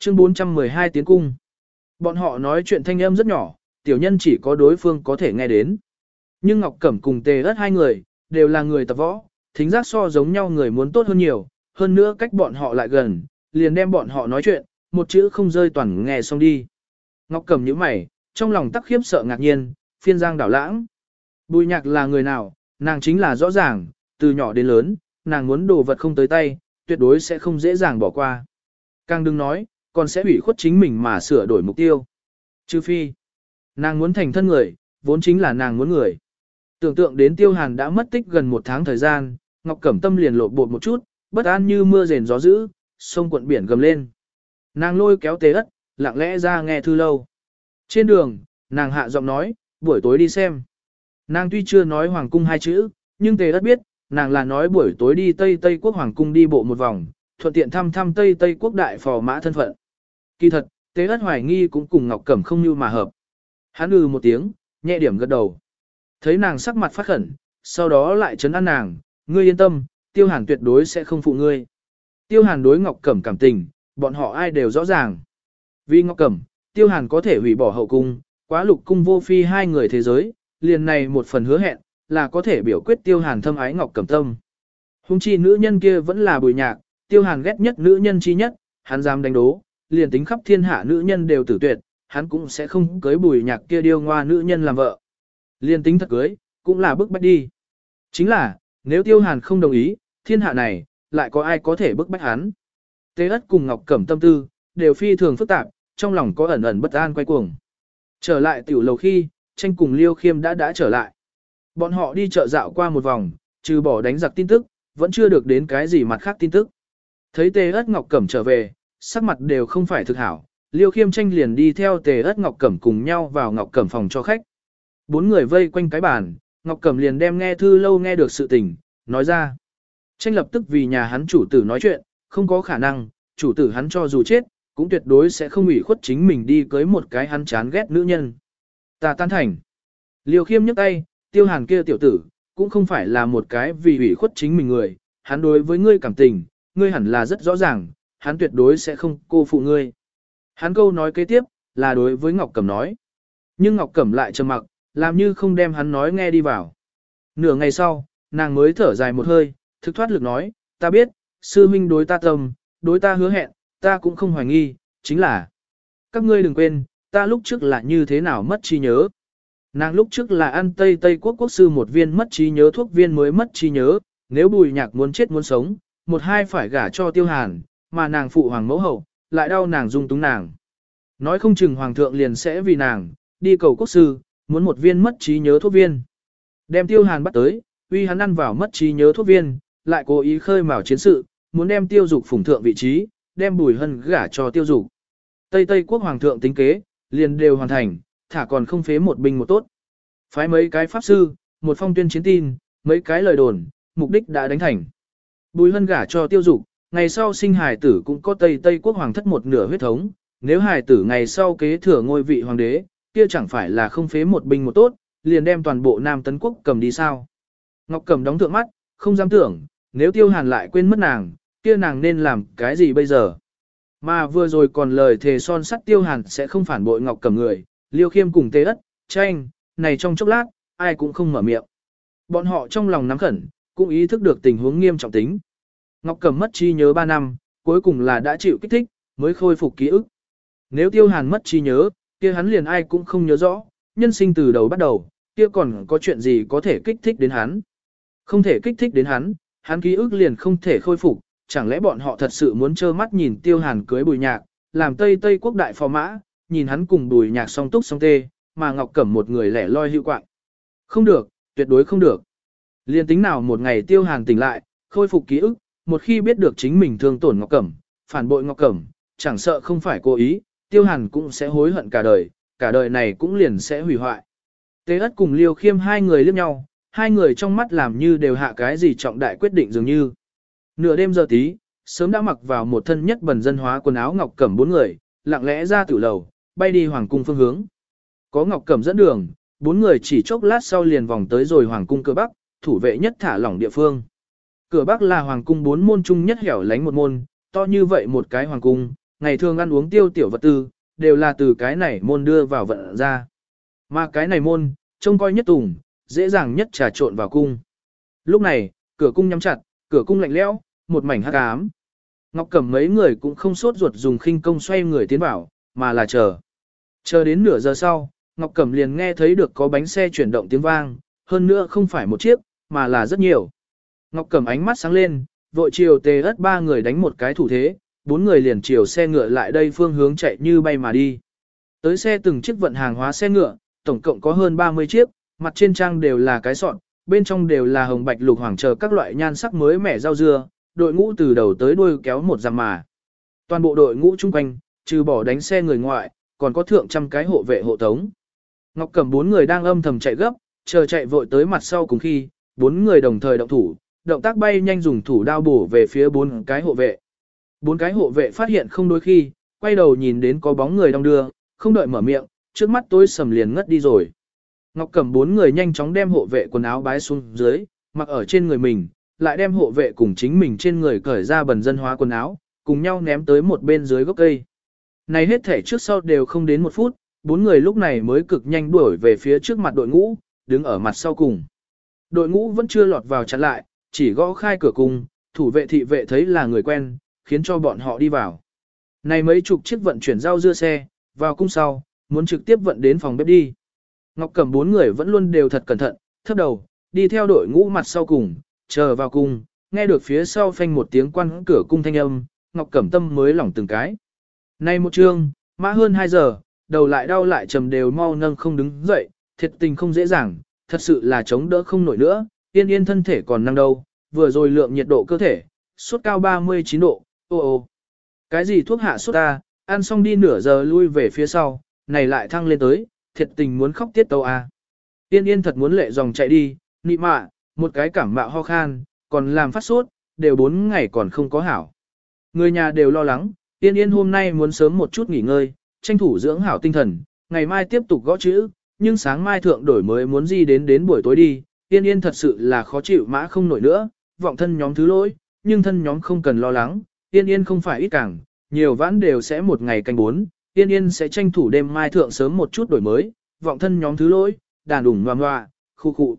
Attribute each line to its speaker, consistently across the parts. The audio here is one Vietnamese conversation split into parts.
Speaker 1: Chương 412 tiến cung. Bọn họ nói chuyện thanh âm rất nhỏ, tiểu nhân chỉ có đối phương có thể nghe đến. Nhưng Ngọc Cẩm cùng tề ớt hai người, đều là người tập võ, thính giác so giống nhau người muốn tốt hơn nhiều, hơn nữa cách bọn họ lại gần, liền đem bọn họ nói chuyện, một chữ không rơi toàn nghe xong đi. Ngọc Cẩm như mày, trong lòng tắc khiếp sợ ngạc nhiên, phiên giang đảo lãng. Bùi nhạc là người nào, nàng chính là rõ ràng, từ nhỏ đến lớn, nàng muốn đồ vật không tới tay, tuyệt đối sẽ không dễ dàng bỏ qua. Càng đừng nói, còn sẽ ủy khuất chính mình mà sửa đổi mục tiêu. Trừ phi, nàng muốn thành thân người, vốn chính là nàng muốn người. Tưởng tượng đến tiêu hàn đã mất tích gần một tháng thời gian, Ngọc Cẩm Tâm liền lộ bột một chút, bất an như mưa rền gió dữ, sông cuộn biển gầm lên. Nàng lôi kéo tế ất, lặng lẽ ra nghe thư lâu. Trên đường, nàng hạ giọng nói, buổi tối đi xem. Nàng tuy chưa nói hoàng cung hai chữ, nhưng tề ất biết, nàng là nói buổi tối đi Tây Tây quốc hoàng cung đi bộ một vòng, thuận tiện thăm thăm Tây Tây quốc đại phò mã thân phận. Kỳ thật, tế ất hoài nghi cũng cùng Ngọc Cẩm không như mà hợp. Hắn ư một tiếng, nhẹ điểm gật đầu. Thấy nàng sắc mặt phát khẩn, sau đó lại trấn an nàng, ngươi yên tâm, tiêu hàn tuyệt đối sẽ không phụ ngươi. Tiêu hàn đối Ngọc Cẩm cảm tình, bọn họ ai đều rõ ràng. Vì Ngọc Cẩm, tiêu hàn có thể hủy bỏ hậu cung, quá lục cung vô phi hai người thế giới, liền này một phần hứa hẹn, là có thể biểu quyết tiêu hàn thâm ái Ngọc Cẩm tâm. Hùng chi nữ nhân kia vẫn là bùi nhạc, tiêu hàn ghét nhất nữ nhân chi nhất, hắn dám đánh đố, liền tính khắp thiên hạ nữ nhân đều tử tuyệt, hắn cũng sẽ không cưới bùi nhạc kia điêu ngoa nữ nhân làm vợ. Liền tính thật cưới, cũng là bức bách đi. Chính là, nếu tiêu hàn không đồng ý, thiên hạ này, lại có ai có thể bức bách hắn. Tế ất cùng Ngọc Cẩm tâm tư, đều phi thường phức tạp, trong lòng có ẩn ẩn bất an quay cuồng. Trở lại tiểu lầu khi, tranh cùng Liêu Khiêm đã đã trở lại. Bọn họ đi chợ dạo qua một vòng, trừ bỏ đánh giặc tin tức, vẫn chưa được đến cái gì mặt khác tin tức. Thấy Tê ất Ngọc Cẩm trở về, sắc mặt đều không phải thực hảo, Liêu Khiêm Tranh liền đi theo Tề Ất Ngọc Cẩm cùng nhau vào Ngọc Cẩm phòng cho khách. Bốn người vây quanh cái bàn, Ngọc Cẩm liền đem nghe thư lâu nghe được sự tình, nói ra. Tranh lập tức vì nhà hắn chủ tử nói chuyện, không có khả năng, chủ tử hắn cho dù chết, cũng tuyệt đối sẽ không ủy khuất chính mình đi cưới một cái hắn chán ghét nữ nhân. Ta tan thành. Liêu Khiêm nhấc tay, tiêu hàn kia tiểu tử, cũng không phải là một cái vì ủy khuất chính mình người, hắn đối với ngươi cảm tình, ngươi hẳn là rất rõ ràng, hắn tuyệt đối sẽ không cô phụ ngươi. Hắn câu nói kế tiếp, là đối với Ngọc Cẩm nói. Nhưng Ngọc Cẩm lại trầm mặc, làm như không đem hắn nói nghe đi vào. Nửa ngày sau, nàng mới thở dài một hơi, thực thoát lực nói, ta biết, sư huynh đối ta tâm, đối ta hứa hẹn, ta cũng không hoài nghi, chính là. Các ngươi đừng quên, ta lúc trước là như thế nào mất trí nhớ. Nàng lúc trước là ăn Tây Tây Quốc Quốc sư một viên mất trí nhớ thuốc viên mới mất trí nhớ, nếu bùi nhạc muốn chết muốn sống, một hai phải gả cho tiêu hàn, mà nàng phụ hoàng mẫu hậu, lại đau nàng dung túng nàng. Nói không chừng hoàng thượng liền sẽ vì nàng, đi cầu quốc sư, muốn một viên mất trí nhớ thuốc viên. Đem tiêu hàn bắt tới, uy hắn ăn vào mất trí nhớ thuốc viên, lại cố ý khơi mào chiến sự, muốn đem tiêu dục phủng thượng vị trí, đem bùi hân gả cho tiêu dục. Tây Tây quốc hoàng thượng tính kế, liền đều hoàn thành, thả còn không phế một binh một tốt. Phái mấy cái pháp sư, một phong tuyên chiến tin, mấy cái lời đồn, mục đích đã đánh thành. Bùi hân gả cho tiêu dục, ngày sau sinh hài tử cũng có Tây Tây quốc hoàng thất một nửa huyết thống, nếu hài tử ngày sau kế thừa ngôi vị hoàng đế, kia chẳng phải là không phế một binh một tốt, liền đem toàn bộ Nam Tấn quốc cầm đi sao? Ngọc Cầm đóng thượng mắt, không dám tưởng, nếu Tiêu Hàn lại quên mất nàng, kia nàng nên làm cái gì bây giờ? Mà vừa rồi còn lời thề son sắt Tiêu Hàn sẽ không phản bội Ngọc Cầm người, Liêu Khiêm cùng Tê Ất, Tranh, này trong chốc lát, ai cũng không mở miệng. Bọn họ trong lòng nắm khẩn, cũng ý thức được tình huống nghiêm trọng tính, Ngọc Cẩm mất trí nhớ 3 năm, cuối cùng là đã chịu kích thích, mới khôi phục ký ức. Nếu Tiêu Hàn mất trí nhớ, kia hắn liền ai cũng không nhớ rõ, nhân sinh từ đầu bắt đầu, kia còn có chuyện gì có thể kích thích đến hắn. Không thể kích thích đến hắn, hắn ký ức liền không thể khôi phục, chẳng lẽ bọn họ thật sự muốn trơ mắt nhìn Tiêu Hàn cưới bùi nhạc, làm Tây Tây quốc đại phò mã, nhìn hắn cùng bùi nhạc song túc song tê, mà Ngọc Cẩm một người lẻ loi hữu quạng. Không được, tuyệt đối không được. Liên tính nào một ngày Tiêu Hàn tỉnh lại, khôi phục ký ức, một khi biết được chính mình thương tổn Ngọc Cẩm, phản bội Ngọc Cẩm, chẳng sợ không phải cố ý, Tiêu Hàn cũng sẽ hối hận cả đời, cả đời này cũng liền sẽ hủy hoại. Tế ất cùng Liêu Khiêm hai người liếc nhau, hai người trong mắt làm như đều hạ cái gì trọng đại quyết định dường như. Nửa đêm giờ tí, sớm đã mặc vào một thân nhất bần dân hóa quần áo Ngọc Cẩm bốn người, lặng lẽ ra tử lầu, bay đi hoàng cung phương hướng. Có Ngọc Cẩm dẫn đường, bốn người chỉ chốc lát sau liền vòng tới rồi hoàng cung cơ bắc, thủ vệ nhất thả lỏng địa phương cửa bắc là hoàng cung bốn môn chung nhất hẻo lánh một môn, to như vậy một cái hoàng cung, ngày thường ăn uống tiêu tiểu vật tư, đều là từ cái này môn đưa vào vận ra. Mà cái này môn, trông coi nhất tùng, dễ dàng nhất trà trộn vào cung. Lúc này, cửa cung nhắm chặt, cửa cung lạnh lẽo, một mảnh hắc ám. Ngọc Cẩm mấy người cũng không sốt ruột dùng khinh công xoay người tiến vào, mà là chờ. Chờ đến nửa giờ sau, Ngọc Cẩm liền nghe thấy được có bánh xe chuyển động tiếng vang, hơn nữa không phải một chiếc, mà là rất nhiều. Ngọc Cẩm ánh mắt sáng lên, vội chiều tề ất ba người đánh một cái thủ thế, bốn người liền chiều xe ngựa lại đây phương hướng chạy như bay mà đi. Tới xe từng chiếc vận hàng hóa xe ngựa, tổng cộng có hơn 30 chiếc, mặt trên trang đều là cái sọt, bên trong đều là hồng bạch lục hoàng chờ các loại nhan sắc mới mẻ rau dưa, đội ngũ từ đầu tới đuôi kéo một dặm mà. Toàn bộ đội ngũ chung quanh, trừ bỏ đánh xe người ngoại, còn có thượng trăm cái hộ vệ hộ tống. Ngọc Cẩm bốn người đang âm thầm chạy gấp, chờ chạy vội tới mặt sau cùng khi, bốn người đồng thời động thủ, động tác bay nhanh dùng thủ đao bổ về phía bốn cái hộ vệ. Bốn cái hộ vệ phát hiện không đôi khi, quay đầu nhìn đến có bóng người đong đưa, không đợi mở miệng, trước mắt tối sầm liền ngất đi rồi. Ngọc cầm bốn người nhanh chóng đem hộ vệ quần áo bái xuống dưới, mặc ở trên người mình, lại đem hộ vệ cùng chính mình trên người cởi ra bần dân hóa quần áo, cùng nhau ném tới một bên dưới gốc cây. Này hết thể trước sau đều không đến một phút, bốn người lúc này mới cực nhanh đuổi về phía trước mặt đội ngũ, đứng ở mặt sau cùng. Đội ngũ vẫn chưa lọt vào chặn lại, chỉ gõ khai cửa cung, thủ vệ thị vệ thấy là người quen, khiến cho bọn họ đi vào. Này mấy chục chiếc vận chuyển rau dưa xe, vào cung sau, muốn trực tiếp vận đến phòng bếp đi. Ngọc Cẩm bốn người vẫn luôn đều thật cẩn thận, thấp đầu, đi theo đội ngũ mặt sau cùng, chờ vào cung, nghe được phía sau phanh một tiếng quan cửa cung thanh âm, Ngọc Cẩm tâm mới lỏng từng cái. Nay một trương, mã hơn 2 giờ, đầu lại đau lại trầm đều mau nâng không đứng dậy, thiệt tình không dễ dàng, thật sự là chống đỡ không nổi nữa, Yên yên thân thể còn năng đâu, vừa rồi lượng nhiệt độ cơ thể, suốt cao 39 độ, ô ô. Cái gì thuốc hạ suốt ta, ăn xong đi nửa giờ lui về phía sau, này lại thăng lên tới, thiệt tình muốn khóc tiết tâu à. Yên yên thật muốn lệ dòng chạy đi, nị mạ, một cái cảm mạo ho khan, còn làm phát sốt, đều bốn ngày còn không có hảo. Người nhà đều lo lắng, yên yên hôm nay muốn sớm một chút nghỉ ngơi, tranh thủ dưỡng hảo tinh thần, ngày mai tiếp tục gõ chữ, nhưng sáng mai thượng đổi mới muốn gì đến đến buổi tối đi, yên yên thật sự là khó chịu mã không nổi nữa, vọng thân nhóm thứ lỗi, nhưng thân nhóm không cần lo lắng, yên yên không phải ít càng, nhiều vãn đều sẽ một ngày canh bốn, yên yên sẽ tranh thủ đêm mai thượng sớm một chút đổi mới, vọng thân nhóm thứ lỗi, đàn đủng ngoà ngoà, khu khu.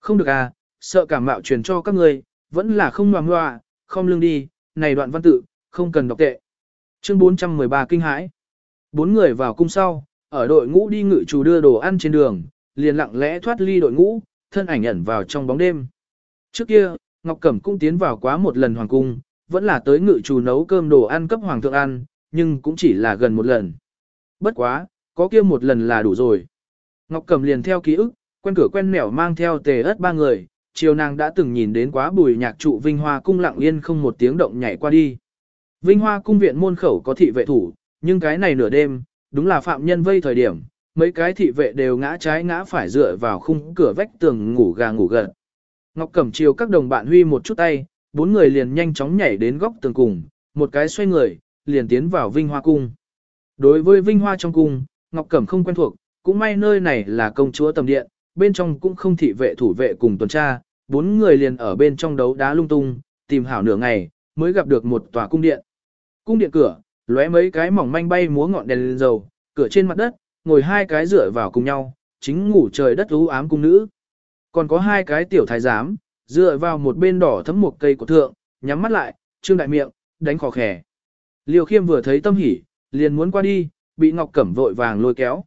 Speaker 1: Không được à, sợ cảm mạo truyền cho các người, vẫn là không ngoà ngoà, không lương đi, này đoạn văn tự, không cần đọc tệ. Chương 413 kinh hãi. Bốn người vào cung sau, ở đội ngũ đi ngự chủ đưa đồ ăn trên đường, liền lặng lẽ thoát ly đội ngũ, thân ảnh ẩn vào trong bóng đêm. Trước kia, Ngọc Cẩm cũng tiến vào quá một lần hoàng cung, vẫn là tới ngự chủ nấu cơm đồ ăn cấp hoàng thượng ăn, nhưng cũng chỉ là gần một lần. Bất quá, có kia một lần là đủ rồi. Ngọc Cẩm liền theo ký ức, quen cửa quen nẻo mang theo tề ớt ba người, chiều nàng đã từng nhìn đến quá bùi nhạc trụ Vinh Hoa cung lặng yên không một tiếng động nhảy qua đi. Vinh Hoa cung viện môn khẩu có thị vệ thủ, nhưng cái này nửa đêm, đúng là phạm nhân vây thời điểm, mấy cái thị vệ đều ngã trái ngã phải dựa vào khung cửa vách tường ngủ gà ngủ gật. Ngọc Cẩm chiều các đồng bạn huy một chút tay, bốn người liền nhanh chóng nhảy đến góc tường cùng, một cái xoay người, liền tiến vào Vinh Hoa Cung. Đối với Vinh Hoa trong cung, Ngọc Cẩm không quen thuộc, cũng may nơi này là công chúa tầm điện, bên trong cũng không thị vệ thủ vệ cùng tuần tra, bốn người liền ở bên trong đấu đá lung tung, tìm hảo nửa ngày, mới gặp được một tòa cung điện. Cung điện cửa, lóe mấy cái mỏng manh bay múa ngọn đèn dầu, cửa trên mặt đất, ngồi hai cái dựa vào cùng nhau, chính ngủ trời đất u ám cung nữ. Còn có hai cái tiểu thái giám, dựa vào một bên đỏ thấm một cây của thượng, nhắm mắt lại, trương đại miệng, đánh khò khè. Liêu khiêm vừa thấy tâm hỉ, liền muốn qua đi, bị Ngọc Cẩm vội vàng lôi kéo.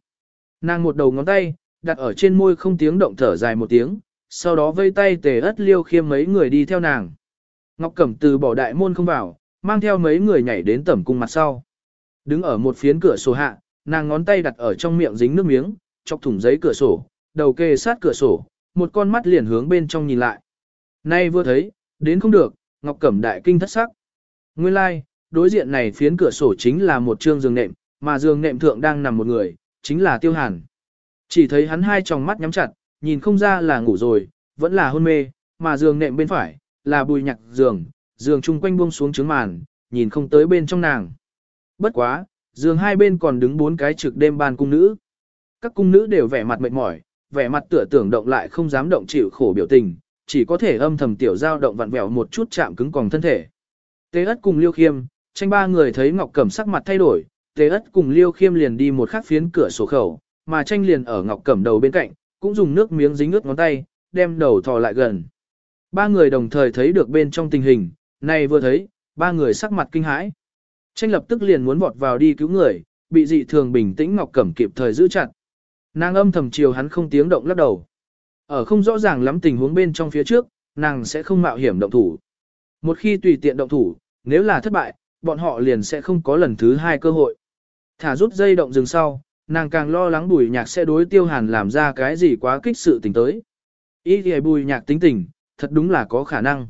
Speaker 1: Nàng một đầu ngón tay, đặt ở trên môi không tiếng động thở dài một tiếng, sau đó vây tay tề ất liêu khiêm mấy người đi theo nàng. Ngọc Cẩm từ bỏ đại môn không vào, mang theo mấy người nhảy đến tẩm cung mặt sau. Đứng ở một phiến cửa sổ hạ, nàng ngón tay đặt ở trong miệng dính nước miếng, chọc thủng giấy cửa sổ, đầu kê sát cửa sổ, một con mắt liền hướng bên trong nhìn lại. Nay vừa thấy, đến không được, Ngọc Cẩm đại kinh thất sắc. Nguyên lai, like, đối diện này phiến cửa sổ chính là một trương giường nệm, mà giường nệm thượng đang nằm một người, chính là Tiêu Hàn. Chỉ thấy hắn hai tròng mắt nhắm chặt, nhìn không ra là ngủ rồi, vẫn là hôn mê, mà giường nệm bên phải là bùi nhạc giường, giường chung quanh buông xuống trứng màn, nhìn không tới bên trong nàng. Bất quá, giường hai bên còn đứng bốn cái trực đêm ban cung nữ. Các cung nữ đều vẻ mặt mệt mỏi, vẻ mặt tựa tưởng động lại không dám động chịu khổ biểu tình, chỉ có thể âm thầm tiểu giao động vặn vẹo một chút chạm cứng còn thân thể. Tế ất cùng Liêu Khiêm, tranh ba người thấy Ngọc Cẩm sắc mặt thay đổi, Tế ất cùng Liêu Khiêm liền đi một khắc phiến cửa sổ khẩu, mà tranh liền ở Ngọc Cẩm đầu bên cạnh, cũng dùng nước miếng dính ướt ngón tay, đem đầu thò lại gần. Ba người đồng thời thấy được bên trong tình hình, này vừa thấy, ba người sắc mặt kinh hãi. Tranh lập tức liền muốn vọt vào đi cứu người, bị dị thường bình tĩnh Ngọc Cẩm kịp thời giữ chặt. Nàng âm thầm chiều hắn không tiếng động lắc đầu. Ở không rõ ràng lắm tình huống bên trong phía trước, nàng sẽ không mạo hiểm động thủ. Một khi tùy tiện động thủ, nếu là thất bại, bọn họ liền sẽ không có lần thứ hai cơ hội. Thả rút dây động dừng sau, nàng càng lo lắng bùi nhạc sẽ đối tiêu hàn làm ra cái gì quá kích sự tình tới. Ý thì bùi nhạc tính tình, thật đúng là có khả năng.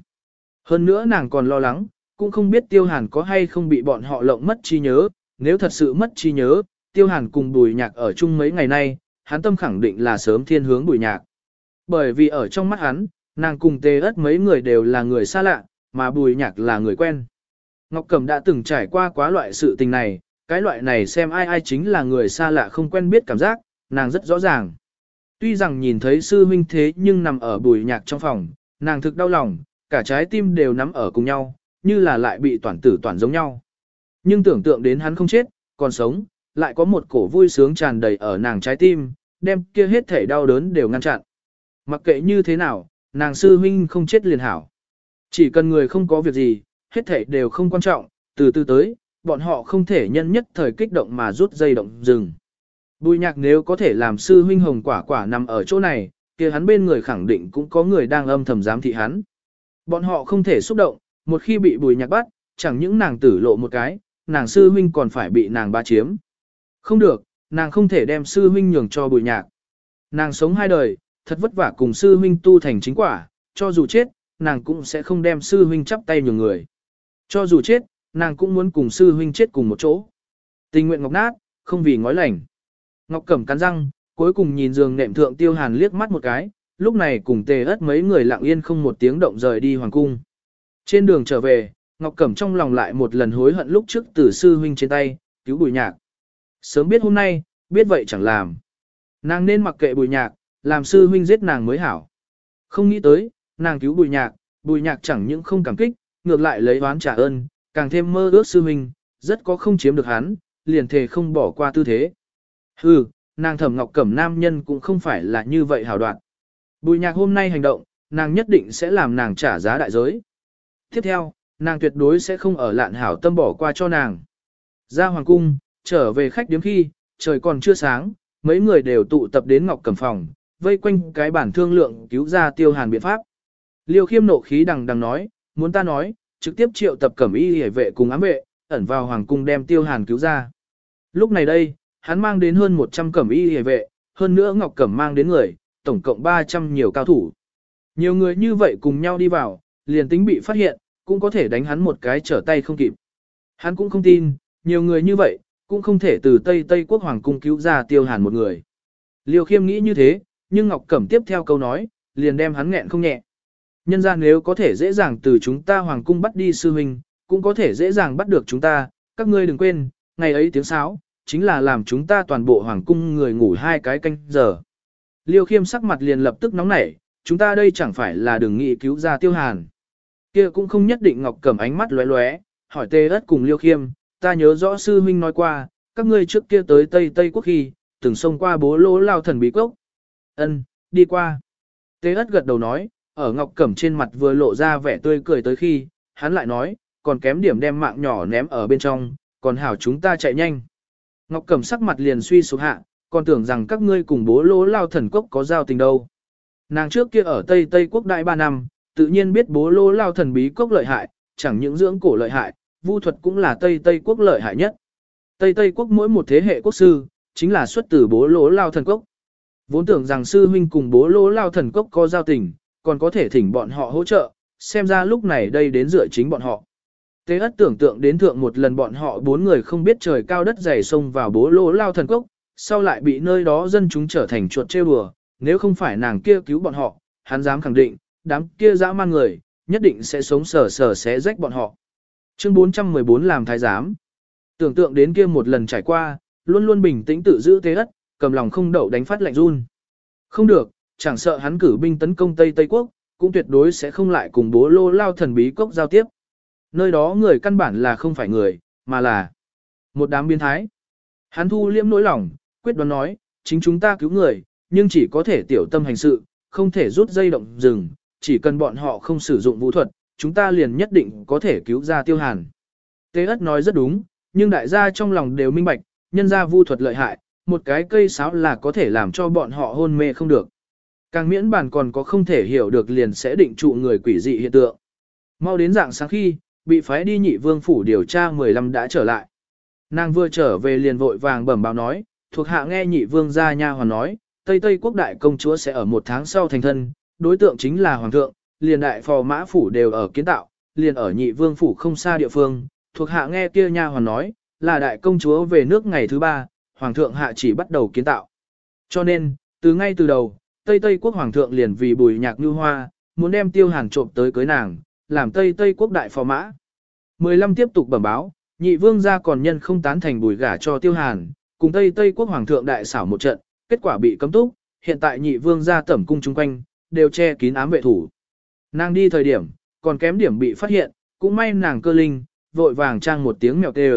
Speaker 1: Hơn nữa nàng còn lo lắng, cũng không biết Tiêu Hàn có hay không bị bọn họ lộng mất trí nhớ, nếu thật sự mất trí nhớ, Tiêu Hàn cùng Bùi Nhạc ở chung mấy ngày nay, hắn tâm khẳng định là sớm thiên hướng Bùi Nhạc. Bởi vì ở trong mắt hắn, nàng cùng tê ất mấy người đều là người xa lạ, mà Bùi Nhạc là người quen. Ngọc Cẩm đã từng trải qua quá loại sự tình này, cái loại này xem ai ai chính là người xa lạ không quen biết cảm giác, nàng rất rõ ràng. Tuy rằng nhìn thấy sư huynh thế nhưng nằm ở Bùi Nhạc trong phòng, nàng thực đau lòng, cả trái tim đều nắm ở cùng nhau, như là lại bị toàn tử toàn giống nhau. Nhưng tưởng tượng đến hắn không chết, còn sống, lại có một cổ vui sướng tràn đầy ở nàng trái tim, đem kia hết thể đau đớn đều ngăn chặn. Mặc kệ như thế nào, nàng sư huynh không chết liền hảo. Chỉ cần người không có việc gì, hết thể đều không quan trọng, từ từ tới, bọn họ không thể nhân nhất thời kích động mà rút dây động dừng. Bùi nhạc nếu có thể làm sư huynh hồng quả quả nằm ở chỗ này, kia hắn bên người khẳng định cũng có người đang âm thầm giám thị hắn. Bọn họ không thể xúc động, một khi bị bùi nhạc bắt, chẳng những nàng tử lộ một cái, nàng sư huynh còn phải bị nàng ba chiếm. Không được, nàng không thể đem sư huynh nhường cho bùi nhạc. Nàng sống hai đời, thật vất vả cùng sư huynh tu thành chính quả, cho dù chết, nàng cũng sẽ không đem sư huynh chắp tay nhường người. Cho dù chết, nàng cũng muốn cùng sư huynh chết cùng một chỗ. Tình nguyện ngọc nát, không vì ngói lành. Ngọc cẩm cắn răng, cuối cùng nhìn giường nệm thượng tiêu hàn liếc mắt một cái, lúc này cùng tề ớt mấy người lặng yên không một tiếng động rời đi hoàng cung. Trên đường trở về, Ngọc Cẩm trong lòng lại một lần hối hận lúc trước từ sư huynh trên tay, cứu bùi nhạc. Sớm biết hôm nay, biết vậy chẳng làm. Nàng nên mặc kệ bùi nhạc, làm sư huynh giết nàng mới hảo. Không nghĩ tới, nàng cứu bùi nhạc, bùi nhạc chẳng những không cảm kích, ngược lại lấy oán trả ơn, càng thêm mơ ước sư huynh, rất có không chiếm được hắn, liền thề không bỏ qua tư thế. Hừ, nàng thẩm ngọc cẩm nam nhân cũng không phải là như vậy hảo đoạn. Bùi nhạc hôm nay hành động, nàng nhất định sẽ làm nàng trả giá đại giới. Tiếp theo, nàng tuyệt đối sẽ không ở lạn hảo tâm bỏ qua cho nàng. Ra hoàng cung, trở về khách điếm khi, trời còn chưa sáng, mấy người đều tụ tập đến ngọc cầm phòng, vây quanh cái bản thương lượng cứu ra tiêu hàn biện pháp. Liêu khiêm nộ khí đằng đằng nói, muốn ta nói, trực tiếp triệu tập cẩm y hề vệ cùng ám vệ, ẩn vào hoàng cung đem tiêu hàn cứu ra. Lúc này đây, hắn mang đến hơn 100 cẩm y hề vệ, hơn nữa ngọc cẩm mang đến người, tổng cộng 300 nhiều cao thủ. Nhiều người như vậy cùng nhau đi vào, liền tính bị phát hiện, cũng có thể đánh hắn một cái trở tay không kịp. Hắn cũng không tin, nhiều người như vậy, cũng không thể từ Tây Tây quốc hoàng cung cứu ra tiêu hàn một người. Liêu khiêm nghĩ như thế, nhưng Ngọc Cẩm tiếp theo câu nói, liền đem hắn nghẹn không nhẹ. Nhân gian nếu có thể dễ dàng từ chúng ta hoàng cung bắt đi sư huynh, cũng có thể dễ dàng bắt được chúng ta, các ngươi đừng quên, ngày ấy tiếng sáo, chính là làm chúng ta toàn bộ hoàng cung người ngủ hai cái canh giờ. Liêu khiêm sắc mặt liền lập tức nóng nảy, chúng ta đây chẳng phải là đừng nghị cứu ra tiêu hàn kia cũng không nhất định Ngọc Cẩm ánh mắt lóe lóe, hỏi Tê Ất cùng Liêu Khiêm, ta nhớ rõ sư huynh nói qua, các ngươi trước kia tới Tây Tây quốc khi, từng xông qua bố lỗ lao thần bí cốc. Ân, đi qua. Tê Ất gật đầu nói, ở Ngọc Cẩm trên mặt vừa lộ ra vẻ tươi cười tới khi, hắn lại nói, còn kém điểm đem mạng nhỏ ném ở bên trong, còn hảo chúng ta chạy nhanh. Ngọc Cẩm sắc mặt liền suy sụp hạ, còn tưởng rằng các ngươi cùng bố lỗ lao thần cốc có giao tình đâu. Nàng trước kia ở Tây Tây quốc đại ba năm, tự nhiên biết bố lô lao thần bí quốc lợi hại, chẳng những dưỡng cổ lợi hại, vu thuật cũng là Tây Tây quốc lợi hại nhất. Tây Tây quốc mỗi một thế hệ quốc sư, chính là xuất từ bố lô lao thần quốc. Vốn tưởng rằng sư huynh cùng bố lô lao thần quốc có giao tình, còn có thể thỉnh bọn họ hỗ trợ, xem ra lúc này đây đến dựa chính bọn họ. Tế ất tưởng tượng đến thượng một lần bọn họ bốn người không biết trời cao đất dày sông vào bố lô lao thần quốc, sau lại bị nơi đó dân chúng trở thành chuột treo bừa. nếu không phải nàng kia cứu bọn họ, hắn dám khẳng định, đám kia dã man người, nhất định sẽ sống sờ sờ xé rách bọn họ. Chương 414 làm thái giám. Tưởng tượng đến kia một lần trải qua, luôn luôn bình tĩnh tự giữ thế đất, cầm lòng không đậu đánh phát lạnh run. Không được, chẳng sợ hắn cử binh tấn công Tây Tây Quốc, cũng tuyệt đối sẽ không lại cùng bố lô lao thần bí cốc giao tiếp. Nơi đó người căn bản là không phải người, mà là một đám biến thái. Hắn thu liễm nỗi lòng, quyết đoán nói, chính chúng ta cứu người, nhưng chỉ có thể tiểu tâm hành sự, không thể rút dây động rừng, chỉ cần bọn họ không sử dụng vũ thuật, chúng ta liền nhất định có thể cứu ra tiêu hàn. Tế ất nói rất đúng, nhưng đại gia trong lòng đều minh bạch, nhân ra vu thuật lợi hại, một cái cây sáo là có thể làm cho bọn họ hôn mê không được. Càng miễn bàn còn có không thể hiểu được liền sẽ định trụ người quỷ dị hiện tượng. Mau đến dạng sáng khi, bị phái đi nhị vương phủ điều tra 15 đã trở lại. Nàng vừa trở về liền vội vàng bẩm báo nói, thuộc hạ nghe nhị vương gia nha hoàn nói, Tây Tây quốc đại công chúa sẽ ở một tháng sau thành thân, đối tượng chính là hoàng thượng, liền đại phò mã phủ đều ở kiến tạo, liền ở nhị vương phủ không xa địa phương, thuộc hạ nghe kia nha hoàn nói, là đại công chúa về nước ngày thứ ba, hoàng thượng hạ chỉ bắt đầu kiến tạo. Cho nên, từ ngay từ đầu, Tây Tây quốc hoàng thượng liền vì bùi nhạc như hoa, muốn đem tiêu hàn trộm tới cưới nàng, làm Tây Tây quốc đại phò mã. 15 tiếp tục bẩm báo, nhị vương gia còn nhân không tán thành bùi gả cho tiêu hàn, cùng Tây Tây quốc hoàng thượng đại xảo một trận, kết quả bị cấm túc, hiện tại nhị vương gia tẩm cung chung quanh, đều che kín ám vệ thủ. Nàng đi thời điểm, còn kém điểm bị phát hiện, cũng may nàng cơ linh, vội vàng trang một tiếng mèo tê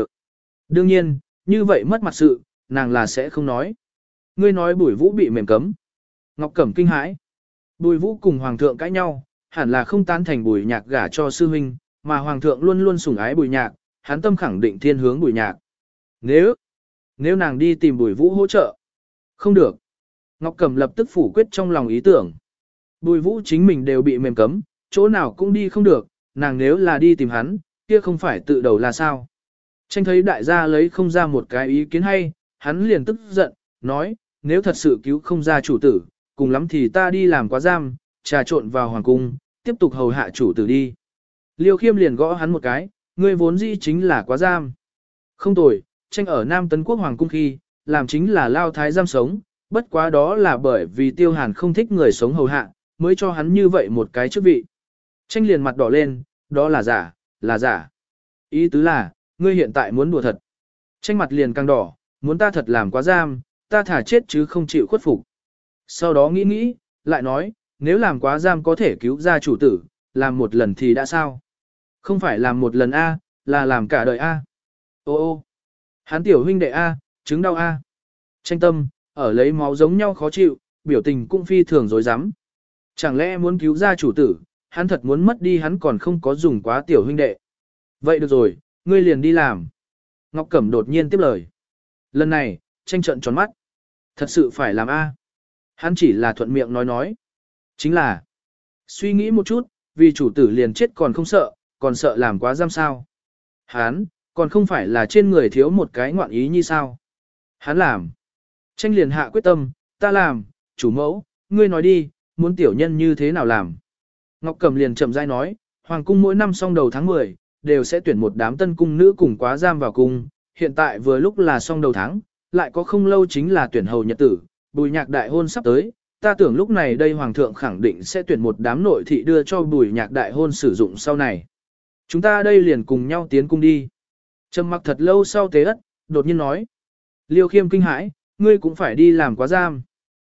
Speaker 1: Đương nhiên, như vậy mất mặt sự, nàng là sẽ không nói. Ngươi nói bùi vũ bị mềm cấm. Ngọc Cẩm kinh hãi. Bùi vũ cùng hoàng thượng cãi nhau, hẳn là không tán thành bùi nhạc gả cho sư huynh, mà hoàng thượng luôn luôn sủng ái bùi nhạc, hắn tâm khẳng định thiên hướng bùi nhạc. Nếu, nếu nàng đi tìm bùi vũ hỗ trợ, không được. Ngọc Cẩm lập tức phủ quyết trong lòng ý tưởng. Bùi vũ chính mình đều bị mềm cấm, chỗ nào cũng đi không được, nàng nếu là đi tìm hắn, kia không phải tự đầu là sao. Tranh thấy đại gia lấy không ra một cái ý kiến hay, hắn liền tức giận, nói, nếu thật sự cứu không ra chủ tử, cùng lắm thì ta đi làm quá giam, trà trộn vào hoàng cung, tiếp tục hầu hạ chủ tử đi. Liêu khiêm liền gõ hắn một cái, ngươi vốn dĩ chính là quá giam. Không tồi, tranh ở Nam Tấn Quốc Hoàng Cung khi, làm chính là lao thái giam sống, bất quá đó là bởi vì tiêu hàn không thích người sống hầu hạ, mới cho hắn như vậy một cái chức vị. Tranh liền mặt đỏ lên, đó là giả, là giả. Ý tứ là, ngươi hiện tại muốn đùa thật. Tranh mặt liền càng đỏ, muốn ta thật làm quá giam, ta thả chết chứ không chịu khuất phục. Sau đó nghĩ nghĩ, lại nói, nếu làm quá giam có thể cứu ra chủ tử, làm một lần thì đã sao? Không phải làm một lần A, là làm cả đời A. Ô ô, hắn tiểu huynh đệ A, chứng đau A. Tranh tâm, ở lấy máu giống nhau khó chịu, biểu tình cũng phi thường dối rắm Chẳng lẽ muốn cứu ra chủ tử, hắn thật muốn mất đi hắn còn không có dùng quá tiểu huynh đệ. Vậy được rồi, ngươi liền đi làm. Ngọc Cẩm đột nhiên tiếp lời. Lần này, tranh trận tròn mắt. Thật sự phải làm A. Hắn chỉ là thuận miệng nói nói. Chính là, suy nghĩ một chút, vì chủ tử liền chết còn không sợ, còn sợ làm quá giam sao. Hắn, còn không phải là trên người thiếu một cái ngoạn ý như sao. Hắn làm. Tranh liền hạ quyết tâm, ta làm, chủ mẫu, ngươi nói đi, muốn tiểu nhân như thế nào làm. Ngọc Cẩm liền chậm rãi nói, hoàng cung mỗi năm song đầu tháng 10, đều sẽ tuyển một đám tân cung nữ cùng quá giam vào cung, hiện tại vừa lúc là song đầu tháng, lại có không lâu chính là tuyển hầu nhật tử, bùi nhạc đại hôn sắp tới, ta tưởng lúc này đây hoàng thượng khẳng định sẽ tuyển một đám nội thị đưa cho bùi nhạc đại hôn sử dụng sau này. Chúng ta đây liền cùng nhau tiến cung đi. Trầm mặc thật lâu sau tế ất, đột nhiên nói. Liêu khiêm kinh hãi, ngươi cũng phải đi làm quá giam.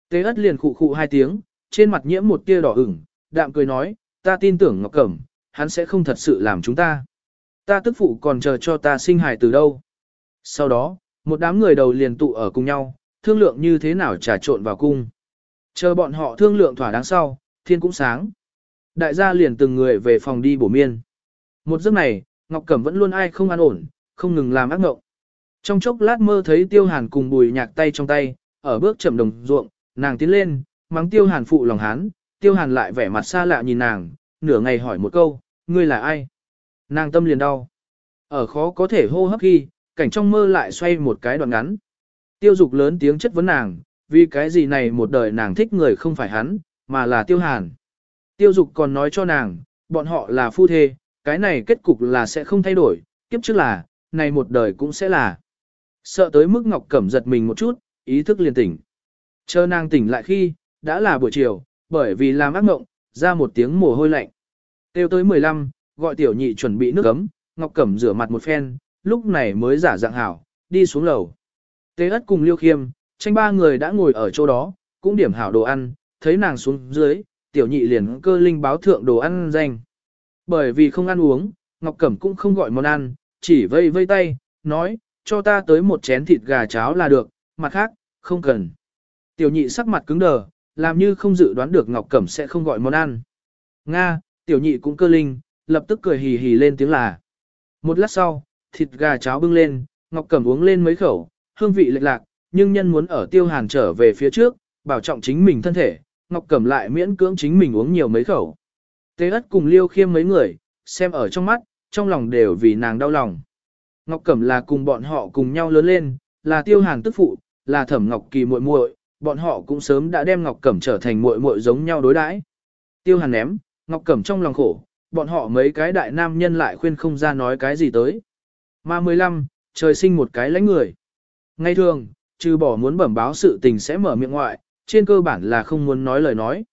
Speaker 1: Tế ất liền khụ khụ hai tiếng, trên mặt nhiễm một tia đỏ ửng, đạm cười nói, ta tin tưởng Ngọc Cẩm, hắn sẽ không thật sự làm chúng ta. Ta tức phụ còn chờ cho ta sinh hài từ đâu. Sau đó, một đám người đầu liền tụ ở cùng nhau, thương lượng như thế nào trà trộn vào cung. Chờ bọn họ thương lượng thỏa đáng sau, thiên cũng sáng. Đại gia liền từng người về phòng đi bổ miên. Một giấc này, Ngọc Cẩm vẫn luôn ai không an ổn, không ngừng làm ác ngộng. Trong chốc lát mơ thấy Tiêu Hàn cùng Bùi Nhạc tay trong tay, ở bước chậm đồng ruộng, nàng tiến lên, mắng tiêu hàn phụ lòng hán, tiêu hàn lại vẻ mặt xa lạ nhìn nàng, nửa ngày hỏi một câu, ngươi là ai? Nàng tâm liền đau. Ở khó có thể hô hấp khi, cảnh trong mơ lại xoay một cái đoạn ngắn. Tiêu dục lớn tiếng chất vấn nàng, vì cái gì này một đời nàng thích người không phải hắn, mà là tiêu hàn. Tiêu dục còn nói cho nàng, bọn họ là phu thê, cái này kết cục là sẽ không thay đổi, kiếp trước là, này một đời cũng sẽ là. Sợ tới mức Ngọc Cẩm giật mình một chút, ý thức liền tỉnh. Chờ nàng tỉnh lại khi, đã là buổi chiều, bởi vì làm ác ngộng, ra một tiếng mồ hôi lạnh. Tiêu tới 15, gọi tiểu nhị chuẩn bị nước ấm, Ngọc Cẩm rửa mặt một phen, lúc này mới giả dạng hảo, đi xuống lầu. Tế ất cùng Liêu Khiêm, tranh ba người đã ngồi ở chỗ đó, cũng điểm hảo đồ ăn, thấy nàng xuống dưới, tiểu nhị liền cơ linh báo thượng đồ ăn danh. Bởi vì không ăn uống, Ngọc Cẩm cũng không gọi món ăn, chỉ vây vây tay, nói, cho ta tới một chén thịt gà cháo là được, mặt khác, không cần. Tiểu nhị sắc mặt cứng đờ, làm như không dự đoán được Ngọc Cẩm sẽ không gọi món ăn. Nga, tiểu nhị cũng cơ linh, lập tức cười hì hì lên tiếng là. Một lát sau, thịt gà cháo bưng lên, Ngọc Cẩm uống lên mấy khẩu, hương vị lệch lạc, nhưng nhân muốn ở tiêu hàn trở về phía trước, bảo trọng chính mình thân thể, Ngọc Cẩm lại miễn cưỡng chính mình uống nhiều mấy khẩu. Tế ất cùng liêu khiêm mấy người, xem ở trong mắt, trong lòng đều vì nàng đau lòng. Ngọc Cẩm là cùng bọn họ cùng nhau lớn lên, là tiêu hàn tức phụ, là thẩm Ngọc Kỳ muội muội bọn họ cũng sớm đã đem Ngọc Cẩm trở thành muội muội giống nhau đối đãi. Tiêu Hàn ném, Ngọc Cẩm trong lòng khổ, bọn họ mấy cái đại nam nhân lại khuyên không ra nói cái gì tới. Mà 15, trời sinh một cái lãnh người. Ngay thường, trừ bỏ muốn bẩm báo sự tình sẽ mở miệng ngoại, trên cơ bản là không muốn nói lời nói.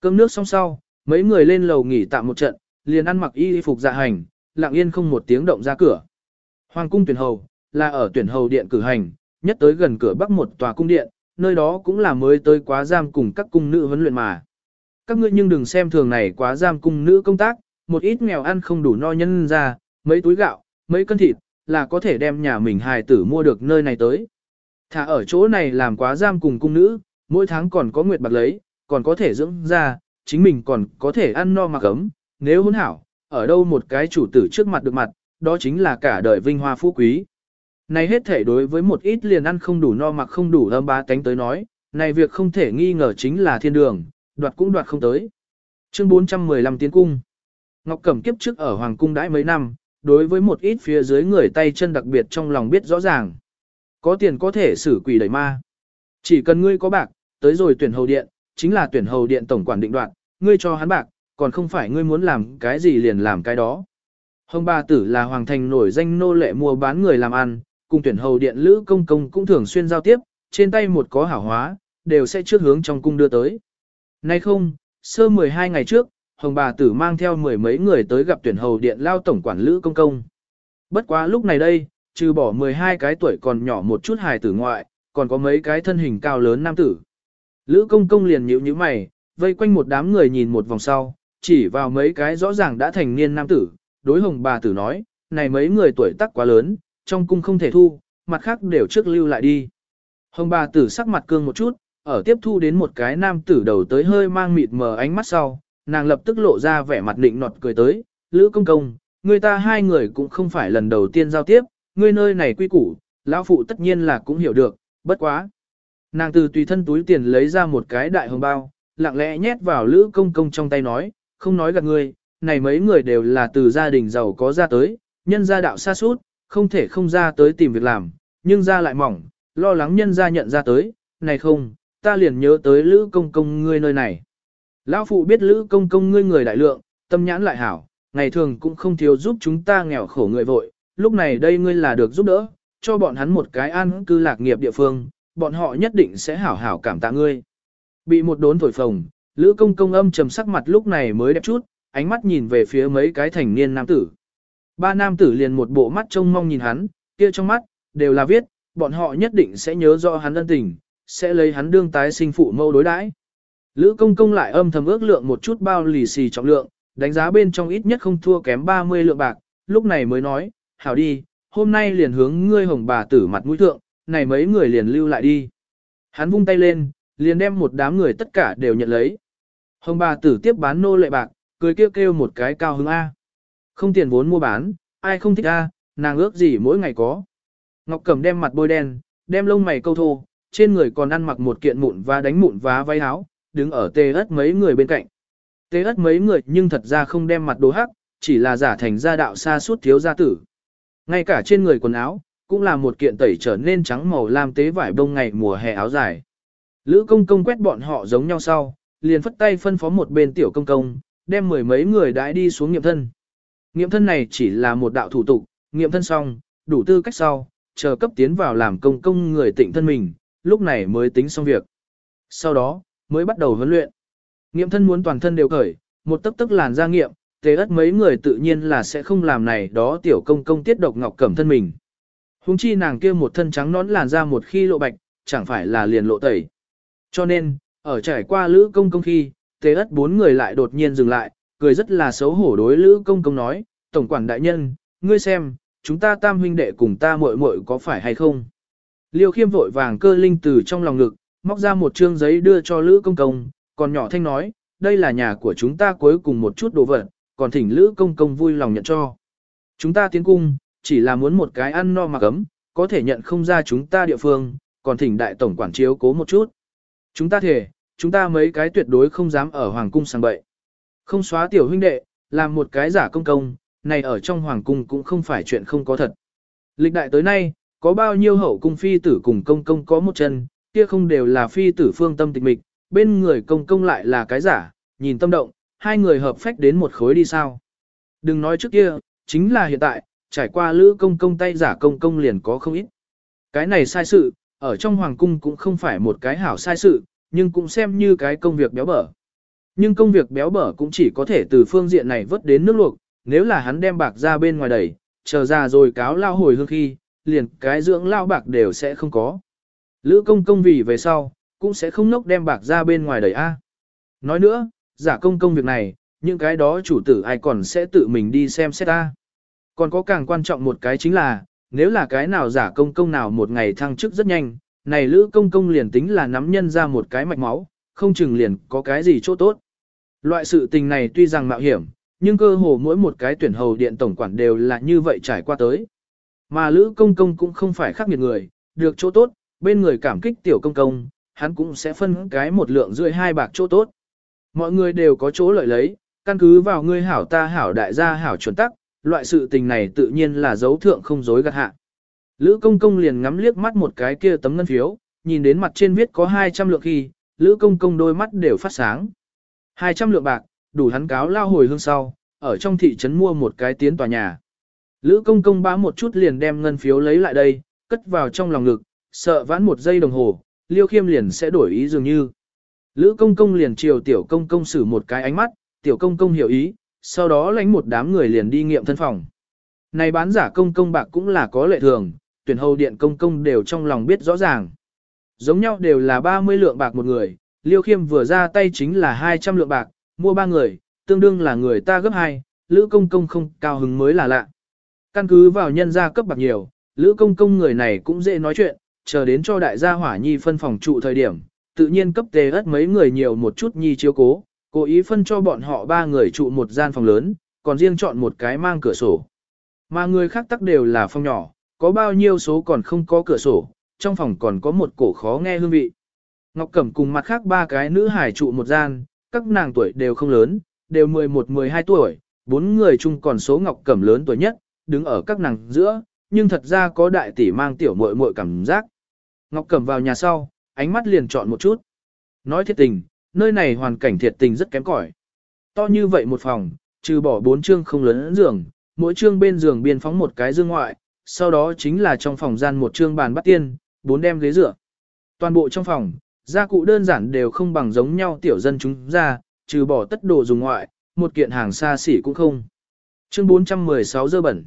Speaker 1: Cơm nước xong sau, mấy người lên lầu nghỉ tạm một trận, liền ăn mặc y phục dạ hành, lặng yên không một tiếng động ra cửa. Hoàng cung tuyển hầu, là ở tuyển hầu điện cử hành, nhất tới gần cửa bắc một tòa cung điện, nơi đó cũng là mới tới quá giam cùng các cung nữ huấn luyện mà. Các ngươi nhưng đừng xem thường này quá giam cung nữ công tác, một ít nghèo ăn không đủ no nhân ra, mấy túi gạo, mấy cân thịt, là có thể đem nhà mình hài tử mua được nơi này tới. Thả ở chỗ này làm quá giam cùng cung nữ, mỗi tháng còn có nguyệt bạc lấy, còn có thể dưỡng ra, chính mình còn có thể ăn no mặc ấm, nếu hôn hảo, ở đâu một cái chủ tử trước mặt được mặt, đó chính là cả đời vinh hoa phú quý. Này hết thể đối với một ít liền ăn không đủ no mặc không đủ âm ba tánh tới nói, này việc không thể nghi ngờ chính là thiên đường, đoạt cũng đoạt không tới. Chương 415 tiến cung. Ngọc Cẩm kiếp trước ở Hoàng cung đãi mấy năm, đối với một ít phía dưới người tay chân đặc biệt trong lòng biết rõ ràng. Có tiền có thể xử quỷ đẩy ma. Chỉ cần ngươi có bạc, tới rồi tuyển hầu điện, chính là tuyển hầu điện tổng quản định đoạt, ngươi cho hắn bạc, còn không phải ngươi muốn làm cái gì liền làm cái đó. Hồng Ba Tử là hoàng thành nổi danh nô lệ mua bán người làm ăn, cung tuyển hầu điện lữ công công cũng thường xuyên giao tiếp, trên tay một có hảo hóa, đều sẽ trước hướng trong cung đưa tới. Nay không, sơ 12 ngày trước, hồng bà tử mang theo mười mấy người tới gặp tuyển hầu điện lao tổng quản lữ công công. Bất quá lúc này đây, trừ bỏ 12 cái tuổi còn nhỏ một chút hài tử ngoại, còn có mấy cái thân hình cao lớn nam tử. Lữ công công liền nhíu nhíu mày, vây quanh một đám người nhìn một vòng sau, chỉ vào mấy cái rõ ràng đã thành niên nam tử, đối hồng bà tử nói, này mấy người tuổi tác quá lớn, trong cung không thể thu, mặt khác đều trước lưu lại đi. Hồng bà tử sắc mặt cương một chút, ở tiếp thu đến một cái nam tử đầu tới hơi mang mịt mờ ánh mắt sau, nàng lập tức lộ ra vẻ mặt định nọt cười tới, Lữ Công Công, người ta hai người cũng không phải lần đầu tiên giao tiếp, người nơi này quy củ, lão phụ tất nhiên là cũng hiểu được, bất quá. Nàng từ tùy thân túi tiền lấy ra một cái đại hồng bao, lặng lẽ nhét vào Lữ Công Công trong tay nói, không nói gạt người, này mấy người đều là từ gia đình giàu có ra tới, nhân gia đạo xa suốt, không thể không ra tới tìm việc làm, nhưng ra lại mỏng, lo lắng nhân ra nhận ra tới, này không, ta liền nhớ tới Lữ Công Công ngươi nơi này. Lão phụ biết Lữ Công Công ngươi người đại lượng, tâm nhãn lại hảo, ngày thường cũng không thiếu giúp chúng ta nghèo khổ người vội, lúc này đây ngươi là được giúp đỡ, cho bọn hắn một cái an cư lạc nghiệp địa phương, bọn họ nhất định sẽ hảo hảo cảm tạ ngươi. Bị một đốn thổi phồng, Lữ Công Công âm trầm sắc mặt lúc này mới đẹp chút, ánh mắt nhìn về phía mấy cái thành niên nam tử. Ba nam tử liền một bộ mắt trông mong nhìn hắn, kia trong mắt, đều là viết, bọn họ nhất định sẽ nhớ rõ hắn ân tình, sẽ lấy hắn đương tái sinh phụ mâu đối đãi. Lữ công công lại âm thầm ước lượng một chút bao lì xì trọng lượng, đánh giá bên trong ít nhất không thua kém 30 lượng bạc, lúc này mới nói, hảo đi, hôm nay liền hướng ngươi hồng bà tử mặt mũi thượng, này mấy người liền lưu lại đi. Hắn vung tay lên, liền đem một đám người tất cả đều nhận lấy. Hồng bà tử tiếp bán nô lệ bạc, cười kêu kêu một cái cao hứng A. Không tiền vốn mua bán, ai không thích a, nàng ước gì mỗi ngày có. Ngọc Cẩm đem mặt bôi đen, đem lông mày câu thô, trên người còn ăn mặc một kiện mụn và đánh mụn và váy áo, đứng ở tê ớt mấy người bên cạnh. Tê ớt mấy người nhưng thật ra không đem mặt đồ hắc, chỉ là giả thành gia đạo xa suốt thiếu gia tử. Ngay cả trên người quần áo, cũng là một kiện tẩy trở nên trắng màu lam tế vải bông ngày mùa hè áo dài. Lữ công công quét bọn họ giống nhau sau, liền phất tay phân phó một bên tiểu công công, đem mười mấy người đãi đi xuống nghiệm thân. Nghiệm thân này chỉ là một đạo thủ tục, nghiệm thân xong, đủ tư cách sau, chờ cấp tiến vào làm công công người tịnh thân mình, lúc này mới tính xong việc. Sau đó, mới bắt đầu huấn luyện. Nghiệm thân muốn toàn thân đều khởi, một tấc tấc làn ra nghiệm, tế ất mấy người tự nhiên là sẽ không làm này đó tiểu công công tiết độc ngọc cẩm thân mình. Hùng chi nàng kia một thân trắng nón làn ra một khi lộ bạch, chẳng phải là liền lộ tẩy. Cho nên, ở trải qua lữ công công khi, tế ất bốn người lại đột nhiên dừng lại, cười rất là xấu hổ đối Lữ Công Công nói, Tổng quản đại nhân, ngươi xem, chúng ta tam huynh đệ cùng ta muội muội có phải hay không? Liêu khiêm vội vàng cơ linh từ trong lòng ngực, móc ra một trương giấy đưa cho Lữ Công Công, còn nhỏ thanh nói, đây là nhà của chúng ta cuối cùng một chút đồ vật, còn thỉnh Lữ Công Công vui lòng nhận cho. Chúng ta tiến cung, chỉ là muốn một cái ăn no mà ấm, có thể nhận không ra chúng ta địa phương, còn thỉnh đại tổng quản chiếu cố một chút. Chúng ta thể, chúng ta mấy cái tuyệt đối không dám ở hoàng cung sang bậy. Không xóa tiểu huynh đệ, làm một cái giả công công, này ở trong hoàng cung cũng không phải chuyện không có thật. Lịch đại tới nay, có bao nhiêu hậu cung phi tử cùng công công có một chân, kia không đều là phi tử phương tâm tịch mịch, bên người công công lại là cái giả, nhìn tâm động, hai người hợp phách đến một khối đi sao. Đừng nói trước kia, chính là hiện tại, trải qua lữ công công tay giả công công liền có không ít. Cái này sai sự, ở trong hoàng cung cũng không phải một cái hảo sai sự, nhưng cũng xem như cái công việc béo bở. Nhưng công việc béo bở cũng chỉ có thể từ phương diện này vớt đến nước luộc, nếu là hắn đem bạc ra bên ngoài đẩy, chờ ra rồi cáo lao hồi hương khi, liền cái dưỡng lao bạc đều sẽ không có. Lữ công công vì về sau, cũng sẽ không nốc đem bạc ra bên ngoài đẩy a. Nói nữa, giả công công việc này, những cái đó chủ tử ai còn sẽ tự mình đi xem xét a Còn có càng quan trọng một cái chính là, nếu là cái nào giả công công nào một ngày thăng chức rất nhanh, này lữ công công liền tính là nắm nhân ra một cái mạch máu, không chừng liền có cái gì chỗ tốt. Loại sự tình này tuy rằng mạo hiểm, nhưng cơ hồ mỗi một cái tuyển hầu điện tổng quản đều là như vậy trải qua tới. Mà Lữ Công Công cũng không phải khác nghiệt người, được chỗ tốt, bên người cảm kích tiểu công công, hắn cũng sẽ phân cái một lượng rưỡi hai bạc chỗ tốt. Mọi người đều có chỗ lợi lấy, căn cứ vào ngươi hảo ta hảo đại gia hảo chuẩn tắc, loại sự tình này tự nhiên là dấu thượng không dối gạt hạ. Lữ công công liền ngắm liếc mắt một cái kia tấm ngân phiếu, nhìn đến mặt trên viết có 200 lượng khi, Lữ công công đôi mắt đều phát sáng. 200 lượng bạc, đủ hắn cáo lao hồi hương sau, ở trong thị trấn mua một cái tiến tòa nhà. Lữ công công bá một chút liền đem ngân phiếu lấy lại đây, cất vào trong lòng ngực, sợ vãn một giây đồng hồ, liêu khiêm liền sẽ đổi ý dường như. Lữ công công liền chiều tiểu công công xử một cái ánh mắt, tiểu công công hiểu ý, sau đó lãnh một đám người liền đi nghiệm thân phòng. Này bán giả công công bạc cũng là có lệ thường, tuyển hầu điện công công đều trong lòng biết rõ ràng. Giống nhau đều là 30 lượng bạc một người, Liêu Khiêm vừa ra tay chính là 200 lượng bạc, mua ba người, tương đương là người ta gấp hai, Lữ Công Công không cao hứng mới là lạ. Căn cứ vào nhân gia cấp bạc nhiều, Lữ Công Công người này cũng dễ nói chuyện, chờ đến cho đại gia hỏa nhi phân phòng trụ thời điểm, tự nhiên cấp tề ớt mấy người nhiều một chút nhi chiếu cố, cố ý phân cho bọn họ ba người trụ một gian phòng lớn, còn riêng chọn một cái mang cửa sổ. Mà người khác tắc đều là phòng nhỏ, có bao nhiêu số còn không có cửa sổ, trong phòng còn có một cổ khó nghe hương vị. Ngọc Cẩm cùng mặt khác ba cái nữ hải trụ một gian, các nàng tuổi đều không lớn, đều 11-12 tuổi, bốn người chung còn số Ngọc Cẩm lớn tuổi nhất, đứng ở các nàng giữa, nhưng thật ra có đại tỷ mang tiểu muội muội cảm giác. Ngọc Cẩm vào nhà sau, ánh mắt liền chọn một chút. Nói thiệt tình, nơi này hoàn cảnh thiệt tình rất kém cỏi. To như vậy một phòng, trừ bỏ bốn chương không lớn giường, mỗi chương bên giường biên phóng một cái dương ngoại, sau đó chính là trong phòng gian một chương bàn bắt tiên, bốn đem ghế dựa. Toàn bộ trong phòng, gia cụ đơn giản đều không bằng giống nhau tiểu dân chúng ra, trừ bỏ tất đồ dùng ngoại, một kiện hàng xa xỉ cũng không. Chương 416 dơ bẩn.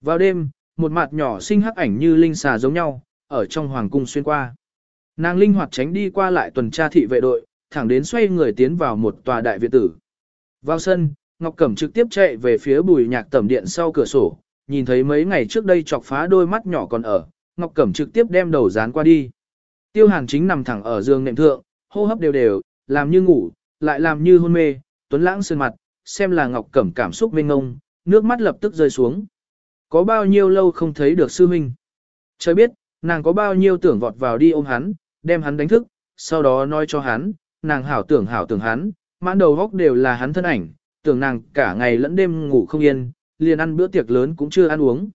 Speaker 1: Vào đêm, một mặt nhỏ sinh hắc ảnh như linh xà giống nhau, ở trong hoàng cung xuyên qua. Nàng linh hoạt tránh đi qua lại tuần tra thị vệ đội, thẳng đến xoay người tiến vào một tòa đại viện tử. Vào sân, Ngọc Cẩm trực tiếp chạy về phía bùi nhạc tẩm điện sau cửa sổ, nhìn thấy mấy ngày trước đây chọc phá đôi mắt nhỏ còn ở, Ngọc Cẩm trực tiếp đem đầu dán qua đi. Tiêu hàn chính nằm thẳng ở giường nệm thượng, hô hấp đều đều, làm như ngủ, lại làm như hôn mê, tuấn lãng sơn mặt, xem là ngọc cẩm cảm xúc mênh ngông, nước mắt lập tức rơi xuống. Có bao nhiêu lâu không thấy được sư huynh? Trời biết, nàng có bao nhiêu tưởng vọt vào đi ôm hắn, đem hắn đánh thức, sau đó nói cho hắn, nàng hảo tưởng hảo tưởng hắn, mãn đầu góc đều là hắn thân ảnh, tưởng nàng cả ngày lẫn đêm ngủ không yên, liền ăn bữa tiệc lớn cũng chưa ăn uống.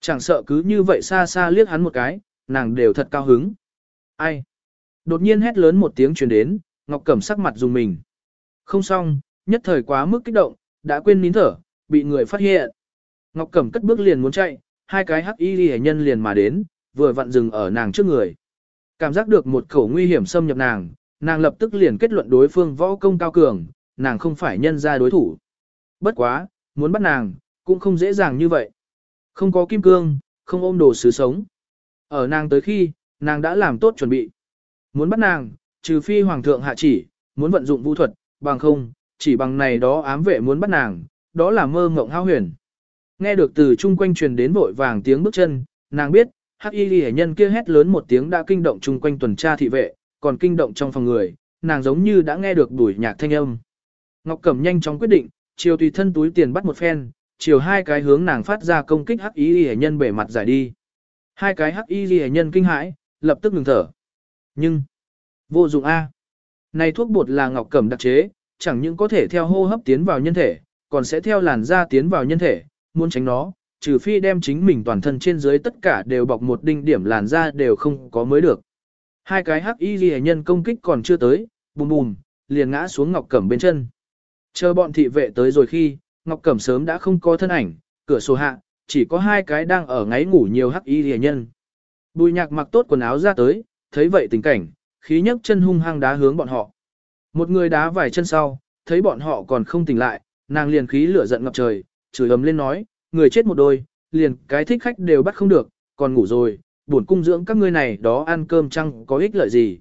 Speaker 1: Chẳng sợ cứ như vậy xa xa liếc hắn một cái, nàng đều thật cao hứng. Ai? Đột nhiên hét lớn một tiếng truyền đến, Ngọc Cẩm sắc mặt dùng mình. Không xong, nhất thời quá mức kích động, đã quên nín thở, bị người phát hiện. Ngọc Cẩm cất bước liền muốn chạy, hai cái hắc y liễu nhân liền mà đến, vừa vặn dừng ở nàng trước người. Cảm giác được một khẩu nguy hiểm xâm nhập nàng, nàng lập tức liền kết luận đối phương võ công cao cường, nàng không phải nhân ra đối thủ. Bất quá, muốn bắt nàng, cũng không dễ dàng như vậy. Không có kim cương, không ôm đồ sứ sống. Ở nàng tới khi, Nàng đã làm tốt chuẩn bị. Muốn bắt nàng, trừ phi hoàng thượng hạ chỉ, muốn vận dụng vũ thuật, bằng không, chỉ bằng này đó ám vệ muốn bắt nàng, đó là mơ ngộng hao huyền. Nghe được từ chung quanh truyền đến vội vàng tiếng bước chân, nàng biết, hắc y ghi nhân kia hét lớn một tiếng đã kinh động chung quanh tuần tra thị vệ, còn kinh động trong phòng người, nàng giống như đã nghe được đuổi nhạc thanh âm. Ngọc Cẩm nhanh chóng quyết định, chiều tùy thân túi tiền bắt một phen, chiều hai cái hướng nàng phát ra công kích hắc y ghi nhân bể mặt giải đi. Hai cái hắc y ghi nhân kinh hãi, lập tức ngừng thở. Nhưng, vô dụng A. Này thuốc bột là ngọc cẩm đặc chế, chẳng những có thể theo hô hấp tiến vào nhân thể, còn sẽ theo làn da tiến vào nhân thể, muốn tránh nó, trừ phi đem chính mình toàn thân trên dưới tất cả đều bọc một đinh điểm làn da đều không có mới được. Hai cái hắc y ghi nhân công kích còn chưa tới, bùm bùm, liền ngã xuống ngọc cẩm bên chân. Chờ bọn thị vệ tới rồi khi, ngọc cẩm sớm đã không có thân ảnh, cửa sổ hạ, chỉ có hai cái đang ở ngáy ngủ nhiều hắc y ghi nhân. Bùi nhạc mặc tốt quần áo ra tới, thấy vậy tình cảnh, khí nhấc chân hung hăng đá hướng bọn họ. Một người đá vài chân sau, thấy bọn họ còn không tỉnh lại, nàng liền khí lửa giận ngập trời, chửi ầm lên nói, người chết một đôi, liền cái thích khách đều bắt không được, còn ngủ rồi, buồn cung dưỡng các ngươi này đó ăn cơm chăng có ích lợi gì.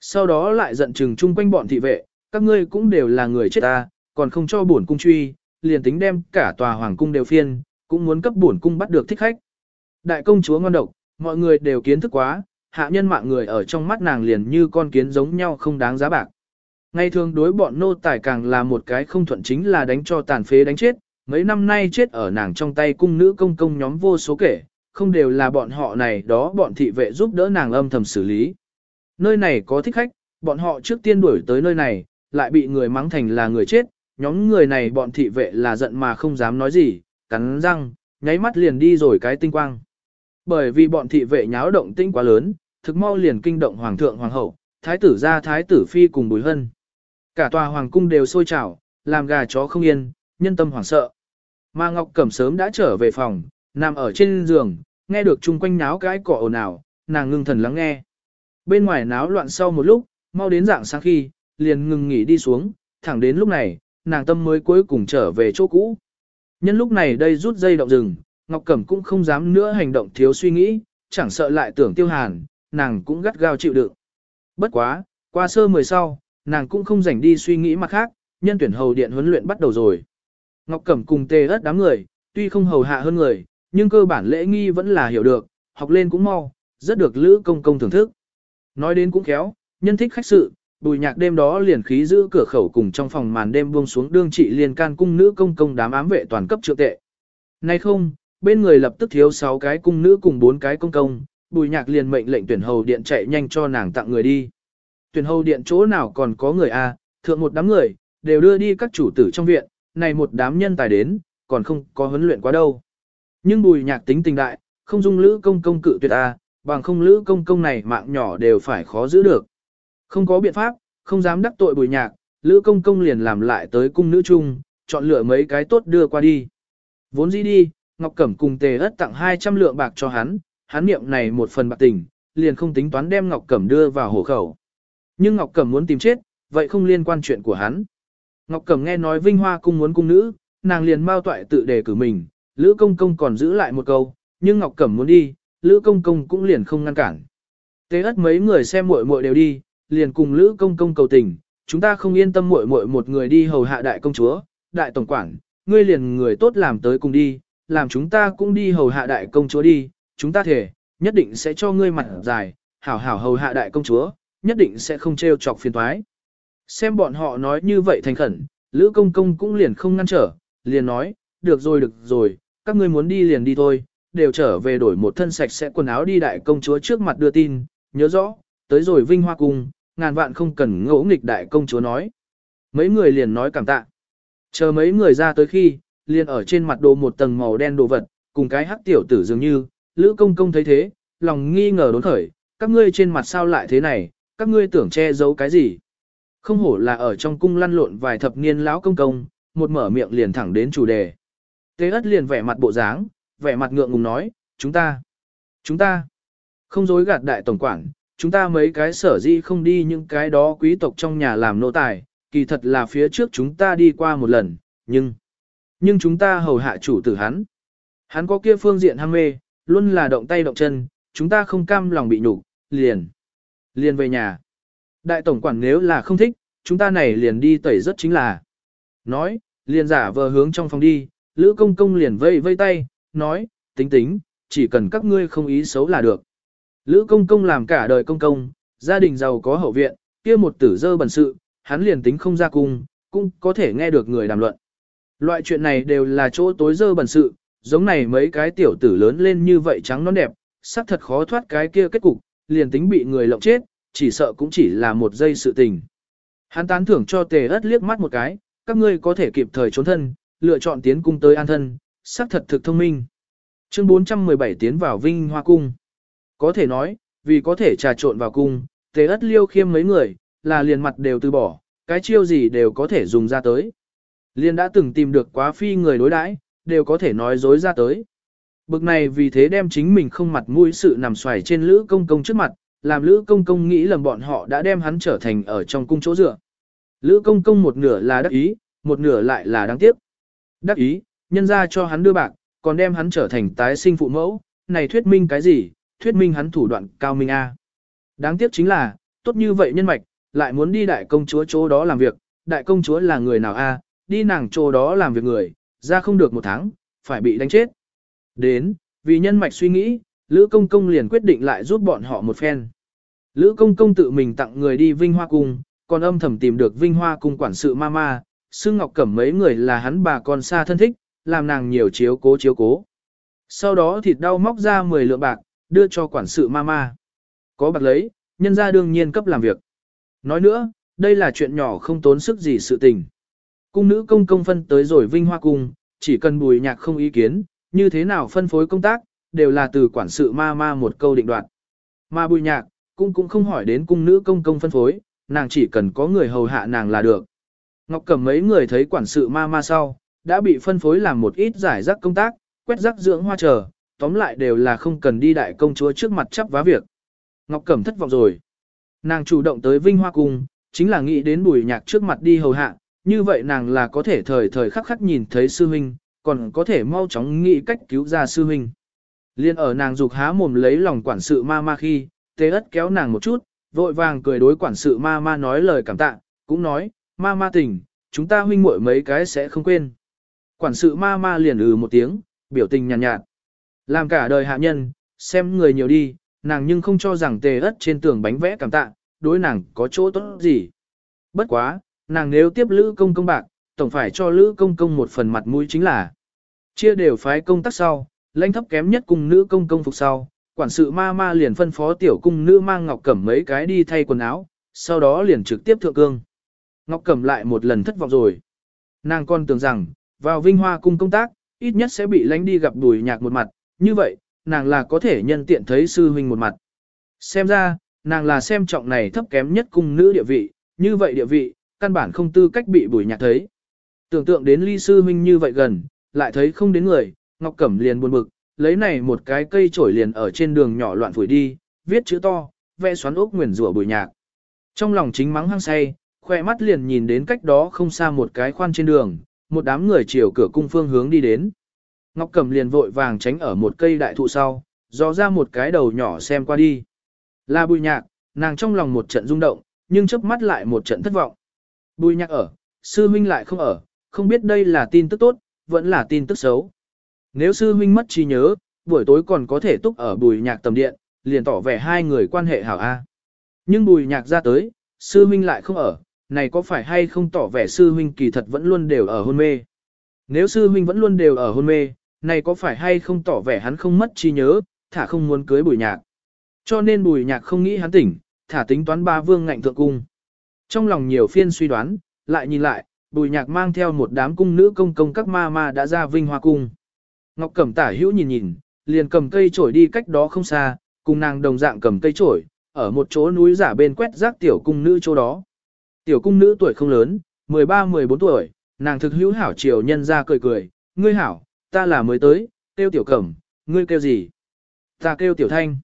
Speaker 1: Sau đó lại giận chừng chung quanh bọn thị vệ, các ngươi cũng đều là người chết ta, còn không cho buồn cung truy, liền tính đem cả tòa hoàng cung đều phiên, cũng muốn cấp buồn cung bắt được thích khách. Đại công chúa ngon độc, mọi người đều kiến thức quá, hạ nhân mạng người ở trong mắt nàng liền như con kiến giống nhau không đáng giá bạc. Ngày thường đối bọn nô tài càng là một cái không thuận chính là đánh cho tàn phế đánh chết, mấy năm nay chết ở nàng trong tay cung nữ công công nhóm vô số kể, không đều là bọn họ này đó bọn thị vệ giúp đỡ nàng âm thầm xử lý. Nơi này có thích khách, bọn họ trước tiên đuổi tới nơi này, lại bị người mắng thành là người chết, nhóm người này bọn thị vệ là giận mà không dám nói gì, cắn răng, nháy mắt liền đi rồi cái tinh quang. Bởi vì bọn thị vệ nháo động tĩnh quá lớn, thực mau liền kinh động hoàng thượng hoàng hậu, thái tử gia thái tử phi cùng bùi hân. Cả tòa hoàng cung đều sôi trào, làm gà chó không yên, nhân tâm hoảng sợ. Mà Ngọc Cẩm sớm đã trở về phòng, nằm ở trên giường, nghe được chung quanh náo cái cỏ ồn ào, nàng ngưng thần lắng nghe. Bên ngoài náo loạn sau một lúc, mau đến dạng sáng khi, liền ngừng nghỉ đi xuống, thẳng đến lúc này, nàng tâm mới cuối cùng trở về chỗ cũ. Nhân lúc này đây rút dây động rừng, Ngọc Cẩm cũng không dám nữa hành động thiếu suy nghĩ, chẳng sợ lại tưởng tiêu hàn, nàng cũng gắt gao chịu đựng. Bất quá, qua sơ mười sau, nàng cũng không rảnh đi suy nghĩ mặt khác, nhân tuyển hầu điện huấn luyện bắt đầu rồi. Ngọc Cẩm cùng tê ớt đám người, tuy không hầu hạ hơn người, nhưng cơ bản lễ nghi vẫn là hiểu được, học lên cũng mau, rất được lữ công công thưởng thức. Nói đến cũng khéo, nhân thích khách sự, bùi nhạc đêm đó liền khí giữ cửa khẩu cùng trong phòng màn đêm buông xuống đương trị liền can cung nữ công công đám ám vệ toàn cấp trượng tệ. Nay không, bên người lập tức thiếu 6 cái cung nữ cùng 4 cái công công, bùi nhạc liền mệnh lệnh tuyển hầu điện chạy nhanh cho nàng tặng người đi. Tuyển hầu điện chỗ nào còn có người a à, thượng một đám người, đều đưa đi các chủ tử trong viện, này một đám nhân tài đến, còn không có huấn luyện quá đâu. Nhưng bùi nhạc tính tình đại, không dung lữ công công cự tuyệt a bằng không lữ công công này mạng nhỏ đều phải khó giữ được. Không có biện pháp, không dám đắc tội bùi nhạc, lữ công công liền làm lại tới cung nữ chung, chọn lựa mấy cái tốt đưa qua đi. Vốn dĩ đi, Ngọc Cẩm cùng Tề Ất tặng 200 lượng bạc cho hắn, hắn niệm này một phần bạc tình, liền không tính toán đem Ngọc Cẩm đưa vào hổ khẩu. Nhưng Ngọc Cẩm muốn tìm chết, vậy không liên quan chuyện của hắn. Ngọc Cẩm nghe nói Vinh Hoa cung muốn cung nữ, nàng liền mau toại tự đề cử mình, Lữ Công Công còn giữ lại một câu, nhưng Ngọc Cẩm muốn đi, Lữ Công Công cũng liền không ngăn cản. Tề ất mấy người xem muội muội đều đi, liền cùng Lữ Công Công cầu tình, chúng ta không yên tâm muội muội một người đi hầu hạ đại công chúa, đại tổng quản, ngươi liền người tốt làm tới cùng đi, làm chúng ta cũng đi hầu hạ đại công chúa đi, chúng ta thể, nhất định sẽ cho ngươi mặt dài, hảo hảo hầu hạ đại công chúa, nhất định sẽ không trêu chọc phiền toái. Xem bọn họ nói như vậy thành khẩn, Lữ Công Công cũng liền không ngăn trở, liền nói, được rồi được rồi, các ngươi muốn đi liền đi thôi, đều trở về đổi một thân sạch sẽ quần áo đi đại công chúa trước mặt đưa tin, nhớ rõ, tới rồi vinh hoa cung, ngàn vạn không cần ngỗ nghịch đại công chúa nói. Mấy người liền nói cảm tạ. Chờ mấy người ra tới khi, liền ở trên mặt đồ một tầng màu đen đồ vật, cùng cái hắc tiểu tử dường như, Lữ Công Công thấy thế, lòng nghi ngờ đốn khởi, các ngươi trên mặt sao lại thế này, các ngươi tưởng che giấu cái gì? Không hổ là ở trong cung lăn lộn vài thập niên lão công công, một mở miệng liền thẳng đến chủ đề. Tế ất liền vẻ mặt bộ dáng, vẻ mặt ngượng ngùng nói, chúng ta, chúng ta, không dối gạt đại tổng quản, chúng ta mấy cái sở di không đi những cái đó quý tộc trong nhà làm nô tài, kỳ thật là phía trước chúng ta đi qua một lần, nhưng, nhưng chúng ta hầu hạ chủ tử hắn. Hắn có kia phương diện ham mê, luôn là động tay động chân, chúng ta không cam lòng bị nhục, liền. Liền về nhà. Đại tổng quản nếu là không thích, chúng ta này liền đi tẩy rất chính là. Nói, liền giả vờ hướng trong phòng đi, Lữ Công Công liền vây vây tay, nói, tính tính, chỉ cần các ngươi không ý xấu là được. Lữ Công Công làm cả đời công công, gia đình giàu có hậu viện, kia một tử dơ bẩn sự, hắn liền tính không ra cung, cũng có thể nghe được người đàm luận. Loại chuyện này đều là chỗ tối dơ bẩn sự, giống này mấy cái tiểu tử lớn lên như vậy trắng non đẹp, sắc thật khó thoát cái kia kết cục, liền tính bị người lộng chết, chỉ sợ cũng chỉ là một giây sự tình. Hắn tán thưởng cho tề ớt liếc mắt một cái, các ngươi có thể kịp thời trốn thân, lựa chọn tiến cung tới an thân, sắc thật thực thông minh. Chương 417 tiến vào Vinh Hoa Cung. Có thể nói, vì có thể trà trộn vào cung, tề ớt liêu khiêm mấy người, là liền mặt đều từ bỏ, cái chiêu gì đều có thể dùng ra tới. Liên đã từng tìm được quá phi người đối đãi, đều có thể nói dối ra tới. Bực này vì thế đem chính mình không mặt mũi sự nằm xoài trên Lữ Công Công trước mặt, làm Lữ Công Công nghĩ lầm bọn họ đã đem hắn trở thành ở trong cung chỗ dựa. Lữ Công Công một nửa là đắc ý, một nửa lại là đáng tiếc. Đắc ý, nhân ra cho hắn đưa bạc, còn đem hắn trở thành tái sinh phụ mẫu, này thuyết minh cái gì, thuyết minh hắn thủ đoạn cao minh A. Đáng tiếc chính là, tốt như vậy nhân mạch, lại muốn đi đại công chúa chỗ đó làm việc, đại công chúa là người nào A, đi nàng chỗ đó làm việc người, ra không được một tháng, phải bị đánh chết. Đến, vì nhân mạch suy nghĩ, Lữ Công Công liền quyết định lại giúp bọn họ một phen. Lữ Công Công tự mình tặng người đi Vinh Hoa Cung, còn âm thầm tìm được Vinh Hoa Cung quản sự Mama, Sương Ngọc Cẩm mấy người là hắn bà con xa thân thích, làm nàng nhiều chiếu cố chiếu cố. Sau đó thịt đau móc ra 10 lượng bạc, đưa cho quản sự Mama. Có bạc lấy, nhân ra đương nhiên cấp làm việc. Nói nữa, đây là chuyện nhỏ không tốn sức gì sự tình cung nữ công công phân tới rồi vinh hoa cung, chỉ cần bùi nhạc không ý kiến, như thế nào phân phối công tác, đều là từ quản sự ma ma một câu định đoạn. Mà bùi nhạc, cung cũng không hỏi đến cung nữ công công phân phối, nàng chỉ cần có người hầu hạ nàng là được. Ngọc Cẩm mấy người thấy quản sự ma ma sau, đã bị phân phối làm một ít giải rắc công tác, quét rắc dưỡng hoa chờ, tóm lại đều là không cần đi đại công chúa trước mặt chấp vá việc. Ngọc Cẩm thất vọng rồi. Nàng chủ động tới Vinh Hoa Cung, chính là nghĩ đến bùi nhạc trước mặt đi hầu hạ, như vậy nàng là có thể thời thời khắc khắc nhìn thấy sư huynh, còn có thể mau chóng nghĩ cách cứu ra sư huynh. Liên ở nàng dục há mồm lấy lòng quản sự ma ma khi, tế ất kéo nàng một chút, vội vàng cười đối quản sự ma ma nói lời cảm tạ, cũng nói, ma ma tỉnh, chúng ta huynh muội mấy cái sẽ không quên. Quản sự ma ma liền ừ một tiếng, biểu tình nhàn nhạt, nhạt. Làm cả đời hạ nhân, xem người nhiều đi, nàng nhưng không cho rằng tề ất trên tường bánh vẽ cảm tạ, đối nàng có chỗ tốt gì. Bất quá, nàng nếu tiếp Lữ Công công bạc, tổng phải cho Lữ Công công một phần mặt mũi chính là. Chia đều phái công tác sau, lãnh thấp kém nhất cùng nữ công công phục sau, quản sự ma ma liền phân phó tiểu cung nữ mang Ngọc Cẩm mấy cái đi thay quần áo, sau đó liền trực tiếp thượng cương. Ngọc Cẩm lại một lần thất vọng rồi. Nàng còn tưởng rằng, vào Vinh Hoa cung công tác, ít nhất sẽ bị lãnh đi gặp đùi nhạc một mặt, như vậy, nàng là có thể nhân tiện thấy sư huynh một mặt. Xem ra, nàng là xem trọng này thấp kém nhất cung nữ địa vị, như vậy địa vị, căn bản không tư cách bị bùi nhạc thấy. Tưởng tượng đến ly sư huynh như vậy gần, lại thấy không đến người, Ngọc Cẩm liền buồn bực, lấy này một cái cây trổi liền ở trên đường nhỏ loạn phủi đi, viết chữ to, vẽ xoắn ốc nguyền rủa bùi nhạc. Trong lòng chính mắng hăng say, khoe mắt liền nhìn đến cách đó không xa một cái khoan trên đường, một đám người chiều cửa cung phương hướng đi đến. Ngọc Cẩm liền vội vàng tránh ở một cây đại thụ sau, dò ra một cái đầu nhỏ xem qua đi. Là bùi nhạc, nàng trong lòng một trận rung động, nhưng chớp mắt lại một trận thất vọng. Bùi nhạc ở, sư huynh lại không ở, không biết đây là tin tức tốt, vẫn là tin tức xấu. Nếu sư huynh mất trí nhớ, buổi tối còn có thể túc ở bùi nhạc tầm điện, liền tỏ vẻ hai người quan hệ hảo A. Nhưng bùi nhạc ra tới, sư huynh lại không ở, này có phải hay không tỏ vẻ sư huynh kỳ thật vẫn luôn đều ở hôn mê. Nếu sư huynh vẫn luôn đều ở hôn mê, này có phải hay không tỏ vẻ hắn không mất trí nhớ, thả không muốn cưới bùi nhạc. Cho nên bùi nhạc không nghĩ hắn tỉnh, thả tính toán ba vương ngạnh thượng cung. Trong lòng nhiều phiên suy đoán, lại nhìn lại, bùi nhạc mang theo một đám cung nữ công công các ma ma đã ra vinh hoa cung. Ngọc Cẩm tả hữu nhìn nhìn, liền cầm cây trổi đi cách đó không xa, cùng nàng đồng dạng cầm cây trổi, ở một chỗ núi giả bên quét rác tiểu cung nữ chỗ đó. Tiểu cung nữ tuổi không lớn, 13-14 tuổi, nàng thực hữu hảo chiều nhân ra cười cười, ngươi hảo, ta là mới tới, kêu tiểu cẩm, ngươi kêu gì? Ta kêu tiểu thanh.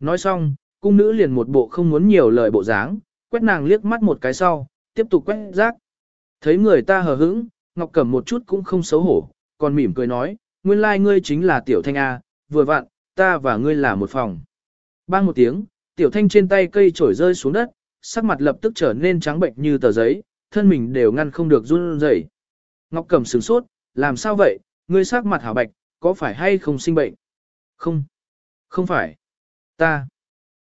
Speaker 1: Nói xong, cung nữ liền một bộ không muốn nhiều lời bộ dáng, quét nàng liếc mắt một cái sau, tiếp tục quét rác. Thấy người ta hờ hững, Ngọc Cẩm một chút cũng không xấu hổ, còn mỉm cười nói, nguyên lai like ngươi chính là Tiểu Thanh A, vừa vặn, ta và ngươi là một phòng. Bang một tiếng, Tiểu Thanh trên tay cây trổi rơi xuống đất, sắc mặt lập tức trở nên trắng bệnh như tờ giấy, thân mình đều ngăn không được run rẩy. Ngọc Cẩm sửng sốt, làm sao vậy, ngươi sắc mặt hảo bạch, có phải hay không sinh bệnh? Không, không phải. Ta,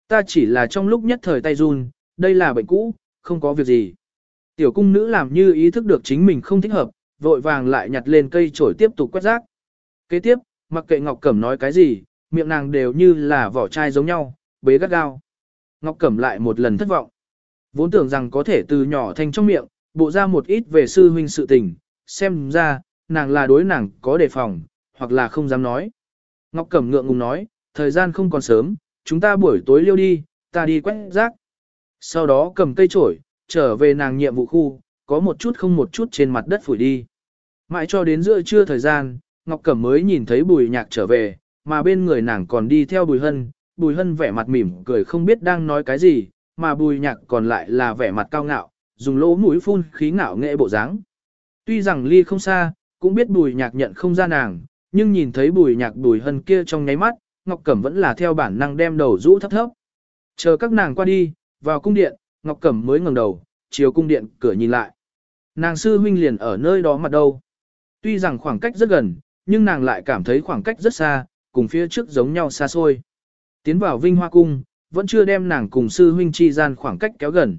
Speaker 1: ta chỉ là trong lúc nhất thời tay run, đây là bệnh cũ, không có việc gì. Tiểu cung nữ làm như ý thức được chính mình không thích hợp, vội vàng lại nhặt lên cây chổi tiếp tục quét rác. Kế tiếp, mặc kệ Ngọc Cẩm nói cái gì, miệng nàng đều như là vỏ chai giống nhau, bế gắt gao. Ngọc Cẩm lại một lần thất vọng. Vốn tưởng rằng có thể từ nhỏ thành trong miệng, bộ ra một ít về sư huynh sự tình, xem ra, nàng là đối nàng có đề phòng, hoặc là không dám nói. Ngọc Cẩm ngượng ngùng nói, thời gian không còn sớm, chúng ta buổi tối liêu đi, ta đi quét rác. Sau đó cầm cây chổi, trở về nàng nhiệm vụ khu, có một chút không một chút trên mặt đất phủi đi. Mãi cho đến giữa trưa thời gian, Ngọc Cẩm mới nhìn thấy bùi nhạc trở về, mà bên người nàng còn đi theo bùi hân, bùi hân vẻ mặt mỉm cười không biết đang nói cái gì, mà bùi nhạc còn lại là vẻ mặt cao ngạo, dùng lỗ mũi phun khí ngạo nghệ bộ dáng. Tuy rằng ly không xa, cũng biết bùi nhạc nhận không ra nàng, nhưng nhìn thấy bùi nhạc bùi hân kia trong nháy mắt, Ngọc Cẩm vẫn là theo bản năng đem đầu rũ thấp thấp. Chờ các nàng qua đi, vào cung điện, Ngọc Cẩm mới ngẩng đầu, chiều cung điện cửa nhìn lại. Nàng sư huynh liền ở nơi đó mặt đâu. Tuy rằng khoảng cách rất gần, nhưng nàng lại cảm thấy khoảng cách rất xa, cùng phía trước giống nhau xa xôi. Tiến vào Vinh Hoa cung, vẫn chưa đem nàng cùng sư huynh chi gian khoảng cách kéo gần.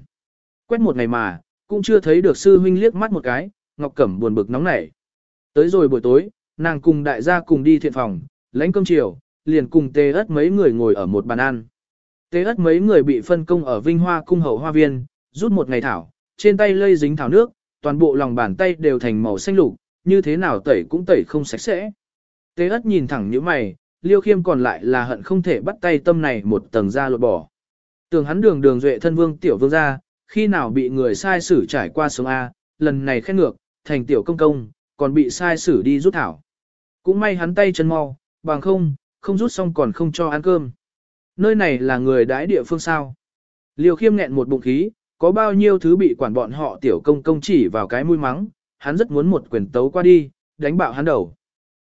Speaker 1: Quét một ngày mà, cũng chưa thấy được sư huynh liếc mắt một cái, Ngọc Cẩm buồn bực nóng nảy. Tới rồi buổi tối, nàng cùng đại gia cùng đi thiện phòng, lãnh cơm chiều, liền cùng tê ớt mấy người ngồi ở một bàn ăn. Tế ất mấy người bị phân công ở Vinh Hoa cung hậu hoa viên, rút một ngày thảo, trên tay lây dính thảo nước, toàn bộ lòng bàn tay đều thành màu xanh lục, như thế nào tẩy cũng tẩy không sạch sẽ. Tế ất nhìn thẳng như mày, liêu khiêm còn lại là hận không thể bắt tay tâm này một tầng ra lột bỏ. Tưởng hắn đường đường duệ thân vương tiểu vương ra, khi nào bị người sai xử trải qua sống A, lần này khét ngược, thành tiểu công công, còn bị sai xử đi rút thảo. Cũng may hắn tay chân mau, bằng không, không rút xong còn không cho ăn cơm nơi này là người đãi địa phương sao. Liều khiêm nghẹn một bụng khí, có bao nhiêu thứ bị quản bọn họ tiểu công công chỉ vào cái mũi mắng, hắn rất muốn một quyền tấu qua đi, đánh bạo hắn đầu.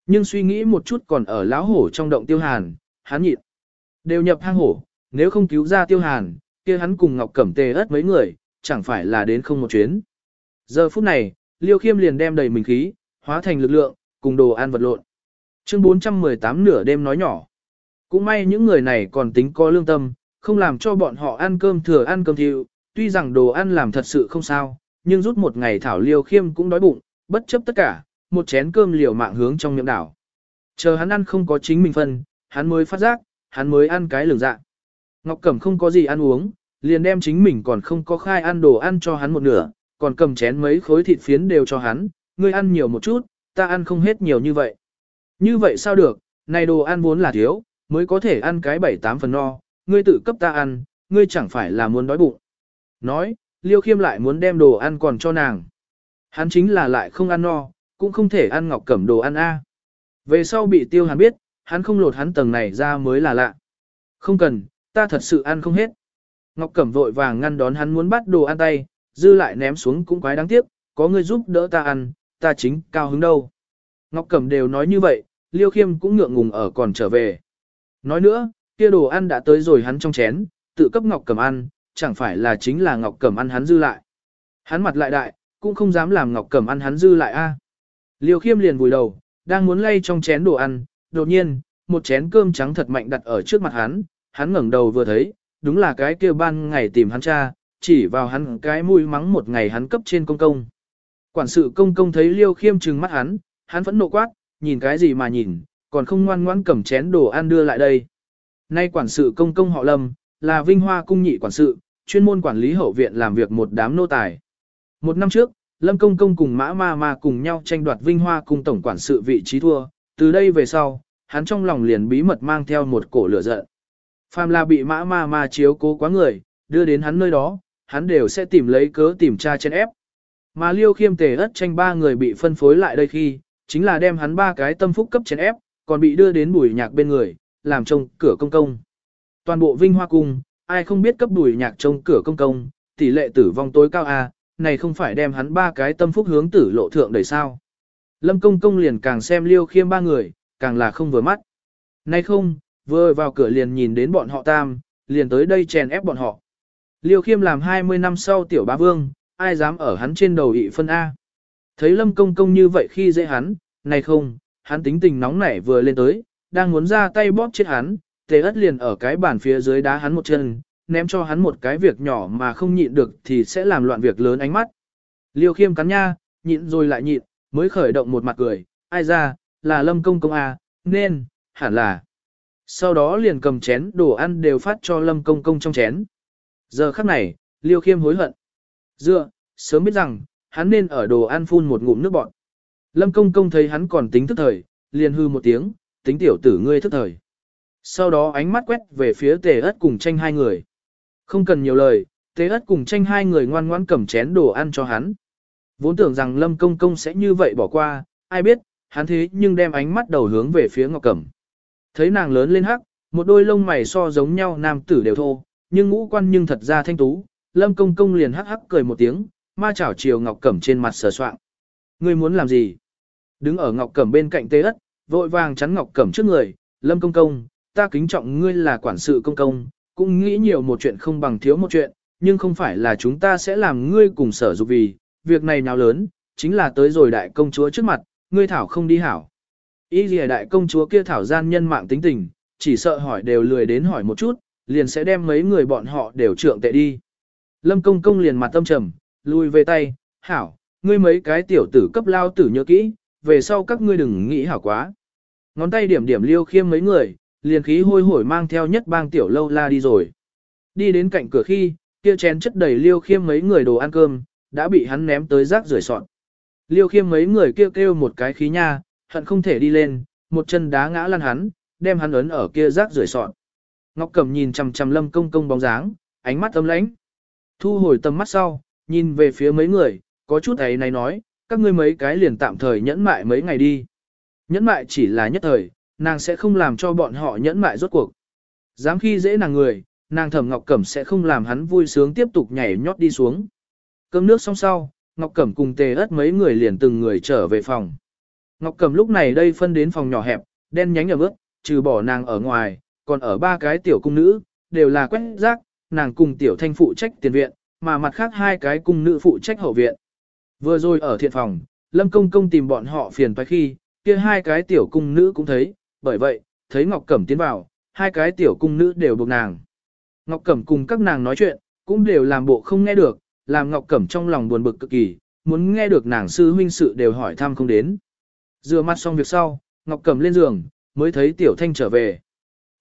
Speaker 1: Nhưng suy nghĩ một chút còn ở láo hổ trong động tiêu hàn, hắn nhịn. Đều nhập hang hổ, nếu không cứu ra tiêu hàn, kia hắn cùng Ngọc Cẩm tề ớt mấy người, chẳng phải là đến không một chuyến. Giờ phút này, Liêu Khiêm liền đem đầy mình khí, hóa thành lực lượng, cùng đồ ăn vật lộn. Chương 418 nửa đêm nói nhỏ. Cũng may những người này còn tính có lương tâm, không làm cho bọn họ ăn cơm thừa ăn cơm thiêu, tuy rằng đồ ăn làm thật sự không sao, nhưng rút một ngày thảo liêu khiêm cũng đói bụng, bất chấp tất cả, một chén cơm liều mạng hướng trong miệng đảo. Chờ hắn ăn không có chính mình phân, hắn mới phát giác, hắn mới ăn cái lường dạ. Ngọc Cẩm không có gì ăn uống, liền đem chính mình còn không có khai ăn đồ ăn cho hắn một nửa, còn cầm chén mấy khối thịt phiến đều cho hắn, ngươi ăn nhiều một chút, ta ăn không hết nhiều như vậy. Như vậy sao được, này đồ ăn vốn là thiếu, mới có thể ăn cái bảy tám phần no, ngươi tự cấp ta ăn, ngươi chẳng phải là muốn đói bụng. Nói, Liêu Khiêm lại muốn đem đồ ăn còn cho nàng. Hắn chính là lại không ăn no, cũng không thể ăn ngọc cẩm đồ ăn a. Về sau bị tiêu hắn biết, hắn không lột hắn tầng này ra mới là lạ. Không cần, ta thật sự ăn không hết. Ngọc cẩm vội vàng ngăn đón hắn muốn bắt đồ ăn tay, dư lại ném xuống cũng quái đáng tiếc, có người giúp đỡ ta ăn, ta chính cao hứng đâu. Ngọc cẩm đều nói như vậy, Liêu Khiêm cũng ngượng ngùng ở còn trở về. Nói nữa, kia đồ ăn đã tới rồi hắn trong chén, tự cấp Ngọc Cẩm ăn, chẳng phải là chính là Ngọc Cẩm ăn hắn dư lại. Hắn mặt lại đại, cũng không dám làm Ngọc Cẩm ăn hắn dư lại a. Liêu Khiêm liền vùi đầu, đang muốn lay trong chén đồ ăn, đột nhiên, một chén cơm trắng thật mạnh đặt ở trước mặt hắn, hắn ngẩng đầu vừa thấy, đúng là cái kia ban ngày tìm hắn cha, chỉ vào hắn cái mũi mắng một ngày hắn cấp trên công công. Quản sự công công thấy Liêu Khiêm trừng mắt hắn, hắn vẫn nộ quát, nhìn cái gì mà nhìn, còn không ngoan ngoãn cầm chén đồ ăn đưa lại đây. Nay quản sự công công họ Lâm, là Vinh Hoa cung nhị quản sự, chuyên môn quản lý hậu viện làm việc một đám nô tài. Một năm trước, Lâm công công cùng Mã Ma Ma cùng nhau tranh đoạt Vinh Hoa cung tổng quản sự vị trí thua, từ đây về sau, hắn trong lòng liền bí mật mang theo một cổ lửa giận. Phàm là bị Mã Ma Ma chiếu cố quá người, đưa đến hắn nơi đó, hắn đều sẽ tìm lấy cớ tìm tra trên ép. Mà Liêu Khiêm Tề ất tranh ba người bị phân phối lại đây khi, chính là đem hắn ba cái tâm phúc cấp chèn ép, còn bị đưa đến bùi nhạc bên người, làm trông cửa công công. Toàn bộ vinh hoa cung, ai không biết cấp bùi nhạc trông cửa công công, tỷ lệ tử vong tối cao a, này không phải đem hắn ba cái tâm phúc hướng tử lộ thượng đẩy sao. Lâm công công liền càng xem liêu khiêm ba người, càng là không vừa mắt. Nay không, vừa vào cửa liền nhìn đến bọn họ tam, liền tới đây chèn ép bọn họ. Liêu khiêm làm 20 năm sau tiểu bá vương, ai dám ở hắn trên đầu ị phân A. Thấy lâm công công như vậy khi dễ hắn, này không, hắn tính tình nóng nảy vừa lên tới, đang muốn ra tay bóp chết hắn, tề ất liền ở cái bàn phía dưới đá hắn một chân, ném cho hắn một cái việc nhỏ mà không nhịn được thì sẽ làm loạn việc lớn ánh mắt. Liêu khiêm cắn nha, nhịn rồi lại nhịn, mới khởi động một mặt cười, ai ra, là lâm công công à, nên, hẳn là. Sau đó liền cầm chén đồ ăn đều phát cho lâm công công trong chén. Giờ khắc này, liêu khiêm hối hận. Dựa, sớm biết rằng, hắn nên ở đồ ăn phun một ngụm nước bọt. Lâm công công thấy hắn còn tính thức thời, liền hư một tiếng, tính tiểu tử ngươi thức thời. Sau đó ánh mắt quét về phía tề ất cùng tranh hai người. Không cần nhiều lời, tề ất cùng tranh hai người ngoan ngoãn cầm chén đồ ăn cho hắn. Vốn tưởng rằng Lâm Công Công sẽ như vậy bỏ qua, ai biết, hắn thế nhưng đem ánh mắt đầu hướng về phía Ngọc Cẩm. Thấy nàng lớn lên hắc, một đôi lông mày so giống nhau nam tử đều thô, nhưng ngũ quan nhưng thật ra thanh tú, Lâm Công Công liền hắc hắc cười một tiếng, ma chảo chiều Ngọc Cẩm trên mặt sờ soạng ngươi muốn làm gì? Đứng ở Ngọc Cẩm bên cạnh tê ất, vội vàng chắn Ngọc Cẩm trước người, lâm công công, ta kính trọng ngươi là quản sự công công, cũng nghĩ nhiều một chuyện không bằng thiếu một chuyện, nhưng không phải là chúng ta sẽ làm ngươi cùng sở dục vì, việc này nào lớn, chính là tới rồi đại công chúa trước mặt, ngươi thảo không đi hảo. Ý gì đại công chúa kia thảo gian nhân mạng tính tình, chỉ sợ hỏi đều lười đến hỏi một chút, liền sẽ đem mấy người bọn họ đều trượng tệ đi. Lâm công công liền mặt tâm trầm, lùi về tay, hảo, ngươi mấy cái tiểu tử cấp lao tử nhớ kỹ, về sau các ngươi đừng nghĩ hảo quá. Ngón tay điểm điểm liêu khiêm mấy người, liền khí hôi hổi mang theo nhất bang tiểu lâu la đi rồi. Đi đến cạnh cửa khi, kia chén chất đầy liêu khiêm mấy người đồ ăn cơm, đã bị hắn ném tới rác rưởi sọn. Liêu khiêm mấy người kêu kêu một cái khí nha, hận không thể đi lên, một chân đá ngã lăn hắn, đem hắn ấn ở kia rác rưởi sọn. Ngọc Cẩm nhìn chằm chằm Lâm Công Công bóng dáng, ánh mắt ấm lãnh. Thu hồi tầm mắt sau, nhìn về phía mấy người, có chút ấy này nói, các ngươi mấy cái liền tạm thời nhẫn mại mấy ngày đi. Nhẫn mại chỉ là nhất thời, nàng sẽ không làm cho bọn họ nhẫn mại rốt cuộc. Dám khi dễ nàng người, nàng thẩm Ngọc Cẩm sẽ không làm hắn vui sướng tiếp tục nhảy nhót đi xuống. Cơm nước xong sau, Ngọc Cẩm cùng tề ớt mấy người liền từng người trở về phòng. Ngọc Cẩm lúc này đây phân đến phòng nhỏ hẹp, đen nhánh ở bước, trừ bỏ nàng ở ngoài, còn ở ba cái tiểu cung nữ, đều là quét rác, nàng cùng tiểu thanh phụ trách tiền viện, mà mặt khác hai cái cung nữ phụ trách hậu viện. Vừa rồi ở thiện phòng, Lâm Công Công tìm bọn họ phiền phải khi, kia hai cái tiểu cung nữ cũng thấy, bởi vậy, thấy Ngọc Cẩm tiến vào, hai cái tiểu cung nữ đều buộc nàng. Ngọc Cẩm cùng các nàng nói chuyện, cũng đều làm bộ không nghe được, làm Ngọc Cẩm trong lòng buồn bực cực kỳ, muốn nghe được nàng sư huynh sự đều hỏi thăm không đến. dừa mắt xong việc sau, Ngọc Cẩm lên giường, mới thấy Tiểu Thanh trở về.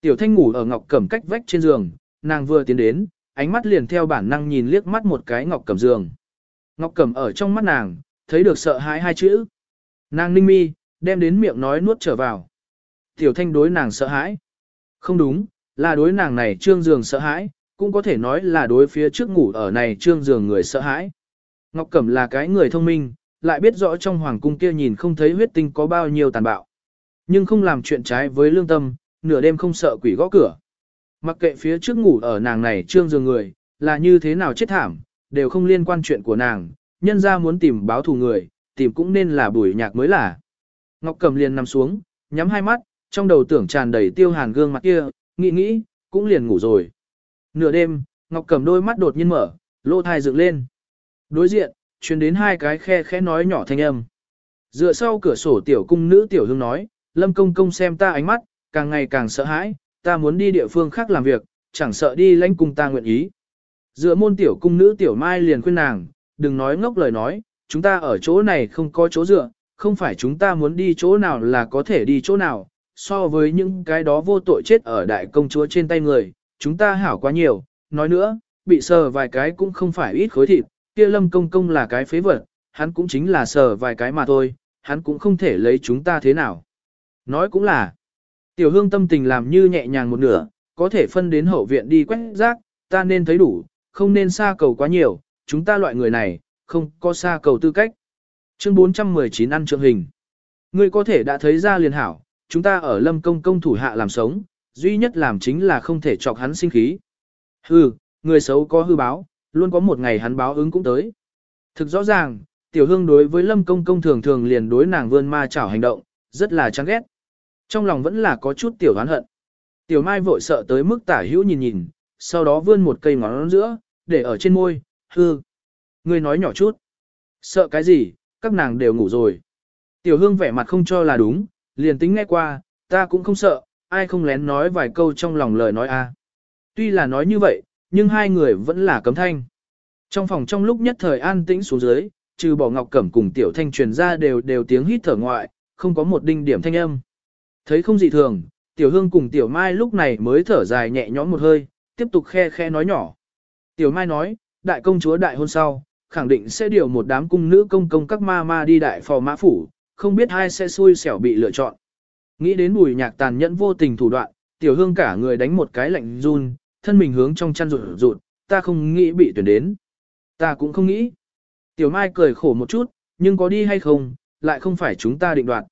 Speaker 1: Tiểu Thanh ngủ ở Ngọc Cẩm cách vách trên giường, nàng vừa tiến đến, ánh mắt liền theo bản năng nhìn liếc mắt một cái Ngọc Cẩm giường. Ngọc Cẩm ở trong mắt nàng, thấy được sợ hãi hai chữ. Nàng ninh mi, đem đến miệng nói nuốt trở vào. Tiểu thanh đối nàng sợ hãi. Không đúng, là đối nàng này trương giường sợ hãi, cũng có thể nói là đối phía trước ngủ ở này trương giường người sợ hãi. Ngọc Cẩm là cái người thông minh, lại biết rõ trong hoàng cung kia nhìn không thấy huyết tinh có bao nhiêu tàn bạo. Nhưng không làm chuyện trái với lương tâm, nửa đêm không sợ quỷ gõ cửa. Mặc kệ phía trước ngủ ở nàng này trương giường người, là như thế nào chết thảm, đều không liên quan chuyện của nàng, nhân ra muốn tìm báo thù người, tìm cũng nên là buổi nhạc mới là. Ngọc Cầm liền nằm xuống, nhắm hai mắt, trong đầu tưởng tràn đầy tiêu hàn gương mặt kia, nghĩ nghĩ, cũng liền ngủ rồi. Nửa đêm, Ngọc Cầm đôi mắt đột nhiên mở, lỗ thai dựng lên. Đối diện, truyền đến hai cái khe khẽ nói nhỏ thanh âm. Dựa sau cửa sổ tiểu cung nữ tiểu hương nói, Lâm Công Công xem ta ánh mắt, càng ngày càng sợ hãi, ta muốn đi địa phương khác làm việc, chẳng sợ đi lãnh cung ta nguyện ý. Dựa môn tiểu cung nữ tiểu mai liền khuyên nàng, đừng nói ngốc lời nói, chúng ta ở chỗ này không có chỗ dựa, không phải chúng ta muốn đi chỗ nào là có thể đi chỗ nào, so với những cái đó vô tội chết ở đại công chúa trên tay người, chúng ta hảo quá nhiều, nói nữa, bị sờ vài cái cũng không phải ít khối thịt, kia lâm công công là cái phế vật, hắn cũng chính là sờ vài cái mà thôi, hắn cũng không thể lấy chúng ta thế nào. Nói cũng là, tiểu hương tâm tình làm như nhẹ nhàng một nửa, có thể phân đến hậu viện đi quét rác, ta nên thấy đủ, không nên xa cầu quá nhiều, chúng ta loại người này, không có xa cầu tư cách. Chương 419 ăn trượng hình. Ngươi có thể đã thấy ra liền hảo, chúng ta ở lâm công công thủ hạ làm sống, duy nhất làm chính là không thể chọc hắn sinh khí. Hừ, người xấu có hư báo, luôn có một ngày hắn báo ứng cũng tới. Thực rõ ràng, tiểu hương đối với lâm công công thường thường liền đối nàng vươn ma chảo hành động, rất là chán ghét. Trong lòng vẫn là có chút tiểu oán hận. Tiểu mai vội sợ tới mức tả hữu nhìn nhìn, sau đó vươn một cây ngón giữa, để ở trên môi, hư. Ngươi nói nhỏ chút. Sợ cái gì, các nàng đều ngủ rồi. Tiểu hương vẻ mặt không cho là đúng, liền tính nghe qua, ta cũng không sợ, ai không lén nói vài câu trong lòng lời nói a. Tuy là nói như vậy, nhưng hai người vẫn là cấm thanh. Trong phòng trong lúc nhất thời an tĩnh xuống dưới, trừ bỏ ngọc cẩm cùng tiểu thanh truyền ra đều đều tiếng hít thở ngoại, không có một đinh điểm thanh âm. Thấy không dị thường, tiểu hương cùng tiểu mai lúc này mới thở dài nhẹ nhõm một hơi, tiếp tục khe khe nói nhỏ. Tiểu Mai nói, đại công chúa đại hôn sau, khẳng định sẽ điều một đám cung nữ công công các ma ma đi đại phò mã phủ, không biết ai sẽ xui xẻo bị lựa chọn. Nghĩ đến bùi nhạc tàn nhẫn vô tình thủ đoạn, tiểu hương cả người đánh một cái lạnh run, thân mình hướng trong chăn rụt rụt, ta không nghĩ bị tuyển đến. Ta cũng không nghĩ. Tiểu Mai cười khổ một chút, nhưng có đi hay không, lại không phải chúng ta định đoạt.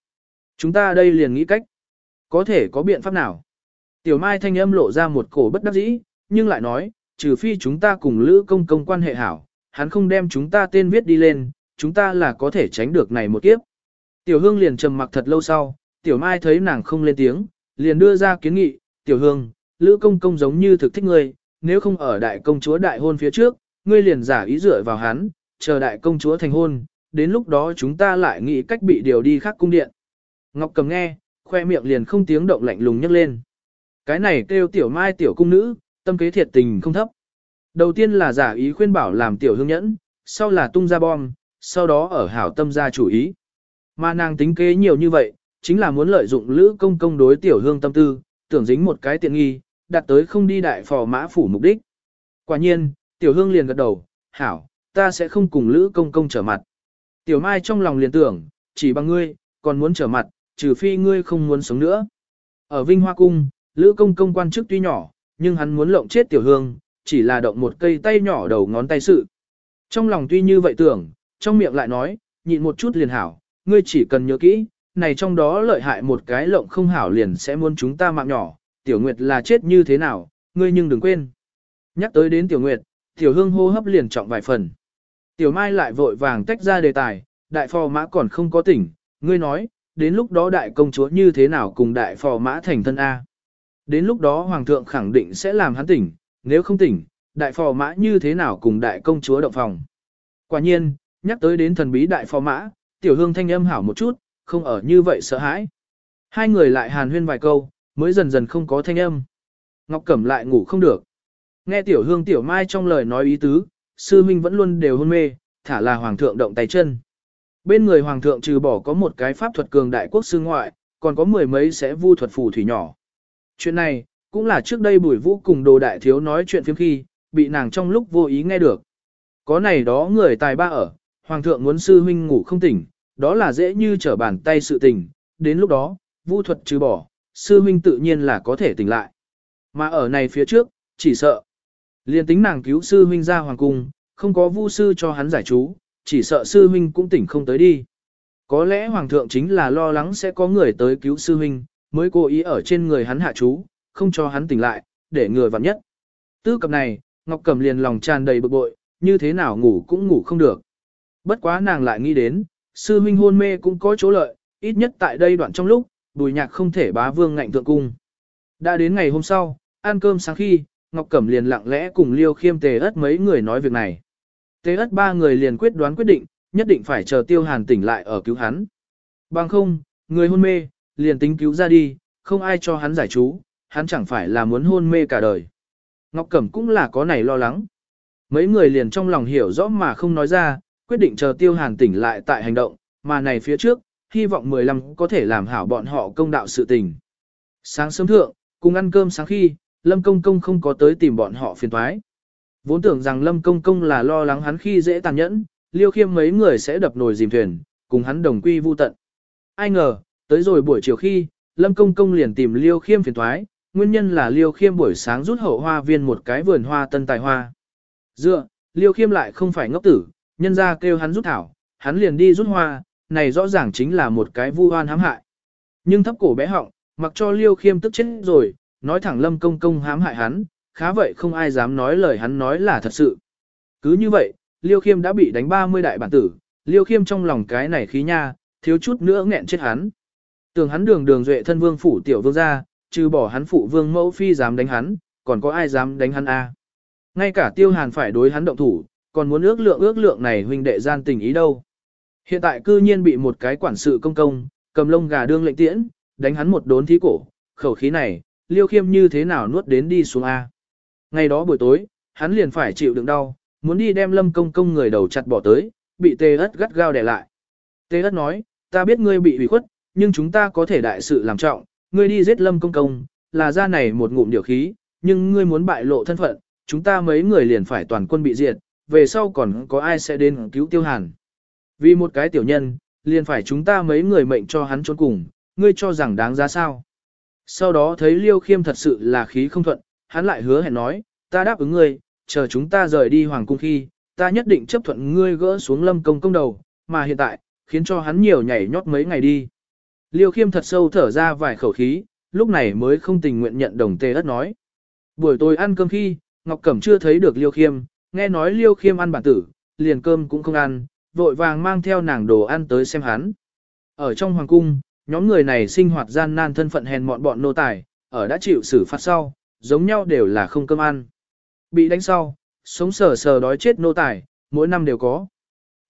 Speaker 1: Chúng ta đây liền nghĩ cách. Có thể có biện pháp nào? Tiểu Mai thanh âm lộ ra một cổ bất đắc dĩ, nhưng lại nói, trừ phi chúng ta cùng Lữ Công Công quan hệ hảo, hắn không đem chúng ta tên viết đi lên, chúng ta là có thể tránh được này một kiếp. Tiểu Hương liền trầm mặc thật lâu sau, Tiểu Mai thấy nàng không lên tiếng, liền đưa ra kiến nghị, Tiểu Hương, Lữ Công Công giống như thực thích ngươi, nếu không ở đại công chúa đại hôn phía trước, ngươi liền giả ý dựa vào hắn, chờ đại công chúa thành hôn, đến lúc đó chúng ta lại nghĩ cách bị điều đi khác cung điện. Ngọc cầm nghe, khoe miệng liền không tiếng động lạnh lùng nhấc lên. Cái này kêu Tiểu Mai Tiểu Cung Nữ, Tâm kế thiệt tình không thấp. Đầu tiên là giả ý khuyên bảo làm tiểu hương nhẫn, sau là tung ra bom, sau đó ở hảo tâm ra chủ ý. Mà nàng tính kế nhiều như vậy, chính là muốn lợi dụng lữ công công đối tiểu hương tâm tư, tưởng dính một cái tiện nghi, đặt tới không đi đại phò mã phủ mục đích. Quả nhiên, tiểu hương liền gật đầu, hảo, ta sẽ không cùng lữ công công trở mặt. Tiểu mai trong lòng liền tưởng, chỉ bằng ngươi, còn muốn trở mặt, trừ phi ngươi không muốn sống nữa. Ở Vinh Hoa Cung, lữ công công quan chức tuy nhỏ, nhưng hắn muốn lộng chết tiểu hương, chỉ là động một cây tay nhỏ đầu ngón tay sự. Trong lòng tuy như vậy tưởng, trong miệng lại nói, nhịn một chút liền hảo, ngươi chỉ cần nhớ kỹ, này trong đó lợi hại một cái lộng không hảo liền sẽ muốn chúng ta mạng nhỏ, tiểu nguyệt là chết như thế nào, ngươi nhưng đừng quên. Nhắc tới đến tiểu nguyệt, tiểu hương hô hấp liền trọng vài phần. Tiểu mai lại vội vàng tách ra đề tài, đại phò mã còn không có tỉnh, ngươi nói, đến lúc đó đại công chúa như thế nào cùng đại phò mã thành thân A. Đến lúc đó hoàng thượng khẳng định sẽ làm hắn tỉnh, nếu không tỉnh, đại phò mã như thế nào cùng đại công chúa động phòng. Quả nhiên, nhắc tới đến thần bí đại phò mã, tiểu hương thanh âm hảo một chút, không ở như vậy sợ hãi. Hai người lại hàn huyên vài câu, mới dần dần không có thanh âm. Ngọc Cẩm lại ngủ không được. Nghe tiểu hương tiểu mai trong lời nói ý tứ, sư minh vẫn luôn đều hôn mê, thả là hoàng thượng động tay chân. Bên người hoàng thượng trừ bỏ có một cái pháp thuật cường đại quốc sư ngoại, còn có mười mấy sẽ vu thuật phù thủy nhỏ. Chuyện này, cũng là trước đây buổi vũ cùng đồ đại thiếu nói chuyện phiếm khi, bị nàng trong lúc vô ý nghe được. Có này đó người tài ba ở, hoàng thượng muốn sư huynh ngủ không tỉnh, đó là dễ như trở bàn tay sự tình, đến lúc đó, vu thuật trừ bỏ, sư huynh tự nhiên là có thể tỉnh lại. Mà ở này phía trước, chỉ sợ. liền tính nàng cứu sư huynh ra hoàng cung, không có vu sư cho hắn giải chú, chỉ sợ sư huynh cũng tỉnh không tới đi. Có lẽ hoàng thượng chính là lo lắng sẽ có người tới cứu sư huynh, mới cố ý ở trên người hắn hạ chú, không cho hắn tỉnh lại, để người vặn nhất. Tư cập này, Ngọc Cẩm liền lòng tràn đầy bực bội, như thế nào ngủ cũng ngủ không được. Bất quá nàng lại nghĩ đến, sư huynh hôn mê cũng có chỗ lợi, ít nhất tại đây đoạn trong lúc, Đùi nhạc không thể bá vương ngạnh thượng cung. Đã đến ngày hôm sau, ăn cơm sáng khi, Ngọc Cẩm liền lặng lẽ cùng Liêu Khiêm Tề ất mấy người nói việc này. Tề ất ba người liền quyết đoán quyết định, nhất định phải chờ Tiêu Hàn tỉnh lại ở cứu hắn. Bằng không, người hôn mê, liền tính cứu ra đi, không ai cho hắn giải chú, hắn chẳng phải là muốn hôn mê cả đời. Ngọc Cẩm cũng là có này lo lắng. Mấy người liền trong lòng hiểu rõ mà không nói ra, quyết định chờ tiêu hàn tỉnh lại tại hành động, mà này phía trước, hy vọng 15 có thể làm hảo bọn họ công đạo sự tình. Sáng sớm thượng, cùng ăn cơm sáng khi, Lâm Công Công không có tới tìm bọn họ phiền thoái. Vốn tưởng rằng Lâm Công Công là lo lắng hắn khi dễ tàn nhẫn, liêu khiêm mấy người sẽ đập nồi dìm thuyền, cùng hắn đồng quy vu tận. Ai ngờ, Tới rồi buổi chiều khi, Lâm Công Công liền tìm Liêu Khiêm phiền thoái, nguyên nhân là Liêu Khiêm buổi sáng rút hậu hoa viên một cái vườn hoa tân tài hoa. Dựa, Liêu Khiêm lại không phải ngốc tử, nhân ra kêu hắn rút thảo, hắn liền đi rút hoa, này rõ ràng chính là một cái vu oan hãm hại. Nhưng thấp cổ bé họng, mặc cho Liêu Khiêm tức chết rồi, nói thẳng Lâm Công Công hãm hại hắn, khá vậy không ai dám nói lời hắn nói là thật sự. Cứ như vậy, Liêu Khiêm đã bị đánh 30 đại bản tử, Liêu Khiêm trong lòng cái này khí nha, thiếu chút nữa nghẹn chết hắn. Tưởng hắn đường đường duệ thân vương phủ tiểu vương ra, trừ bỏ hắn phụ vương mẫu phi dám đánh hắn, còn có ai dám đánh hắn a? Ngay cả tiêu hàn phải đối hắn động thủ, còn muốn ước lượng ước lượng này huynh đệ gian tình ý đâu. Hiện tại cư nhiên bị một cái quản sự công công, cầm lông gà đương lệnh tiễn, đánh hắn một đốn thí cổ, khẩu khí này, liêu khiêm như thế nào nuốt đến đi xuống A. Ngày đó buổi tối, hắn liền phải chịu đựng đau, muốn đi đem lâm công công người đầu chặt bỏ tới, bị tê ất gắt gao để lại. Tê ất nói, ta biết ngươi bị ủy khuất, nhưng chúng ta có thể đại sự làm trọng, ngươi đi giết lâm công công, là ra này một ngụm điều khí, nhưng ngươi muốn bại lộ thân phận, chúng ta mấy người liền phải toàn quân bị diệt, về sau còn có ai sẽ đến cứu tiêu hàn. Vì một cái tiểu nhân, liền phải chúng ta mấy người mệnh cho hắn trốn cùng, ngươi cho rằng đáng giá sao. Sau đó thấy Liêu Khiêm thật sự là khí không thuận, hắn lại hứa hẹn nói, ta đáp ứng ngươi, chờ chúng ta rời đi hoàng cung khi, ta nhất định chấp thuận ngươi gỡ xuống lâm công công đầu, mà hiện tại, khiến cho hắn nhiều nhảy nhót mấy ngày đi. Liêu khiêm thật sâu thở ra vài khẩu khí, lúc này mới không tình nguyện nhận đồng tề ất nói. Buổi tối ăn cơm khi, Ngọc Cẩm chưa thấy được Liêu khiêm, nghe nói Liêu khiêm ăn bản tử, liền cơm cũng không ăn, vội vàng mang theo nàng đồ ăn tới xem hắn. Ở trong hoàng cung, nhóm người này sinh hoạt gian nan thân phận hèn mọn bọn nô tài, ở đã chịu xử phạt sau, giống nhau đều là không cơm ăn. Bị đánh sau, sống sờ sờ đói chết nô tài, mỗi năm đều có.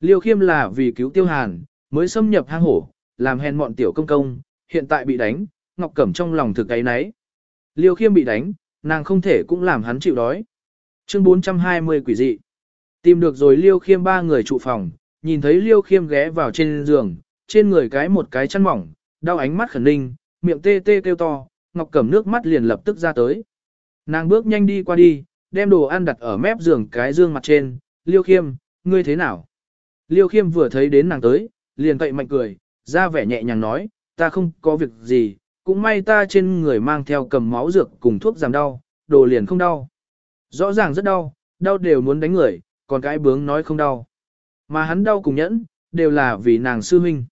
Speaker 1: Liêu khiêm là vì cứu tiêu hàn, mới xâm nhập hang hổ, làm hèn mọn tiểu công công, hiện tại bị đánh, Ngọc Cẩm trong lòng thực cái nấy. Liêu khiêm bị đánh, nàng không thể cũng làm hắn chịu đói. Chương 420 quỷ dị. Tìm được rồi Liêu khiêm ba người trụ phòng, nhìn thấy Liêu khiêm ghé vào trên giường, trên người cái một cái chăn mỏng, đau ánh mắt khẩn ninh, miệng tê tê kêu to, Ngọc Cẩm nước mắt liền lập tức ra tới. Nàng bước nhanh đi qua đi, đem đồ ăn đặt ở mép giường cái dương mặt trên, Liêu khiêm, ngươi thế nào? Liêu khiêm vừa thấy đến nàng tới, liền cậy mạnh cười, ra vẻ nhẹ nhàng nói, ta không có việc gì, cũng may ta trên người mang theo cầm máu dược cùng thuốc giảm đau, đồ liền không đau. Rõ ràng rất đau, đau đều muốn đánh người, còn cái bướng nói không đau. Mà hắn đau cùng nhẫn, đều là vì nàng sư huynh.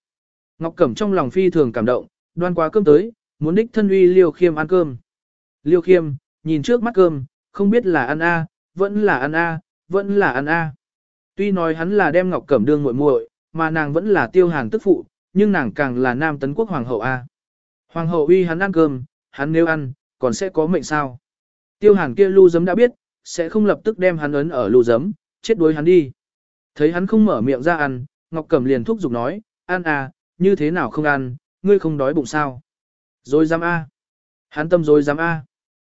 Speaker 1: Ngọc Cẩm trong lòng phi thường cảm động, đoan quá cơm tới, muốn đích thân uy Liêu Khiêm ăn cơm. Liêu Khiêm, nhìn trước mắt cơm, không biết là ăn a, vẫn là ăn a, vẫn là ăn a. Tuy nói hắn là đem Ngọc Cẩm đương muội muội, mà nàng vẫn là Tiêu hàng tức phụ, nhưng nàng càng là nam tấn quốc hoàng hậu A. Hoàng hậu uy hắn ăn cơm, hắn nếu ăn, còn sẽ có mệnh sao. Tiêu hàn kia lưu giấm đã biết, sẽ không lập tức đem hắn ấn ở lưu giấm, chết đuối hắn đi. Thấy hắn không mở miệng ra ăn, Ngọc Cẩm liền thúc giục nói, ăn à, như thế nào không ăn, ngươi không đói bụng sao. Rồi dám A. Hắn tâm rồi dám A.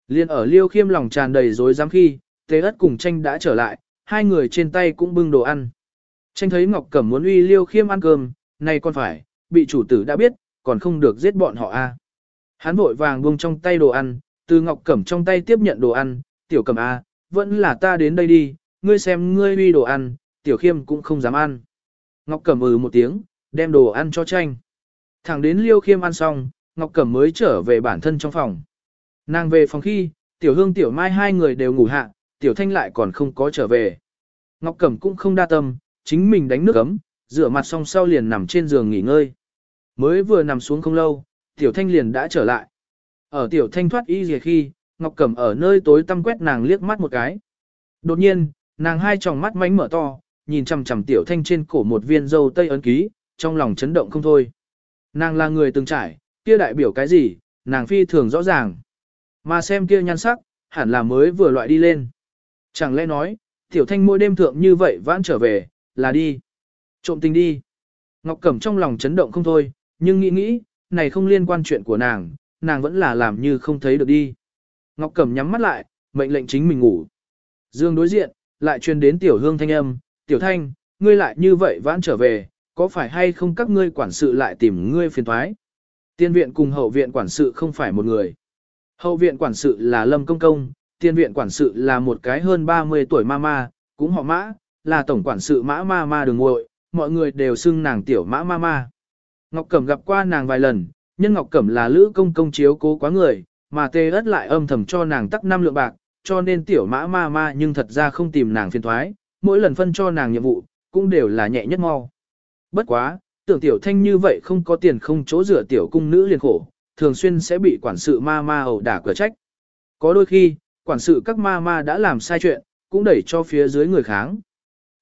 Speaker 1: liền ở liêu khiêm lòng tràn đầy rồi dám khi, tế ất cùng tranh đã trở lại, hai người trên tay cũng bưng đồ ăn. Tranh thấy Ngọc Cẩm muốn uy liêu khiêm ăn cơm, nay còn phải, bị chủ tử đã biết, còn không được giết bọn họ a. À. Hắn vội vàng buông trong tay đồ ăn, từ Ngọc Cẩm trong tay tiếp nhận đồ ăn, tiểu Cẩm a, à, vẫn là ta đến đây đi, ngươi xem ngươi uy đồ ăn, tiểu khiêm cũng không dám ăn. Ngọc Cẩm ừ một tiếng, đem đồ ăn cho tranh. Thẳng đến liêu khiêm ăn xong, Ngọc Cẩm mới trở về bản thân trong phòng. Nàng về phòng khi, tiểu hương tiểu mai hai người đều ngủ hạ, tiểu thanh lại còn không có trở về. Ngọc Cẩm cũng không đa tâm, chính mình đánh nước ấm, rửa mặt xong sau liền nằm trên giường nghỉ ngơi. Mới vừa nằm xuống không lâu, Tiểu Thanh liền đã trở lại. Ở Tiểu Thanh thoát y gì khi, Ngọc Cẩm ở nơi tối tăm quét nàng liếc mắt một cái. Đột nhiên, nàng hai tròng mắt mánh mở to, nhìn chằm chằm Tiểu Thanh trên cổ một viên dâu tây ấn ký, trong lòng chấn động không thôi. Nàng là người từng trải, kia đại biểu cái gì, nàng phi thường rõ ràng. Mà xem kia nhan sắc, hẳn là mới vừa loại đi lên. Chẳng lẽ nói, Tiểu Thanh mỗi đêm thượng như vậy vãn trở về, là đi. Trộm tình đi. Ngọc Cẩm trong lòng chấn động không thôi, nhưng nghĩ nghĩ, này không liên quan chuyện của nàng, nàng vẫn là làm như không thấy được đi. Ngọc Cẩm nhắm mắt lại, mệnh lệnh chính mình ngủ. Dương đối diện, lại truyền đến tiểu hương thanh âm, tiểu thanh, ngươi lại như vậy vãn trở về, có phải hay không các ngươi quản sự lại tìm ngươi phiền thoái? Tiên viện cùng hậu viện quản sự không phải một người. Hậu viện quản sự là Lâm Công Công, tiên viện quản sự là một cái hơn 30 tuổi ma ma, cũng họ mã, là tổng quản sự mã ma ma đường ngội, mọi người đều xưng nàng tiểu mã ma ma. Ngọc Cẩm gặp qua nàng vài lần, nhân Ngọc Cẩm là lữ công công chiếu cố quá người, mà tê ớt lại âm thầm cho nàng tắc năm lượng bạc, cho nên tiểu mã ma ma nhưng thật ra không tìm nàng phiền thoái, mỗi lần phân cho nàng nhiệm vụ, cũng đều là nhẹ nhất mau. Bất quá, tưởng tiểu thanh như vậy không có tiền không chỗ rửa tiểu cung nữ liền khổ, thường xuyên sẽ bị quản sự ma ma ẩu đả cửa trách. Có đôi khi, quản sự các ma ma đã làm sai chuyện, cũng đẩy cho phía dưới người kháng.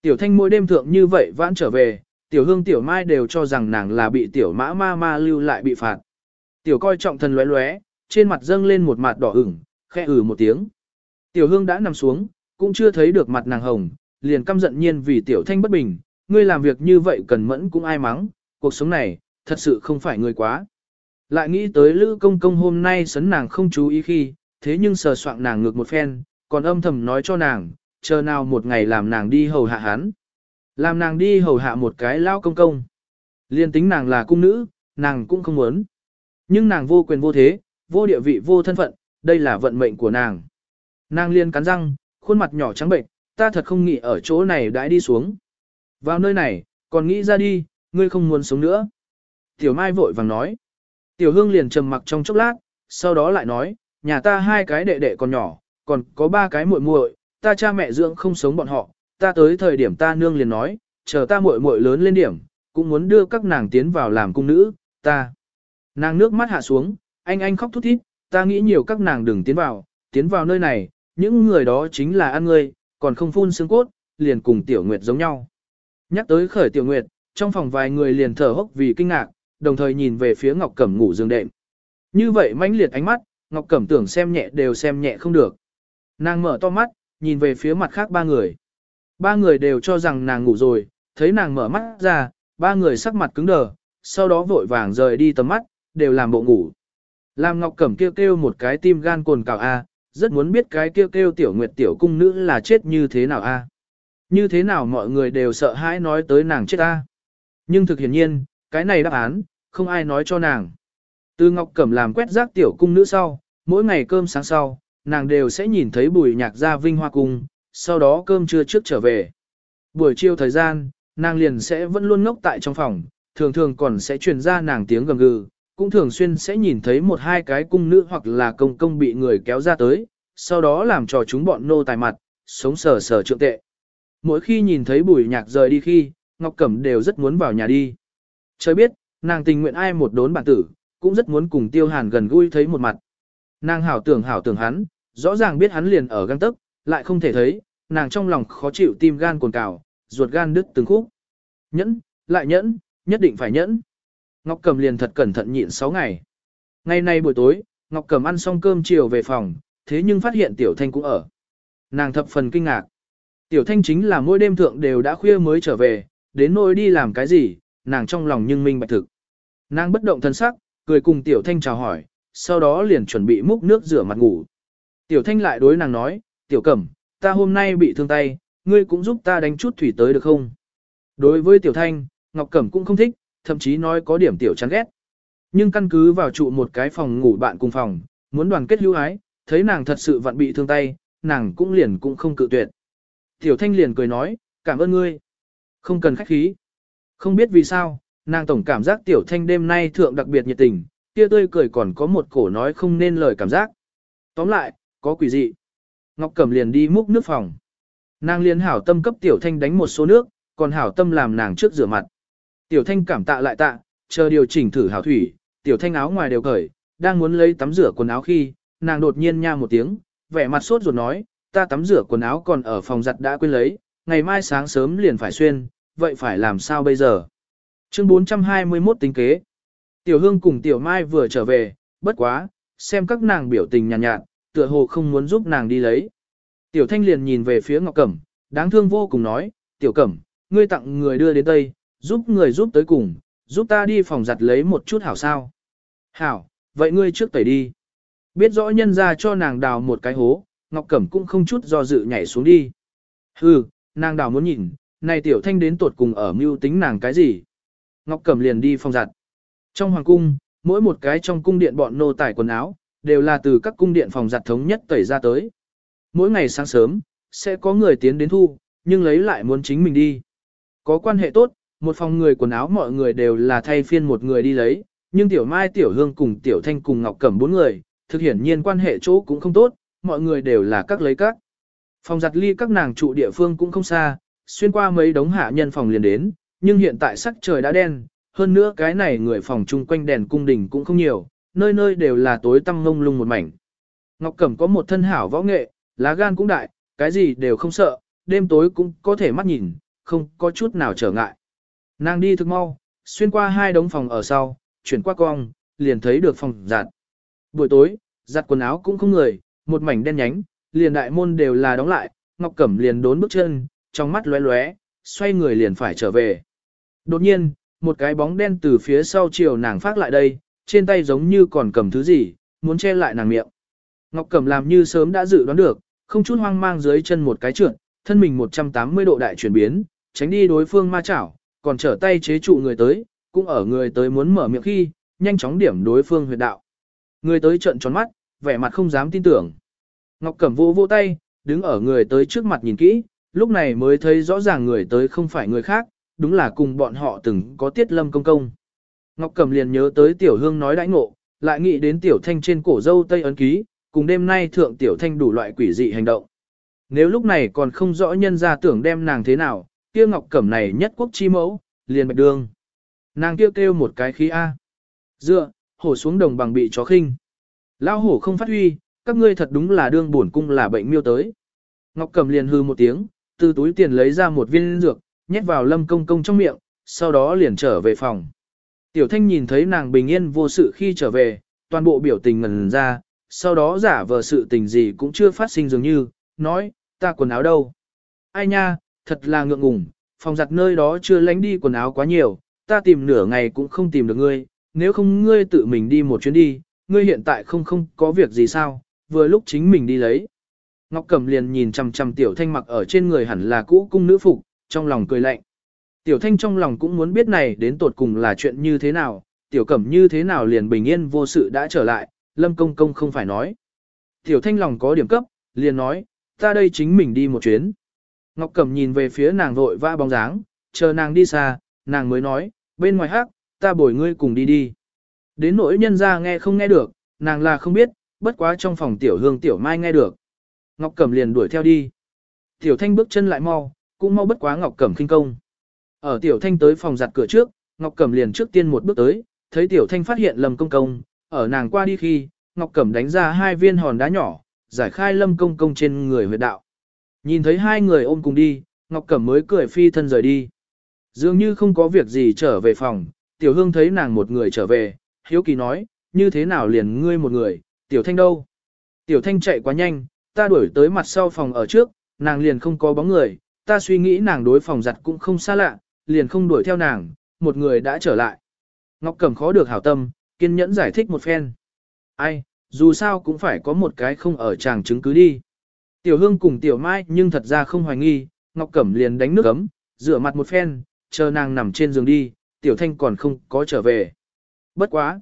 Speaker 1: Tiểu thanh mỗi đêm thượng như vậy vãn trở về, tiểu hương tiểu mai đều cho rằng nàng là bị tiểu mã ma ma lưu lại bị phạt. Tiểu coi trọng thần lóe lóe, trên mặt dâng lên một mặt đỏ ửng, khẽ ử một tiếng. Tiểu hương đã nằm xuống, cũng chưa thấy được mặt nàng hồng, liền căm giận nhiên vì tiểu thanh bất bình, ngươi làm việc như vậy cần mẫn cũng ai mắng, cuộc sống này, thật sự không phải người quá. Lại nghĩ tới lữ công công hôm nay sấn nàng không chú ý khi, thế nhưng sờ soạng nàng ngược một phen, còn âm thầm nói cho nàng, chờ nào một ngày làm nàng đi hầu hạ hắn. Làm nàng đi hầu hạ một cái lao công công. Liên tính nàng là cung nữ, nàng cũng không muốn. Nhưng nàng vô quyền vô thế, vô địa vị vô thân phận, đây là vận mệnh của nàng. Nàng liên cắn răng, khuôn mặt nhỏ trắng bệnh, ta thật không nghĩ ở chỗ này đãi đi xuống. Vào nơi này, còn nghĩ ra đi, ngươi không muốn sống nữa. Tiểu Mai vội vàng nói. Tiểu Hương liền trầm mặc trong chốc lát, sau đó lại nói, nhà ta hai cái đệ đệ còn nhỏ, còn có ba cái muội muội, ta cha mẹ dưỡng không sống bọn họ, ta tới thời điểm ta nương liền nói, chờ ta muội muội lớn lên điểm, cũng muốn đưa các nàng tiến vào làm cung nữ, ta. Nàng nước mắt hạ xuống, anh anh khóc thút thít, ta nghĩ nhiều các nàng đừng tiến vào, tiến vào nơi này, những người đó chính là ăn ngươi, còn không phun xương cốt, liền cùng tiểu nguyệt giống nhau. Nhắc tới khởi tiểu nguyệt, trong phòng vài người liền thở hốc vì kinh ngạc, đồng thời nhìn về phía Ngọc Cẩm ngủ giường đệm. Như vậy mãnh liệt ánh mắt, Ngọc Cẩm tưởng xem nhẹ đều xem nhẹ không được. Nàng mở to mắt, nhìn về phía mặt khác ba người. Ba người đều cho rằng nàng ngủ rồi, thấy nàng mở mắt ra, ba người sắc mặt cứng đờ, sau đó vội vàng rời đi tầm mắt, đều làm bộ ngủ. Lam Ngọc Cẩm kêu kêu một cái tim gan cồn cào a, rất muốn biết cái kêu kêu tiểu nguyệt tiểu cung nữ là chết như thế nào a. Như thế nào mọi người đều sợ hãi nói tới nàng chết a. Nhưng thực hiển nhiên, cái này đáp án, không ai nói cho nàng. Từ Ngọc Cẩm làm quét rác tiểu cung nữ sau, mỗi ngày cơm sáng sau, nàng đều sẽ nhìn thấy bùi nhạc ra vinh hoa cung, sau đó cơm trưa trước trở về. Buổi chiều thời gian, nàng liền sẽ vẫn luôn ngốc tại trong phòng, thường thường còn sẽ truyền ra nàng tiếng gầm gừ, cũng thường xuyên sẽ nhìn thấy một hai cái cung nữ hoặc là công công bị người kéo ra tới, sau đó làm cho chúng bọn nô tài mặt, sống sờ sờ trượng tệ. Mỗi khi nhìn thấy bùi nhạc rời đi khi, Ngọc Cẩm đều rất muốn vào nhà đi. Trời biết, nàng tình nguyện ai một đốn bản tử, cũng rất muốn cùng Tiêu Hàn gần gũi thấy một mặt. Nàng hảo tưởng hảo tưởng hắn, rõ ràng biết hắn liền ở găng tức, lại không thể thấy, nàng trong lòng khó chịu tim gan cồn cào, ruột gan đứt từng khúc. Nhẫn, lại nhẫn, nhất định phải nhẫn. Ngọc Cầm liền thật cẩn thận nhịn 6 ngày. Ngày nay buổi tối, Ngọc Cầm ăn xong cơm chiều về phòng, thế nhưng phát hiện Tiểu Thanh cũng ở. Nàng thập phần kinh ngạc. Tiểu Thanh chính là mỗi đêm thượng đều đã khuya mới trở về, đến nỗi đi làm cái gì, nàng trong lòng nhưng minh bạch thực. Nàng bất động thân sắc, cười cùng Tiểu Thanh chào hỏi, sau đó liền chuẩn bị múc nước rửa mặt ngủ. Tiểu thanh lại đối nàng nói, tiểu cẩm, ta hôm nay bị thương tay, ngươi cũng giúp ta đánh chút thủy tới được không? Đối với tiểu thanh, Ngọc Cẩm cũng không thích, thậm chí nói có điểm tiểu chán ghét. Nhưng căn cứ vào trụ một cái phòng ngủ bạn cùng phòng, muốn đoàn kết hữu ái, thấy nàng thật sự vặn bị thương tay, nàng cũng liền cũng không cự tuyệt. Tiểu thanh liền cười nói, cảm ơn ngươi. Không cần khách khí. Không biết vì sao, nàng tổng cảm giác tiểu thanh đêm nay thượng đặc biệt nhiệt tình, kia tươi cười còn có một cổ nói không nên lời cảm giác. Tóm lại, có quỷ dị. Ngọc Cẩm liền đi múc nước phòng. Nàng liền hảo tâm cấp Tiểu Thanh đánh một số nước, còn hảo tâm làm nàng trước rửa mặt. Tiểu Thanh cảm tạ lại tạ, chờ điều chỉnh thử hảo thủy, Tiểu Thanh áo ngoài đều cởi, đang muốn lấy tắm rửa quần áo khi, nàng đột nhiên nha một tiếng, vẻ mặt sốt ruột nói, ta tắm rửa quần áo còn ở phòng giặt đã quên lấy, ngày mai sáng sớm liền phải xuyên, vậy phải làm sao bây giờ? Chương 421 tính kế. Tiểu Hương cùng Tiểu Mai vừa trở về, bất quá, xem các nàng biểu tình nhàn nhạt, nhạt, tựa hồ không muốn giúp nàng đi lấy. Tiểu Thanh liền nhìn về phía Ngọc Cẩm, đáng thương vô cùng nói, Tiểu Cẩm, ngươi tặng người đưa đến đây, giúp người giúp tới cùng, giúp ta đi phòng giặt lấy một chút hảo sao. Hảo, vậy ngươi trước tẩy đi. Biết rõ nhân ra cho nàng đào một cái hố, Ngọc Cẩm cũng không chút do dự nhảy xuống đi. Hừ, nàng đào muốn nhìn, này Tiểu Thanh đến tuột cùng ở mưu tính nàng cái gì. Ngọc Cẩm liền đi phòng giặt. Trong hoàng cung, mỗi một cái trong cung điện bọn nô tải quần áo, đều là từ các cung điện phòng giặt thống nhất tẩy ra tới. Mỗi ngày sáng sớm, sẽ có người tiến đến thu, nhưng lấy lại muốn chính mình đi. Có quan hệ tốt, một phòng người quần áo mọi người đều là thay phiên một người đi lấy, nhưng Tiểu Mai Tiểu Hương cùng Tiểu Thanh cùng Ngọc Cẩm bốn người, thực hiển nhiên quan hệ chỗ cũng không tốt, mọi người đều là các lấy các. Phòng giặt ly các nàng trụ địa phương cũng không xa, xuyên qua mấy đống hạ nhân phòng liền đến, nhưng hiện tại sắc trời đã đen, hơn nữa cái này người phòng chung quanh đèn cung đình cũng không nhiều, nơi nơi đều là tối tăm ngông lung một mảnh. Ngọc Cẩm có một thân hảo võ nghệ, lá gan cũng đại, cái gì đều không sợ, đêm tối cũng có thể mắt nhìn, không có chút nào trở ngại. Nàng đi thực mau, xuyên qua hai đống phòng ở sau, chuyển qua cong, liền thấy được phòng giặt. Buổi tối, giặt quần áo cũng không người, một mảnh đen nhánh, liền đại môn đều là đóng lại, Ngọc Cẩm liền đốn bước chân, trong mắt lóe lóe, xoay người liền phải trở về. Đột nhiên, một cái bóng đen từ phía sau chiều nàng phát lại đây, trên tay giống như còn cầm thứ gì, muốn che lại nàng miệng. Ngọc Cẩm làm như sớm đã dự đoán được, không chút hoang mang dưới chân một cái trượt, thân mình 180 độ đại chuyển biến, tránh đi đối phương ma chảo, còn trở tay chế trụ người tới, cũng ở người tới muốn mở miệng khi, nhanh chóng điểm đối phương huyệt đạo. Người tới trận tròn mắt, vẻ mặt không dám tin tưởng. Ngọc Cẩm vỗ vỗ tay, đứng ở người tới trước mặt nhìn kỹ, lúc này mới thấy rõ ràng người tới không phải người khác, đúng là cùng bọn họ từng có tiết lâm công công. Ngọc Cẩm liền nhớ tới tiểu hương nói đãi ngộ, lại nghĩ đến tiểu thanh trên cổ dâu tây ấn ký, cùng đêm nay thượng tiểu thanh đủ loại quỷ dị hành động. Nếu lúc này còn không rõ nhân ra tưởng đem nàng thế nào, kia Ngọc Cẩm này nhất quốc chi mẫu, liền bạch đường. Nàng kêu kêu một cái khí A. Dựa, hổ xuống đồng bằng bị chó khinh. Lao hổ không phát huy, các ngươi thật đúng là đương bổn cung là bệnh miêu tới. Ngọc Cẩm liền hư một tiếng, từ túi tiền lấy ra một viên dược, nhét vào lâm công công trong miệng, sau đó liền trở về phòng. Tiểu thanh nhìn thấy nàng bình yên vô sự khi trở về, toàn bộ biểu tình ngần ra, sau đó giả vờ sự tình gì cũng chưa phát sinh dường như, nói, ta quần áo đâu. Ai nha, thật là ngượng ngùng, phòng giặt nơi đó chưa lánh đi quần áo quá nhiều, ta tìm nửa ngày cũng không tìm được ngươi, nếu không ngươi tự mình đi một chuyến đi, ngươi hiện tại không không có việc gì sao, vừa lúc chính mình đi lấy. Ngọc Cẩm liền nhìn chằm chằm tiểu thanh mặc ở trên người hẳn là cũ cung nữ phục, trong lòng cười lạnh. Tiểu Thanh trong lòng cũng muốn biết này đến tột cùng là chuyện như thế nào, Tiểu Cẩm như thế nào liền bình yên vô sự đã trở lại, Lâm Công Công không phải nói. Tiểu Thanh lòng có điểm cấp, liền nói, ta đây chính mình đi một chuyến. Ngọc Cẩm nhìn về phía nàng vội vã bóng dáng, chờ nàng đi xa, nàng mới nói, bên ngoài hát, ta bồi ngươi cùng đi đi. Đến nỗi nhân ra nghe không nghe được, nàng là không biết, bất quá trong phòng Tiểu Hương Tiểu Mai nghe được. Ngọc Cẩm liền đuổi theo đi. Tiểu Thanh bước chân lại mau, cũng mau bất quá Ngọc Cẩm kinh công. Ở Tiểu Thanh tới phòng giặt cửa trước, Ngọc Cẩm liền trước tiên một bước tới, thấy Tiểu Thanh phát hiện Lâm Công Công, ở nàng qua đi khi, Ngọc Cẩm đánh ra hai viên hòn đá nhỏ, giải khai Lâm Công Công trên người huyệt đạo. Nhìn thấy hai người ôm cùng đi, Ngọc Cẩm mới cười phi thân rời đi. Dường như không có việc gì trở về phòng, Tiểu Hương thấy nàng một người trở về, hiếu kỳ nói, như thế nào liền ngươi một người, Tiểu Thanh đâu? Tiểu Thanh chạy quá nhanh, ta đuổi tới mặt sau phòng ở trước, nàng liền không có bóng người, ta suy nghĩ nàng đối phòng giặt cũng không xa lạ, liền không đuổi theo nàng, một người đã trở lại. Ngọc Cẩm khó được hảo tâm, kiên nhẫn giải thích một phen. Ai, dù sao cũng phải có một cái không ở chàng chứng cứ đi. Tiểu Hương cùng Tiểu Mai nhưng thật ra không hoài nghi, Ngọc Cẩm liền đánh nước ấm, rửa mặt một phen, chờ nàng nằm trên giường đi, Tiểu Thanh còn không có trở về. Bất quá.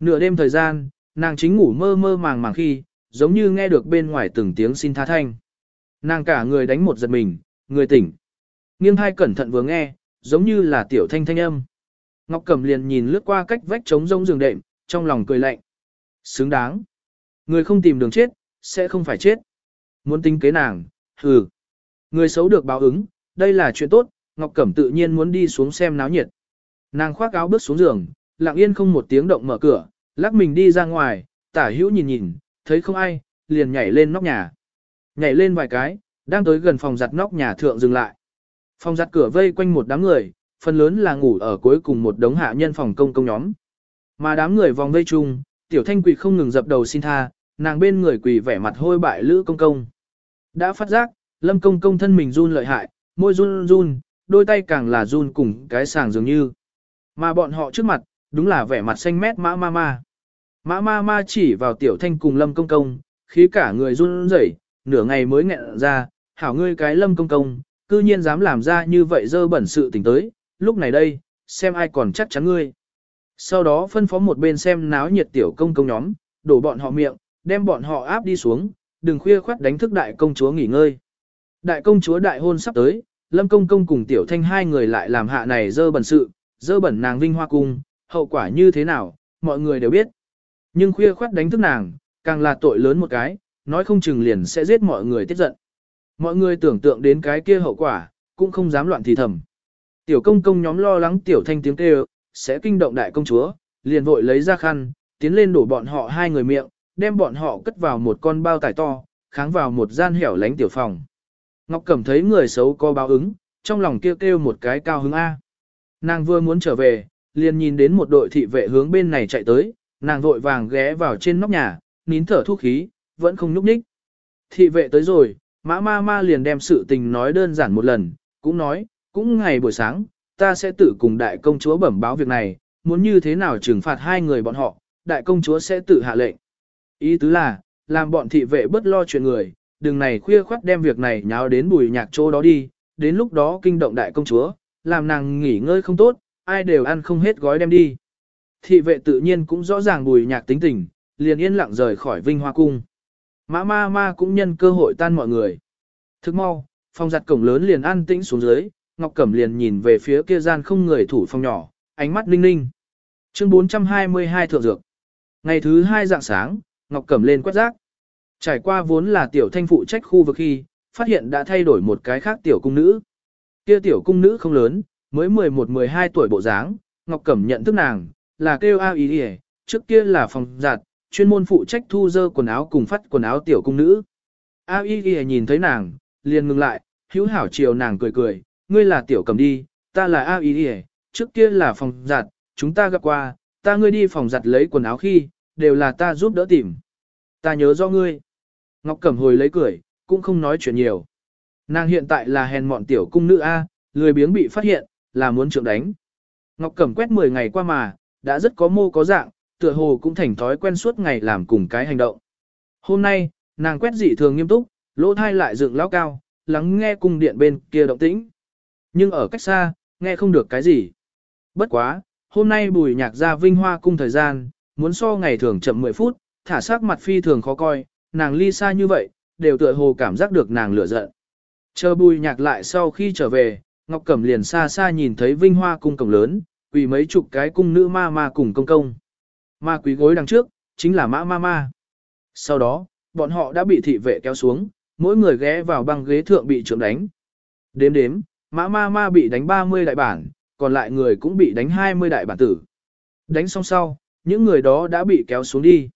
Speaker 1: Nửa đêm thời gian, nàng chính ngủ mơ mơ màng màng khi, giống như nghe được bên ngoài từng tiếng xin tha thanh. Nàng cả người đánh một giật mình, người tỉnh. Nghiêng thai cẩn thận vừa nghe, giống như là tiểu thanh thanh âm. Ngọc Cẩm liền nhìn lướt qua cách vách trống rông giường đệm, trong lòng cười lạnh. Xứng đáng. Người không tìm đường chết, sẽ không phải chết. Muốn tính kế nàng, hừ. Người xấu được báo ứng, đây là chuyện tốt, Ngọc Cẩm tự nhiên muốn đi xuống xem náo nhiệt. Nàng khoác áo bước xuống giường, lặng yên không một tiếng động mở cửa, lắc mình đi ra ngoài, tả hữu nhìn nhìn, thấy không ai, liền nhảy lên nóc nhà. Nhảy lên vài cái, đang tới gần phòng giặt nóc nhà thượng dừng lại. Phòng giặt cửa vây quanh một đám người, phần lớn là ngủ ở cuối cùng một đống hạ nhân phòng công công nhóm. Mà đám người vòng vây chung, tiểu thanh quỳ không ngừng dập đầu xin tha, nàng bên người quỳ vẻ mặt hôi bại lữ công công. Đã phát giác, lâm công công thân mình run lợi hại, môi run run, đôi tay càng là run cùng cái sàng dường như. Mà bọn họ trước mặt, đúng là vẻ mặt xanh mét mã ma ma. Mã ma ma chỉ vào tiểu thanh cùng lâm công công, khí cả người run rẩy, nửa ngày mới nghẹn ra, hảo ngươi cái lâm công công, cư nhiên dám làm ra như vậy dơ bẩn sự tình tới, lúc này đây, xem ai còn chắc chắn ngươi. Sau đó phân phó một bên xem náo nhiệt tiểu công công nhóm, đổ bọn họ miệng, đem bọn họ áp đi xuống, đừng khuya khoát đánh thức đại công chúa nghỉ ngơi. Đại công chúa đại hôn sắp tới, Lâm Công Công cùng Tiểu Thanh hai người lại làm hạ này dơ bẩn sự, dơ bẩn nàng vinh hoa cung, hậu quả như thế nào, mọi người đều biết. Nhưng khuya khoát đánh thức nàng, càng là tội lớn một cái, nói không chừng liền sẽ giết mọi người tiết giận. Mọi người tưởng tượng đến cái kia hậu quả, cũng không dám loạn thì thầm. Tiểu công công nhóm lo lắng tiểu thanh tiếng kêu, sẽ kinh động đại công chúa, liền vội lấy ra khăn, tiến lên đổ bọn họ hai người miệng, đem bọn họ cất vào một con bao tải to, kháng vào một gian hẻo lánh tiểu phòng. Ngọc Cẩm thấy người xấu có báo ứng, trong lòng kêu kêu một cái cao hứng A. Nàng vừa muốn trở về, liền nhìn đến một đội thị vệ hướng bên này chạy tới, nàng vội vàng ghé vào trên nóc nhà, nín thở thu khí, vẫn không nhúc nhích. Thị vệ tới rồi, mã ma ma liền đem sự tình nói đơn giản một lần, cũng nói, cũng ngày buổi sáng, ta sẽ tự cùng đại công chúa bẩm báo việc này, muốn như thế nào trừng phạt hai người bọn họ, đại công chúa sẽ tự hạ lệnh. Ý tứ là, làm bọn thị vệ bất lo chuyện người, đừng này khuya khoắt đem việc này nháo đến bùi nhạc chỗ đó đi, đến lúc đó kinh động đại công chúa, làm nàng nghỉ ngơi không tốt, ai đều ăn không hết gói đem đi. Thị vệ tự nhiên cũng rõ ràng bùi nhạc tính tình, liền yên lặng rời khỏi vinh hoa cung. Mã ma ma cũng nhân cơ hội tan mọi người. Thức mau, phòng giặt cổng lớn liền an tĩnh xuống dưới, Ngọc Cẩm liền nhìn về phía kia gian không người thủ phòng nhỏ, ánh mắt linh linh. Chương 422 thượng dược. Ngày thứ hai dạng sáng, Ngọc Cẩm lên quét rác. Trải qua vốn là tiểu thanh phụ trách khu vực khi, phát hiện đã thay đổi một cái khác tiểu cung nữ. Kia tiểu cung nữ không lớn, mới 11-12 tuổi bộ dáng, Ngọc Cẩm nhận thức nàng, là kêu ao ý đi trước kia là phòng giặt, chuyên môn phụ trách thu dơ quần áo cùng phát quần áo tiểu cung nữ. A y y nhìn thấy nàng, liền ngừng lại, hữu hảo chiều nàng cười cười, ngươi là tiểu cầm đi, ta là A y y, trước kia là phòng giặt, chúng ta gặp qua, ta ngươi đi phòng giặt lấy quần áo khi, đều là ta giúp đỡ tìm. Ta nhớ do ngươi. Ngọc Cẩm hồi lấy cười, cũng không nói chuyện nhiều. Nàng hiện tại là hèn mọn tiểu cung nữ A, lười biếng bị phát hiện, là muốn trượng đánh. Ngọc Cẩm quét 10 ngày qua mà, đã rất có mô có dạng, tựa hồ cũng thành thói quen suốt ngày làm cùng cái hành động. Hôm nay, nàng quét dị thường nghiêm túc, lỗ thai lại dựng lão cao, lắng nghe cung điện bên kia động tĩnh. Nhưng ở cách xa, nghe không được cái gì. Bất quá, hôm nay bùi nhạc ra vinh hoa cung thời gian, muốn so ngày thường chậm 10 phút, thả sắc mặt phi thường khó coi, nàng ly xa như vậy, đều tựa hồ cảm giác được nàng lửa giận. Chờ bùi nhạc lại sau khi trở về, Ngọc Cẩm liền xa xa nhìn thấy vinh hoa cung cổng lớn, vì mấy chục cái cung nữ ma ma cùng công công. Mà quý gối đằng trước, chính là mã ma ma. Sau đó, bọn họ đã bị thị vệ kéo xuống, mỗi người ghé vào băng ghế thượng bị trưởng đánh. Đếm đếm, mã ma ma bị đánh 30 đại bản, còn lại người cũng bị đánh 20 đại bản tử. Đánh xong sau, những người đó đã bị kéo xuống đi.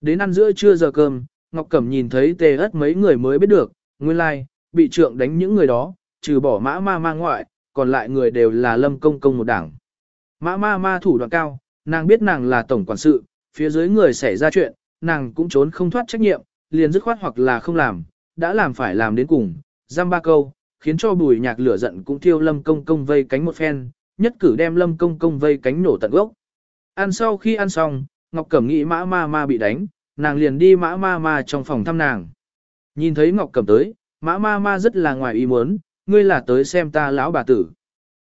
Speaker 1: Đến ăn giữa trưa giờ cơm, Ngọc Cẩm nhìn thấy tê ất mấy người mới biết được, nguyên lai, like, bị trưởng đánh những người đó, trừ bỏ mã ma ma ngoại, còn lại người đều là lâm công công một đảng. Mã ma ma thủ đoạn cao, Nàng biết nàng là tổng quản sự, phía dưới người xảy ra chuyện, nàng cũng trốn không thoát trách nhiệm, liền dứt khoát hoặc là không làm, đã làm phải làm đến cùng, giam ba câu, khiến cho bùi nhạc lửa giận cũng thiêu lâm công công vây cánh một phen, nhất cử đem lâm công công vây cánh nổ tận gốc. Ăn sau khi ăn xong, Ngọc Cẩm nghĩ mã ma ma bị đánh, nàng liền đi mã ma ma trong phòng thăm nàng. Nhìn thấy Ngọc Cẩm tới, mã ma ma rất là ngoài ý muốn, ngươi là tới xem ta lão bà tử.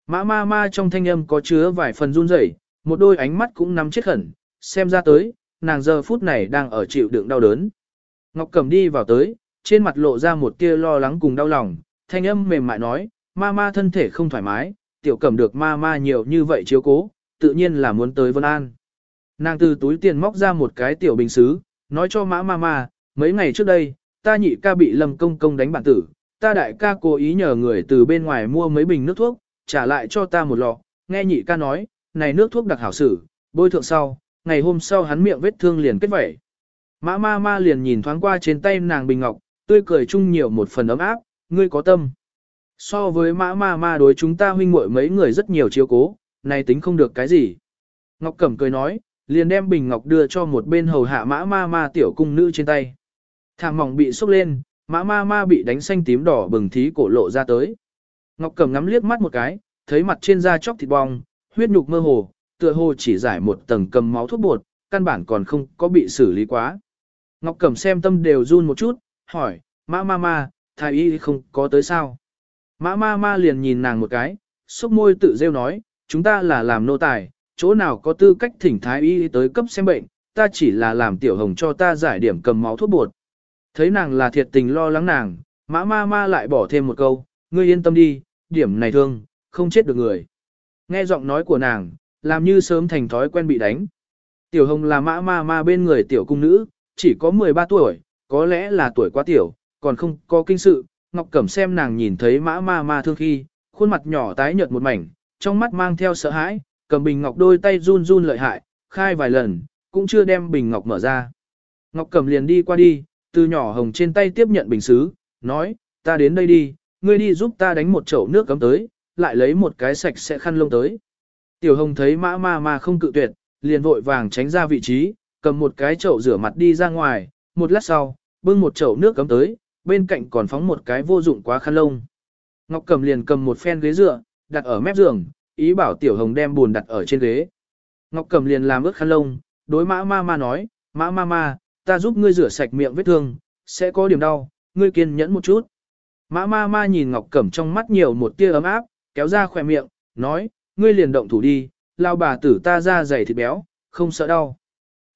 Speaker 1: Mã ma ma trong thanh âm có chứa vài phần run rẩy một đôi ánh mắt cũng nắm chết khẩn, xem ra tới, nàng giờ phút này đang ở chịu đựng đau đớn. Ngọc Cẩm đi vào tới, trên mặt lộ ra một tia lo lắng cùng đau lòng, thanh âm mềm mại nói, ma ma thân thể không thoải mái, tiểu Cẩm được ma ma nhiều như vậy chiếu cố, tự nhiên là muốn tới Vân An. Nàng từ túi tiền móc ra một cái tiểu bình xứ, nói cho mã ma ma, mấy ngày trước đây, ta nhị ca bị lâm công công đánh bản tử, ta đại ca cố ý nhờ người từ bên ngoài mua mấy bình nước thuốc, trả lại cho ta một lọ, nghe nhị ca nói, này nước thuốc đặc hảo sử, bôi thượng sau, ngày hôm sau hắn miệng vết thương liền kết vẩy. Mã ma ma liền nhìn thoáng qua trên tay nàng bình ngọc, tươi cười chung nhiều một phần ấm áp, ngươi có tâm. So với mã ma ma đối chúng ta huynh muội mấy người rất nhiều chiếu cố, này tính không được cái gì. Ngọc Cẩm cười nói, liền đem bình ngọc đưa cho một bên hầu hạ mã ma ma tiểu cung nữ trên tay. Thảm mỏng bị sốc lên, mã ma ma bị đánh xanh tím đỏ bừng thí cổ lộ ra tới. Ngọc Cẩm ngắm liếc mắt một cái, thấy mặt trên da chóc thịt bong, huyết nhục mơ hồ, tựa hồ chỉ giải một tầng cầm máu thuốc bột, căn bản còn không có bị xử lý quá. Ngọc Cẩm xem tâm đều run một chút, hỏi, mã ma ma, thái y không có tới sao? Mã ma ma liền nhìn nàng một cái, sốc môi tự rêu nói, chúng ta là làm nô tài, chỗ nào có tư cách thỉnh thái y tới cấp xem bệnh, ta chỉ là làm tiểu hồng cho ta giải điểm cầm máu thuốc bột. Thấy nàng là thiệt tình lo lắng nàng, mã ma ma lại bỏ thêm một câu, ngươi yên tâm đi, điểm này thương, không chết được người. Nghe giọng nói của nàng, làm như sớm thành thói quen bị đánh. Tiểu Hồng là mã ma ma bên người tiểu cung nữ, chỉ có 13 tuổi, có lẽ là tuổi quá tiểu, còn không có kinh sự. Ngọc Cẩm xem nàng nhìn thấy mã ma ma thương khi, khuôn mặt nhỏ tái nhợt một mảnh, trong mắt mang theo sợ hãi, cầm bình ngọc đôi tay run run lợi hại, khai vài lần, cũng chưa đem bình ngọc mở ra. Ngọc Cẩm liền đi qua đi, từ nhỏ hồng trên tay tiếp nhận bình xứ, nói, ta đến đây đi, ngươi đi giúp ta đánh một chậu nước cấm tới, lại lấy một cái sạch sẽ khăn lông tới. Tiểu hồng thấy mã ma ma không cự tuyệt, liền vội vàng tránh ra vị trí, cầm một cái chậu rửa mặt đi ra ngoài, một lát sau, bưng một chậu nước cấm tới, bên cạnh còn phóng một cái vô dụng quá khăn lông. Ngọc cầm liền cầm một phen ghế dựa, đặt ở mép giường, ý bảo tiểu hồng đem buồn đặt ở trên ghế. Ngọc cầm liền làm ướt khăn lông, đối mã ma ma nói, mã ma ma, ta giúp ngươi rửa sạch miệng vết thương, sẽ có điểm đau, ngươi kiên nhẫn một chút. Mã ma ma nhìn Ngọc Cẩm trong mắt nhiều một tia ấm áp, kéo ra khỏe miệng, nói, ngươi liền động thủ đi, lao bà tử ta ra dày thịt béo, không sợ đau.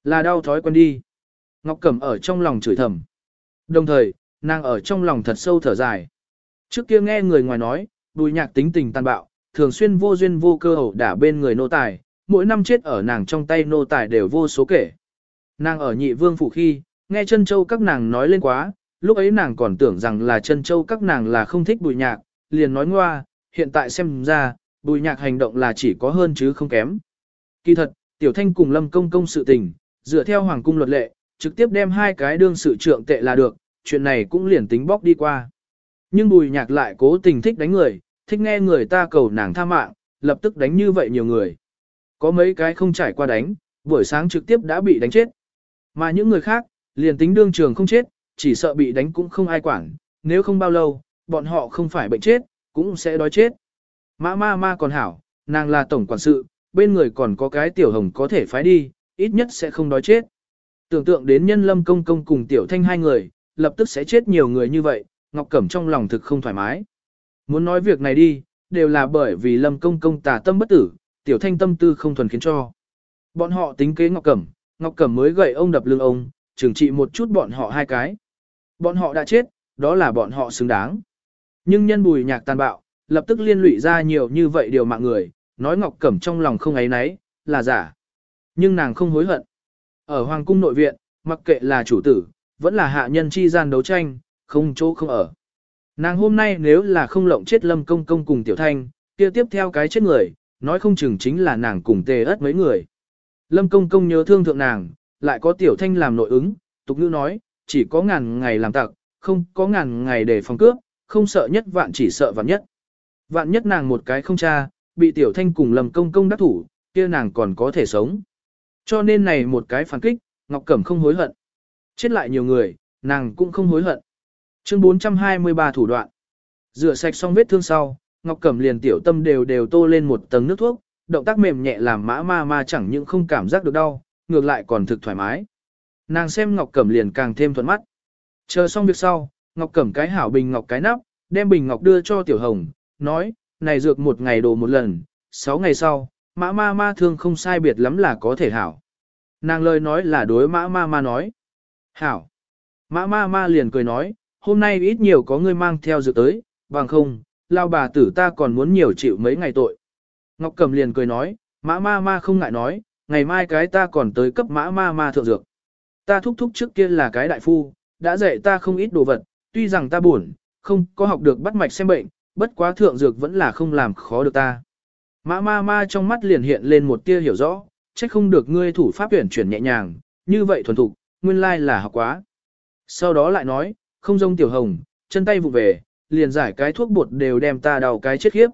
Speaker 1: Là đau thói quen đi. Ngọc Cẩm ở trong lòng chửi thầm. Đồng thời, nàng ở trong lòng thật sâu thở dài. Trước kia nghe người ngoài nói, bùi nhạc tính tình tàn bạo, thường xuyên vô duyên vô cơ hậu đả bên người nô tài, mỗi năm chết ở nàng trong tay nô tài đều vô số kể. Nàng ở nhị vương phủ khi, nghe chân châu các nàng nói lên quá, lúc ấy nàng còn tưởng rằng là chân châu các nàng là không thích bùi nhạc, liền nói ngoa, hiện tại xem ra, bùi nhạc hành động là chỉ có hơn chứ không kém. Kỳ thật, tiểu thanh cùng lâm công công sự tình, dựa theo hoàng cung luật lệ, trực tiếp đem hai cái đương sự trượng tệ là được, chuyện này cũng liền tính bóc đi qua. Nhưng bùi nhạc lại cố tình thích đánh người, thích nghe người ta cầu nàng tha mạng, lập tức đánh như vậy nhiều người. Có mấy cái không trải qua đánh, buổi sáng trực tiếp đã bị đánh chết. Mà những người khác, liền tính đương trường không chết, chỉ sợ bị đánh cũng không ai quản, nếu không bao lâu, bọn họ không phải bệnh chết, cũng sẽ đói chết. Mã ma ma còn hảo, nàng là tổng quản sự, bên người còn có cái tiểu hồng có thể phái đi, ít nhất sẽ không đói chết. Tưởng tượng đến nhân lâm công công cùng tiểu thanh hai người, lập tức sẽ chết nhiều người như vậy, Ngọc Cẩm trong lòng thực không thoải mái. Muốn nói việc này đi, đều là bởi vì lâm công công tà tâm bất tử, tiểu thanh tâm tư không thuần khiến cho. Bọn họ tính kế Ngọc Cẩm, Ngọc Cẩm mới gậy ông đập lưng ông, trừng trị một chút bọn họ hai cái. Bọn họ đã chết, đó là bọn họ xứng đáng. Nhưng nhân bùi nhạc tàn bạo, lập tức liên lụy ra nhiều như vậy điều mạng người, nói Ngọc Cẩm trong lòng không ấy nấy là giả. Nhưng nàng không hối hận. Ở Hoàng cung nội viện, mặc kệ là chủ tử, vẫn là hạ nhân chi gian đấu tranh, không chỗ không ở. Nàng hôm nay nếu là không lộng chết lâm công công cùng tiểu thanh, kia tiếp theo cái chết người, nói không chừng chính là nàng cùng tề ớt mấy người. Lâm công công nhớ thương thượng nàng, lại có tiểu thanh làm nội ứng, tục ngữ nói, chỉ có ngàn ngày làm tặc, không có ngàn ngày để phòng cướp, không sợ nhất vạn chỉ sợ vạn nhất. Vạn nhất nàng một cái không cha, bị tiểu thanh cùng lầm công công đắc thủ, kia nàng còn có thể sống. Cho nên này một cái phản kích, Ngọc Cẩm không hối hận. Chết lại nhiều người, nàng cũng không hối hận. Chương 423 thủ đoạn. Rửa sạch xong vết thương sau, Ngọc Cẩm liền tiểu tâm đều đều tô lên một tầng nước thuốc, động tác mềm nhẹ làm mã ma ma chẳng những không cảm giác được đau, ngược lại còn thực thoải mái. Nàng xem Ngọc Cẩm liền càng thêm thuận mắt. Chờ xong việc sau, Ngọc cầm cái hảo bình ngọc cái nắp, đem bình ngọc đưa cho Tiểu Hồng, nói, này dược một ngày đồ một lần, sáu ngày sau, mã ma ma thương không sai biệt lắm là có thể hảo. Nàng lời nói là đối mã ma ma nói. Hảo. Mã ma ma liền cười nói, hôm nay ít nhiều có người mang theo dược tới, bằng không, lao bà tử ta còn muốn nhiều chịu mấy ngày tội. Ngọc cầm liền cười nói, mã ma ma không ngại nói, ngày mai cái ta còn tới cấp mã ma ma thượng dược. Ta thúc thúc trước kia là cái đại phu, đã dạy ta không ít đồ vật, tuy rằng ta buồn, không có học được bắt mạch xem bệnh, bất quá thượng dược vẫn là không làm khó được ta. Mã ma ma trong mắt liền hiện lên một tia hiểu rõ, trách không được ngươi thủ pháp tuyển chuyển nhẹ nhàng, như vậy thuần thục, nguyên lai là học quá. Sau đó lại nói, không dông tiểu hồng, chân tay vụ về, liền giải cái thuốc bột đều đem ta đau cái chết khiếp.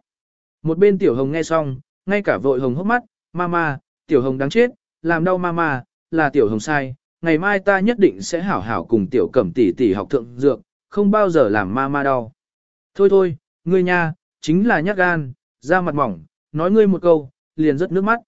Speaker 1: Một bên tiểu hồng nghe xong, ngay cả vội hồng hốc mắt, ma ma, tiểu hồng đáng chết, làm đau ma ma, là tiểu hồng sai, ngày mai ta nhất định sẽ hảo hảo cùng tiểu cẩm tỷ tỷ học thượng dược, không bao giờ làm ma ma đau. Thôi thôi, ngươi nha, chính là nhát gan, da mặt mỏng, nói ngươi một câu, liền rất nước mắt.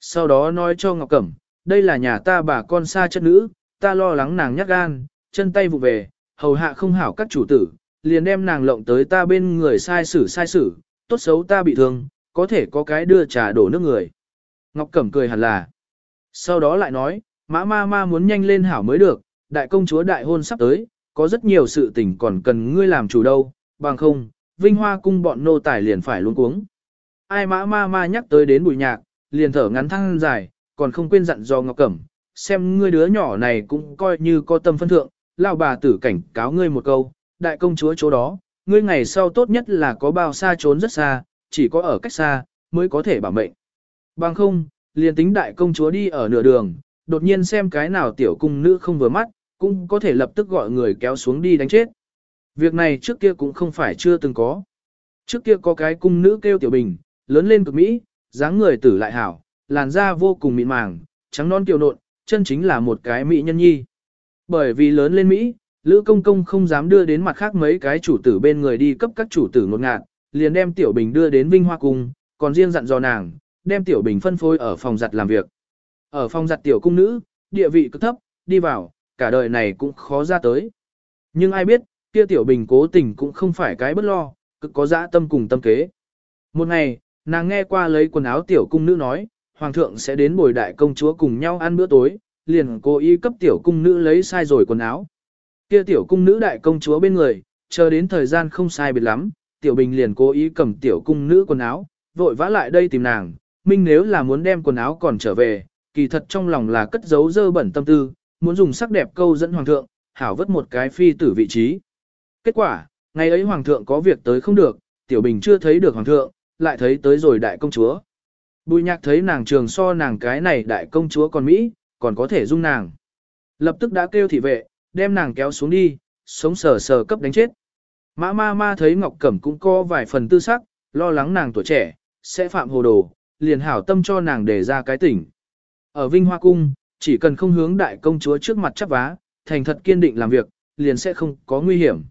Speaker 1: Sau đó nói cho Ngọc Cẩm, đây là nhà ta bà con xa chất nữ, ta lo lắng nàng nhát gan, chân tay vụ về, hầu hạ không hảo các chủ tử, liền đem nàng lộng tới ta bên người sai xử sai xử, tốt xấu ta bị thương, có thể có cái đưa trà đổ nước người. Ngọc Cẩm cười hẳn là. Sau đó lại nói, mã ma ma muốn nhanh lên hảo mới được, đại công chúa đại hôn sắp tới, có rất nhiều sự tình còn cần ngươi làm chủ đâu, bằng không, vinh hoa cung bọn nô tài liền phải luôn cuống. Ai mã ma ma nhắc tới đến bụi nhạc, liền thở ngắn thăng dài, còn không quên dặn do Ngọc Cẩm, xem ngươi đứa nhỏ này cũng coi như có tâm phân thượng, lão bà tử cảnh cáo ngươi một câu, đại công chúa chỗ đó, ngươi ngày sau tốt nhất là có bao xa trốn rất xa, chỉ có ở cách xa, mới có thể bảo mệnh. Bằng không, liền tính đại công chúa đi ở nửa đường, đột nhiên xem cái nào tiểu cung nữ không vừa mắt, cũng có thể lập tức gọi người kéo xuống đi đánh chết. Việc này trước kia cũng không phải chưa từng có. Trước kia có cái cung nữ kêu tiểu bình, lớn lên cực Mỹ, dáng người tử lại hảo, làn da vô cùng mịn màng, trắng non kiều nộn, chân chính là một cái Mỹ nhân nhi. Bởi vì lớn lên Mỹ, Lữ Công Công không dám đưa đến mặt khác mấy cái chủ tử bên người đi cấp các chủ tử ngột ngạt, liền đem Tiểu Bình đưa đến Vinh Hoa Cung, còn riêng dặn dò nàng, đem Tiểu Bình phân phối ở phòng giặt làm việc. Ở phòng giặt Tiểu Cung Nữ, địa vị cực thấp, đi vào, cả đời này cũng khó ra tới. Nhưng ai biết, kia tiểu bình cố tình cũng không phải cái bất lo, cực có dã tâm cùng tâm kế. Một ngày, nàng nghe qua lấy quần áo tiểu cung nữ nói, hoàng thượng sẽ đến bồi đại công chúa cùng nhau ăn bữa tối, liền cố ý cấp tiểu cung nữ lấy sai rồi quần áo. Kia tiểu cung nữ đại công chúa bên người, chờ đến thời gian không sai biệt lắm, tiểu bình liền cố ý cầm tiểu cung nữ quần áo, vội vã lại đây tìm nàng, minh nếu là muốn đem quần áo còn trở về, kỳ thật trong lòng là cất giấu dơ bẩn tâm tư, muốn dùng sắc đẹp câu dẫn hoàng thượng, hảo vất một cái phi tử vị trí. Kết quả, ngày ấy hoàng thượng có việc tới không được, tiểu bình chưa thấy được hoàng thượng, lại thấy tới rồi đại công chúa. Bùi nhạc thấy nàng trường so nàng cái này đại công chúa còn Mỹ, còn có thể dung nàng. Lập tức đã kêu thị vệ, đem nàng kéo xuống đi, sống sờ sờ cấp đánh chết. Mã ma ma thấy Ngọc Cẩm cũng có vài phần tư sắc, lo lắng nàng tuổi trẻ, sẽ phạm hồ đồ, liền hảo tâm cho nàng để ra cái tỉnh. Ở Vinh Hoa Cung, chỉ cần không hướng đại công chúa trước mặt chắp vá, thành thật kiên định làm việc, liền sẽ không có nguy hiểm.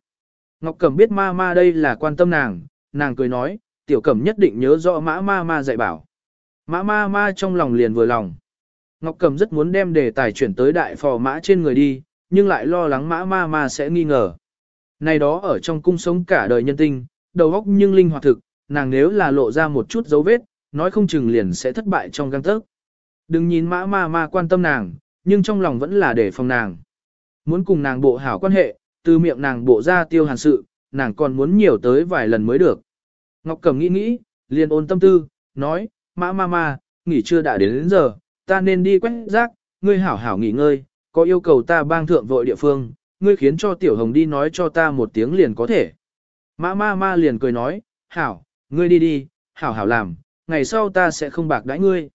Speaker 1: Ngọc Cẩm biết ma ma đây là quan tâm nàng, nàng cười nói, tiểu Cẩm nhất định nhớ rõ mã ma ma dạy bảo. Mã ma ma trong lòng liền vừa lòng. Ngọc Cẩm rất muốn đem đề tài chuyển tới đại phò mã trên người đi, nhưng lại lo lắng mã ma ma sẽ nghi ngờ. Này đó ở trong cung sống cả đời nhân tinh, đầu óc nhưng linh hoạt thực, nàng nếu là lộ ra một chút dấu vết, nói không chừng liền sẽ thất bại trong găng tớc. Đừng nhìn mã ma ma quan tâm nàng, nhưng trong lòng vẫn là để phòng nàng. Muốn cùng nàng bộ hảo quan hệ, từ miệng nàng bộ ra tiêu hàn sự, nàng còn muốn nhiều tới vài lần mới được. Ngọc Cẩm nghĩ nghĩ, liền ôn tâm tư, nói, mã ma ma, nghỉ trưa đã đến, đến giờ, ta nên đi quét rác, ngươi hảo hảo nghỉ ngơi, có yêu cầu ta bang thượng vội địa phương, ngươi khiến cho Tiểu Hồng đi nói cho ta một tiếng liền có thể. Mã ma ma liền cười nói, hảo, ngươi đi đi, hảo hảo làm, ngày sau ta sẽ không bạc đãi ngươi.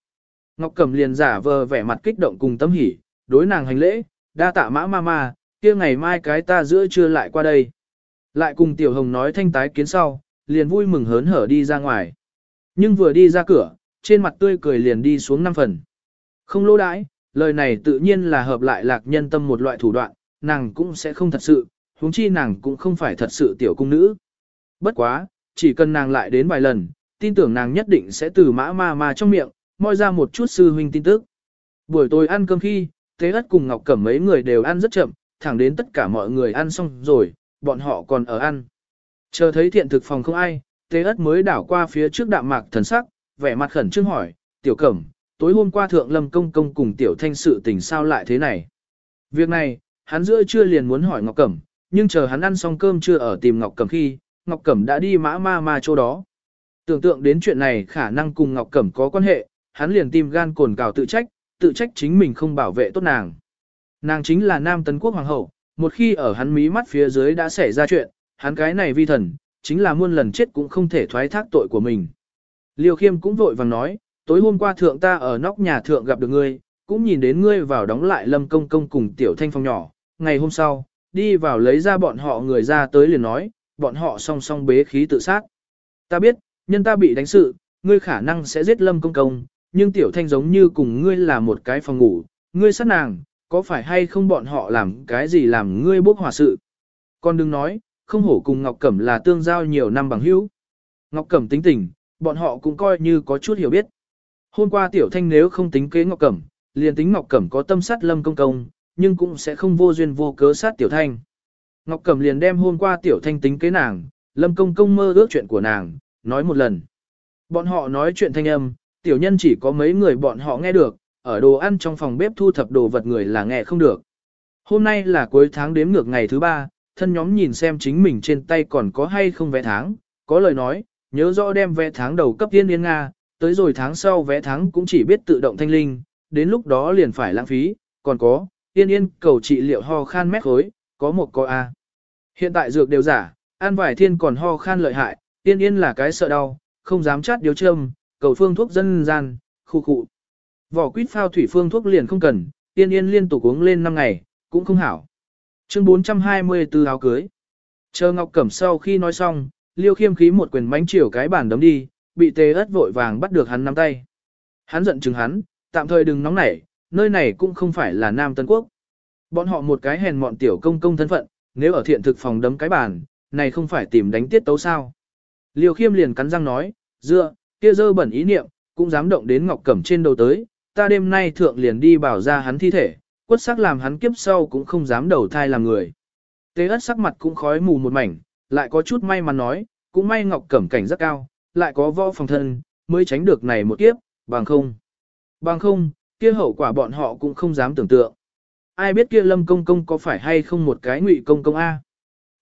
Speaker 1: Ngọc Cẩm liền giả vờ vẻ mặt kích động cùng tâm hỉ, đối nàng hành lễ, đa tạ mã ma ma, kia ngày mai cái ta giữa trưa lại qua đây. Lại cùng Tiểu Hồng nói thanh tái kiến sau, liền vui mừng hớn hở đi ra ngoài. Nhưng vừa đi ra cửa, trên mặt tươi cười liền đi xuống năm phần. Không lỗ đãi, lời này tự nhiên là hợp lại lạc nhân tâm một loại thủ đoạn, nàng cũng sẽ không thật sự, huống chi nàng cũng không phải thật sự tiểu cung nữ. Bất quá, chỉ cần nàng lại đến vài lần, tin tưởng nàng nhất định sẽ từ mã ma ma trong miệng, moi ra một chút sư huynh tin tức. Buổi tối ăn cơm khi, thế Ất cùng Ngọc Cẩm mấy người đều ăn rất chậm, thẳng đến tất cả mọi người ăn xong rồi, bọn họ còn ở ăn. Chờ thấy thiện thực phòng không ai, thế Ất mới đảo qua phía trước đạm mạc thần sắc, vẻ mặt khẩn trương hỏi, "Tiểu Cẩm, tối hôm qua thượng Lâm công công cùng tiểu Thanh sự tình sao lại thế này?" Việc này, hắn giữa chưa liền muốn hỏi Ngọc Cẩm, nhưng chờ hắn ăn xong cơm chưa ở tìm Ngọc Cẩm khi, Ngọc Cẩm đã đi mã ma ma chỗ đó. Tưởng tượng đến chuyện này khả năng cùng Ngọc Cẩm có quan hệ, hắn liền tim gan cồn cào tự trách, tự trách chính mình không bảo vệ tốt nàng. Nàng chính là Nam Tấn Quốc Hoàng hậu, một khi ở hắn mí mắt phía dưới đã xảy ra chuyện, hắn cái này vi thần, chính là muôn lần chết cũng không thể thoái thác tội của mình. Liêu Khiêm cũng vội vàng nói, tối hôm qua thượng ta ở nóc nhà thượng gặp được ngươi, cũng nhìn đến ngươi vào đóng lại lâm công công cùng tiểu thanh phong nhỏ, ngày hôm sau, đi vào lấy ra bọn họ người ra tới liền nói, bọn họ song song bế khí tự sát. Ta biết, nhân ta bị đánh sự, ngươi khả năng sẽ giết lâm công công, nhưng tiểu thanh giống như cùng ngươi là một cái phòng ngủ, ngươi sát nàng, có phải hay không bọn họ làm cái gì làm ngươi bốc hòa sự. Con đừng nói, không hổ cùng Ngọc Cẩm là tương giao nhiều năm bằng hữu. Ngọc Cẩm tính tình, bọn họ cũng coi như có chút hiểu biết. Hôm qua tiểu thanh nếu không tính kế Ngọc Cẩm, liền tính Ngọc Cẩm có tâm sát lâm công công, nhưng cũng sẽ không vô duyên vô cớ sát tiểu thanh. Ngọc Cẩm liền đem hôm qua tiểu thanh tính kế nàng, lâm công công mơ ước chuyện của nàng, nói một lần. Bọn họ nói chuyện thanh âm, tiểu nhân chỉ có mấy người bọn họ nghe được, ở đồ ăn trong phòng bếp thu thập đồ vật người là nghe không được. Hôm nay là cuối tháng đếm ngược ngày thứ ba, thân nhóm nhìn xem chính mình trên tay còn có hay không vé tháng, có lời nói, nhớ rõ đem vé tháng đầu cấp tiên yên Nga, tới rồi tháng sau vé tháng cũng chỉ biết tự động thanh linh, đến lúc đó liền phải lãng phí, còn có, tiên yên cầu trị liệu ho khan mét khối, có một co A. Hiện tại dược đều giả, an vải thiên còn ho khan lợi hại, tiên yên là cái sợ đau, không dám chát điếu châm, cầu phương thuốc dân gian, khu cụ. Vỏ quýt phao thủy phương thuốc liền không cần, tiên yên liên tục uống lên 5 ngày, cũng không hảo. Chương 424 áo cưới. Chờ Ngọc Cẩm sau khi nói xong, Liêu Khiêm khí một quyền bánh chiều cái bản đấm đi, bị tê ớt vội vàng bắt được hắn nắm tay. Hắn giận chừng hắn, tạm thời đừng nóng nảy, nơi này cũng không phải là Nam Tân Quốc. Bọn họ một cái hèn mọn tiểu công công thân phận, nếu ở thiện thực phòng đấm cái bản, này không phải tìm đánh tiết tấu sao. Liêu Khiêm liền cắn răng nói, dựa, kia dơ bẩn ý niệm, cũng dám động đến Ngọc Cẩm trên đầu tới, ta đêm nay thượng liền đi bảo ra hắn thi thể, quất sắc làm hắn kiếp sau cũng không dám đầu thai làm người. Tế ất sắc mặt cũng khói mù một mảnh, lại có chút may mà nói, cũng may Ngọc Cẩm cảnh rất cao, lại có võ phòng thân, mới tránh được này một kiếp, bằng không. Bằng không, kia hậu quả bọn họ cũng không dám tưởng tượng. Ai biết kia lâm công công có phải hay không một cái ngụy công công A.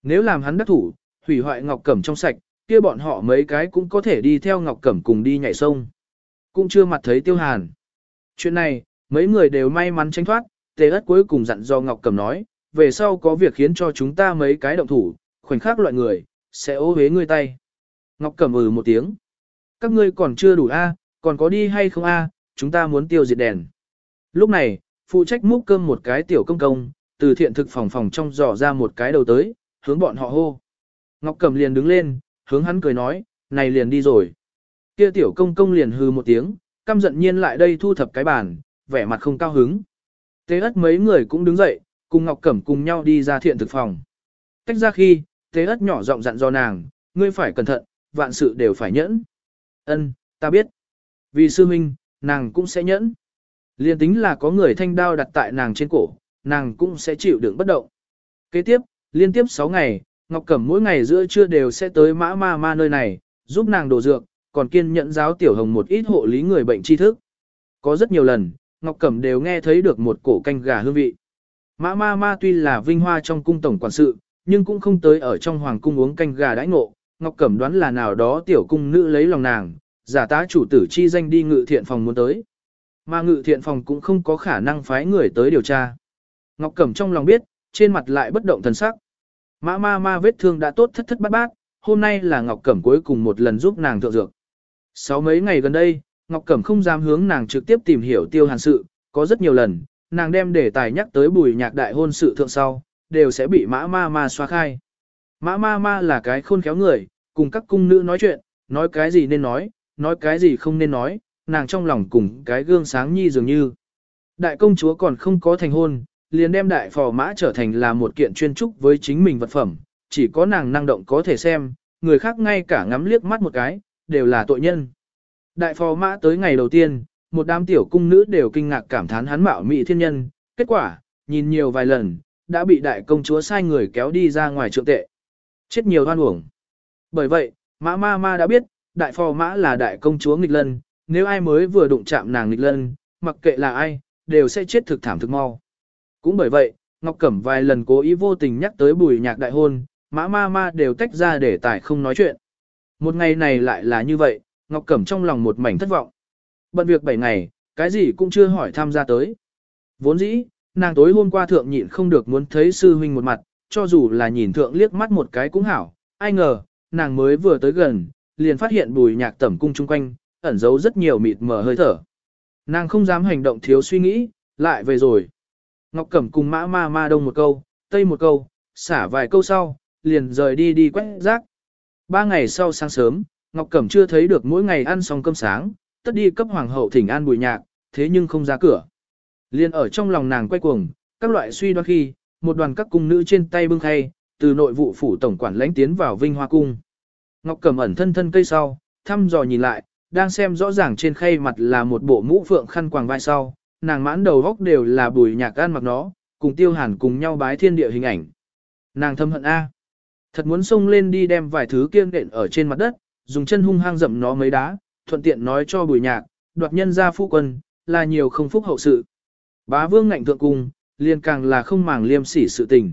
Speaker 1: Nếu làm hắn đắc thủ, hủy hoại Ngọc Cẩm trong sạch, kia bọn họ mấy cái cũng có thể đi theo Ngọc Cẩm cùng đi nhảy sông. Cũng chưa mặt thấy Tiêu Hàn. Chuyện này, mấy người đều may mắn tránh thoát, tề ất cuối cùng dặn do Ngọc Cẩm nói, về sau có việc khiến cho chúng ta mấy cái động thủ, khoảnh khắc loại người, sẽ ô hế ngươi tay. Ngọc Cẩm ừ một tiếng. Các ngươi còn chưa đủ a còn có đi hay không a chúng ta muốn tiêu diệt đèn. Lúc này, phụ trách múc cơm một cái tiểu công công, từ thiện thực phòng phòng trong dò ra một cái đầu tới, hướng bọn họ hô. Ngọc Cẩm liền đứng lên, hướng hắn cười nói, này liền đi rồi. Kia tiểu công công liền hư một tiếng, căm giận nhiên lại đây thu thập cái bàn, vẻ mặt không cao hứng. Tế ất mấy người cũng đứng dậy, cùng Ngọc Cẩm cùng nhau đi ra thiện thực phòng. Cách ra khi, tế ất nhỏ giọng dặn do nàng, ngươi phải cẩn thận, vạn sự đều phải nhẫn. ân ta biết. Vì sư huynh, nàng cũng sẽ nhẫn. Liên tính là có người thanh đao đặt tại nàng trên cổ, nàng cũng sẽ chịu đựng bất động. Kế tiếp, liên tiếp 6 ngày, Ngọc Cẩm mỗi ngày giữa trưa đều sẽ tới mã ma ma nơi này, giúp nàng đổ dược, còn kiên nhẫn giáo Tiểu Hồng một ít hộ lý người bệnh tri thức. Có rất nhiều lần, Ngọc Cẩm đều nghe thấy được một cổ canh gà hương vị. Mã ma ma tuy là vinh hoa trong cung tổng quản sự, nhưng cũng không tới ở trong hoàng cung uống canh gà đãi ngộ, Ngọc Cẩm đoán là nào đó tiểu cung nữ lấy lòng nàng, giả tá chủ tử chi danh đi ngự thiện phòng muốn tới. Mà ngự thiện phòng cũng không có khả năng phái người tới điều tra. Ngọc Cẩm trong lòng biết, trên mặt lại bất động thần sắc. Mã ma ma vết thương đã tốt thất thất bát bát, hôm nay là Ngọc Cẩm cuối cùng một lần giúp nàng thượng dược. Sáu mấy ngày gần đây, Ngọc Cẩm không dám hướng nàng trực tiếp tìm hiểu tiêu hàn sự, có rất nhiều lần, nàng đem đề tài nhắc tới bùi nhạc đại hôn sự thượng sau, đều sẽ bị mã ma ma xoa khai. Mã ma ma là cái khôn khéo người, cùng các cung nữ nói chuyện, nói cái gì nên nói, nói cái gì không nên nói, nàng trong lòng cùng cái gương sáng nhi dường như. Đại công chúa còn không có thành hôn, liền đem đại phò mã trở thành là một kiện chuyên trúc với chính mình vật phẩm, chỉ có nàng năng động có thể xem, người khác ngay cả ngắm liếc mắt một cái, đều là tội nhân. Đại phò mã tới ngày đầu tiên, một đám tiểu cung nữ đều kinh ngạc cảm thán hắn mạo mỹ thiên nhân, kết quả, nhìn nhiều vài lần, đã bị đại công chúa sai người kéo đi ra ngoài trượng tệ. Chết nhiều hoan uổng. Bởi vậy, mã ma ma đã biết, đại phò mã là đại công chúa nghịch lân, nếu ai mới vừa đụng chạm nàng nghịch lân, mặc kệ là ai, đều sẽ chết thực thảm thực mau. Cũng bởi vậy, Ngọc Cẩm vài lần cố ý vô tình nhắc tới bùi nhạc đại hôn, mã ma ma đều tách ra để tài không nói chuyện. Một ngày này lại là như vậy, Ngọc Cẩm trong lòng một mảnh thất vọng. Bận việc 7 ngày, cái gì cũng chưa hỏi tham gia tới. Vốn dĩ, nàng tối hôm qua thượng nhịn không được muốn thấy sư huynh một mặt, cho dù là nhìn thượng liếc mắt một cái cũng hảo, ai ngờ, nàng mới vừa tới gần, liền phát hiện bùi nhạc tẩm cung chung quanh, ẩn giấu rất nhiều mịt mờ hơi thở. Nàng không dám hành động thiếu suy nghĩ, lại về rồi. Ngọc Cẩm cùng mã ma ma đông một câu, tây một câu, xả vài câu sau, liền rời đi đi quét rác. Ba ngày sau sáng sớm, Ngọc Cẩm chưa thấy được mỗi ngày ăn xong cơm sáng, tất đi cấp hoàng hậu thỉnh an bùi nhạc, thế nhưng không ra cửa. liền ở trong lòng nàng quay cuồng, các loại suy đoán khi, một đoàn các cung nữ trên tay bưng khay, từ nội vụ phủ tổng quản lãnh tiến vào Vinh Hoa cung. Ngọc Cẩm ẩn thân thân cây sau, thăm dò nhìn lại, đang xem rõ ràng trên khay mặt là một bộ mũ phượng khăn quàng vai sau, nàng mãn đầu góc đều là bùi nhạc gan mặc nó, cùng tiêu hàn cùng nhau bái thiên địa hình ảnh. Nàng thâm hận A. Thật muốn xông lên đi đem vài thứ kiêng đện ở trên mặt đất, dùng chân hung hăng dậm nó mấy đá, thuận tiện nói cho bùi nhạc, đoạt nhân ra phụ quân, là nhiều không phúc hậu sự. Bá vương ngạnh thượng cùng liền càng là không màng liêm sỉ sự tình.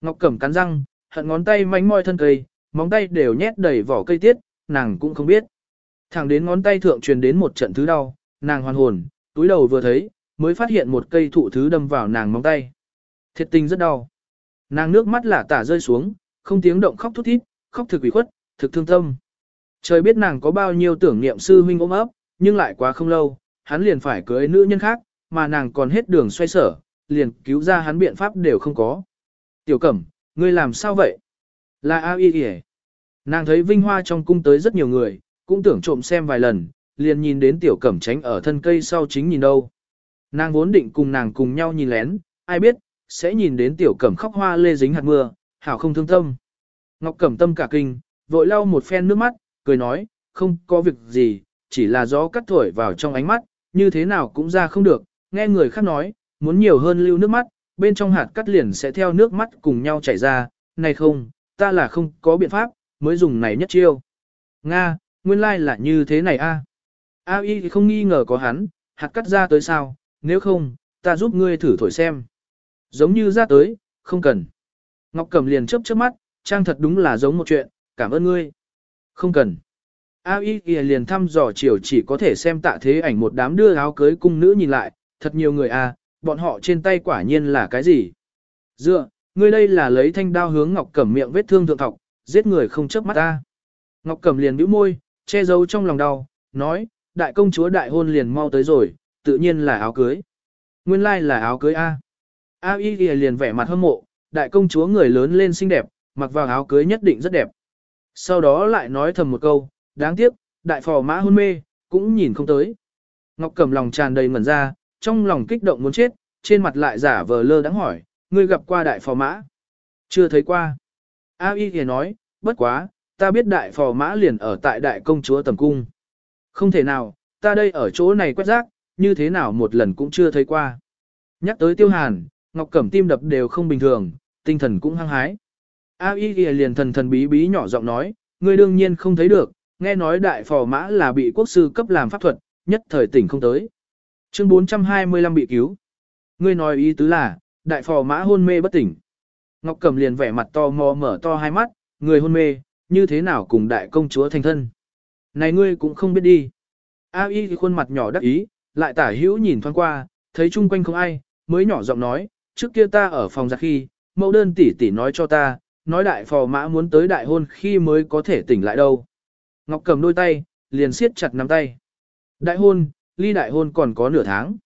Speaker 1: Ngọc Cẩm cắn răng, hận ngón tay mánh moi thân cây, móng tay đều nhét đầy vỏ cây tiết, nàng cũng không biết. Thẳng đến ngón tay thượng truyền đến một trận thứ đau, nàng hoàn hồn, túi đầu vừa thấy, mới phát hiện một cây thụ thứ đâm vào nàng móng tay. Thiệt tình rất đau. Nàng nước mắt lả tả rơi xuống, không tiếng động khóc thút thít, khóc thực ủy khuất, thực thương tâm. Trời biết nàng có bao nhiêu tưởng niệm sư huynh ôm ấp, nhưng lại quá không lâu, hắn liền phải cưới nữ nhân khác, mà nàng còn hết đường xoay sở, liền cứu ra hắn biện pháp đều không có. Tiểu Cẩm, ngươi làm sao vậy? Là A Y Y. Nàng thấy Vinh Hoa trong cung tới rất nhiều người, cũng tưởng trộm xem vài lần, liền nhìn đến tiểu cẩm tránh ở thân cây sau chính nhìn đâu. Nàng vốn định cùng nàng cùng nhau nhìn lén, ai biết, sẽ nhìn đến tiểu cẩm khóc hoa lê dính hạt mưa, hảo không thương tâm. Ngọc cẩm tâm cả kinh, vội lau một phen nước mắt, cười nói, không có việc gì, chỉ là gió cắt thổi vào trong ánh mắt, như thế nào cũng ra không được, nghe người khác nói, muốn nhiều hơn lưu nước mắt, bên trong hạt cắt liền sẽ theo nước mắt cùng nhau chảy ra, này không, ta là không có biện pháp, mới dùng này nhất chiêu. Nga, nguyên lai like là như thế này a. A y thì không nghi ngờ có hắn, hạt cắt ra tới sao, nếu không, ta giúp ngươi thử thổi xem. Giống như ra tới, không cần. Ngọc Cẩm liền chớp chớp mắt, trang thật đúng là giống một chuyện, cảm ơn ngươi. Không cần. A y liền thăm dò chiều chỉ có thể xem tạ thế ảnh một đám đưa áo cưới cung nữ nhìn lại, thật nhiều người à, bọn họ trên tay quả nhiên là cái gì. Dựa, ngươi đây là lấy thanh đao hướng Ngọc Cẩm miệng vết thương thượng thọc, giết người không chớp mắt ta. Ngọc Cẩm liền bĩu môi, che giấu trong lòng đau, nói, đại công chúa đại hôn liền mau tới rồi, tự nhiên là áo cưới. Nguyên lai like là áo cưới A. A y ghi liền vẻ mặt hâm mộ, đại công chúa người lớn lên xinh đẹp, mặc vào áo cưới nhất định rất đẹp. Sau đó lại nói thầm một câu, đáng tiếc, đại phò mã hôn mê, cũng nhìn không tới. Ngọc cầm lòng tràn đầy ngẩn ra, trong lòng kích động muốn chết, trên mặt lại giả vờ lơ đáng hỏi, ngươi gặp qua đại phò mã? Chưa thấy qua. A y thì nói, bất quá, ta biết đại phò mã liền ở tại đại công chúa tầm cung. Không thể nào, ta đây ở chỗ này quét rác, như thế nào một lần cũng chưa thấy qua. Nhắc tới tiêu hàn, ngọc cẩm tim đập đều không bình thường, tinh thần cũng hăng hái. A y liền thần thần bí bí nhỏ giọng nói, người đương nhiên không thấy được, nghe nói đại phò mã là bị quốc sư cấp làm pháp thuật, nhất thời tỉnh không tới. Chương 425 bị cứu. Người nói ý tứ là, đại phò mã hôn mê bất tỉnh. Ngọc Cẩm liền vẻ mặt to mò mở to hai mắt, người hôn mê, như thế nào cùng đại công chúa thành thân. Này ngươi cũng không biết đi. A y thì khuôn mặt nhỏ đắc ý, lại tả hữu nhìn thoáng qua, thấy chung quanh không ai, mới nhỏ giọng nói, trước kia ta ở phòng giặc khi, mẫu đơn tỷ tỷ nói cho ta, nói đại phò mã muốn tới đại hôn khi mới có thể tỉnh lại đâu. Ngọc cầm đôi tay, liền siết chặt nắm tay. Đại hôn, ly đại hôn còn có nửa tháng.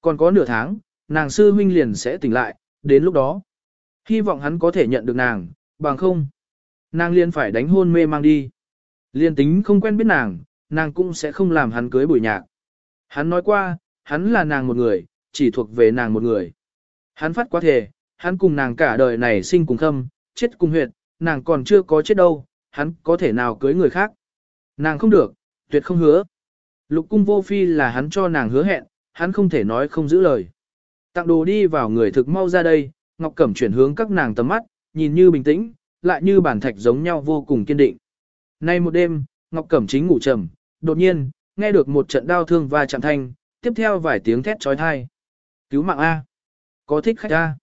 Speaker 1: Còn có nửa tháng, nàng sư huynh liền sẽ tỉnh lại, đến lúc đó. Hy vọng hắn có thể nhận được nàng, bằng không. Nàng liền phải đánh hôn mê mang đi. Liên tính không quen biết nàng, nàng cũng sẽ không làm hắn cưới buổi nhạc. Hắn nói qua, hắn là nàng một người, chỉ thuộc về nàng một người. Hắn phát quá thể, hắn cùng nàng cả đời này sinh cùng khâm, chết cùng huyệt, nàng còn chưa có chết đâu, hắn có thể nào cưới người khác. Nàng không được, tuyệt không hứa. Lục cung vô phi là hắn cho nàng hứa hẹn, hắn không thể nói không giữ lời. Tặng đồ đi vào người thực mau ra đây, Ngọc Cẩm chuyển hướng các nàng tầm mắt, nhìn như bình tĩnh, lại như bản thạch giống nhau vô cùng kiên định. Nay một đêm, Ngọc Cẩm chính ngủ trầm, đột nhiên, nghe được một trận đau thương và chạm thanh, tiếp theo vài tiếng thét trói thai. Cứu mạng A. Có thích khách A.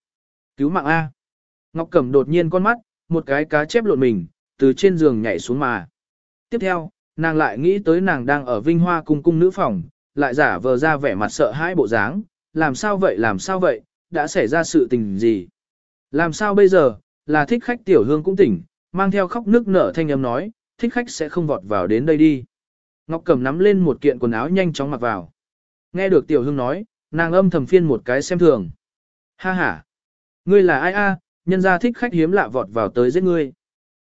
Speaker 1: Cứu mạng A. Ngọc Cẩm đột nhiên con mắt, một cái cá chép lộn mình, từ trên giường nhảy xuống mà. Tiếp theo, nàng lại nghĩ tới nàng đang ở Vinh Hoa cung cung nữ phòng, lại giả vờ ra vẻ mặt sợ hãi bộ dáng, làm sao vậy làm sao vậy, đã xảy ra sự tình gì. Làm sao bây giờ, là thích khách tiểu hương cũng tỉnh, mang theo khóc nước nở thanh âm nói, thích khách sẽ không vọt vào đến đây đi. Ngọc Cẩm nắm lên một kiện quần áo nhanh chóng mặc vào. Nghe được Tiểu Hưng nói, nàng âm thầm phiên một cái xem thường. Ha ha! Ngươi là ai a nhân ra thích khách hiếm lạ vọt vào tới giết ngươi.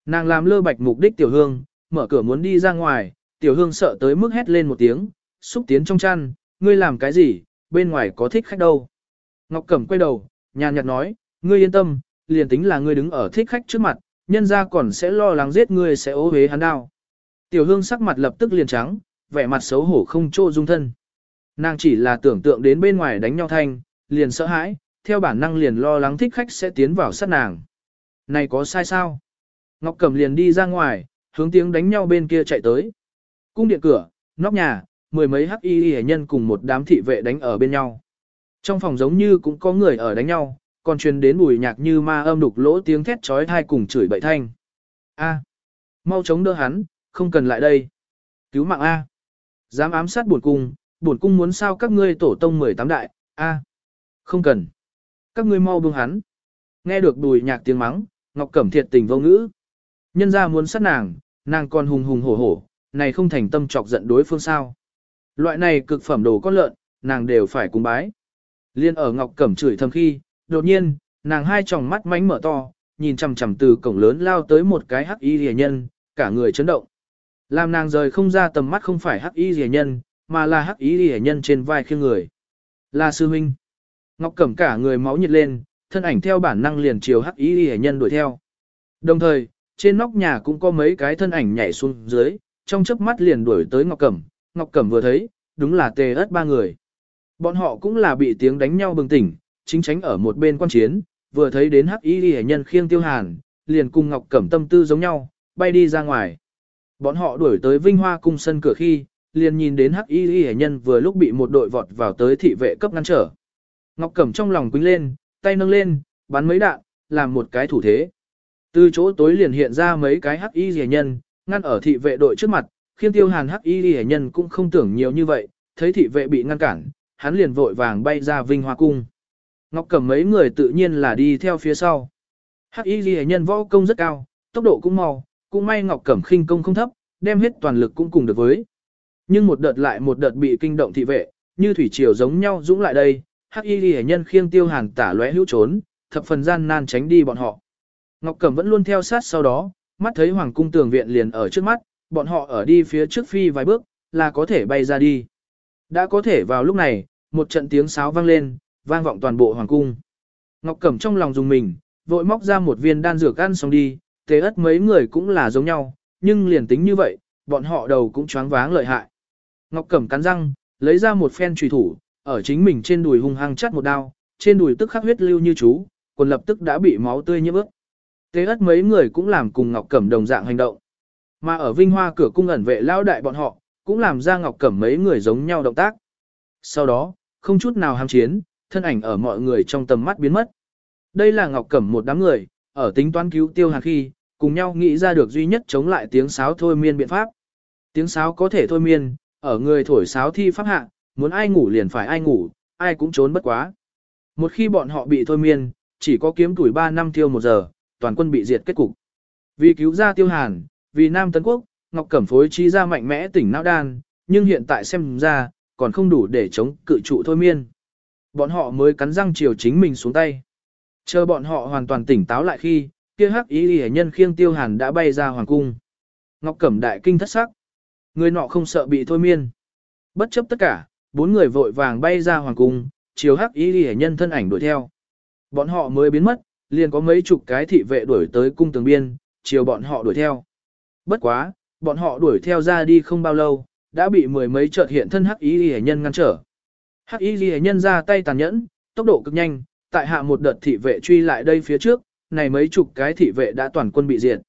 Speaker 1: Nàng làm lơ bạch mục đích Tiểu Hương, mở cửa muốn đi ra ngoài, Tiểu Hương sợ tới mức hét lên một tiếng, xúc tiến trong chăn, ngươi làm cái gì, bên ngoài có thích khách đâu. Ngọc Cẩm quay đầu, nhàn nhạt nói, ngươi yên tâm, liền tính là ngươi đứng ở thích khách trước mặt, nhân ra còn sẽ lo lắng giết ngươi sẽ ố hế hắn đau. Tiểu hương sắc mặt lập tức liền trắng, vẻ mặt xấu hổ không trô dung thân. Nàng chỉ là tưởng tượng đến bên ngoài đánh nhau thanh, liền sợ hãi, theo bản năng liền lo lắng thích khách sẽ tiến vào sát nàng. Này có sai sao? Ngọc Cẩm liền đi ra ngoài, hướng tiếng đánh nhau bên kia chạy tới. Cung điện cửa, nóc nhà, mười mấy hắc y hệ nhân cùng một đám thị vệ đánh ở bên nhau. Trong phòng giống như cũng có người ở đánh nhau, còn truyền đến bùi nhạc như ma âm đục lỗ tiếng thét trói thai cùng chửi bậy thanh. A. Mau chống đỡ hắn, không cần lại đây. Cứu mạng A. Dám ám sát buồn cung, buồn cung muốn sao các ngươi tổ tông 18 đại, A. Không cần. Các ngươi mau buông hắn. Nghe được bùi nhạc tiếng mắng, Ngọc Cẩm thiệt tình vô ngữ. Nhân ra muốn sát nàng, nàng còn hùng hùng hổ hổ, này không thành tâm chọc giận đối phương sao. Loại này cực phẩm đồ con lợn, nàng đều phải cung bái. Liên ở Ngọc Cẩm chửi thầm khi, đột nhiên, nàng hai tròng mắt mánh mở to, nhìn chằm chằm từ cổng lớn lao tới một cái hắc y rìa nhân, cả người chấn động. Làm nàng rời không ra tầm mắt không phải hắc y rìa nhân, mà là hắc y rìa nhân trên vai khiêng người. Là sư huynh. Ngọc Cẩm cả người máu nhiệt lên, thân ảnh theo bản năng liền chiều hắc y rìa nhân đuổi theo. Đồng thời, trên nóc nhà cũng có mấy cái thân ảnh nhảy xuống dưới, trong chớp mắt liền đuổi tới Ngọc Cẩm. Ngọc Cẩm vừa thấy, đúng là tê ớt ba người. Bọn họ cũng là bị tiếng đánh nhau bừng tỉnh, chính tránh ở một bên quan chiến, vừa thấy đến hắc y ghi nhân khiêng tiêu hàn, liền cùng Ngọc Cẩm tâm tư giống nhau, bay đi ra ngoài. Bọn họ đuổi tới Vinh Hoa cung sân cửa khi, liền nhìn đến hắc y ghi nhân vừa lúc bị một đội vọt vào tới thị vệ cấp ngăn trở. Ngọc Cẩm trong lòng quýnh lên, tay nâng lên, bắn mấy đạn, làm một cái thủ thế. Từ chỗ tối liền hiện ra mấy cái hắc y ghi nhân, ngăn ở thị vệ đội trước mặt, khiến tiêu hàn hắc y ghi nhân cũng không tưởng nhiều như vậy, thấy thị vệ bị ngăn cản, hắn liền vội vàng bay ra Vinh Hoa cung. Ngọc Cẩm mấy người tự nhiên là đi theo phía sau. Hắc Y Ghi nhân võ công rất cao, tốc độ cũng mau, cũng may Ngọc Cẩm khinh công không thấp, đem hết toàn lực cũng cùng được với. Nhưng một đợt lại một đợt bị kinh động thị vệ, như thủy triều giống nhau dũng lại đây, Hắc Y Ghi nhân khiêng Tiêu Hàn tả lóe hữu trốn, thập phần gian nan tránh đi bọn họ. Ngọc Cẩm vẫn luôn theo sát sau đó, mắt thấy hoàng cung tường viện liền ở trước mắt, bọn họ ở đi phía trước phi vài bước, là có thể bay ra đi. Đã có thể vào lúc này, một trận tiếng sáo vang lên, vang vọng toàn bộ hoàng cung. Ngọc Cẩm trong lòng dùng mình, vội móc ra một viên đan dược ăn xong đi, tế ất mấy người cũng là giống nhau, nhưng liền tính như vậy, bọn họ đầu cũng choáng váng lợi hại. Ngọc Cẩm cắn răng, lấy ra một phen trùy thủ, ở chính mình trên đùi hung hăng chắt một đao, trên đùi tức khắc huyết lưu như chú, quần lập tức đã bị máu tươi nhiễm ướt. Tế ất mấy người cũng làm cùng Ngọc Cẩm đồng dạng hành động. Mà ở Vinh Hoa cửa cung ẩn vệ lao đại bọn họ, cũng làm ra Ngọc Cẩm mấy người giống nhau động tác. Sau đó, không chút nào ham chiến, thân ảnh ở mọi người trong tầm mắt biến mất. Đây là Ngọc Cẩm một đám người, ở tính toán cứu tiêu hàn khi, cùng nhau nghĩ ra được duy nhất chống lại tiếng sáo thôi miên biện pháp. Tiếng sáo có thể thôi miên, ở người thổi sáo thi pháp hạ, muốn ai ngủ liền phải ai ngủ, ai cũng trốn bất quá. Một khi bọn họ bị thôi miên, chỉ có kiếm tuổi 3 năm tiêu một giờ, toàn quân bị diệt kết cục. Vì cứu ra tiêu hàn, vì Nam Tấn Quốc, Ngọc Cẩm phối trí ra mạnh mẽ tỉnh não đan, nhưng hiện tại xem ra, còn không đủ để chống cự trụ thôi miên bọn họ mới cắn răng chiều chính mình xuống tay. Chờ bọn họ hoàn toàn tỉnh táo lại khi, kia hắc ý hề nhân khiêng tiêu hàn đã bay ra hoàng cung. Ngọc Cẩm đại kinh thất sắc. Người nọ không sợ bị thôi miên. Bất chấp tất cả, bốn người vội vàng bay ra hoàng cung, chiều hắc ý hề nhân thân ảnh đuổi theo. Bọn họ mới biến mất, liền có mấy chục cái thị vệ đuổi tới cung tường biên, chiều bọn họ đuổi theo. Bất quá, bọn họ đuổi theo ra đi không bao lâu, đã bị mười mấy chợt hiện thân hắc ý hề nhân ngăn trở. Hắc Y Lệ nhân ra tay tàn nhẫn, tốc độ cực nhanh, tại hạ một đợt thị vệ truy lại đây phía trước, này mấy chục cái thị vệ đã toàn quân bị diệt.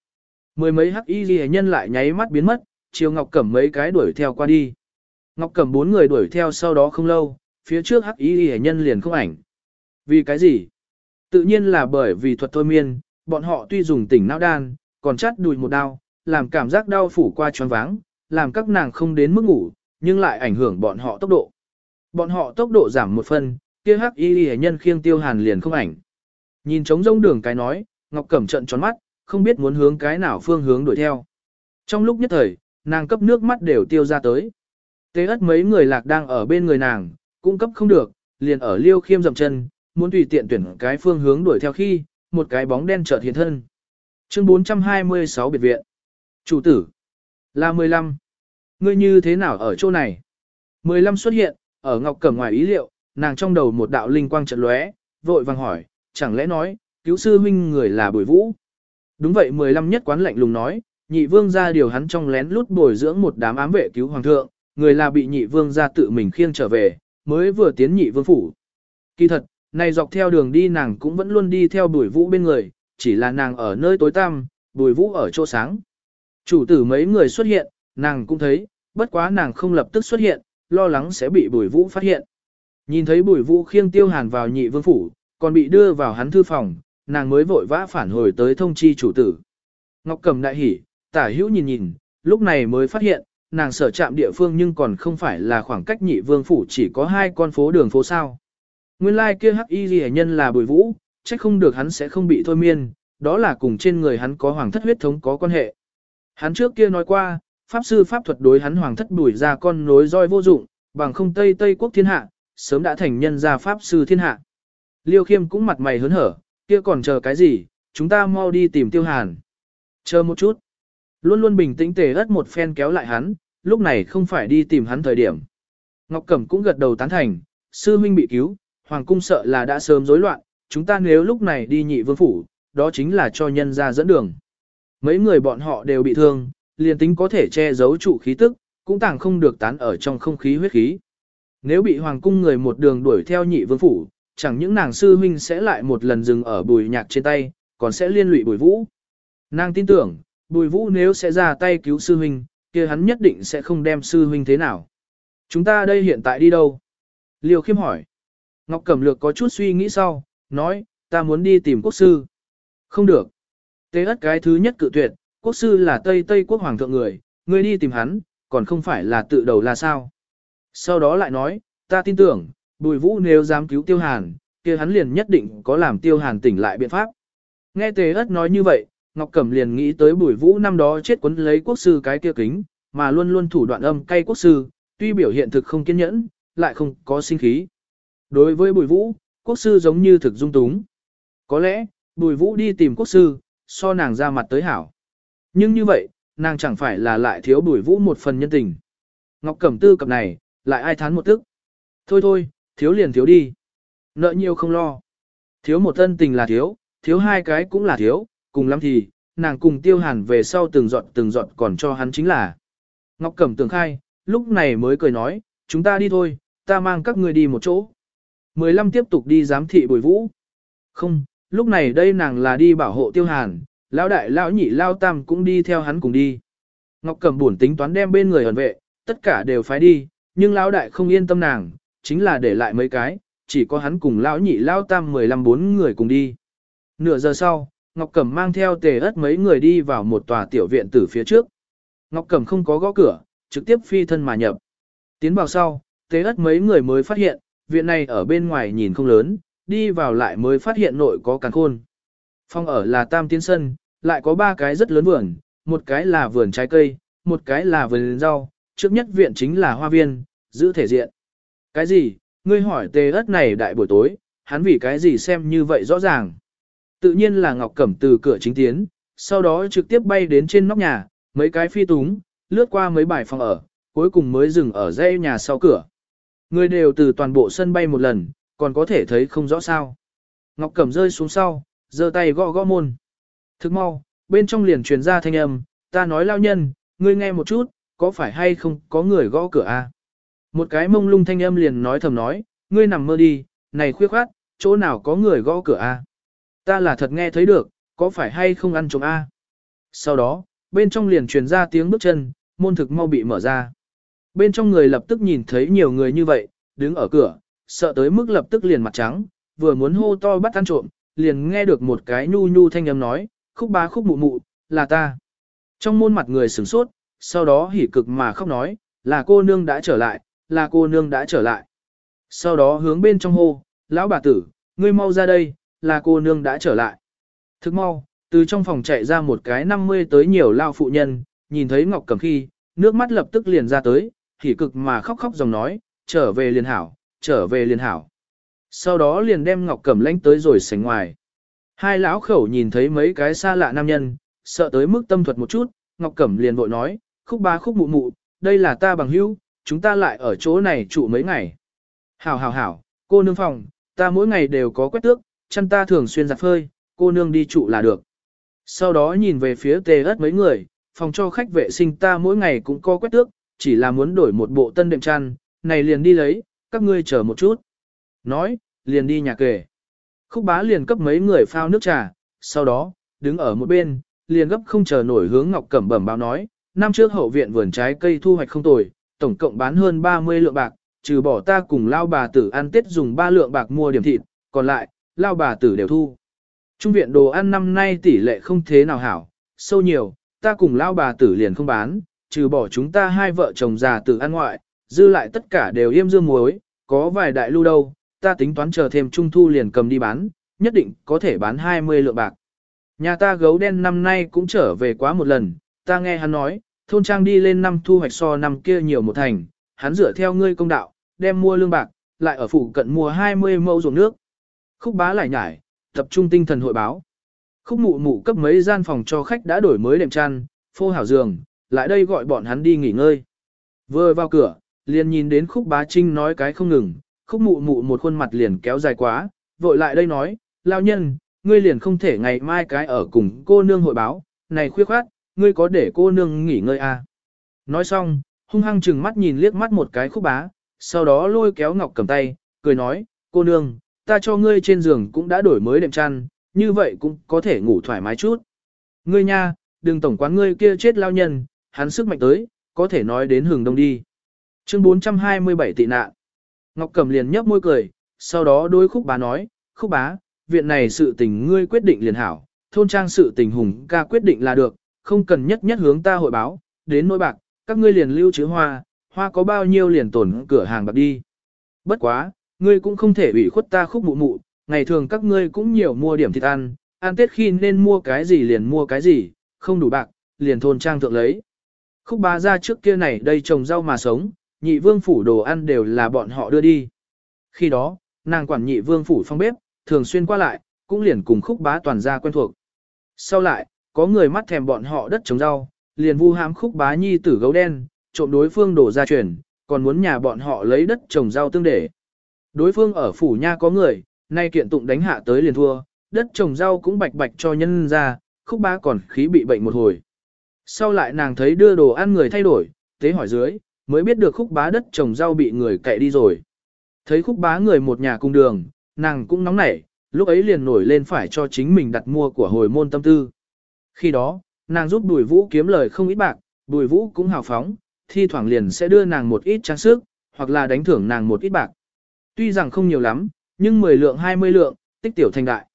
Speaker 1: Mười mấy Hắc Y Lệ nhân lại nháy mắt biến mất, chiều Ngọc Cẩm mấy cái đuổi theo qua đi. Ngọc Cẩm bốn người đuổi theo sau đó không lâu, phía trước Hắc Y Lệ nhân liền không ảnh. Vì cái gì? Tự nhiên là bởi vì thuật thôi miên, bọn họ tuy dùng tỉnh não đan, còn chát đùi một đao, làm cảm giác đau phủ qua choáng váng, làm các nàng không đến mức ngủ, nhưng lại ảnh hưởng bọn họ tốc độ. Bọn họ tốc độ giảm một phần, kia hắc y hệ nhân khiêng tiêu hàn liền không ảnh. Nhìn trống rông đường cái nói, Ngọc Cẩm trận tròn mắt, không biết muốn hướng cái nào phương hướng đuổi theo. Trong lúc nhất thời, nàng cấp nước mắt đều tiêu ra tới. Tế ất mấy người lạc đang ở bên người nàng, cũng cấp không được, liền ở liêu khiêm dầm chân, muốn tùy tiện tuyển cái phương hướng đuổi theo khi, một cái bóng đen chợt hiện thân. Chương 426 biệt viện. Chủ tử. Là 15. Ngươi như thế nào ở chỗ này? 15 xuất hiện, ở Ngọc Cẩm ngoài ý liệu, nàng trong đầu một đạo linh quang chợt lóe, vội vàng hỏi, chẳng lẽ nói, cứu sư huynh người là Bùi Vũ? Đúng vậy, 15 nhất quán lạnh lùng nói, nhị vương gia điều hắn trong lén lút bồi dưỡng một đám ám vệ cứu hoàng thượng, người là bị nhị vương gia tự mình khiêng trở về, mới vừa tiến nhị vương phủ. Kỳ thật, này dọc theo đường đi nàng cũng vẫn luôn đi theo Bùi Vũ bên người, chỉ là nàng ở nơi tối tăm, Bùi Vũ ở chỗ sáng. Chủ tử mấy người xuất hiện, nàng cũng thấy, bất quá nàng không lập tức xuất hiện, lo lắng sẽ bị bùi vũ phát hiện. Nhìn thấy bùi vũ khiêng tiêu hàn vào nhị vương phủ, còn bị đưa vào hắn thư phòng, nàng mới vội vã phản hồi tới thông chi chủ tử. Ngọc cầm đại hỉ, tả hữu nhìn nhìn, lúc này mới phát hiện, nàng sở chạm địa phương nhưng còn không phải là khoảng cách nhị vương phủ chỉ có hai con phố đường phố sao. Nguyên lai kia hắc y ghi nhân là bùi vũ, chắc không được hắn sẽ không bị thôi miên, đó là cùng trên người hắn có hoàng thất huyết thống có quan hệ. Hắn trước kia nói qua, pháp sư pháp thuật đối hắn hoàng thất đuổi ra con nối roi vô dụng, bằng không Tây Tây quốc thiên hạ, sớm đã thành nhân gia pháp sư thiên hạ. Liêu Khiêm cũng mặt mày hớn hở, kia còn chờ cái gì, chúng ta mau đi tìm Tiêu Hàn. Chờ một chút. Luôn luôn bình tĩnh tề ớt một phen kéo lại hắn, lúc này không phải đi tìm hắn thời điểm. Ngọc Cẩm cũng gật đầu tán thành, sư huynh bị cứu, hoàng cung sợ là đã sớm rối loạn, chúng ta nếu lúc này đi nhị vương phủ, đó chính là cho nhân ra dẫn đường. Mấy người bọn họ đều bị thương, liền tính có thể che giấu trụ khí tức, cũng tàng không được tán ở trong không khí huyết khí. Nếu bị hoàng cung người một đường đuổi theo nhị vương phủ, chẳng những nàng sư huynh sẽ lại một lần dừng ở bùi nhạc trên tay, còn sẽ liên lụy bùi vũ. Nàng tin tưởng, bùi vũ nếu sẽ ra tay cứu sư huynh, kia hắn nhất định sẽ không đem sư huynh thế nào. Chúng ta đây hiện tại đi đâu? Liều khiêm hỏi. Ngọc Cẩm Lược có chút suy nghĩ sau, nói, ta muốn đi tìm quốc sư. Không được. Tế ất cái thứ nhất cự tuyệt, quốc sư là Tây Tây quốc hoàng thượng người, ngươi đi tìm hắn, còn không phải là tự đầu là sao. Sau đó lại nói, ta tin tưởng, bùi vũ nếu dám cứu tiêu hàn, kia hắn liền nhất định có làm tiêu hàn tỉnh lại biện pháp. Nghe tề ất nói như vậy, Ngọc Cẩm liền nghĩ tới bùi vũ năm đó chết quấn lấy quốc sư cái kia kính, mà luôn luôn thủ đoạn âm cay quốc sư, tuy biểu hiện thực không kiên nhẫn, lại không có sinh khí. Đối với bùi vũ, quốc sư giống như thực dung túng. Có lẽ, bùi vũ đi tìm quốc sư, so nàng ra mặt tới hảo. Nhưng như vậy, nàng chẳng phải là lại thiếu bùi vũ một phần nhân tình. Ngọc Cẩm Tư cặp này, lại ai thán một tức. Thôi thôi, thiếu liền thiếu đi. Nợ nhiều không lo. Thiếu một thân tình là thiếu, thiếu hai cái cũng là thiếu, cùng lắm thì, nàng cùng tiêu hàn về sau từng giọt từng giọt còn cho hắn chính là. Ngọc Cẩm tường khai, lúc này mới cười nói, chúng ta đi thôi, ta mang các người đi một chỗ. 15 tiếp tục đi giám thị bùi vũ. Không, lúc này đây nàng là đi bảo hộ tiêu hàn, lão đại lão nhị lao tam cũng đi theo hắn cùng đi. Ngọc Cẩm buồn tính toán đem bên người ẩn vệ, tất cả đều phái đi, nhưng lão đại không yên tâm nàng, chính là để lại mấy cái, chỉ có hắn cùng lão nhị lao tam 15 bốn người cùng đi. Nửa giờ sau, Ngọc Cẩm mang theo tề ớt mấy người đi vào một tòa tiểu viện từ phía trước. Ngọc Cẩm không có gõ cửa, trực tiếp phi thân mà nhập. Tiến vào sau, tề ớt mấy người mới phát hiện, viện này ở bên ngoài nhìn không lớn, đi vào lại mới phát hiện nội có càng khôn. Phòng ở là tam tiến sân, lại có ba cái rất lớn vườn, một cái là vườn trái cây, một cái là vườn rau, trước nhất viện chính là hoa viên, giữ thể diện. Cái gì, ngươi hỏi tê ớt này đại buổi tối, hắn vì cái gì xem như vậy rõ ràng. Tự nhiên là Ngọc Cẩm từ cửa chính tiến, sau đó trực tiếp bay đến trên nóc nhà, mấy cái phi túng, lướt qua mấy bài phòng ở, cuối cùng mới dừng ở dây nhà sau cửa. Người đều từ toàn bộ sân bay một lần, còn có thể thấy không rõ sao. Ngọc Cẩm rơi xuống sau, giơ tay gõ gõ môn. Thức mau, bên trong liền truyền ra thanh âm, ta nói lao nhân, ngươi nghe một chút, có phải hay không có người gõ cửa a? Một cái mông lung thanh âm liền nói thầm nói, ngươi nằm mơ đi, này khuya khoát, chỗ nào có người gõ cửa a? Ta là thật nghe thấy được, có phải hay không ăn trộm a? Sau đó, bên trong liền truyền ra tiếng bước chân, môn thực mau bị mở ra. Bên trong người lập tức nhìn thấy nhiều người như vậy, đứng ở cửa, sợ tới mức lập tức liền mặt trắng, vừa muốn hô to bắt ăn trộm, liền nghe được một cái nhu nhu thanh âm nói, khúc ba khúc mụ mụ, là ta. Trong môn mặt người sửng sốt, sau đó hỉ cực mà khóc nói, là cô nương đã trở lại, là cô nương đã trở lại. Sau đó hướng bên trong hô, lão bà tử, ngươi mau ra đây, là cô nương đã trở lại. Thức mau, từ trong phòng chạy ra một cái 50 tới nhiều lao phụ nhân, nhìn thấy Ngọc Cẩm khi, nước mắt lập tức liền ra tới, hỉ cực mà khóc khóc dòng nói, trở về liền hảo, trở về liền hảo sau đó liền đem Ngọc Cẩm lánh tới rồi sảnh ngoài. Hai lão khẩu nhìn thấy mấy cái xa lạ nam nhân, sợ tới mức tâm thuật một chút, Ngọc Cẩm liền vội nói, khúc ba khúc mụ mụ, đây là ta bằng hữu, chúng ta lại ở chỗ này trụ mấy ngày. Hảo hảo hảo, cô nương phòng, ta mỗi ngày đều có quét tước, chăn ta thường xuyên giặt phơi, cô nương đi trụ là được. Sau đó nhìn về phía Tê ớt mấy người, phòng cho khách vệ sinh ta mỗi ngày cũng có quét tước, chỉ là muốn đổi một bộ tân đệm chăn, này liền đi lấy, các ngươi chờ một chút. Nói, liền đi nhà kề. Khúc bá liền cấp mấy người phao nước trà, sau đó, đứng ở một bên, liền gấp không chờ nổi hướng Ngọc Cẩm bẩm báo nói, năm trước hậu viện vườn trái cây thu hoạch không tồi, tổng cộng bán hơn 30 lượng bạc, trừ bỏ ta cùng lao bà tử ăn tết dùng 3 lượng bạc mua điểm thịt, còn lại, lao bà tử đều thu. Trung viện đồ ăn năm nay tỷ lệ không thế nào hảo, sâu nhiều, ta cùng lao bà tử liền không bán, trừ bỏ chúng ta hai vợ chồng già tử ăn ngoại, dư lại tất cả đều yêm dương muối, có vài đại lưu đâu, ta tính toán chờ thêm trung thu liền cầm đi bán, nhất định có thể bán 20 lượng bạc. Nhà ta gấu đen năm nay cũng trở về quá một lần, ta nghe hắn nói, thôn trang đi lên năm thu hoạch so năm kia nhiều một thành, hắn rửa theo ngươi công đạo, đem mua lương bạc, lại ở phụ cận mua 20 mẫu ruộng nước. Khúc bá lại nhải, tập trung tinh thần hội báo. Khúc mụ mụ cấp mấy gian phòng cho khách đã đổi mới đệm chăn, phô hảo giường, lại đây gọi bọn hắn đi nghỉ ngơi. Vừa vào cửa, liền nhìn đến khúc bá trinh nói cái không ngừng, khúc mụ mụ một khuôn mặt liền kéo dài quá, vội lại đây nói, lao nhân, ngươi liền không thể ngày mai cái ở cùng cô nương hội báo, này khuya khoát, ngươi có để cô nương nghỉ ngơi à. Nói xong, hung hăng chừng mắt nhìn liếc mắt một cái khúc bá, sau đó lôi kéo ngọc cầm tay, cười nói, cô nương, ta cho ngươi trên giường cũng đã đổi mới đệm chăn, như vậy cũng có thể ngủ thoải mái chút. Ngươi nha, đừng tổng quán ngươi kia chết lao nhân, hắn sức mạnh tới, có thể nói đến hưởng đông đi. Chương 427 tị nạn. Ngọc Cẩm liền nhấp môi cười, sau đó đối khúc bá nói, khúc bá, viện này sự tình ngươi quyết định liền hảo, thôn trang sự tình hùng ca quyết định là được, không cần nhất nhất hướng ta hội báo, đến nỗi bạc, các ngươi liền lưu chữ hoa, hoa có bao nhiêu liền tổn cửa hàng bạc đi. Bất quá, ngươi cũng không thể ủy khuất ta khúc mụ mụ, ngày thường các ngươi cũng nhiều mua điểm thịt ăn, ăn tết khi nên mua cái gì liền mua cái gì, không đủ bạc, liền thôn trang thượng lấy. Khúc bá ra trước kia này đây trồng rau mà sống, nhị vương phủ đồ ăn đều là bọn họ đưa đi. Khi đó, nàng quản nhị vương phủ phong bếp, thường xuyên qua lại, cũng liền cùng khúc bá toàn gia quen thuộc. Sau lại, có người mắt thèm bọn họ đất trồng rau, liền vu hãm khúc bá nhi tử gấu đen, trộm đối phương đổ ra truyền, còn muốn nhà bọn họ lấy đất trồng rau tương để. Đối phương ở phủ nha có người, nay kiện tụng đánh hạ tới liền thua, đất trồng rau cũng bạch bạch cho nhân ra, khúc bá còn khí bị bệnh một hồi. Sau lại nàng thấy đưa đồ ăn người thay đổi, tế hỏi dưới, mới biết được khúc bá đất trồng rau bị người cậy đi rồi. Thấy khúc bá người một nhà cùng đường, nàng cũng nóng nảy, lúc ấy liền nổi lên phải cho chính mình đặt mua của hồi môn tâm tư. Khi đó, nàng giúp Bùi Vũ kiếm lời không ít bạc, Bùi Vũ cũng hào phóng, thi thoảng liền sẽ đưa nàng một ít trang sức, hoặc là đánh thưởng nàng một ít bạc. Tuy rằng không nhiều lắm, nhưng 10 lượng 20 lượng, tích tiểu thành đại.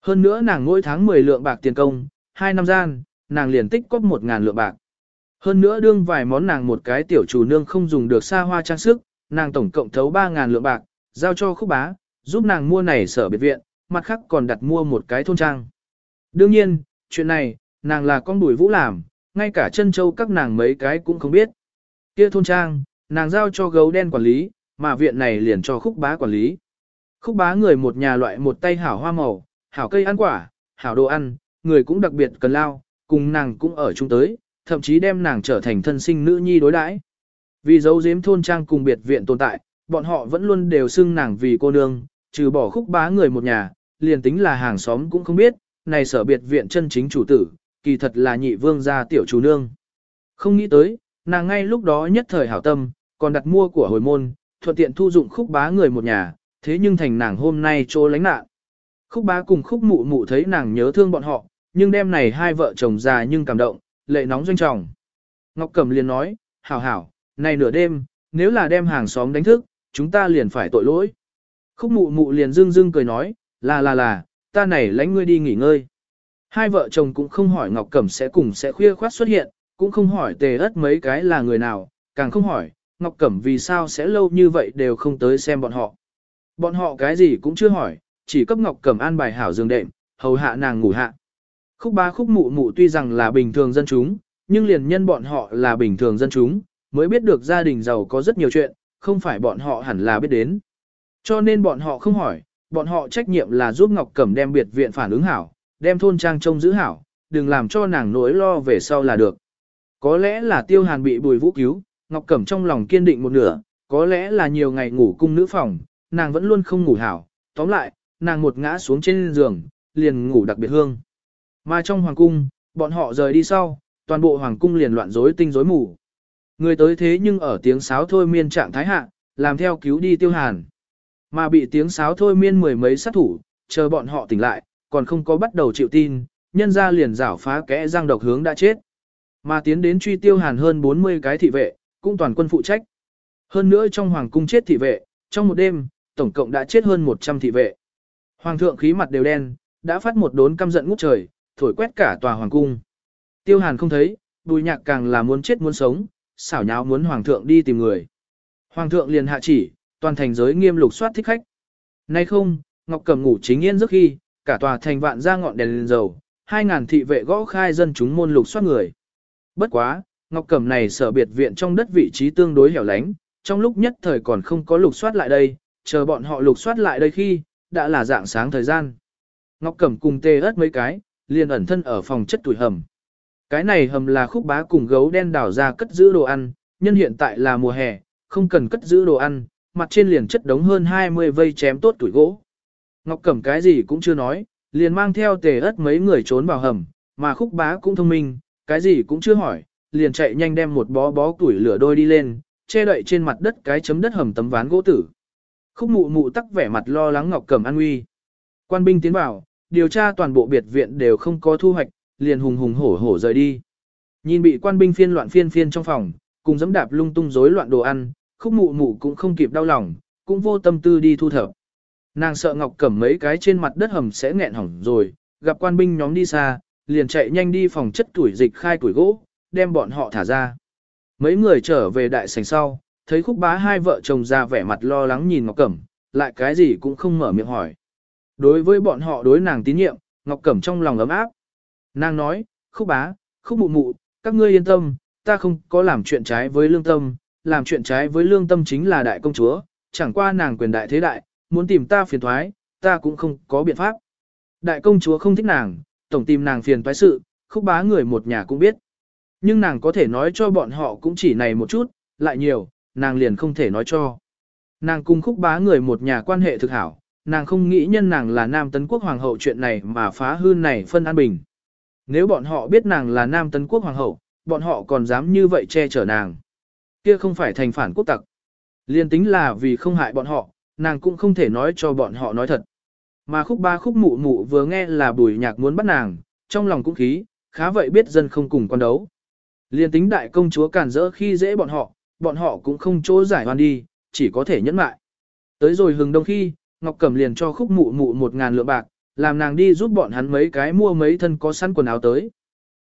Speaker 1: Hơn nữa nàng mỗi tháng 10 lượng bạc tiền công, 2 năm gian, nàng liền tích cóp 1.000 lượng bạc. Hơn nữa đương vài món nàng một cái tiểu chủ nương không dùng được xa hoa trang sức, nàng tổng cộng thấu 3.000 lượng bạc, giao cho khúc bá, giúp nàng mua này sở biệt viện, mặt khác còn đặt mua một cái thôn trang. Đương nhiên, chuyện này, nàng là con đùi vũ làm, ngay cả chân châu các nàng mấy cái cũng không biết. Kia thôn trang, nàng giao cho gấu đen quản lý, mà viện này liền cho khúc bá quản lý. Khúc bá người một nhà loại một tay hảo hoa màu, hảo cây ăn quả, hảo đồ ăn, người cũng đặc biệt cần lao, cùng nàng cũng ở chung tới, thậm chí đem nàng trở thành thân sinh nữ nhi đối đãi. Vì dấu giếm thôn trang cùng biệt viện tồn tại, bọn họ vẫn luôn đều xưng nàng vì cô nương, trừ bỏ khúc bá người một nhà, liền tính là hàng xóm cũng không biết, này sở biệt viện chân chính chủ tử, kỳ thật là nhị vương gia tiểu chủ nương. Không nghĩ tới, nàng ngay lúc đó nhất thời hảo tâm, còn đặt mua của hồi môn, thuận tiện thu dụng khúc bá người một nhà, thế nhưng thành nàng hôm nay trô lánh nạn. Khúc bá cùng khúc mụ mụ thấy nàng nhớ thương bọn họ, nhưng đêm này hai vợ chồng già nhưng cảm động, lệ nóng doanh trọng. Ngọc Cẩm liền nói, hảo hảo, này nửa đêm, nếu là đem hàng xóm đánh thức, chúng ta liền phải tội lỗi. Khúc mụ mụ liền dưng dưng cười nói, là là là, ta này lánh ngươi đi nghỉ ngơi. Hai vợ chồng cũng không hỏi Ngọc Cẩm sẽ cùng sẽ khuya khoát xuất hiện, cũng không hỏi tề ất mấy cái là người nào, càng không hỏi, Ngọc Cẩm vì sao sẽ lâu như vậy đều không tới xem bọn họ. Bọn họ cái gì cũng chưa hỏi, chỉ cấp Ngọc Cẩm an bài hảo giường đệm, hầu hạ nàng ngủ hạ. Khúc ba khúc mụ mụ tuy rằng là bình thường dân chúng, nhưng liền nhân bọn họ là bình thường dân chúng, mới biết được gia đình giàu có rất nhiều chuyện, không phải bọn họ hẳn là biết đến. Cho nên bọn họ không hỏi, bọn họ trách nhiệm là giúp Ngọc Cẩm đem biệt viện phản ứng hảo, đem thôn trang trông giữ hảo, đừng làm cho nàng nỗi lo về sau là được. Có lẽ là tiêu hàn bị bùi vũ cứu, Ngọc Cẩm trong lòng kiên định một nửa, có lẽ là nhiều ngày ngủ cung nữ phòng, nàng vẫn luôn không ngủ hảo, tóm lại, nàng một ngã xuống trên giường, liền ngủ đặc biệt hương. Mà trong hoàng cung, bọn họ rời đi sau, toàn bộ hoàng cung liền loạn rối tinh rối mù. Người tới thế nhưng ở tiếng sáo thôi miên trạng thái hạ, làm theo cứu đi tiêu hàn. Mà bị tiếng sáo thôi miên mười mấy sát thủ, chờ bọn họ tỉnh lại, còn không có bắt đầu chịu tin, nhân ra liền rảo phá kẽ răng độc hướng đã chết. Mà tiến đến truy tiêu hàn hơn 40 cái thị vệ, cũng toàn quân phụ trách. Hơn nữa trong hoàng cung chết thị vệ, trong một đêm, tổng cộng đã chết hơn 100 thị vệ. Hoàng thượng khí mặt đều đen, đã phát một đốn căm giận ngút trời, thổi quét cả tòa hoàng cung. Tiêu hàn không thấy, bùi nhạc càng là muốn chết muốn sống, xảo nháo muốn hoàng thượng đi tìm người. Hoàng thượng liền hạ chỉ, toàn thành giới nghiêm lục soát thích khách. Nay không, Ngọc Cẩm ngủ chính yên giấc khi, cả tòa thành vạn ra ngọn đèn lên dầu, hai ngàn thị vệ gõ khai dân chúng môn lục soát người. Bất quá, Ngọc Cẩm này sở biệt viện trong đất vị trí tương đối hẻo lánh, trong lúc nhất thời còn không có lục soát lại đây, chờ bọn họ lục soát lại đây khi, đã là dạng sáng thời gian. Ngọc Cẩm cùng tê ớt mấy cái, liền ẩn thân ở phòng chất tuổi hầm. Cái này hầm là khúc bá cùng gấu đen đảo ra cất giữ đồ ăn, nhân hiện tại là mùa hè, không cần cất giữ đồ ăn, mặt trên liền chất đống hơn 20 vây chém tốt tuổi gỗ. Ngọc Cẩm cái gì cũng chưa nói, liền mang theo tề ớt mấy người trốn vào hầm, mà khúc bá cũng thông minh, cái gì cũng chưa hỏi, liền chạy nhanh đem một bó bó tuổi lửa đôi đi lên, che đậy trên mặt đất cái chấm đất hầm tấm ván gỗ tử. Khúc mụ mụ tắc vẻ mặt lo lắng Ngọc Cẩm an uy, Quan binh tiến vào, điều tra toàn bộ biệt viện đều không có thu hoạch, liền hùng hùng hổ hổ rời đi. Nhìn bị quan binh phiên loạn phiên phiên trong phòng, cùng dẫm đạp lung tung rối loạn đồ ăn, khúc mụ mụ cũng không kịp đau lòng, cũng vô tâm tư đi thu thập. Nàng sợ Ngọc Cẩm mấy cái trên mặt đất hầm sẽ nghẹn hỏng rồi, gặp quan binh nhóm đi xa, liền chạy nhanh đi phòng chất tuổi dịch khai tuổi gỗ, đem bọn họ thả ra. Mấy người trở về đại sảnh sau, thấy khúc bá hai vợ chồng ra vẻ mặt lo lắng nhìn Ngọc Cẩm, lại cái gì cũng không mở miệng hỏi. Đối với bọn họ đối nàng tín nhiệm, Ngọc Cẩm trong lòng ấm áp. Nàng nói, khúc bá, khúc mụ mụ, các ngươi yên tâm, ta không có làm chuyện trái với lương tâm, làm chuyện trái với lương tâm chính là đại công chúa, chẳng qua nàng quyền đại thế đại, muốn tìm ta phiền thoái, ta cũng không có biện pháp. Đại công chúa không thích nàng, tổng tìm nàng phiền thoái sự, khúc bá người một nhà cũng biết. Nhưng nàng có thể nói cho bọn họ cũng chỉ này một chút, lại nhiều, nàng liền không thể nói cho. Nàng cùng khúc bá người một nhà quan hệ thực hảo, nàng không nghĩ nhân nàng là Nam Tấn Quốc Hoàng hậu chuyện này mà phá hư này phân an bình. Nếu bọn họ biết nàng là Nam Tấn Quốc Hoàng hậu, bọn họ còn dám như vậy che chở nàng. Kia không phải thành phản quốc tặc. Liên tính là vì không hại bọn họ, nàng cũng không thể nói cho bọn họ nói thật. Mà khúc ba khúc mụ mụ vừa nghe là bùi nhạc muốn bắt nàng, trong lòng cũng khí, khá vậy biết dân không cùng quan đấu. Liên tính đại công chúa cản rỡ khi dễ bọn họ, bọn họ cũng không chỗ giải hoan đi, chỉ có thể nhẫn mại. Tới rồi hừng đông khi, Ngọc Cẩm liền cho khúc mụ mụ một ngàn lượng bạc, làm nàng đi giúp bọn hắn mấy cái mua mấy thân có sẵn quần áo tới.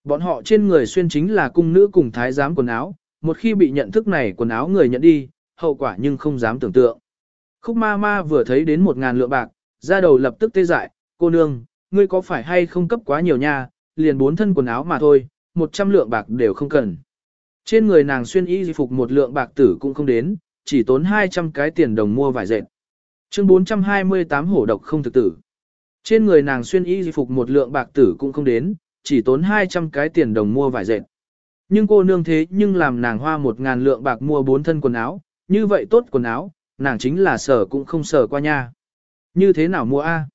Speaker 1: Bọn họ trên người xuyên chính là cung nữ cùng thái giám quần áo, một khi bị nhận thức này quần áo người nhận đi, hậu quả nhưng không dám tưởng tượng. Khúc ma ma vừa thấy đến một ngàn lượng bạc, ra đầu lập tức tê dại, cô nương, ngươi có phải hay không cấp quá nhiều nha, liền bốn thân quần áo mà thôi, một trăm lượng bạc đều không cần. Trên người nàng xuyên y phục một lượng bạc tử cũng không đến, chỉ tốn hai trăm cái tiền đồng mua vải dệt. Chương 428 hổ độc không thực tử. Trên người nàng xuyên y phục một lượng bạc tử cũng không đến, chỉ tốn 200 cái tiền đồng mua vải dệt. Nhưng cô nương thế nhưng làm nàng hoa một ngàn lượng bạc mua bốn thân quần áo, như vậy tốt quần áo, nàng chính là sở cũng không sở qua nha. Như thế nào mua a?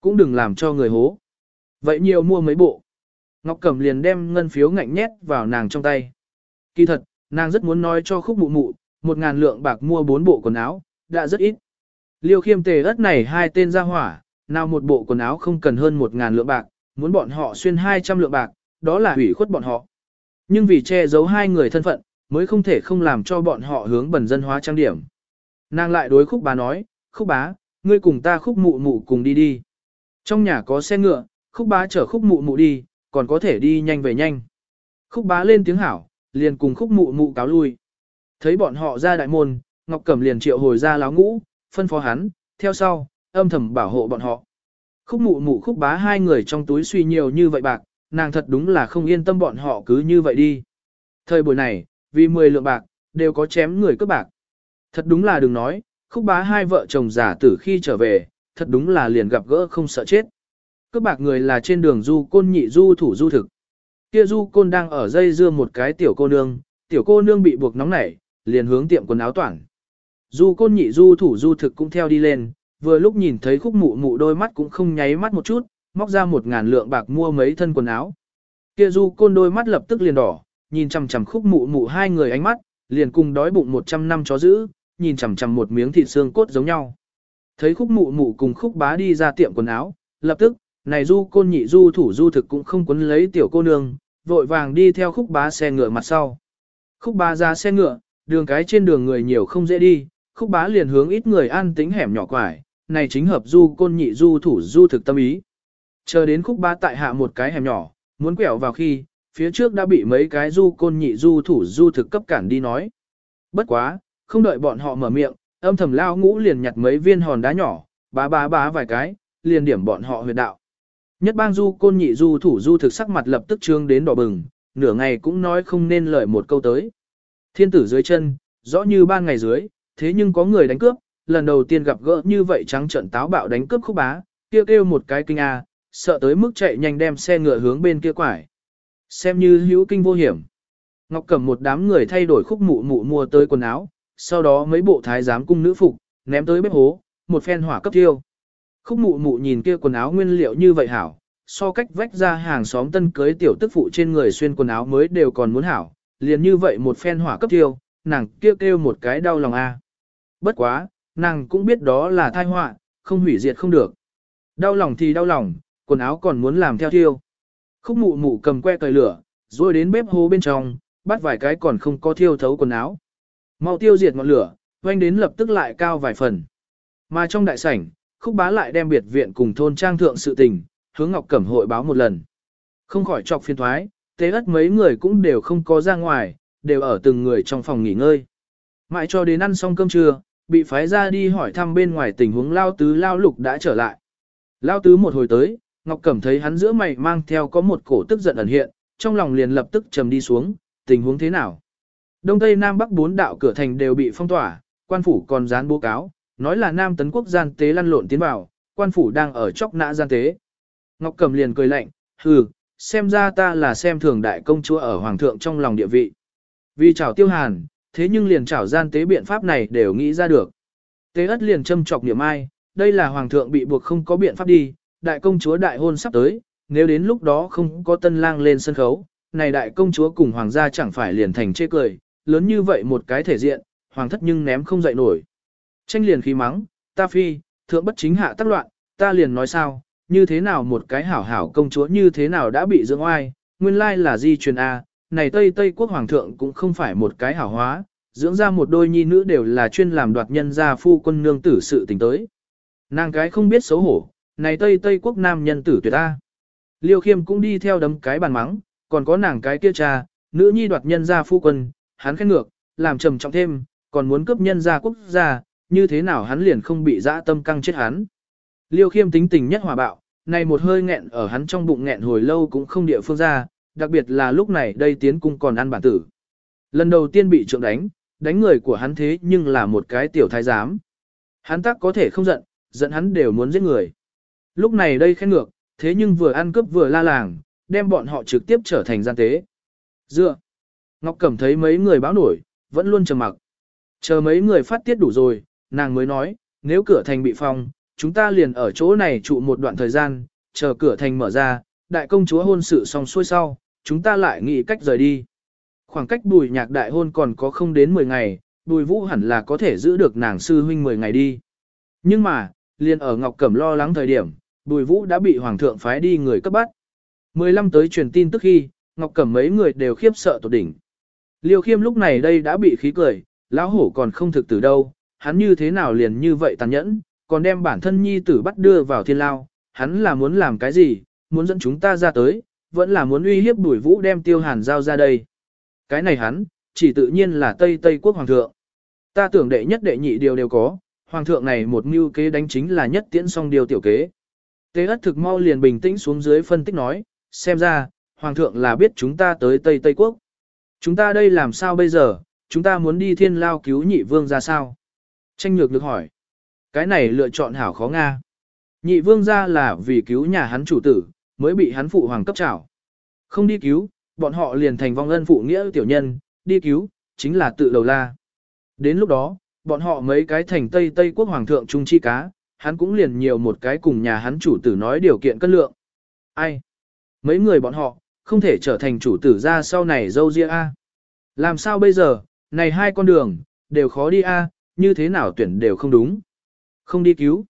Speaker 1: Cũng đừng làm cho người hố. Vậy nhiều mua mấy bộ. Ngọc Cẩm liền đem ngân phiếu ngạnh nhét vào nàng trong tay. Kỳ thật, nàng rất muốn nói cho khúc mụ mụ, một ngàn lượng bạc mua bốn bộ quần áo, đã rất ít. Liêu khiêm tề ất này hai tên ra hỏa, nào một bộ quần áo không cần hơn một ngàn lượng bạc, muốn bọn họ xuyên hai trăm lượng bạc, đó là hủy khuất bọn họ. Nhưng vì che giấu hai người thân phận, mới không thể không làm cho bọn họ hướng bẩn dân hóa trang điểm. Nàng lại đối khúc bá nói, khúc bá, ngươi cùng ta khúc mụ mụ cùng đi đi. Trong nhà có xe ngựa, khúc bá chở khúc mụ mụ đi, còn có thể đi nhanh về nhanh. Khúc bá lên tiếng hảo, liền cùng khúc mụ mụ cáo lui. Thấy bọn họ ra đại môn, Ngọc Cẩm liền triệu hồi ra láo ngũ, phân phó hắn, theo sau, âm thầm bảo hộ bọn họ. Khúc mụ mụ khúc bá hai người trong túi suy nhiều như vậy bạc, nàng thật đúng là không yên tâm bọn họ cứ như vậy đi. Thời buổi này, vì 10 lượng bạc, đều có chém người cướp bạc. Thật đúng là đừng nói, khúc bá hai vợ chồng giả tử khi trở về, thật đúng là liền gặp gỡ không sợ chết. Cướp bạc người là trên đường du côn nhị du thủ du thực. Kia du côn đang ở dây dưa một cái tiểu cô nương, tiểu cô nương bị buộc nóng nảy, liền hướng tiệm quần áo toảng. Du côn nhị du thủ du thực cũng theo đi lên, vừa lúc nhìn thấy khúc mụ mụ đôi mắt cũng không nháy mắt một chút, móc ra một ngàn lượng bạc mua mấy thân quần áo. Kia du côn đôi mắt lập tức liền đỏ, nhìn chằm chằm khúc mụ mụ hai người ánh mắt, liền cùng đói bụng một trăm năm chó dữ, nhìn chằm chằm một miếng thịt xương cốt giống nhau. Thấy khúc mụ mụ cùng khúc bá đi ra tiệm quần áo, lập tức, này du côn nhị du thủ du thực cũng không quấn lấy tiểu cô nương, vội vàng đi theo khúc bá xe ngựa mặt sau. Khúc bá ra xe ngựa, đường cái trên đường người nhiều không dễ đi, khúc bá liền hướng ít người an tính hẻm nhỏ quải, này chính hợp du côn nhị du thủ du thực tâm ý. Chờ đến khúc bá tại hạ một cái hẻm nhỏ, muốn quẹo vào khi, phía trước đã bị mấy cái du côn nhị du thủ du thực cấp cản đi nói. Bất quá, không đợi bọn họ mở miệng, âm thầm lao ngũ liền nhặt mấy viên hòn đá nhỏ, bá bá bá vài cái, liền điểm bọn họ huyệt đạo. Nhất bang du côn nhị du thủ du thực sắc mặt lập tức trương đến đỏ bừng, nửa ngày cũng nói không nên lời một câu tới. Thiên tử dưới chân, rõ như ba ngày dưới, thế nhưng có người đánh cướp, lần đầu tiên gặp gỡ như vậy trắng trận táo bạo đánh cướp khúc bá, kêu kêu một cái kinh a, sợ tới mức chạy nhanh đem xe ngựa hướng bên kia quải. Xem như hữu kinh vô hiểm. Ngọc cầm một đám người thay đổi khúc mụ mụ mua tới quần áo, sau đó mấy bộ thái giám cung nữ phục, ném tới bếp hố, một phen hỏa cấp thiêu. Khúc mụ mụ nhìn kia quần áo nguyên liệu như vậy hảo, so cách vách ra hàng xóm tân cưới tiểu tức phụ trên người xuyên quần áo mới đều còn muốn hảo, liền như vậy một phen hỏa cấp thiêu, nàng kêu kêu một cái đau lòng a bất quá, nàng cũng biết đó là tai họa, không hủy diệt không được. Đau lòng thì đau lòng, quần áo còn muốn làm theo thiêu. Khúc mụ mụ cầm que cởi lửa, rồi đến bếp hố bên trong, bắt vài cái còn không có thiêu thấu quần áo. Mau tiêu diệt ngọn lửa, doanh đến lập tức lại cao vài phần. Mà trong đại sảnh, khúc bá lại đem biệt viện cùng thôn trang thượng sự tình, hướng Ngọc Cẩm hội báo một lần. Không khỏi chọc phiên thoái, tế ất mấy người cũng đều không có ra ngoài, đều ở từng người trong phòng nghỉ ngơi. Mãi cho đến ăn xong cơm trưa, bị phái ra đi hỏi thăm bên ngoài tình huống lao tứ lao lục đã trở lại. Lao tứ một hồi tới, Ngọc Cẩm thấy hắn giữa mày mang theo có một cổ tức giận ẩn hiện, trong lòng liền lập tức trầm đi xuống, tình huống thế nào? Đông Tây Nam Bắc bốn đạo cửa thành đều bị phong tỏa, quan phủ còn dán bố cáo, nói là Nam tấn quốc gian tế lăn lộn tiến vào, quan phủ đang ở chóc nã gian tế. Ngọc Cẩm liền cười lạnh, hừ, xem ra ta là xem thường đại công chúa ở hoàng thượng trong lòng địa vị. Vì chào tiêu hàn, thế nhưng liền trảo gian tế biện pháp này đều nghĩ ra được. Tế ất liền châm chọc niệm ai, đây là hoàng thượng bị buộc không có biện pháp đi, đại công chúa đại hôn sắp tới, nếu đến lúc đó không có tân lang lên sân khấu, này đại công chúa cùng hoàng gia chẳng phải liền thành chê cười, lớn như vậy một cái thể diện, hoàng thất nhưng ném không dậy nổi. Tranh liền khí mắng, ta phi, thượng bất chính hạ tác loạn, ta liền nói sao, như thế nào một cái hảo hảo công chúa như thế nào đã bị dưỡng oai, nguyên lai là di truyền A, này Tây Tây quốc hoàng thượng cũng không phải một cái hảo hóa, dưỡng ra một đôi nhi nữ đều là chuyên làm đoạt nhân gia phu quân nương tử sự tình tới. Nàng cái không biết xấu hổ, này Tây Tây quốc nam nhân tử tuyệt ta. Liêu khiêm cũng đi theo đấm cái bàn mắng, còn có nàng cái kia cha, nữ nhi đoạt nhân gia phu quân, hắn khét ngược, làm trầm trọng thêm, còn muốn cướp nhân gia quốc gia, như thế nào hắn liền không bị dã tâm căng chết hắn. Liêu khiêm tính tình nhất hòa bạo, này một hơi nghẹn ở hắn trong bụng nghẹn hồi lâu cũng không địa phương ra, đặc biệt là lúc này đây tiến cung còn ăn bản tử. Lần đầu tiên bị trượng đánh, đánh người của hắn thế nhưng là một cái tiểu thái giám. Hắn tắc có thể không giận, giận hắn đều muốn giết người. Lúc này đây khen ngược, thế nhưng vừa ăn cướp vừa la làng, đem bọn họ trực tiếp trở thành gian tế. Dựa, Ngọc Cẩm thấy mấy người báo nổi, vẫn luôn trầm mặc. Chờ mấy người phát tiết đủ rồi, nàng mới nói, nếu cửa thành bị phong, chúng ta liền ở chỗ này trụ một đoạn thời gian, chờ cửa thành mở ra, đại công chúa hôn sự xong xuôi sau, chúng ta lại nghĩ cách rời đi. Khoảng cách bùi nhạc đại hôn còn có không đến 10 ngày, bùi vũ hẳn là có thể giữ được nàng sư huynh 10 ngày đi. Nhưng mà, liền ở Ngọc Cẩm lo lắng thời điểm, bùi vũ đã bị hoàng thượng phái đi người cấp bắt. 15 tới truyền tin tức khi, Ngọc Cẩm mấy người đều khiếp sợ tột đỉnh. Liêu khiêm lúc này đây đã bị khí cười, lão hổ còn không thực từ đâu, hắn như thế nào liền như vậy tàn nhẫn, còn đem bản thân nhi tử bắt đưa vào thiên lao, hắn là muốn làm cái gì, muốn dẫn chúng ta ra tới, vẫn là muốn uy hiếp bùi vũ đem tiêu hàn giao ra đây. Cái này hắn, chỉ tự nhiên là Tây Tây quốc hoàng thượng. Ta tưởng đệ nhất đệ nhị điều đều có, hoàng thượng này một mưu kế đánh chính là nhất tiễn song điều tiểu kế. Tế ất thực mau liền bình tĩnh xuống dưới phân tích nói, xem ra, hoàng thượng là biết chúng ta tới Tây Tây quốc. Chúng ta đây làm sao bây giờ, chúng ta muốn đi thiên lao cứu nhị vương ra sao? Tranh nhược được hỏi. Cái này lựa chọn hảo khó Nga. Nhị vương ra là vì cứu nhà hắn chủ tử, mới bị hắn phụ hoàng cấp trảo. Không đi cứu, bọn họ liền thành vong ân phụ nghĩa tiểu nhân, đi cứu, chính là tự đầu la. Đến lúc đó, bọn họ mấy cái thành Tây Tây quốc hoàng thượng trung chi cá, hắn cũng liền nhiều một cái cùng nhà hắn chủ tử nói điều kiện cân lượng. Ai? Mấy người bọn họ, không thể trở thành chủ tử ra sau này dâu ria a. Làm sao bây giờ, này hai con đường, đều khó đi a, như thế nào tuyển đều không đúng. Không đi cứu.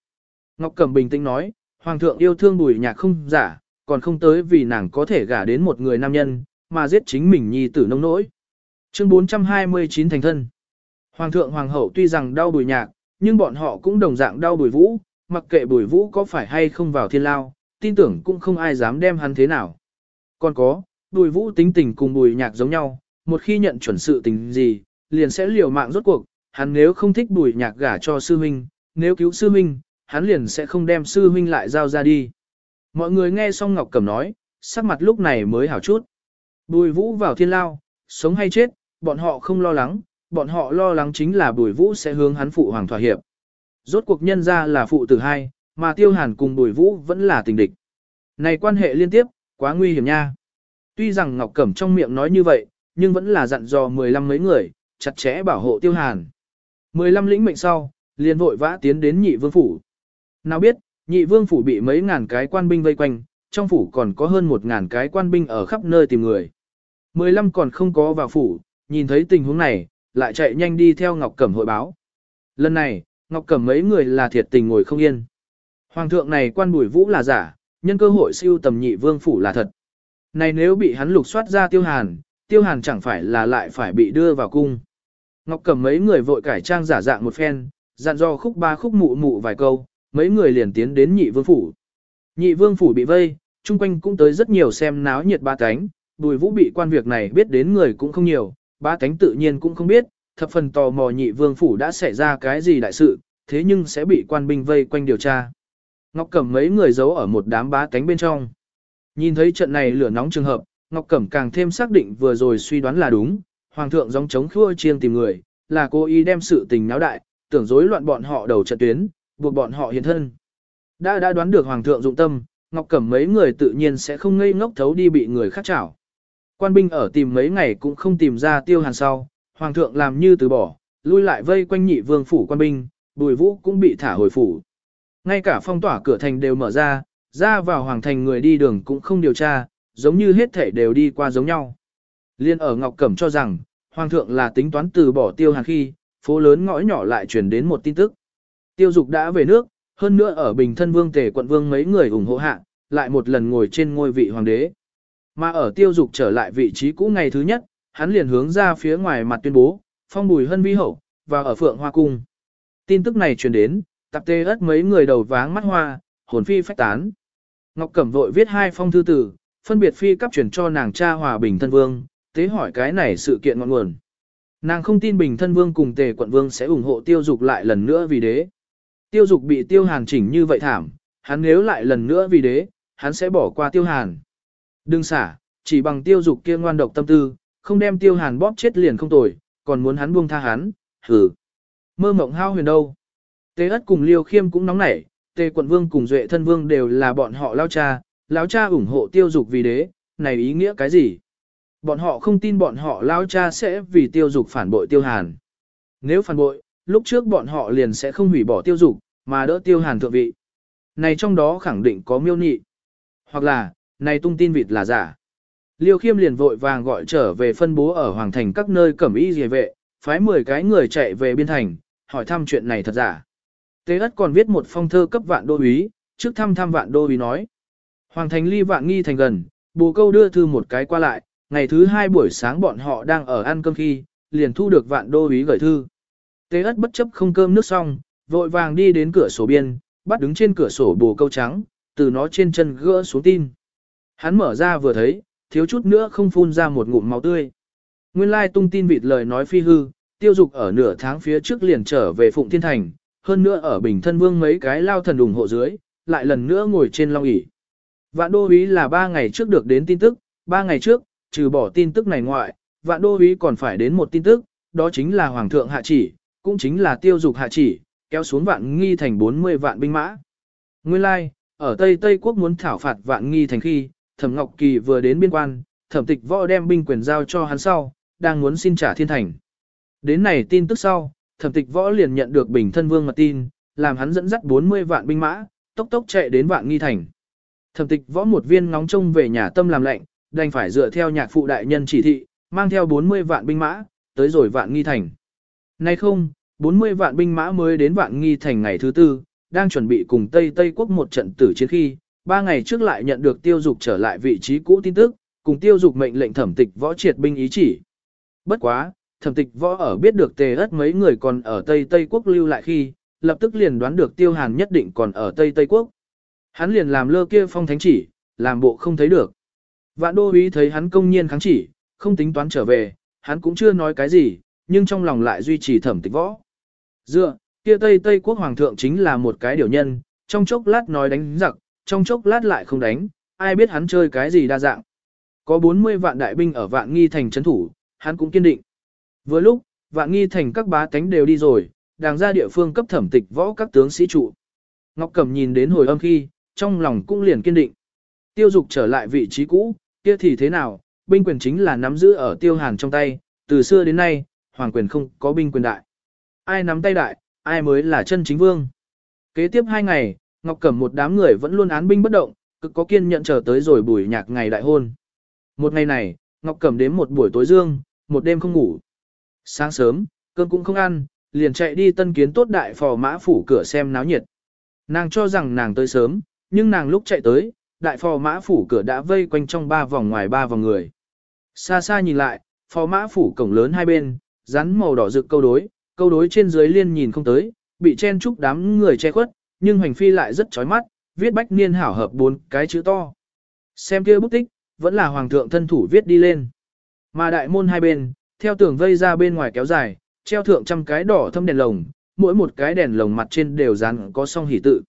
Speaker 1: Ngọc Cẩm bình tĩnh nói, Hoàng thượng yêu thương bùi nhạc không giả, còn không tới vì nàng có thể gả đến một người nam nhân, mà giết chính mình nhi tử nông nỗi. Chương 429 thành thân. Hoàng thượng hoàng hậu tuy rằng đau bùi nhạc, nhưng bọn họ cũng đồng dạng đau bùi vũ, mặc kệ bùi vũ có phải hay không vào thiên lao, tin tưởng cũng không ai dám đem hắn thế nào. Còn có, bùi vũ tính tình cùng bùi nhạc giống nhau, một khi nhận chuẩn sự tình gì, liền sẽ liều mạng rốt cuộc, hắn nếu không thích bùi nhạc gả cho sư huynh, nếu cứu sư huynh, hắn liền sẽ không đem sư huynh lại giao ra đi. Mọi người nghe xong Ngọc Cẩm nói, sắc mặt lúc này mới hảo chút. Bùi vũ vào thiên lao, sống hay chết, bọn họ không lo lắng, bọn họ lo lắng chính là bùi vũ sẽ hướng hắn phụ hoàng thỏa hiệp. Rốt cuộc nhân ra là phụ tử hai, mà tiêu hàn cùng bùi vũ vẫn là tình địch. Này quan hệ liên tiếp, quá nguy hiểm nha. Tuy rằng Ngọc Cẩm trong miệng nói như vậy, nhưng vẫn là dặn dò 15 mấy người, chặt chẽ bảo hộ tiêu hàn. 15 lĩnh mệnh sau, liền vội vã tiến đến nhị vương phủ. Nào biết, Nhị vương phủ bị mấy ngàn cái quan binh vây quanh, trong phủ còn có hơn một ngàn cái quan binh ở khắp nơi tìm người. Mười lăm còn không có vào phủ, nhìn thấy tình huống này, lại chạy nhanh đi theo Ngọc Cẩm hội báo. Lần này, Ngọc Cẩm mấy người là thiệt tình ngồi không yên. Hoàng thượng này quan bùi vũ là giả, nhân cơ hội siêu tầm nhị vương phủ là thật. Này nếu bị hắn lục soát ra tiêu hàn, tiêu hàn chẳng phải là lại phải bị đưa vào cung. Ngọc Cẩm mấy người vội cải trang giả dạng một phen, dặn do khúc ba khúc mụ mụ vài câu, mấy người liền tiến đến nhị vương phủ. Nhị vương phủ bị vây, chung quanh cũng tới rất nhiều xem náo nhiệt ba cánh, bùi vũ bị quan việc này biết đến người cũng không nhiều, ba cánh tự nhiên cũng không biết, thập phần tò mò nhị vương phủ đã xảy ra cái gì đại sự, thế nhưng sẽ bị quan binh vây quanh điều tra. Ngọc Cẩm mấy người giấu ở một đám bá cánh bên trong. Nhìn thấy trận này lửa nóng trường hợp, Ngọc Cẩm càng thêm xác định vừa rồi suy đoán là đúng, hoàng thượng gióng chống khua chiêng tìm người, là cô ý đem sự tình náo đại, tưởng rối loạn bọn họ đầu trận tuyến, buộc bọn họ hiện thân. Đã đã đoán được hoàng thượng dụng tâm, Ngọc Cẩm mấy người tự nhiên sẽ không ngây ngốc thấu đi bị người khác chảo. Quan binh ở tìm mấy ngày cũng không tìm ra tiêu hàn sau, hoàng thượng làm như từ bỏ, lui lại vây quanh nhị vương phủ quan binh, bùi vũ cũng bị thả hồi phủ. Ngay cả phong tỏa cửa thành đều mở ra, ra vào hoàng thành người đi đường cũng không điều tra, giống như hết thể đều đi qua giống nhau. Liên ở Ngọc Cẩm cho rằng, hoàng thượng là tính toán từ bỏ tiêu hàn khi, phố lớn ngõ nhỏ lại truyền đến một tin tức. Tiêu dục đã về nước, hơn nữa ở Bình Thân Vương Tề quận Vương mấy người ủng hộ hạ, lại một lần ngồi trên ngôi vị hoàng đế. Mà ở tiêu dục trở lại vị trí cũ ngày thứ nhất, hắn liền hướng ra phía ngoài mặt tuyên bố, phong bùi hân vi hậu, và ở phượng hoa cung. Tin tức này truyền đến, tập tê ớt mấy người đầu váng mắt hoa, hồn phi phách tán. Ngọc Cẩm vội viết hai phong thư tử, phân biệt phi cấp chuyển cho nàng cha hòa bình thân vương, tế hỏi cái này sự kiện ngọn nguồn. Nàng không tin bình thân vương cùng tề quận vương sẽ ủng hộ tiêu dục lại lần nữa vì đế. Tiêu dục bị tiêu hàn chỉnh như vậy thảm, hắn nếu lại lần nữa vì đế, hắn sẽ bỏ qua tiêu hàn. Đừng xả, chỉ bằng tiêu dục kia ngoan độc tâm tư, không đem tiêu hàn bóp chết liền không tội, còn muốn hắn buông tha hắn, hử. Mơ mộng hao huyền đâu. Tế ất cùng liêu khiêm cũng nóng nảy, tề quận vương cùng duệ thân vương đều là bọn họ lao cha, lao cha ủng hộ tiêu dục vì đế, này ý nghĩa cái gì? Bọn họ không tin bọn họ lao cha sẽ vì tiêu dục phản bội tiêu hàn. Nếu phản bội, lúc trước bọn họ liền sẽ không hủy bỏ tiêu dục, mà đỡ tiêu hàn thượng vị. Này trong đó khẳng định có miêu nhị. Hoặc là, này tung tin vịt là giả. Liêu khiêm liền vội vàng gọi trở về phân bố ở hoàng thành các nơi cẩm y dề vệ, phái 10 cái người chạy về biên thành, hỏi thăm chuyện này thật giả. Tế ất còn viết một phong thơ cấp vạn đô úy, trước thăm thăm vạn đô úy nói. Hoàng thành ly vạn nghi thành gần, bù câu đưa thư một cái qua lại, ngày thứ hai buổi sáng bọn họ đang ở ăn cơm khi, liền thu được vạn đô úy gửi thư. Tế ất bất chấp không cơm nước xong, vội vàng đi đến cửa sổ biên, bắt đứng trên cửa sổ bồ câu trắng, từ nó trên chân gỡ xuống tin. Hắn mở ra vừa thấy, thiếu chút nữa không phun ra một ngụm máu tươi. Nguyên lai tung tin vịt lời nói phi hư, tiêu dục ở nửa tháng phía trước liền trở về Phụng Thiên Thành, hơn nữa ở Bình Thân Vương mấy cái lao thần ủng hộ dưới, lại lần nữa ngồi trên long ỷ. Vạn Đô Úy là ba ngày trước được đến tin tức, ba ngày trước, trừ bỏ tin tức này ngoại, Vạn Đô Úy còn phải đến một tin tức, đó chính là Hoàng thượng hạ chỉ, cũng chính là tiêu dục hạ chỉ, kéo xuống vạn nghi thành 40 vạn binh mã. Nguyên lai, like, ở Tây Tây quốc muốn thảo phạt vạn nghi thành khi, Thẩm Ngọc Kỳ vừa đến biên quan, Thẩm Tịch Võ đem binh quyền giao cho hắn sau, đang muốn xin trả thiên thành. Đến này tin tức sau, Thẩm Tịch Võ liền nhận được Bình Thân Vương mật tin, làm hắn dẫn dắt 40 vạn binh mã, tốc tốc chạy đến vạn nghi thành. Thẩm Tịch Võ một viên ngóng trông về nhà tâm làm lệnh, đành phải dựa theo nhạc phụ đại nhân chỉ thị, mang theo 40 vạn binh mã, tới rồi vạn nghi thành. Nay không, 40 vạn binh mã mới đến vạn nghi thành ngày thứ tư, đang chuẩn bị cùng Tây Tây quốc một trận tử chiến khi, ba ngày trước lại nhận được tiêu dục trở lại vị trí cũ tin tức, cùng tiêu dục mệnh lệnh thẩm tịch võ triệt binh ý chỉ. Bất quá, thẩm tịch võ ở biết được tề ất mấy người còn ở Tây Tây quốc lưu lại khi, lập tức liền đoán được tiêu hàn nhất định còn ở Tây Tây quốc. Hắn liền làm lơ kia phong thánh chỉ, làm bộ không thấy được. Vạn đô úy thấy hắn công nhiên kháng chỉ, không tính toán trở về, hắn cũng chưa nói cái gì, nhưng trong lòng lại duy trì thẩm tịch võ. Dựa, kia Tây Tây quốc hoàng thượng chính là một cái điều nhân, trong chốc lát nói đánh giặc, trong chốc lát lại không đánh, ai biết hắn chơi cái gì đa dạng. Có 40 vạn đại binh ở vạn nghi thành trấn thủ, hắn cũng kiên định. Vừa lúc, vạn nghi thành các bá tánh đều đi rồi, đàng ra địa phương cấp thẩm tịch võ các tướng sĩ trụ. Ngọc Cẩm nhìn đến hồi âm khi, trong lòng cũng liền kiên định. Tiêu dục trở lại vị trí cũ, kia thì thế nào, binh quyền chính là nắm giữ ở tiêu hàn trong tay, từ xưa đến nay, hoàng quyền không có binh quyền đại. Ai nắm tay đại, ai mới là chân chính vương. Kế tiếp hai ngày, Ngọc Cẩm một đám người vẫn luôn án binh bất động, cực có kiên nhận chờ tới rồi buổi nhạc ngày đại hôn. Một ngày này, Ngọc Cẩm đến một buổi tối dương, một đêm không ngủ. Sáng sớm, cơm cũng không ăn, liền chạy đi tân kiến tốt đại phò mã phủ cửa xem náo nhiệt. Nàng cho rằng nàng tới sớm, nhưng nàng lúc chạy tới, đại phò mã phủ cửa đã vây quanh trong ba vòng ngoài ba vòng người. Xa xa nhìn lại, phò mã phủ cổng lớn hai bên, rắn màu đỏ rực câu đối, câu đối trên dưới liên nhìn không tới, bị chen chúc đám người che khuất, nhưng hoành phi lại rất chói mắt, viết bách niên hảo hợp bốn cái chữ to. Xem kia bút tích, vẫn là hoàng thượng thân thủ viết đi lên. Mà đại môn hai bên, theo tường vây ra bên ngoài kéo dài, treo thượng trăm cái đỏ thâm đèn lồng, mỗi một cái đèn lồng mặt trên đều dán có song hỷ tự.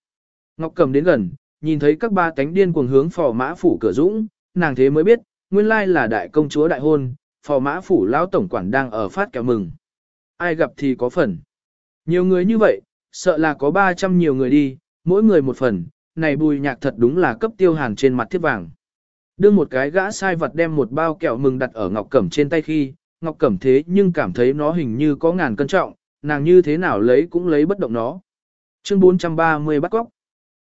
Speaker 1: Ngọc cầm đến gần, nhìn thấy các ba cánh điên cuồng hướng phò mã phủ cửa dũng, nàng thế mới biết, nguyên lai là đại công chúa đại hôn, phò mã phủ lão tổng quản đang ở phát kẹo mừng. Ai gặp thì có phần. Nhiều người như vậy, sợ là có 300 nhiều người đi, mỗi người một phần, này bùi nhạc thật đúng là cấp tiêu hàn trên mặt thiết vàng. Đưa một cái gã sai vật đem một bao kẹo mừng đặt ở ngọc cẩm trên tay khi, ngọc cẩm thế nhưng cảm thấy nó hình như có ngàn cân trọng, nàng như thế nào lấy cũng lấy bất động nó. Chương 430 bắt góc.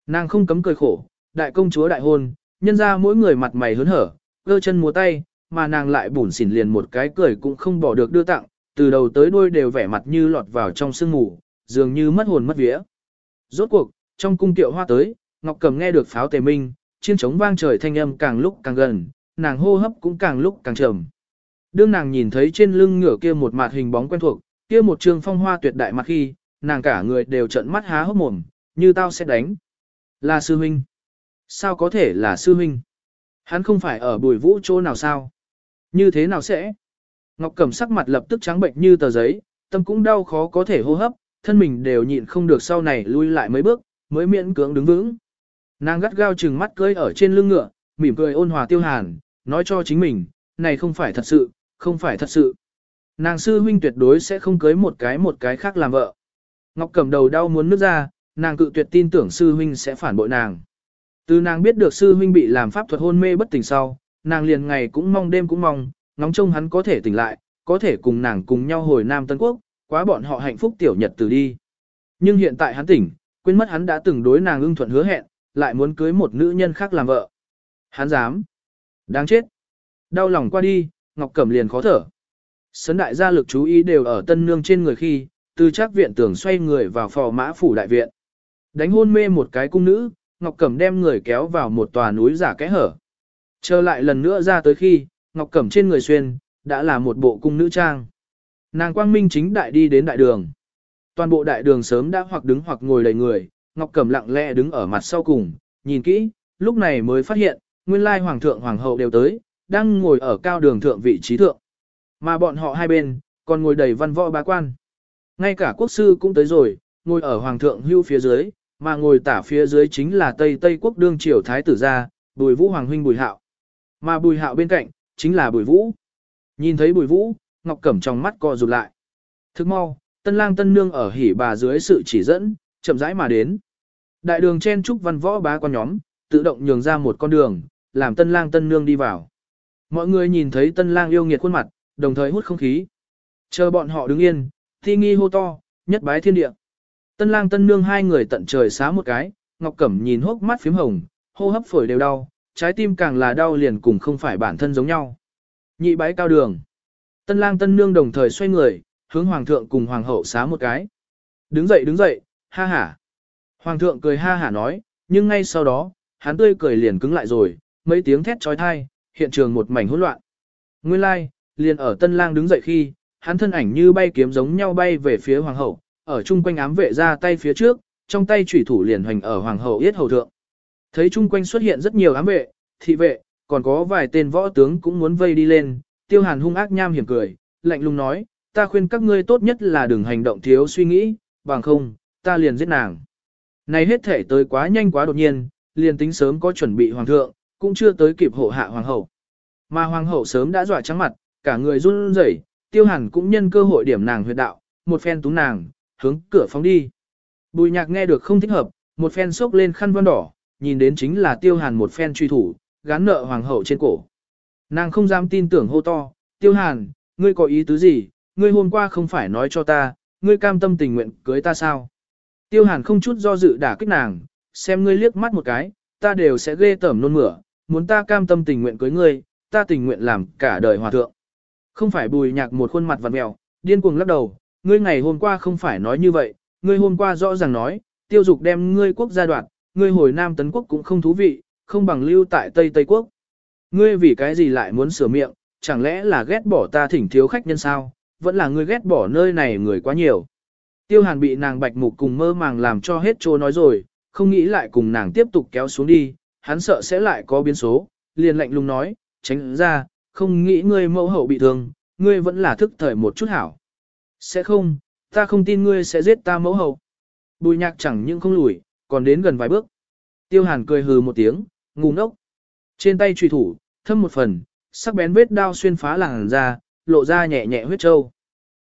Speaker 1: Nàng không cấm cười khổ, đại công chúa đại hôn, nhân ra mỗi người mặt mày hớn hở, gơ chân múa tay, mà nàng lại bủn xỉn liền một cái cười cũng không bỏ được đưa tặng, từ đầu tới đuôi đều vẻ mặt như lọt vào trong sương mù, dường như mất hồn mất vía. Rốt cuộc, trong cung tiệu hoa tới, Ngọc Cầm nghe được pháo tề minh, chiên trống vang trời thanh âm càng lúc càng gần, nàng hô hấp cũng càng lúc càng trầm. Đương nàng nhìn thấy trên lưng ngựa kia một mặt hình bóng quen thuộc, kia một trường phong hoa tuyệt đại mặt khi, nàng cả người đều trợn mắt há hốc mồm, như tao sẽ đánh. Là sư huynh. Sao có thể là sư huynh? Hắn không phải ở bùi vũ chỗ nào sao? Như thế nào sẽ? Ngọc Cẩm sắc mặt lập tức trắng bệnh như tờ giấy, tâm cũng đau khó có thể hô hấp, thân mình đều nhịn không được sau này lui lại mấy bước, mới miễn cưỡng đứng vững. Nàng gắt gao trừng mắt cưỡi ở trên lưng ngựa, mỉm cười ôn hòa tiêu hàn, nói cho chính mình, này không phải thật sự, không phải thật sự. Nàng sư huynh tuyệt đối sẽ không cưới một cái một cái khác làm vợ. Ngọc Cẩm đầu đau muốn nước ra, nàng cự tuyệt tin tưởng sư huynh sẽ phản bội nàng. Từ nàng biết được sư huynh bị làm pháp thuật hôn mê bất tỉnh sau, nàng liền ngày cũng mong đêm cũng mong, ngóng trông hắn có thể tỉnh lại, có thể cùng nàng cùng nhau hồi Nam Tân Quốc, quá bọn họ hạnh phúc tiểu nhật từ đi. Nhưng hiện tại hắn tỉnh, quên mất hắn đã từng đối nàng ưng thuận hứa hẹn, lại muốn cưới một nữ nhân khác làm vợ. Hắn dám. Đáng chết. Đau lòng qua đi, Ngọc Cẩm liền khó thở. Sấn đại gia lực chú ý đều ở tân nương trên người khi, từ chắc viện tưởng xoay người vào phò mã phủ đại viện. Đánh hôn mê một cái cung nữ, Ngọc Cẩm đem người kéo vào một tòa núi giả kẽ hở. Trở lại lần nữa ra tới khi, Ngọc Cẩm trên người xuyên, đã là một bộ cung nữ trang. Nàng quang minh chính đại đi đến đại đường. Toàn bộ đại đường sớm đã hoặc đứng hoặc ngồi đầy người, Ngọc Cẩm lặng lẽ đứng ở mặt sau cùng, nhìn kỹ, lúc này mới phát hiện, nguyên lai hoàng thượng hoàng hậu đều tới, đang ngồi ở cao đường thượng vị trí thượng. Mà bọn họ hai bên, còn ngồi đầy văn võ bá quan. Ngay cả quốc sư cũng tới rồi, ngồi ở hoàng thượng hưu phía dưới, mà ngồi tả phía dưới chính là Tây Tây quốc đương triều thái tử gia, Bùi Vũ Hoàng huynh Bùi Hạo. Mà bùi hạo bên cạnh, chính là bùi vũ. Nhìn thấy bùi vũ, Ngọc Cẩm trong mắt co rụt lại. Thức mau, tân lang tân nương ở hỉ bà dưới sự chỉ dẫn, chậm rãi mà đến. Đại đường chen trúc văn võ bá con nhóm, tự động nhường ra một con đường, làm tân lang tân nương đi vào. Mọi người nhìn thấy tân lang yêu nghiệt khuôn mặt, đồng thời hút không khí. Chờ bọn họ đứng yên, thi nghi hô to, nhất bái thiên địa. Tân lang tân nương hai người tận trời xá một cái, Ngọc Cẩm nhìn hốc mắt phím hồng, hô hấp phổi đều đau, trái tim càng là đau liền cùng không phải bản thân giống nhau. Nhị bái cao đường. Tân lang tân nương đồng thời xoay người, hướng hoàng thượng cùng hoàng hậu xá một cái. Đứng dậy đứng dậy, ha ha. Hoàng thượng cười ha ha nói, nhưng ngay sau đó, hắn tươi cười liền cứng lại rồi, mấy tiếng thét trói thai, hiện trường một mảnh hỗn loạn. Nguyên lai, like, liền ở tân lang đứng dậy khi, hắn thân ảnh như bay kiếm giống nhau bay về phía hoàng hậu, ở chung quanh ám vệ ra tay phía trước, trong tay chủy thủ liền hoành ở hoàng hậu yết hầu thượng. Thấy chung quanh xuất hiện rất nhiều ám vệ, thị vệ, còn có vài tên võ tướng cũng muốn vây đi lên, tiêu hàn hung ác nham hiểm cười, lạnh lùng nói, ta khuyên các ngươi tốt nhất là đừng hành động thiếu suy nghĩ, bằng không, ta liền giết nàng. Này hết thể tới quá nhanh quá đột nhiên, liền tính sớm có chuẩn bị hoàng thượng, cũng chưa tới kịp hộ hạ hoàng hậu. Mà hoàng hậu sớm đã dọa trắng mặt, cả người run rẩy, tiêu hàn cũng nhân cơ hội điểm nàng huyệt đạo, một phen túng nàng, hướng cửa phóng đi. Bùi nhạc nghe được không thích hợp, một phen xốc lên khăn vân đỏ, nhìn đến chính là tiêu hàn một phen truy thủ, gán nợ hoàng hậu trên cổ. Nàng không dám tin tưởng hô to, tiêu hàn, ngươi có ý tứ gì, ngươi hôm qua không phải nói cho ta, ngươi cam tâm tình nguyện cưới ta sao. Tiêu hàn không chút do dự đả kích nàng, xem ngươi liếc mắt một cái, ta đều sẽ ghê tởm nôn mửa, muốn ta cam tâm tình nguyện cưới ngươi, ta tình nguyện làm cả đời hòa thượng. Không phải bùi nhạc một khuôn mặt vặn mèo, điên cuồng lắc đầu, ngươi ngày hôm qua không phải nói như vậy, ngươi hôm qua rõ ràng nói, tiêu dục đem ngươi quốc gia đoạt ngươi hồi Nam Tấn Quốc cũng không thú vị, không bằng lưu tại Tây Tây Quốc. Ngươi vì cái gì lại muốn sửa miệng, chẳng lẽ là ghét bỏ ta thỉnh thiếu khách nhân sao, vẫn là ngươi ghét bỏ nơi này người quá nhiều. Tiêu Hàn bị nàng bạch mục cùng mơ màng làm cho hết trô nói rồi, không nghĩ lại cùng nàng tiếp tục kéo xuống đi, hắn sợ sẽ lại có biến số, liền lạnh lùng nói, tránh ra, không nghĩ ngươi mẫu hậu bị thương, ngươi vẫn là thức thời một chút hảo. Sẽ không, ta không tin ngươi sẽ giết ta mẫu hậu. Bùi nhạc chẳng nhưng không lùi, còn đến gần vài bước. Tiêu hàn cười hừ một tiếng, ngu ngốc. Trên tay truy thủ, thâm một phần, sắc bén vết đao xuyên phá làng ra, lộ ra nhẹ nhẹ huyết trâu.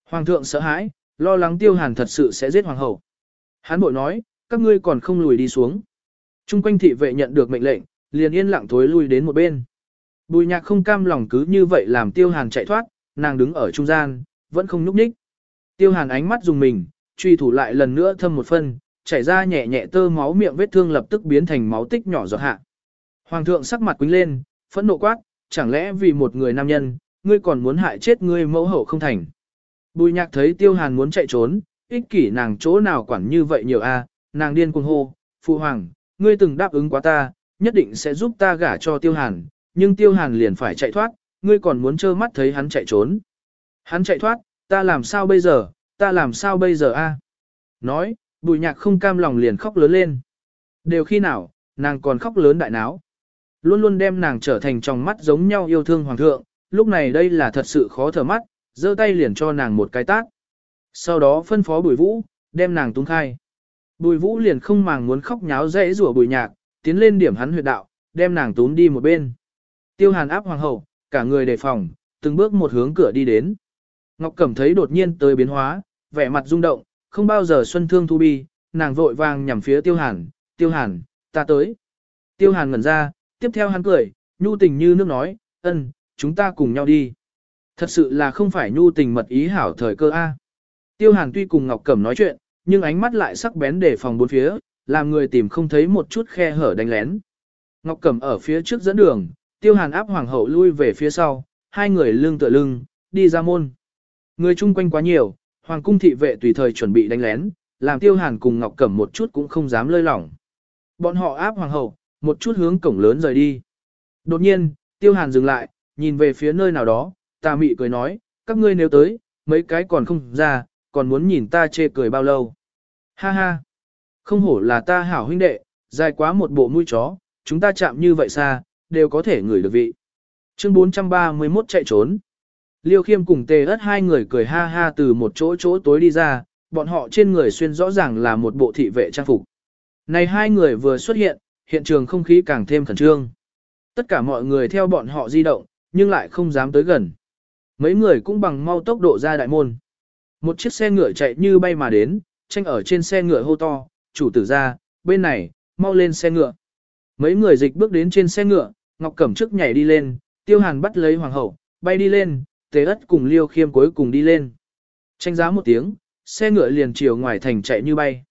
Speaker 1: Hoàng thượng sợ hãi, lo lắng tiêu hàn thật sự sẽ giết hoàng hậu. Hán bội nói, các ngươi còn không lùi đi xuống. Trung quanh thị vệ nhận được mệnh lệnh, liền yên lặng thối lui đến một bên. Bùi nhạc không cam lòng cứ như vậy làm tiêu hàn chạy thoát, nàng đứng ở trung gian, vẫn không nhúc nhích. Tiêu hàn ánh mắt dùng mình, truy thủ lại lần nữa thâm một phân, chảy ra nhẹ nhẹ tơ máu miệng vết thương lập tức biến thành máu tích nhỏ giọt hạ. Hoàng thượng sắc mặt quính lên, phẫn nộ quát, chẳng lẽ vì một người nam nhân, ngươi còn muốn hại chết ngươi mẫu hậu không thành. Bùi nhạc thấy tiêu hàn muốn chạy trốn, ích kỷ nàng chỗ nào quản như vậy nhiều a, nàng điên cuồng hô, phụ hoàng, ngươi từng đáp ứng quá ta, nhất định sẽ giúp ta gả cho tiêu hàn, nhưng tiêu hàn liền phải chạy thoát, ngươi còn muốn trơ mắt thấy hắn chạy trốn. Hắn chạy thoát, ta làm sao bây giờ, ta làm sao bây giờ a? Nói, Bùi nhạc không cam lòng liền khóc lớn lên. Đều khi nào, nàng còn khóc lớn đại náo. Luôn luôn đem nàng trở thành trong mắt giống nhau yêu thương hoàng thượng, lúc này đây là thật sự khó thở mắt, giơ tay liền cho nàng một cái tát. Sau đó phân phó bùi vũ, đem nàng tung khai. Bùi vũ liền không màng muốn khóc nháo dễ rủa bùi nhạc, tiến lên điểm hắn huyệt đạo, đem nàng tún đi một bên. Tiêu hàn áp hoàng hậu, cả người đề phòng, từng bước một hướng cửa đi đến. Ngọc Cẩm thấy đột nhiên tới biến hóa, vẻ mặt rung động, không bao giờ xuân thương thu bi, nàng vội vàng nhằm phía tiêu hàn, tiêu hàn, ta tới. Tiêu hàn ngẩn ra, tiếp theo hắn cười, nhu tình như nước nói, ân, chúng ta cùng nhau đi. Thật sự là không phải nhu tình mật ý hảo thời cơ A. Tiêu hàn tuy cùng Ngọc Cẩm nói chuyện, nhưng ánh mắt lại sắc bén để phòng bốn phía, làm người tìm không thấy một chút khe hở đánh lén. Ngọc Cẩm ở phía trước dẫn đường, tiêu hàn áp hoàng hậu lui về phía sau, hai người lưng tựa lưng, đi ra môn. Người chung quanh quá nhiều, Hoàng cung thị vệ tùy thời chuẩn bị đánh lén, làm tiêu hàn cùng Ngọc Cẩm một chút cũng không dám lơi lỏng. Bọn họ áp hoàng hậu, một chút hướng cổng lớn rời đi. Đột nhiên, tiêu hàn dừng lại, nhìn về phía nơi nào đó, ta mị cười nói, các ngươi nếu tới, mấy cái còn không ra, còn muốn nhìn ta chê cười bao lâu. Ha ha, không hổ là ta hảo huynh đệ, dài quá một bộ mũi chó, chúng ta chạm như vậy xa, đều có thể ngửi được vị. Chương 431 chạy trốn. Liêu khiêm cùng tề ớt hai người cười ha ha từ một chỗ chỗ tối đi ra, bọn họ trên người xuyên rõ ràng là một bộ thị vệ trang phục. Này hai người vừa xuất hiện, hiện trường không khí càng thêm khẩn trương. Tất cả mọi người theo bọn họ di động, nhưng lại không dám tới gần. Mấy người cũng bằng mau tốc độ ra đại môn. Một chiếc xe ngựa chạy như bay mà đến, tranh ở trên xe ngựa hô to, chủ tử ra, bên này, mau lên xe ngựa. Mấy người dịch bước đến trên xe ngựa, Ngọc Cẩm trước nhảy đi lên, Tiêu Hàn bắt lấy hoàng hậu, bay đi lên, Tề ất cùng Liêu Khiêm cuối cùng đi lên. Tranh giá một tiếng, xe ngựa liền chiều ngoài thành chạy như bay.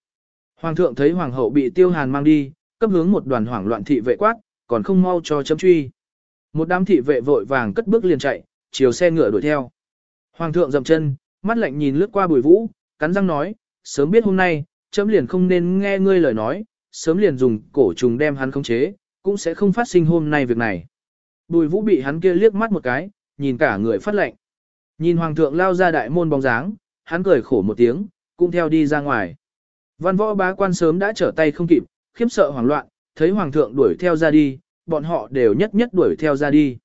Speaker 1: Hoàng thượng thấy hoàng hậu bị Tiêu Hàn mang đi, cấp hướng một đoàn hoảng loạn thị vệ quát, còn không mau cho chấm truy. Một đám thị vệ vội vàng cất bước liền chạy, chiều xe ngựa đuổi theo. Hoàng thượng dậm chân, mắt lạnh nhìn lướt qua Bùi Vũ, cắn răng nói, sớm biết hôm nay, chấm liền không nên nghe ngươi lời nói, sớm liền dùng cổ trùng đem hắn khống chế, cũng sẽ không phát sinh hôm nay việc này. Bùi Vũ bị hắn kia liếc mắt một cái, nhìn cả người phát lệnh. Nhìn hoàng thượng lao ra đại môn bóng dáng, hắn cười khổ một tiếng, cũng theo đi ra ngoài. Văn võ bá quan sớm đã trở tay không kịp, khiếp sợ hoảng loạn, thấy hoàng thượng đuổi theo ra đi, bọn họ đều nhất nhất đuổi theo ra đi.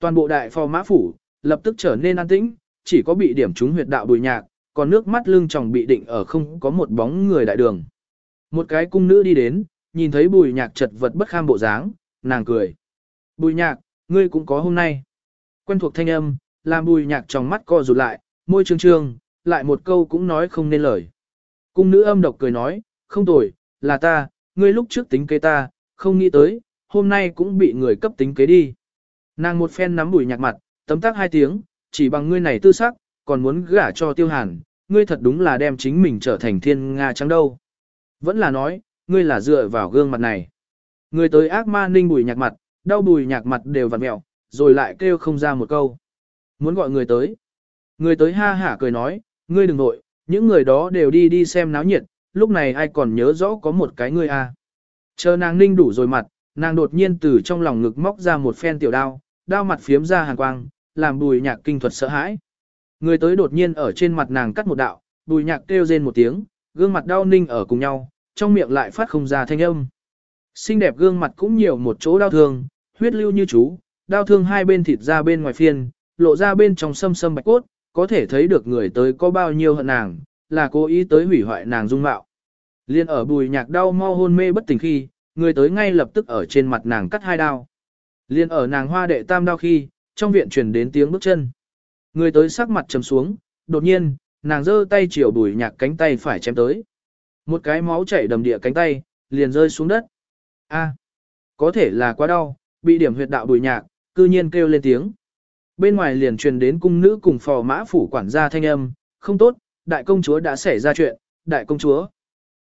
Speaker 1: Toàn bộ đại phò mã phủ, lập tức trở nên an tĩnh, chỉ có bị điểm trúng huyệt đạo bùi nhạc, còn nước mắt lưng tròng bị định ở không có một bóng người đại đường. Một cái cung nữ đi đến, nhìn thấy bùi nhạc chật vật bất kham bộ dáng, nàng cười. Bùi nhạc, ngươi cũng có hôm nay. Quen thuộc thanh âm, làm bùi nhạc trong mắt co rụt lại, môi trương trương, lại một câu cũng nói không nên lời. Cung nữ âm độc cười nói, không tồi, là ta, ngươi lúc trước tính kế ta, không nghĩ tới, hôm nay cũng bị người cấp tính kế đi. Nàng một phen nắm bùi nhạc mặt, tấm tắc hai tiếng, chỉ bằng ngươi này tư sắc, còn muốn gả cho tiêu hàn, ngươi thật đúng là đem chính mình trở thành thiên Nga trắng đâu. Vẫn là nói, ngươi là dựa vào gương mặt này. Ngươi tới ác ma ninh bùi nhạc mặt, đau bùi nhạc mặt đều vặn mẹo, rồi lại kêu không ra một câu. Muốn gọi người tới. Người tới ha hả cười nói, ngươi đừng nội, những người đó đều đi đi xem náo nhiệt, lúc này ai còn nhớ rõ có một cái ngươi à. Chờ nàng ninh đủ rồi mặt, nàng đột nhiên từ trong lòng ngực móc ra một phen tiểu đao, đao mặt phiếm ra hàn quang, làm bùi nhạc kinh thuật sợ hãi. Người tới đột nhiên ở trên mặt nàng cắt một đạo, bùi nhạc kêu rên một tiếng, gương mặt đau ninh ở cùng nhau, trong miệng lại phát không ra thanh âm. Xinh đẹp gương mặt cũng nhiều một chỗ đau thương, huyết lưu như chú, đao thương hai bên thịt ra bên ngoài phiên, lộ ra bên trong sâm sâm bạch cốt, có thể thấy được người tới có bao nhiêu hận nàng, là cố ý tới hủy hoại nàng dung mạo. Liên ở bùi nhạc đau mau hôn mê bất tỉnh khi, người tới ngay lập tức ở trên mặt nàng cắt hai đao. Liên ở nàng hoa đệ tam đao khi, trong viện truyền đến tiếng bước chân. Người tới sắc mặt trầm xuống, đột nhiên, nàng giơ tay chiều bùi nhạc cánh tay phải chém tới. Một cái máu chảy đầm địa cánh tay, liền rơi xuống đất. A, có thể là quá đau, bị điểm huyệt đạo bùi nhạc, cư nhiên kêu lên tiếng. Bên ngoài liền truyền đến cung nữ cùng phò mã phủ quản gia thanh âm, không tốt, đại công chúa đã xảy ra chuyện, đại công chúa.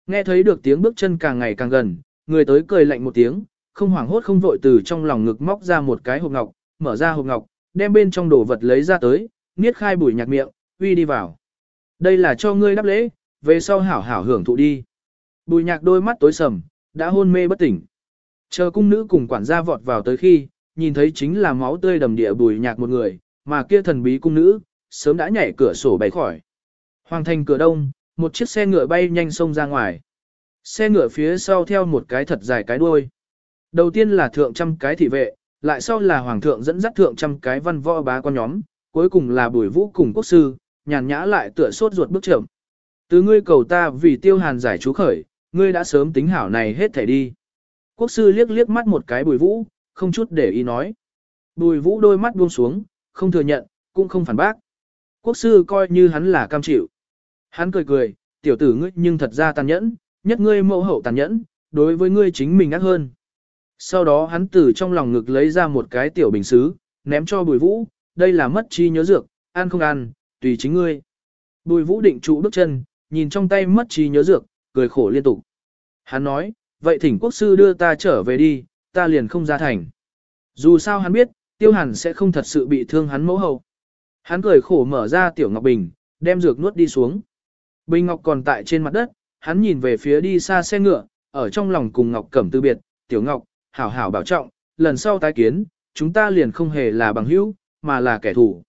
Speaker 1: Nghe thấy được tiếng bước chân càng ngày càng gần, người tới cười lạnh một tiếng, không hoảng hốt không vội từ trong lòng ngực móc ra một cái hộp ngọc, mở ra hộp ngọc, đem bên trong đồ vật lấy ra tới, niết khai bùi nhạc miệng, uy đi vào. Đây là cho ngươi đáp lễ, về sau hảo hảo hưởng thụ đi. Bùi nhạc đôi mắt tối sầm, đã hôn mê bất tỉnh. Chờ cung nữ cùng quản gia vọt vào tới khi, nhìn thấy chính là máu tươi đầm địa bùi nhạc một người, mà kia thần bí cung nữ, sớm đã nhảy cửa sổ bay khỏi. Hoàng thành cửa đông, một chiếc xe ngựa bay nhanh xông ra ngoài. Xe ngựa phía sau theo một cái thật dài cái đuôi. Đầu tiên là thượng trăm cái thị vệ, lại sau là hoàng thượng dẫn dắt thượng trăm cái văn võ bá con nhóm, cuối cùng là bùi vũ cùng quốc sư, nhàn nhã lại tựa sốt ruột bước chậm. Từ ngươi cầu ta vì tiêu hàn giải chú khởi, ngươi đã sớm tính hảo này hết thể đi. Quốc sư liếc liếc mắt một cái bùi vũ, không chút để ý nói. Bùi vũ đôi mắt buông xuống, không thừa nhận, cũng không phản bác. Quốc sư coi như hắn là cam chịu. Hắn cười cười, tiểu tử ngươi nhưng thật ra tàn nhẫn, nhất ngươi mẫu hậu tàn nhẫn, đối với ngươi chính mình ác hơn. Sau đó hắn từ trong lòng ngực lấy ra một cái tiểu bình xứ, ném cho bùi vũ, đây là mất chi nhớ dược, ăn không ăn, tùy chính ngươi. Bùi vũ định trụ bước chân, nhìn trong tay mất trí nhớ dược, cười khổ liên tục. Hắn nói, vậy thỉnh quốc sư đưa ta trở về đi, ta liền không ra thành. Dù sao hắn biết, tiêu hàn sẽ không thật sự bị thương hắn mẫu hậu. Hắn cười khổ mở ra tiểu ngọc bình, đem dược nuốt đi xuống. Bình ngọc còn tại trên mặt đất, hắn nhìn về phía đi xa xe ngựa, ở trong lòng cùng ngọc cẩm từ biệt, tiểu ngọc, hảo hảo bảo trọng, lần sau tái kiến, chúng ta liền không hề là bằng hữu, mà là kẻ thù.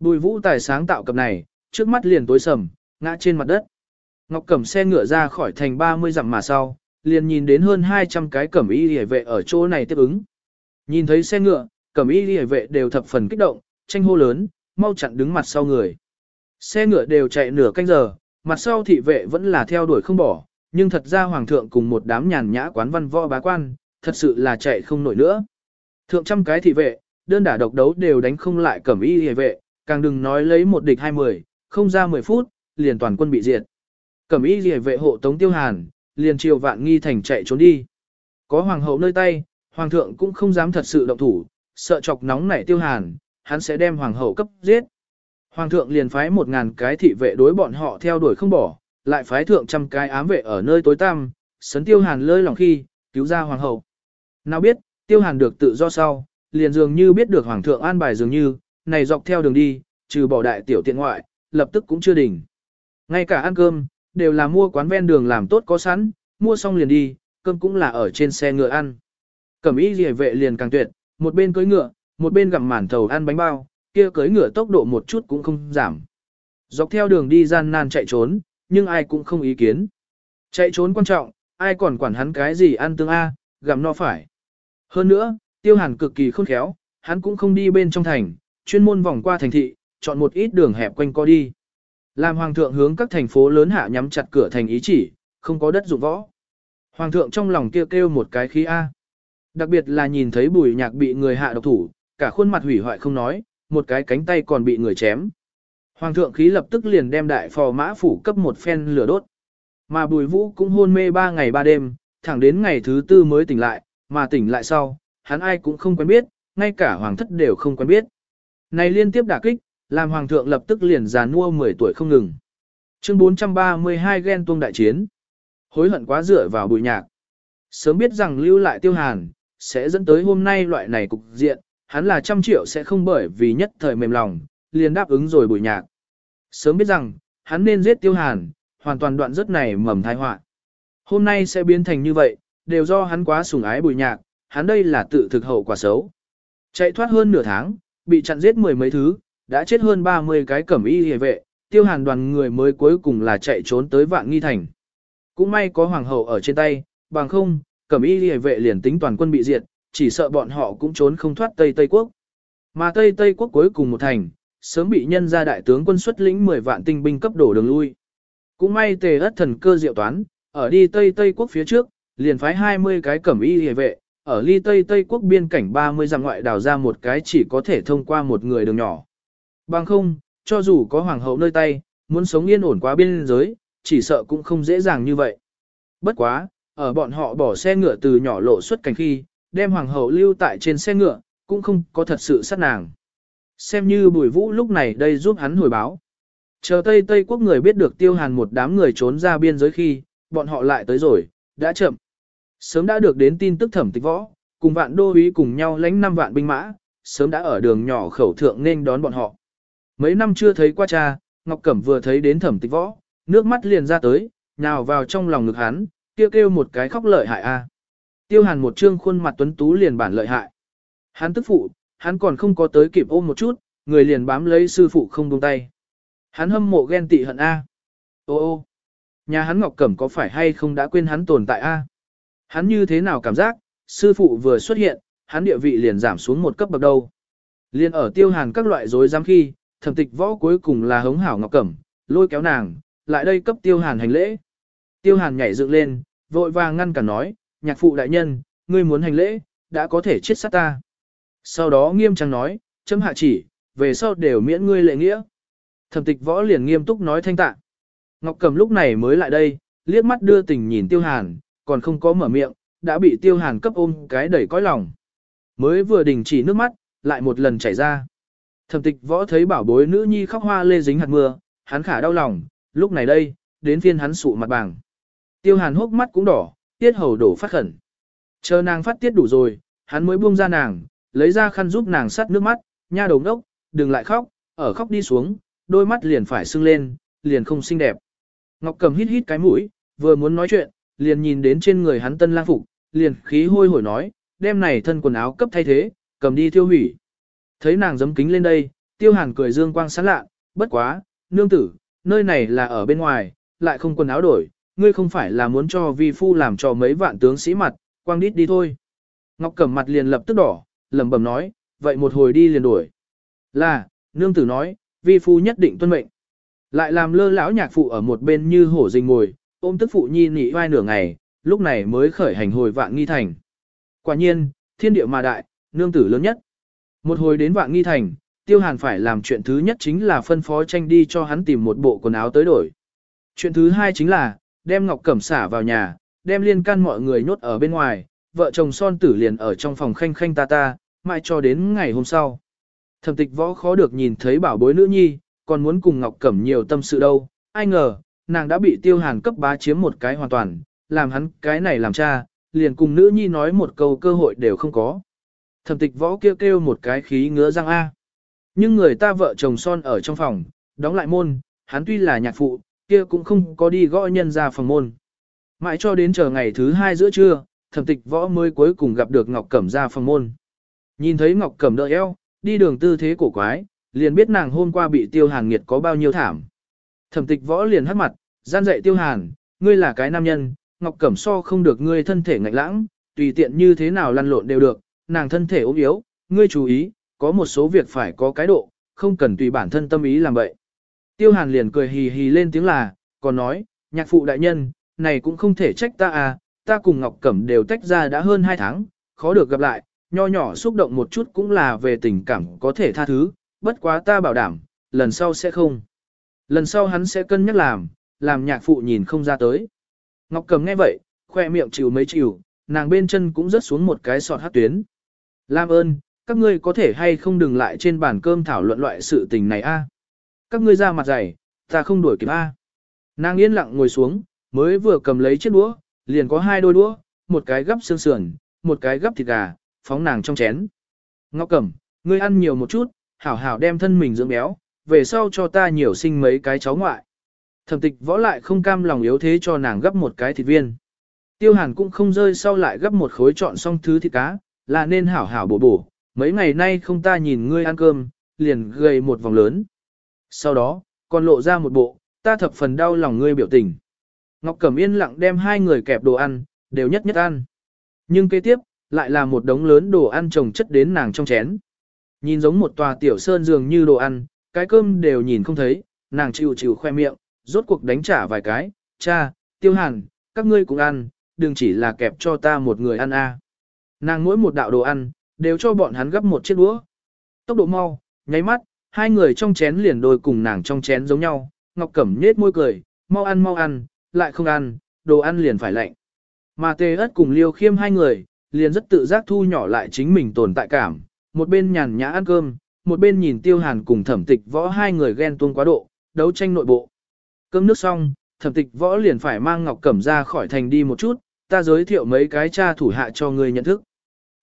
Speaker 1: Bùi vũ tài sáng tạo cập này, trước mắt liền tối sầm, ngã trên mặt đất. Ngọc cẩm xe ngựa ra khỏi thành 30 dặm mà sau, liền nhìn đến hơn 200 cái cẩm y hề vệ ở chỗ này tiếp ứng. Nhìn thấy xe ngựa, cẩm y hề vệ đều thập phần kích động, tranh hô lớn, mau chặn đứng mặt sau người. Xe ngựa đều chạy nửa canh giờ, mặt sau thị vệ vẫn là theo đuổi không bỏ, nhưng thật ra hoàng thượng cùng một đám nhàn nhã quán văn võ bá quan, thật sự là chạy không nổi nữa. Thượng trăm cái thị vệ, đơn đả độc đấu đều đánh không lại cẩm y hề vệ, càng đừng nói lấy một địch hai mười, không ra mười phút, liền toàn quân bị diệt. Cẩm y hề vệ hộ tống tiêu hàn, liền chiều vạn nghi thành chạy trốn đi. Có hoàng hậu nơi tay, hoàng thượng cũng không dám thật sự động thủ, sợ chọc nóng nảy tiêu hàn, hắn sẽ đem hoàng hậu cấp giết. Hoàng thượng liền phái một ngàn cái thị vệ đối bọn họ theo đuổi không bỏ, lại phái thượng trăm cái ám vệ ở nơi tối tăm, sấn tiêu hàn lơi lòng khi, cứu ra hoàng hậu. Nào biết, tiêu hàn được tự do sau, liền dường như biết được hoàng thượng an bài dường như, này dọc theo đường đi, trừ bỏ đại tiểu tiện ngoại, lập tức cũng chưa đỉnh. Ngay cả ăn cơm, đều là mua quán ven đường làm tốt có sẵn, mua xong liền đi, cơm cũng là ở trên xe ngựa ăn. Cẩm y rìa vệ liền càng tuyệt, một bên cưỡi ngựa, một bên gặm mản thầu ăn bánh bao, kia cưỡi ngựa tốc độ một chút cũng không giảm. Dọc theo đường đi gian nan chạy trốn, nhưng ai cũng không ý kiến. Chạy trốn quan trọng, ai còn quản hắn cái gì ăn tương A, gặm no phải. Hơn nữa, tiêu hàn cực kỳ khôn khéo, hắn cũng không đi bên trong thành, chuyên môn vòng qua thành thị, chọn một ít đường hẹp quanh co đi. Làm hoàng thượng hướng các thành phố lớn hạ nhắm chặt cửa thành ý chỉ, không có đất dụng võ. Hoàng thượng trong lòng kia kêu, kêu một cái khí A. Đặc biệt là nhìn thấy bùi nhạc bị người hạ độc thủ, cả khuôn mặt hủy hoại không nói, một cái cánh tay còn bị người chém. Hoàng thượng khí lập tức liền đem đại phò mã phủ cấp một phen lửa đốt. Mà bùi vũ cũng hôn mê ba ngày ba đêm, thẳng đến ngày thứ tư mới tỉnh lại, mà tỉnh lại sau, hắn ai cũng không quen biết, ngay cả hoàng thất đều không quen biết. Này liên tiếp đả kích, làm hoàng thượng lập tức liền già nua 10 tuổi không ngừng. Chương 432 ghen tuông đại chiến. Hối hận quá dựa vào bụi nhạc. Sớm biết rằng lưu lại tiêu hàn, sẽ dẫn tới hôm nay loại này cục diện, hắn là trăm triệu sẽ không bởi vì nhất thời mềm lòng, liền đáp ứng rồi bụi nhạc. Sớm biết rằng, hắn nên giết tiêu hàn, hoàn toàn đoạn rất này mầm thai họa Hôm nay sẽ biến thành như vậy, đều do hắn quá sủng ái bùi nhạc, hắn đây là tự thực hậu quả xấu. Chạy thoát hơn nửa tháng, bị chặn giết mười mấy thứ, đã chết hơn 30 cái cẩm y hề vệ, tiêu hàn đoàn người mới cuối cùng là chạy trốn tới vạn nghi thành. Cũng may có hoàng hậu ở trên tay, bằng không, cẩm y hề vệ liền tính toàn quân bị diệt, chỉ sợ bọn họ cũng trốn không thoát Tây Tây Quốc. Mà Tây Tây Quốc cuối cùng một thành, sớm bị nhân ra đại tướng quân xuất lĩnh 10 vạn tinh binh cấp đổ đường lui. Cũng may tề ất thần cơ diệu toán, ở đi Tây Tây Quốc phía trước, liền phái 20 cái cẩm y hề vệ, ở ly Tây Tây Quốc biên cảnh 30 dặm ngoại đào ra một cái chỉ có thể thông qua một người đường nhỏ. Bằng không, cho dù có hoàng hậu nơi tay, muốn sống yên ổn quá biên giới, chỉ sợ cũng không dễ dàng như vậy. Bất quá, ở bọn họ bỏ xe ngựa từ nhỏ lộ xuất cảnh khi, đem hoàng hậu lưu tại trên xe ngựa, cũng không có thật sự sát nàng. Xem như bùi vũ lúc này đây giúp hắn hồi báo. Chờ Tây Tây quốc người biết được tiêu hàn một đám người trốn ra biên giới khi, bọn họ lại tới rồi, đã chậm. Sớm đã được đến tin tức thẩm tịch võ, cùng vạn đô úy cùng nhau lãnh năm vạn binh mã, sớm đã ở đường nhỏ khẩu thượng nên đón bọn họ. Mấy năm chưa thấy qua cha, Ngọc Cẩm vừa thấy đến thẩm tịch võ, nước mắt liền ra tới, nhào vào trong lòng ngực hắn, kêu kêu một cái khóc lợi hại a. À. Tiêu hàn một trương khuôn mặt tuấn tú liền bản lợi hại. Hắn tức phụ, hắn còn không có tới kịp ôm một chút, người liền bám lấy sư phụ không buông tay. Hắn hâm mộ ghen tị hận a. Ô ô, nhà hắn Ngọc Cẩm có phải hay không đã quên hắn tồn tại a? Hắn như thế nào cảm giác, sư phụ vừa xuất hiện, hắn địa vị liền giảm xuống một cấp bậc đầu, Liên ở tiêu hàn các loại rối giam khi, thẩm tịch võ cuối cùng là hống hảo ngọc cẩm, lôi kéo nàng, lại đây cấp tiêu hàn hành lễ. Tiêu hàn nhảy dựng lên, vội vàng ngăn cả nói, nhạc phụ đại nhân, ngươi muốn hành lễ, đã có thể chết sát ta. Sau đó nghiêm trang nói, chấm hạ chỉ, về sau đều miễn ngươi lệ nghĩa. Thẩm tịch võ liền nghiêm túc nói thanh tạ. Ngọc Cẩm lúc này mới lại đây, liếc mắt đưa tình nhìn Tiêu Hàn, còn không có mở miệng, đã bị Tiêu Hàn cấp ôm cái đẩy cõi lòng. Mới vừa đình chỉ nước mắt, lại một lần chảy ra. Thẩm tịch võ thấy bảo bối nữ nhi khóc hoa lê dính hạt mưa, hắn khả đau lòng, lúc này đây, đến phiên hắn sụ mặt bàng. Tiêu hàn hốc mắt cũng đỏ, tiết hầu đổ phát khẩn. Chờ nàng phát tiết đủ rồi, hắn mới buông ra nàng, lấy ra khăn giúp nàng sắt nước mắt, nha đầu đốc, đừng lại khóc, ở khóc đi xuống, đôi mắt liền phải sưng lên, liền không xinh đẹp. Ngọc cầm hít hít cái mũi, vừa muốn nói chuyện, liền nhìn đến trên người hắn tân lang phục, liền khí hôi hổi nói, đem này thân quần áo cấp thay thế, cầm đi tiêu hủy. Thấy nàng giấm kính lên đây, tiêu hàn cười dương quang sáng lạ, bất quá, nương tử, nơi này là ở bên ngoài, lại không quần áo đổi, ngươi không phải là muốn cho vi phu làm cho mấy vạn tướng sĩ mặt, quang đít đi thôi. Ngọc cẩm mặt liền lập tức đỏ, lầm bầm nói, vậy một hồi đi liền đuổi. Là, nương tử nói, vi phu nhất định tuân mệnh. Lại làm lơ lão nhạc phụ ở một bên như hổ rình ngồi, ôm tức phụ nhi nỉ vai nửa ngày, lúc này mới khởi hành hồi vạn nghi thành. Quả nhiên, thiên địa mà đại, nương tử lớn nhất. Một hồi đến vạn nghi thành, tiêu hàn phải làm chuyện thứ nhất chính là phân phó tranh đi cho hắn tìm một bộ quần áo tới đổi. Chuyện thứ hai chính là, đem ngọc cẩm xả vào nhà, đem liên can mọi người nhốt ở bên ngoài, vợ chồng son tử liền ở trong phòng khanh khanh ta ta, mãi cho đến ngày hôm sau. Thẩm tịch võ khó được nhìn thấy bảo bối nữ nhi, còn muốn cùng ngọc cẩm nhiều tâm sự đâu, ai ngờ, nàng đã bị tiêu hàn cấp bá chiếm một cái hoàn toàn, làm hắn cái này làm cha, liền cùng nữ nhi nói một câu cơ hội đều không có. Thẩm tịch võ kêu kêu một cái khí ngứa răng A. Nhưng người ta vợ chồng son ở trong phòng, đóng lại môn, hắn tuy là nhạc phụ, kia cũng không có đi gõ nhân ra phòng môn. Mãi cho đến chờ ngày thứ hai giữa trưa, thẩm tịch võ mới cuối cùng gặp được Ngọc Cẩm ra phòng môn. Nhìn thấy Ngọc Cẩm đỡ eo, đi đường tư thế cổ quái, liền biết nàng hôm qua bị tiêu hàn nghiệt có bao nhiêu thảm. Thẩm tịch võ liền hắt mặt, gian dạy tiêu hàn, ngươi là cái nam nhân, Ngọc Cẩm so không được ngươi thân thể ngạnh lãng, tùy tiện như thế nào lăn lộn đều được, nàng thân thể ốm yếu, ngươi chú ý, có một số việc phải có cái độ, không cần tùy bản thân tâm ý làm vậy. Tiêu Hàn liền cười hì hì lên tiếng là, còn nói, nhạc phụ đại nhân, này cũng không thể trách ta à, ta cùng Ngọc Cẩm đều tách ra đã hơn 2 tháng, khó được gặp lại, nho nhỏ xúc động một chút cũng là về tình cảm có thể tha thứ, bất quá ta bảo đảm, lần sau sẽ không. Lần sau hắn sẽ cân nhắc làm, làm nhạc phụ nhìn không ra tới. Ngọc Cẩm nghe vậy, khoe miệng chịu mấy chịu, nàng bên chân cũng rớt xuống một cái sọt hát tuyến. Lam ơn, các ngươi có thể hay không đừng lại trên bàn cơm thảo luận loại sự tình này a? Các ngươi ra mặt dày, ta không đuổi kịp a. À? Nàng yên lặng ngồi xuống, mới vừa cầm lấy chiếc đũa, liền có hai đôi đũa, một cái gấp xương sườn, một cái gấp thịt gà, phóng nàng trong chén. Ngọc Cẩm, ngươi ăn nhiều một chút, hảo hảo đem thân mình dưỡng béo, về sau cho ta nhiều sinh mấy cái cháu ngoại. Thẩm tịch võ lại không cam lòng yếu thế cho nàng gấp một cái thịt viên. Tiêu hàn cũng không rơi sau lại gấp một khối chọn xong thứ thịt cá, là nên hảo hảo bổ bổ, mấy ngày nay không ta nhìn ngươi ăn cơm, liền gầy một vòng lớn. Sau đó, còn lộ ra một bộ, ta thập phần đau lòng ngươi biểu tình. Ngọc Cẩm yên lặng đem hai người kẹp đồ ăn, đều nhất nhất ăn. Nhưng kế tiếp, lại là một đống lớn đồ ăn trồng chất đến nàng trong chén. Nhìn giống một tòa tiểu sơn dường như đồ ăn, cái cơm đều nhìn không thấy, nàng chịu chịu khoe miệng, rốt cuộc đánh trả vài cái, cha, tiêu hàn, các ngươi cũng ăn, đừng chỉ là kẹp cho ta một người ăn a. Nàng mỗi một đạo đồ ăn, đều cho bọn hắn gấp một chiếc đũa. Tốc độ mau, nháy mắt, hai người trong chén liền đôi cùng nàng trong chén giống nhau, Ngọc Cẩm nhết môi cười, mau ăn mau ăn, lại không ăn, đồ ăn liền phải lạnh. Mà tê ớt cùng liêu khiêm hai người, liền rất tự giác thu nhỏ lại chính mình tồn tại cảm, một bên nhàn nhã ăn cơm, một bên nhìn tiêu hàn cùng thẩm tịch võ hai người ghen tuông quá độ, đấu tranh nội bộ. Cơm nước xong, thẩm tịch võ liền phải mang Ngọc Cẩm ra khỏi thành đi một chút, ta giới thiệu mấy cái cha thủ hạ cho ngươi nhận thức.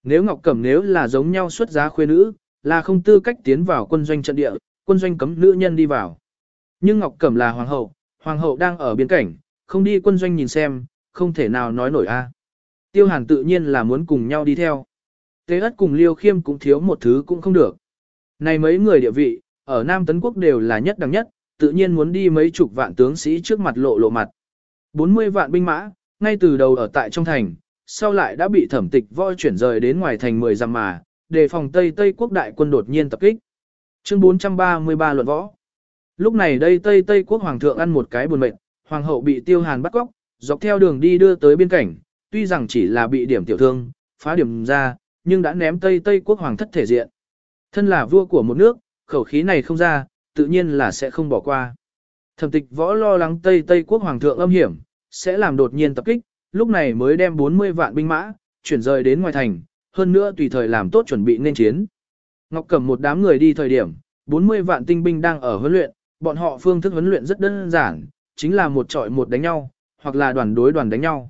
Speaker 1: Nếu Ngọc Cẩm nếu là giống nhau xuất giá khuê nữ, là không tư cách tiến vào quân doanh trận địa, quân doanh cấm nữ nhân đi vào. Nhưng Ngọc Cẩm là hoàng hậu, hoàng hậu đang ở biên cảnh, không đi quân doanh nhìn xem, không thể nào nói nổi a. Tiêu Hàn tự nhiên là muốn cùng nhau đi theo. Tế ất cùng Liêu Khiêm cũng thiếu một thứ cũng không được. Này mấy người địa vị, ở Nam Tấn Quốc đều là nhất đẳng nhất, tự nhiên muốn đi mấy chục vạn tướng sĩ trước mặt lộ lộ mặt. 40 vạn binh mã, ngay từ đầu ở tại trong thành, sau lại đã bị thẩm tịch voi chuyển rời đến ngoài thành 10 dặm mà, để phòng Tây Tây quốc đại quân đột nhiên tập kích. Chương 433 luận võ. Lúc này đây Tây Tây quốc hoàng thượng ăn một cái buồn mệnh, hoàng hậu bị tiêu hàn bắt cóc, dọc theo đường đi đưa tới biên cảnh, tuy rằng chỉ là bị điểm tiểu thương, phá điểm ra, nhưng đã ném Tây Tây quốc hoàng thất thể diện. Thân là vua của một nước, khẩu khí này không ra, tự nhiên là sẽ không bỏ qua. Thẩm tịch võ lo lắng Tây Tây quốc hoàng thượng âm hiểm, sẽ làm đột nhiên tập kích, lúc này mới đem 40 vạn binh mã, chuyển rời đến ngoài thành, hơn nữa tùy thời làm tốt chuẩn bị nên chiến. Ngọc Cẩm một đám người đi thời điểm, 40 vạn tinh binh đang ở huấn luyện, bọn họ phương thức huấn luyện rất đơn giản, chính là một trọi một đánh nhau, hoặc là đoàn đối đoàn đánh nhau.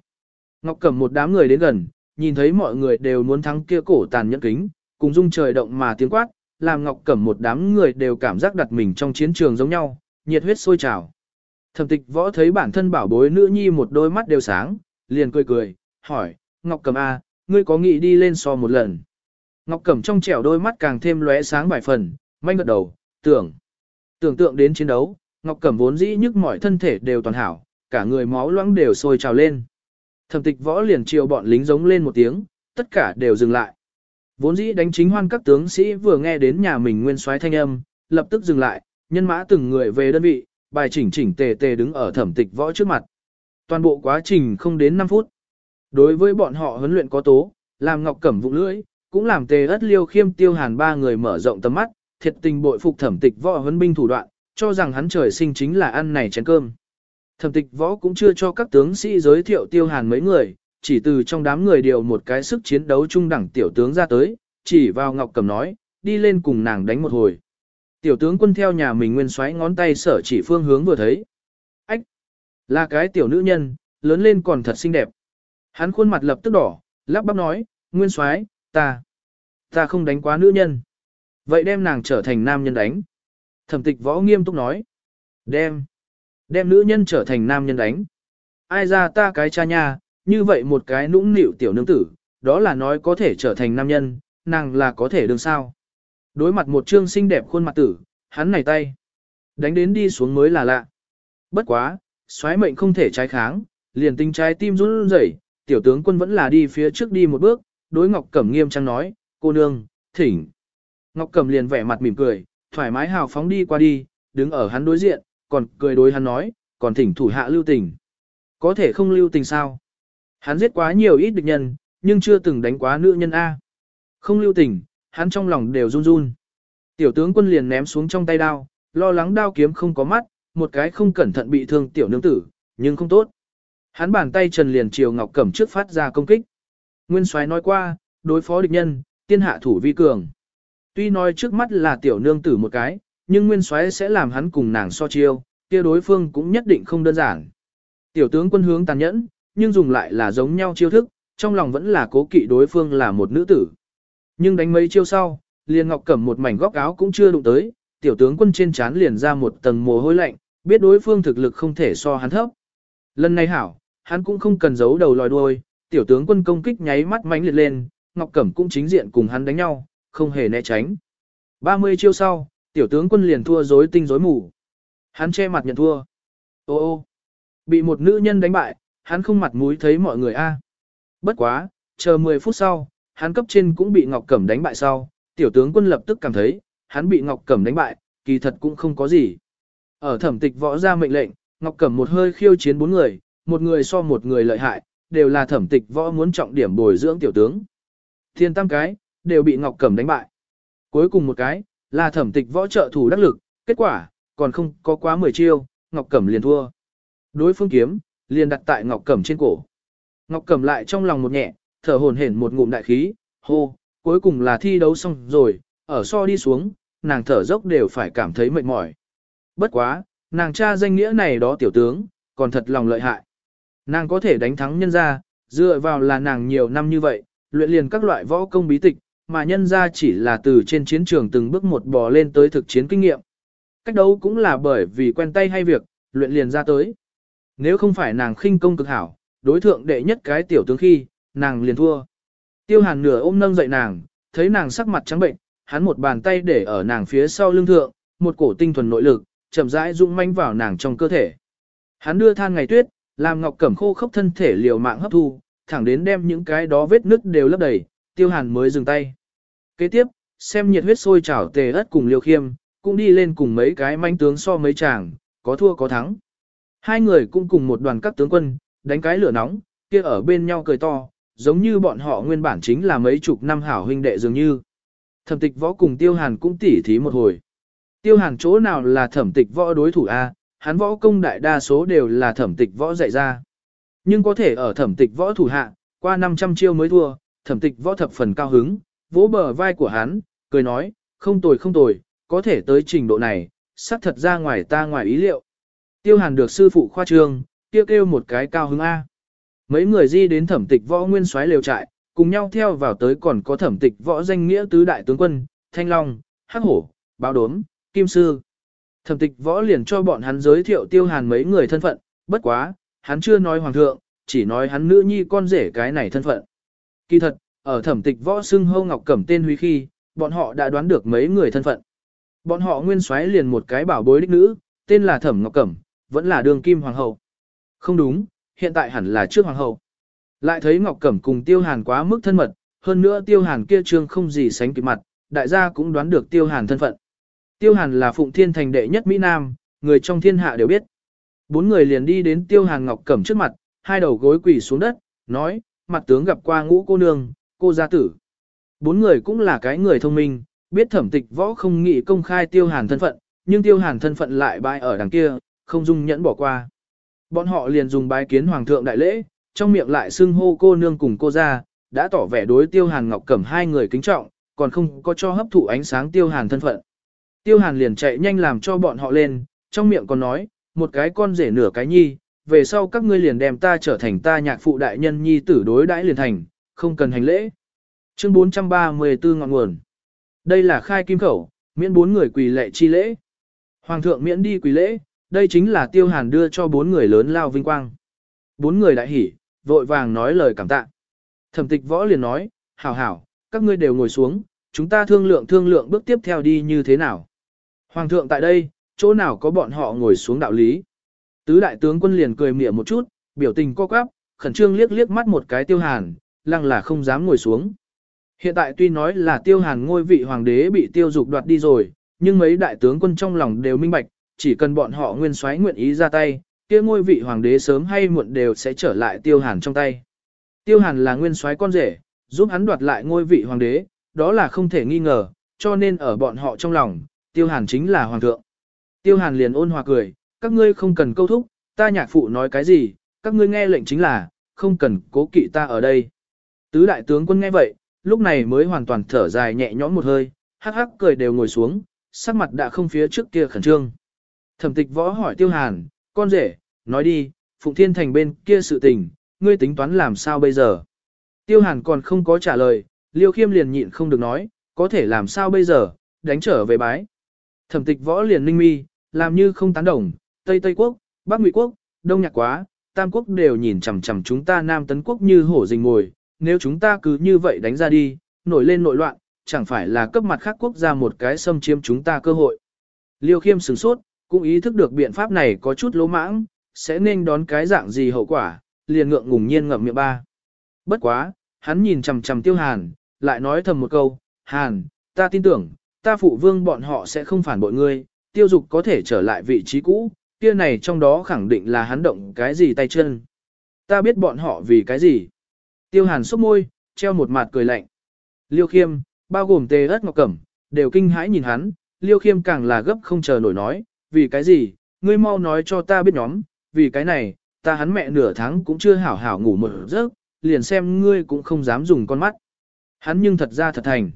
Speaker 1: Ngọc Cẩm một đám người đến gần, nhìn thấy mọi người đều muốn thắng kia cổ tàn nhẫn kính, cùng dung trời động mà tiếng quát, làm Ngọc Cẩm một đám người đều cảm giác đặt mình trong chiến trường giống nhau, nhiệt huyết sôi trào. Thẩm tịch võ thấy bản thân bảo bối nữ nhi một đôi mắt đều sáng, liền cười cười, hỏi, Ngọc Cẩm A, ngươi có nghĩ đi lên so một lần. Ngọc Cẩm trong trẻo đôi mắt càng thêm lóe sáng vài phần, manh gật đầu, tưởng. Tưởng tượng đến chiến đấu, Ngọc Cẩm vốn dĩ nhức mọi thân thể đều toàn hảo, cả người máu loãng đều sôi trào lên. Thẩm tịch võ liền chiều bọn lính giống lên một tiếng, tất cả đều dừng lại. Vốn dĩ đánh chính hoan các tướng sĩ vừa nghe đến nhà mình nguyên soái thanh âm, lập tức dừng lại, nhân mã từng người về đơn vị, bài chỉnh chỉnh tề tề đứng ở thẩm tịch võ trước mặt. Toàn bộ quá trình không đến 5 phút. Đối với bọn họ huấn luyện có tố, làm ngọc cẩm vụng lưỡi, cũng làm tề ất liêu khiêm tiêu hàn ba người mở rộng tầm mắt, thiệt tình bội phục thẩm tịch võ huấn binh thủ đoạn, cho rằng hắn trời sinh chính là ăn này chén cơm. Thẩm tịch võ cũng chưa cho các tướng sĩ giới thiệu tiêu hàn mấy người, chỉ từ trong đám người điều một cái sức chiến đấu trung đẳng tiểu tướng ra tới, chỉ vào ngọc cẩm nói, đi lên cùng nàng đánh một hồi. Tiểu tướng quân theo nhà mình nguyên xoáy ngón tay sở chỉ phương hướng vừa thấy. Ách! Là cái tiểu nữ nhân, lớn lên còn thật xinh đẹp. Hắn khuôn mặt lập tức đỏ, lắp bắp nói, nguyên xoáy, ta, ta không đánh quá nữ nhân. Vậy đem nàng trở thành nam nhân đánh. Thẩm tịch võ nghiêm túc nói, đem, đem nữ nhân trở thành nam nhân đánh. Ai ra ta cái cha nha, như vậy một cái nũng nịu tiểu nương tử, đó là nói có thể trở thành nam nhân, nàng là có thể đương sao. Đối mặt một trương xinh đẹp khuôn mặt tử, hắn nảy tay. Đánh đến đi xuống mới là lạ. Bất quá, xoáy mệnh không thể trái kháng, liền tinh trái tim run rẩy, tiểu tướng quân vẫn là đi phía trước đi một bước, đối Ngọc Cẩm nghiêm trang nói, cô nương, thỉnh. Ngọc Cẩm liền vẻ mặt mỉm cười, thoải mái hào phóng đi qua đi, đứng ở hắn đối diện, còn cười đối hắn nói, còn thỉnh thủ hạ lưu tình. Có thể không lưu tình sao? Hắn giết quá nhiều ít địch nhân, nhưng chưa từng đánh quá nữ nhân A. Không lưu tình, hắn trong lòng đều run run. Tiểu tướng quân liền ném xuống trong tay đao, lo lắng đao kiếm không có mắt, một cái không cẩn thận bị thương tiểu nương tử, nhưng không tốt. Hắn bàn tay trần liền chiều Ngọc Cẩm trước phát ra công kích. Nguyên Soái nói qua, đối phó địch nhân, tiên hạ thủ vi cường. Tuy nói trước mắt là tiểu nương tử một cái, nhưng Nguyên Soái sẽ làm hắn cùng nàng so chiêu, kia đối phương cũng nhất định không đơn giản. Tiểu tướng quân hướng tàn nhẫn, nhưng dùng lại là giống nhau chiêu thức, trong lòng vẫn là cố kỵ đối phương là một nữ tử. Nhưng đánh mấy chiêu sau, liền ngọc cẩm một mảnh góc áo cũng chưa đụng tới, tiểu tướng quân trên trán liền ra một tầng mồ hôi lạnh, biết đối phương thực lực không thể so hắn thấp. Lần này hảo, hắn cũng không cần giấu đầu lòi đuôi, tiểu tướng quân công kích nháy mắt mãnh liệt lên, Ngọc Cẩm cũng chính diện cùng hắn đánh nhau, không hề né tránh. 30 chiêu sau, tiểu tướng quân liền thua rối tinh rối mù. Hắn che mặt nhận thua. Ô ô, bị một nữ nhân đánh bại, hắn không mặt mũi thấy mọi người a. Bất quá, chờ 10 phút sau, hắn cấp trên cũng bị Ngọc Cẩm đánh bại sau, tiểu tướng quân lập tức cảm thấy, hắn bị Ngọc Cẩm đánh bại, kỳ thật cũng không có gì. Ở thẩm tịch võ ra mệnh lệnh, Ngọc Cẩm một hơi khiêu chiến bốn người, một người so một người lợi hại, đều là thẩm tịch võ muốn trọng điểm bồi dưỡng tiểu tướng. Thiên tam cái, đều bị Ngọc Cẩm đánh bại. Cuối cùng một cái, là thẩm tịch võ trợ thủ đắc lực, kết quả, còn không có quá 10 chiêu, Ngọc Cẩm liền thua. Đối phương kiếm, liền đặt tại Ngọc Cẩm trên cổ. Ngọc Cẩm lại trong lòng một nhẹ, thở hồn hển một ngụm đại khí, hô, cuối cùng là thi đấu xong rồi, ở so đi xuống, nàng thở dốc đều phải cảm thấy mệt mỏi. Bất quá, nàng cha danh nghĩa này đó tiểu tướng, còn thật lòng lợi hại. Nàng có thể đánh thắng nhân gia, dựa vào là nàng nhiều năm như vậy, luyện liền các loại võ công bí tịch, mà nhân gia chỉ là từ trên chiến trường từng bước một bò lên tới thực chiến kinh nghiệm. Cách đấu cũng là bởi vì quen tay hay việc, luyện liền ra tới. Nếu không phải nàng khinh công cực hảo, đối thượng đệ nhất cái tiểu tướng khi, nàng liền thua. Tiêu hàn nửa ôm nâng dậy nàng, thấy nàng sắc mặt trắng bệnh, hắn một bàn tay để ở nàng phía sau lưng thượng, một cổ tinh thuần nội lực, chậm rãi rung manh vào nàng trong cơ thể. Hắn đưa than ngày tuyết, làm ngọc cẩm khô khốc thân thể liều mạng hấp thu, thẳng đến đem những cái đó vết nứt đều lấp đầy, tiêu hàn mới dừng tay. Kế tiếp, xem nhiệt huyết sôi trào tề ất cùng liêu khiêm, cũng đi lên cùng mấy cái manh tướng so mấy chàng, có thua có thắng. Hai người cũng cùng một đoàn các tướng quân, đánh cái lửa nóng, kia ở bên nhau cười to, giống như bọn họ nguyên bản chính là mấy chục năm hảo huynh đệ dường như. Thẩm tịch võ cùng tiêu hàn cũng tỉ thí một hồi. Tiêu hàn chỗ nào là thẩm tịch võ đối thủ A, hắn võ công đại đa số đều là thẩm tịch võ dạy ra. Nhưng có thể ở thẩm tịch võ thủ hạ, qua 500 chiêu mới thua, thẩm tịch võ thập phần cao hứng, vỗ bờ vai của hắn, cười nói, không tồi không tồi, có thể tới trình độ này, xác thật ra ngoài ta ngoài ý liệu. Tiêu hàn được sư phụ khoa trương, tiêu kêu một cái cao hứng A. Mấy người di đến thẩm tịch võ nguyên soái lều trại, cùng nhau theo vào tới còn có thẩm tịch võ danh nghĩa tứ đại tướng quân, Thanh Long, Hắc Hổ, Báo Đốm, Kim Sư. Thẩm tịch võ liền cho bọn hắn giới thiệu tiêu hàn mấy người thân phận, bất quá, hắn chưa nói hoàng thượng, chỉ nói hắn nữ nhi con rể cái này thân phận. Kỳ thật, ở thẩm tịch võ xưng hâu ngọc cẩm tên huy khi, bọn họ đã đoán được mấy người thân phận. Bọn họ nguyên soái liền một cái bảo bối đích nữ, tên là thẩm ngọc cẩm, vẫn là đường kim hoàng hậu. Không đúng, hiện tại hẳn là trước hoàng hậu. Lại thấy Ngọc Cẩm cùng Tiêu Hàn quá mức thân mật, hơn nữa Tiêu Hàn kia trương không gì sánh kịp mặt, đại gia cũng đoán được Tiêu Hàn thân phận. Tiêu Hàn là Phụng Thiên thành đệ nhất Mỹ Nam, người trong thiên hạ đều biết. Bốn người liền đi đến Tiêu Hàn Ngọc Cẩm trước mặt, hai đầu gối quỳ xuống đất, nói, mặt tướng gặp qua ngũ cô nương, cô gia tử. Bốn người cũng là cái người thông minh, biết thẩm tịch võ không nghị công khai Tiêu Hàn thân phận, nhưng Tiêu Hàn thân phận lại bại ở đằng kia, không dung nhẫn bỏ qua. Bọn họ liền dùng bái kiến hoàng thượng đại lễ, trong miệng lại xưng hô cô nương cùng cô ra, đã tỏ vẻ đối Tiêu Hàn Ngọc Cẩm hai người kính trọng, còn không có cho hấp thụ ánh sáng Tiêu Hàn thân phận. Tiêu Hàn liền chạy nhanh làm cho bọn họ lên, trong miệng còn nói, một cái con rể nửa cái nhi, về sau các ngươi liền đem ta trở thành ta nhạc phụ đại nhân nhi tử đối đãi liền thành, không cần hành lễ. Chương 434 ngọn nguồn. Đây là khai kim khẩu, miễn bốn người quỳ lệ chi lễ. Hoàng thượng miễn đi quỳ lễ, đây chính là tiêu hàn đưa cho bốn người lớn lao vinh quang. Bốn người đại hỉ, vội vàng nói lời cảm tạ. Thẩm tịch võ liền nói, hảo hảo, các ngươi đều ngồi xuống, chúng ta thương lượng thương lượng bước tiếp theo đi như thế nào. Hoàng thượng tại đây, chỗ nào có bọn họ ngồi xuống đạo lý. Tứ đại tướng quân liền cười mỉa một chút, biểu tình co quắp, khẩn trương liếc liếc mắt một cái tiêu hàn, lăng là không dám ngồi xuống. Hiện tại tuy nói là tiêu hàn ngôi vị hoàng đế bị tiêu dục đoạt đi rồi, nhưng mấy đại tướng quân trong lòng đều minh bạch, chỉ cần bọn họ nguyên soái nguyện ý ra tay, kia ngôi vị hoàng đế sớm hay muộn đều sẽ trở lại tiêu hàn trong tay. Tiêu hàn là nguyên soái con rể, giúp hắn đoạt lại ngôi vị hoàng đế, đó là không thể nghi ngờ, cho nên ở bọn họ trong lòng, tiêu hàn chính là hoàng thượng. Tiêu hàn liền ôn hòa cười, các ngươi không cần câu thúc, ta nhạc phụ nói cái gì, các ngươi nghe lệnh chính là, không cần cố kỵ ta ở đây. Tứ đại tướng quân nghe vậy, lúc này mới hoàn toàn thở dài nhẹ nhõm một hơi, hắc hắc cười đều ngồi xuống, sắc mặt đã không phía trước kia khẩn trương. Thẩm tịch võ hỏi tiêu hàn, con rể, nói đi, Phụng Thiên Thành bên kia sự tình, ngươi tính toán làm sao bây giờ? Tiêu hàn còn không có trả lời, liêu khiêm liền nhịn không được nói, có thể làm sao bây giờ, đánh trở về bái. Thẩm tịch võ liền ninh mi, làm như không tán đồng, Tây Tây Quốc, Bắc Ngụy Quốc, Đông Nhạc Quá, Tam Quốc đều nhìn chằm chằm chúng ta Nam Tấn Quốc như hổ rình mồi, nếu chúng ta cứ như vậy đánh ra đi, nổi lên nội loạn, chẳng phải là cấp mặt khác quốc gia một cái xâm chiếm chúng ta cơ hội. Liêu khiêm sửng sốt, cũng ý thức được biện pháp này có chút lỗ mãng, sẽ nên đón cái dạng gì hậu quả, liền ngượng ngùng nhiên ngậm miệng ba. Bất quá, hắn nhìn chằm chằm tiêu hàn, lại nói thầm một câu, hàn, ta tin tưởng, ta phụ vương bọn họ sẽ không phản bội ngươi, tiêu dục có thể trở lại vị trí cũ, kia này trong đó khẳng định là hắn động cái gì tay chân. Ta biết bọn họ vì cái gì. Tiêu hàn sốc môi, treo một mặt cười lạnh. Liêu khiêm, bao gồm tề ất ngọc cẩm, đều kinh hãi nhìn hắn, liêu khiêm càng là gấp không chờ nổi nói, vì cái gì, ngươi mau nói cho ta biết nhóm, vì cái này, ta hắn mẹ nửa tháng cũng chưa hảo hảo ngủ một giấc, liền xem ngươi cũng không dám dùng con mắt. Hắn nhưng thật ra thật thành.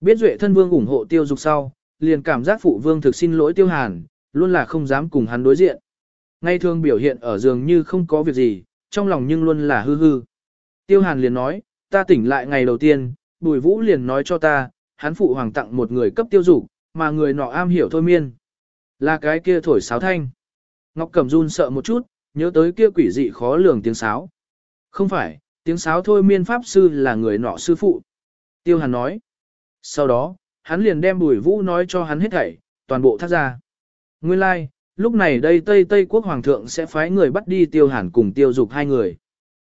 Speaker 1: Biết Duệ thân vương ủng hộ tiêu dục sau, liền cảm giác phụ vương thực xin lỗi tiêu hàn, luôn là không dám cùng hắn đối diện. Ngay thường biểu hiện ở giường như không có việc gì, trong lòng nhưng luôn là hư hư. Tiêu hàn liền nói, ta tỉnh lại ngày đầu tiên, bùi vũ liền nói cho ta, hắn phụ hoàng tặng một người cấp tiêu dục, mà người nọ am hiểu thôi miên. Là cái kia thổi sáo thanh. Ngọc Cẩm run sợ một chút, nhớ tới kia quỷ dị khó lường tiếng sáo. Không phải, tiếng sáo thôi miên pháp sư là người nọ sư phụ. Tiêu Hàn nói. Sau đó, hắn liền đem bùi vũ nói cho hắn hết thảy, toàn bộ thác ra. Nguyên lai, like, lúc này đây Tây Tây quốc hoàng thượng sẽ phái người bắt đi Tiêu Hàn cùng Tiêu Dục hai người.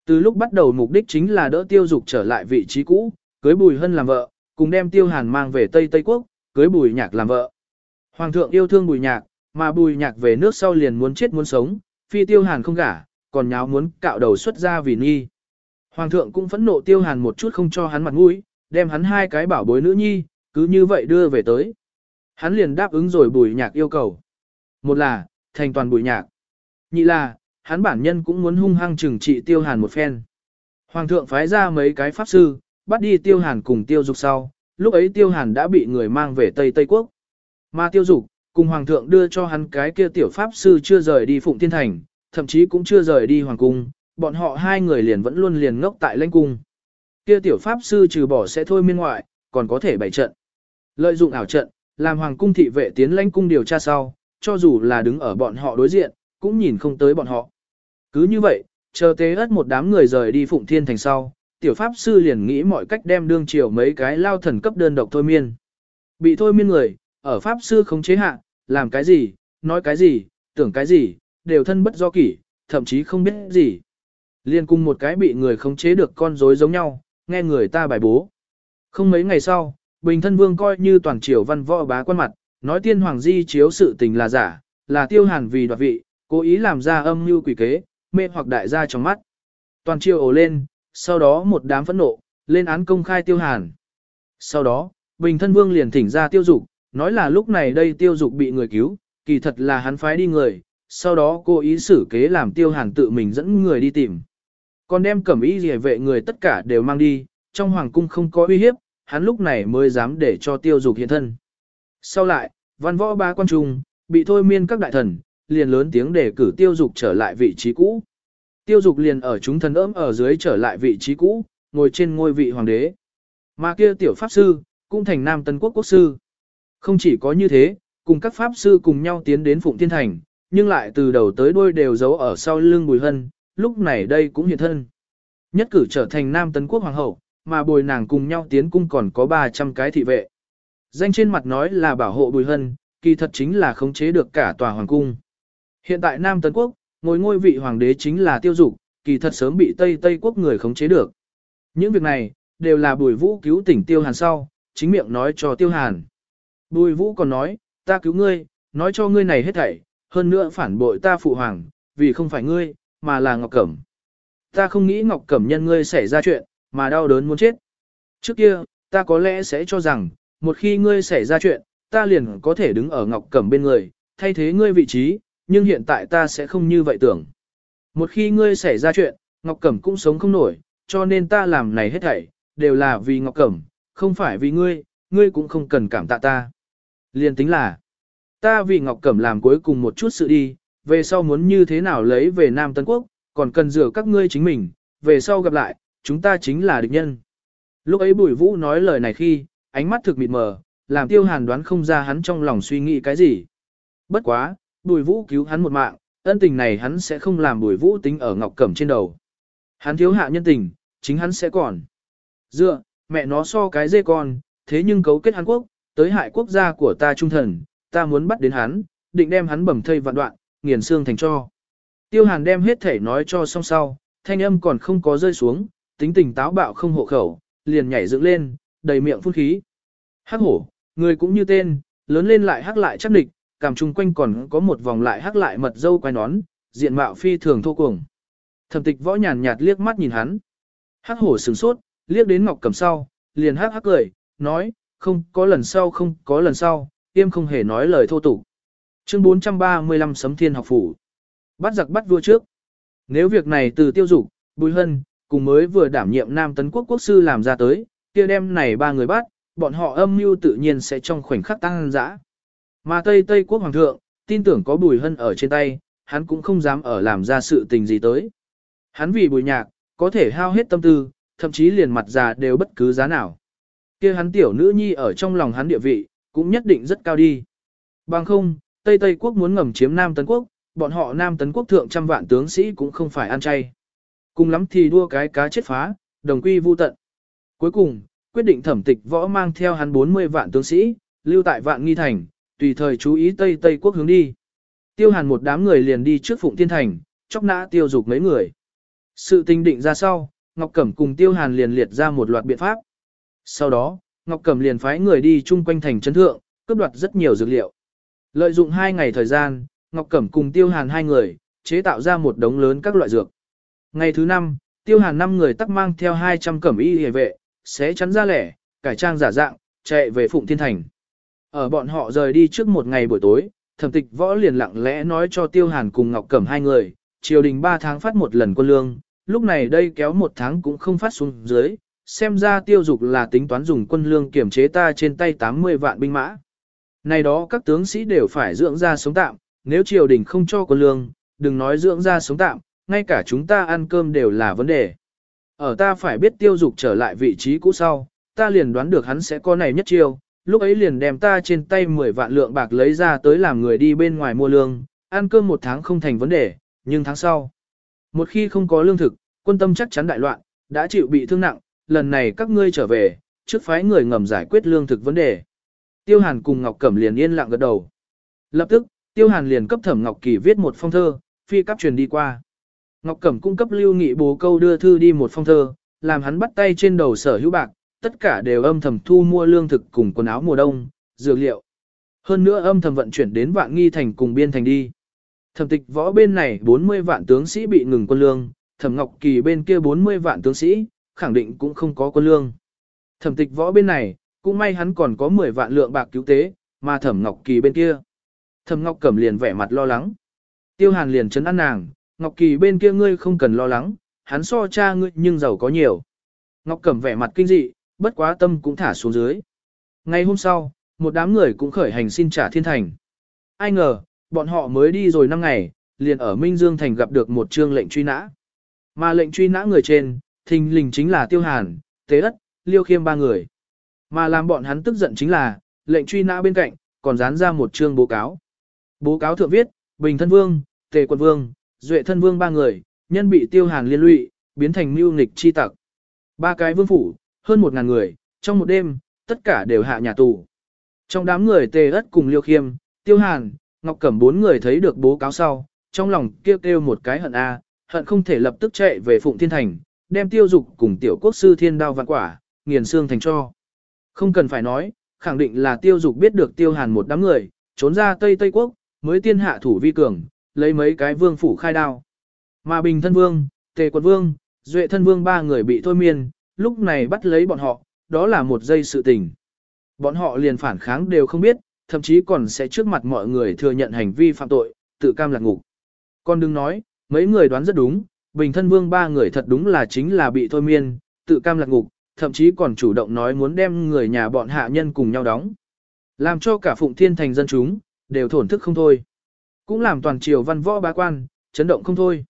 Speaker 1: Từ lúc bắt đầu mục đích chính là đỡ Tiêu Dục trở lại vị trí cũ, cưới Bùi Hân làm vợ, cùng đem Tiêu Hàn mang về Tây Tây quốc, cưới Bùi Nhạc làm vợ. Hoàng thượng yêu thương bùi nhạc, mà bùi nhạc về nước sau liền muốn chết muốn sống, phi tiêu hàn không gả, còn nháo muốn cạo đầu xuất ra vì nghi. Hoàng thượng cũng phẫn nộ tiêu hàn một chút không cho hắn mặt mũi, đem hắn hai cái bảo bối nữ nhi, cứ như vậy đưa về tới. Hắn liền đáp ứng rồi bùi nhạc yêu cầu. Một là, thành toàn bùi nhạc. Nhị là, hắn bản nhân cũng muốn hung hăng trừng trị tiêu hàn một phen. Hoàng thượng phái ra mấy cái pháp sư, bắt đi tiêu hàn cùng tiêu dục sau, lúc ấy tiêu hàn đã bị người mang về Tây Tây Quốc. Mà tiêu dục, cùng hoàng thượng đưa cho hắn cái kia tiểu pháp sư chưa rời đi Phụng Thiên Thành, thậm chí cũng chưa rời đi hoàng cung, bọn họ hai người liền vẫn luôn liền ngốc tại lãnh cung. Kia tiểu pháp sư trừ bỏ sẽ thôi miên ngoại, còn có thể bày trận. Lợi dụng ảo trận, làm hoàng cung thị vệ tiến lãnh cung điều tra sau, cho dù là đứng ở bọn họ đối diện, cũng nhìn không tới bọn họ. Cứ như vậy, chờ tế ất một đám người rời đi Phụng Thiên Thành sau, tiểu pháp sư liền nghĩ mọi cách đem đương triều mấy cái lao thần cấp đơn độc thôi miên. Bị thôi miên người, ở Pháp sư không chế hạ, làm cái gì, nói cái gì, tưởng cái gì, đều thân bất do kỷ, thậm chí không biết gì. Liên cung một cái bị người khống chế được con rối giống nhau, nghe người ta bài bố. Không mấy ngày sau, Bình Thân Vương coi như toàn triều văn võ bá quan mặt, nói tiên hoàng di chiếu sự tình là giả, là tiêu hàn vì đoạt vị, cố ý làm ra âm mưu quỷ kế, mê hoặc đại gia trong mắt. Toàn triều ồ lên, sau đó một đám phẫn nộ, lên án công khai tiêu hàn. Sau đó, Bình Thân Vương liền thỉnh ra tiêu dục, nói là lúc này đây tiêu dục bị người cứu, kỳ thật là hắn phái đi người, sau đó cô ý xử kế làm tiêu hàn tự mình dẫn người đi tìm. Còn đem cẩm ý gì vệ người tất cả đều mang đi, trong hoàng cung không có uy hiếp, hắn lúc này mới dám để cho tiêu dục hiện thân. Sau lại, văn võ ba quan trung, bị thôi miên các đại thần, liền lớn tiếng đề cử tiêu dục trở lại vị trí cũ. Tiêu dục liền ở chúng thần ấm ở dưới trở lại vị trí cũ, ngồi trên ngôi vị hoàng đế. Mà kia tiểu pháp sư, cũng thành nam tân quốc quốc sư. Không chỉ có như thế, cùng các pháp sư cùng nhau tiến đến Phụng Thiên Thành, nhưng lại từ đầu tới đuôi đều giấu ở sau lưng Bùi Hân, lúc này đây cũng hiện thân. Nhất cử trở thành Nam Tấn Quốc Hoàng hậu, mà bồi nàng cùng nhau tiến cung còn có 300 cái thị vệ. Danh trên mặt nói là bảo hộ Bùi Hân, kỳ thật chính là khống chế được cả tòa hoàng cung. Hiện tại Nam Tấn Quốc, ngồi ngôi vị hoàng đế chính là tiêu dục, kỳ thật sớm bị Tây Tây Quốc người khống chế được. Những việc này, đều là Bùi Vũ cứu tỉnh Tiêu Hàn sau, chính miệng nói cho Tiêu Hàn. Bùi vũ còn nói, ta cứu ngươi, nói cho ngươi này hết thảy, hơn nữa phản bội ta phụ hoàng, vì không phải ngươi, mà là Ngọc Cẩm. Ta không nghĩ Ngọc Cẩm nhân ngươi xảy ra chuyện, mà đau đớn muốn chết. Trước kia, ta có lẽ sẽ cho rằng, một khi ngươi xảy ra chuyện, ta liền có thể đứng ở Ngọc Cẩm bên người, thay thế ngươi vị trí, nhưng hiện tại ta sẽ không như vậy tưởng. Một khi ngươi xảy ra chuyện, Ngọc Cẩm cũng sống không nổi, cho nên ta làm này hết thảy, đều là vì Ngọc Cẩm, không phải vì ngươi, ngươi cũng không cần cảm tạ ta. Liên tính là, ta vì Ngọc Cẩm làm cuối cùng một chút sự đi, về sau muốn như thế nào lấy về Nam Tân Quốc, còn cần rửa các ngươi chính mình, về sau gặp lại, chúng ta chính là địch nhân. Lúc ấy Bùi Vũ nói lời này khi, ánh mắt thực mịt mờ, làm tiêu hàn đoán không ra hắn trong lòng suy nghĩ cái gì. Bất quá, Bùi Vũ cứu hắn một mạng, ân tình này hắn sẽ không làm Bùi Vũ tính ở Ngọc Cẩm trên đầu. Hắn thiếu hạ nhân tình, chính hắn sẽ còn. Dựa, mẹ nó so cái dê con, thế nhưng cấu kết Hàn Quốc, tới hại quốc gia của ta trung thần, ta muốn bắt đến hắn, định đem hắn bầm thây vạn đoạn, nghiền xương thành cho. Tiêu Hàn đem hết thể nói cho xong sau, thanh âm còn không có rơi xuống, tính tình táo bạo không hộ khẩu, liền nhảy dựng lên, đầy miệng phun khí. Hắc hổ, người cũng như tên, lớn lên lại hắc lại chắc địch, cảm chung quanh còn có một vòng lại hắc lại mật dâu quai nón, diện mạo phi thường thô cuồng. Thẩm tịch võ nhàn nhạt liếc mắt nhìn hắn. Hắc hổ sửng sốt, liếc đến ngọc cầm sau, liền hắc hắc cười, nói, không có lần sau không có lần sau, tiêm không hề nói lời thô tục. Chương 435 Sấm Thiên học phủ. Bắt giặc bắt vua trước. Nếu việc này từ tiêu dục, Bùi Hân, cùng mới vừa đảm nhiệm Nam Tấn Quốc Quốc sư làm ra tới, kia đem này ba người bắt, bọn họ âm mưu tự nhiên sẽ trong khoảnh khắc tăng dã. Mà Tây Tây Quốc Hoàng thượng, tin tưởng có Bùi Hân ở trên tay, hắn cũng không dám ở làm ra sự tình gì tới. Hắn vì Bùi Nhạc, có thể hao hết tâm tư, thậm chí liền mặt già đều bất cứ giá nào kia hắn tiểu nữ nhi ở trong lòng hắn địa vị, cũng nhất định rất cao đi. Bằng không, Tây Tây quốc muốn ngầm chiếm Nam Tấn quốc, bọn họ Nam Tấn quốc thượng trăm vạn tướng sĩ cũng không phải ăn chay. Cùng lắm thì đua cái cá chết phá, đồng quy vu tận. Cuối cùng, quyết định thẩm tịch võ mang theo hắn 40 vạn tướng sĩ, lưu tại vạn nghi thành, tùy thời chú ý Tây Tây quốc hướng đi. Tiêu hàn một đám người liền đi trước Phụng Thiên Thành, chóc nã tiêu dục mấy người. Sự tình định ra sau, Ngọc Cẩm cùng Tiêu hàn liền liệt ra một loạt biện pháp. Sau đó, Ngọc Cẩm liền phái người đi chung quanh thành trấn thượng, cướp đoạt rất nhiều dược liệu. Lợi dụng hai ngày thời gian, Ngọc Cẩm cùng Tiêu Hàn hai người, chế tạo ra một đống lớn các loại dược. Ngày thứ năm, Tiêu Hàn năm người tắc mang theo 200 cẩm y hề vệ, xé chắn ra lẻ, cải trang giả dạng, chạy về Phụng Thiên Thành. Ở bọn họ rời đi trước một ngày buổi tối, thẩm tịch võ liền lặng lẽ nói cho Tiêu Hàn cùng Ngọc Cẩm hai người, triều đình 3 tháng phát một lần quân lương, lúc này đây kéo một tháng cũng không phát xuống dưới, xem ra tiêu dục là tính toán dùng quân lương kiểm chế ta trên tay 80 vạn binh mã. Này đó các tướng sĩ đều phải dưỡng ra sống tạm, nếu triều đình không cho quân lương, đừng nói dưỡng ra sống tạm, ngay cả chúng ta ăn cơm đều là vấn đề. Ở ta phải biết tiêu dục trở lại vị trí cũ sau, ta liền đoán được hắn sẽ có này nhất chiêu, lúc ấy liền đem ta trên tay 10 vạn lượng bạc lấy ra tới làm người đi bên ngoài mua lương, ăn cơm một tháng không thành vấn đề, nhưng tháng sau. Một khi không có lương thực, quân tâm chắc chắn đại loạn, đã chịu bị thương nặng, lần này các ngươi trở về, trước phái người ngầm giải quyết lương thực vấn đề. Tiêu Hàn cùng Ngọc Cẩm liền yên lặng gật đầu. Lập tức, Tiêu Hàn liền cấp Thẩm Ngọc Kỳ viết một phong thơ, phi cấp truyền đi qua. Ngọc Cẩm cung cấp Lưu Nghị bố câu đưa thư đi một phong thơ, làm hắn bắt tay trên đầu sở hữu bạc, tất cả đều âm thầm thu mua lương thực cùng quần áo mùa đông, dược liệu. Hơn nữa âm thầm vận chuyển đến Vạn Nghi thành cùng biên thành đi. Thẩm tịch võ bên này 40 vạn tướng sĩ bị ngừng quân lương, Thẩm Ngọc Kỳ bên kia 40 vạn tướng sĩ, khẳng định cũng không có quân lương. Thẩm tịch võ bên này, cũng may hắn còn có 10 vạn lượng bạc cứu tế, mà thẩm ngọc kỳ bên kia. Thẩm ngọc cẩm liền vẻ mặt lo lắng. Tiêu hàn liền chấn an nàng, ngọc kỳ bên kia ngươi không cần lo lắng, hắn so cha ngươi nhưng giàu có nhiều. Ngọc cẩm vẻ mặt kinh dị, bất quá tâm cũng thả xuống dưới. Ngày hôm sau, một đám người cũng khởi hành xin trả thiên thành. Ai ngờ, bọn họ mới đi rồi 5 ngày, liền ở Minh Dương Thành gặp được một trương lệnh truy nã. Mà lệnh truy nã người trên, thình lình chính là Tiêu Hàn, Tế Ất, Liêu Khiêm ba người. Mà làm bọn hắn tức giận chính là, lệnh truy nã bên cạnh, còn dán ra một chương bố cáo. Bố cáo thượng viết, Bình Thân Vương, Tề Quân Vương, Duệ Thân Vương ba người, nhân bị Tiêu Hàn liên lụy, biến thành mưu nghịch chi tặc. Ba cái vương phủ, hơn một ngàn người, trong một đêm, tất cả đều hạ nhà tù. Trong đám người Tề Ất cùng Liêu Khiêm, Tiêu Hàn, Ngọc Cẩm bốn người thấy được bố cáo sau, trong lòng kêu kêu một cái hận a, hận không thể lập tức chạy về Phụng Thiên Thành, đem tiêu dục cùng tiểu quốc sư thiên đao vạn quả, nghiền xương thành cho. Không cần phải nói, khẳng định là tiêu dục biết được tiêu hàn một đám người, trốn ra Tây Tây Quốc, mới tiên hạ thủ vi cường, lấy mấy cái vương phủ khai đao. Mà bình thân vương, tề quân vương, duệ thân vương ba người bị thôi miên, lúc này bắt lấy bọn họ, đó là một giây sự tình. Bọn họ liền phản kháng đều không biết, thậm chí còn sẽ trước mặt mọi người thừa nhận hành vi phạm tội, tự cam lạc ngục. Con đừng nói, mấy người đoán rất đúng, bình thân vương ba người thật đúng là chính là bị thôi miên, tự cam lạc ngục, thậm chí còn chủ động nói muốn đem người nhà bọn hạ nhân cùng nhau đóng. Làm cho cả phụng thiên thành dân chúng, đều thổn thức không thôi. Cũng làm toàn triều văn võ bá quan, chấn động không thôi.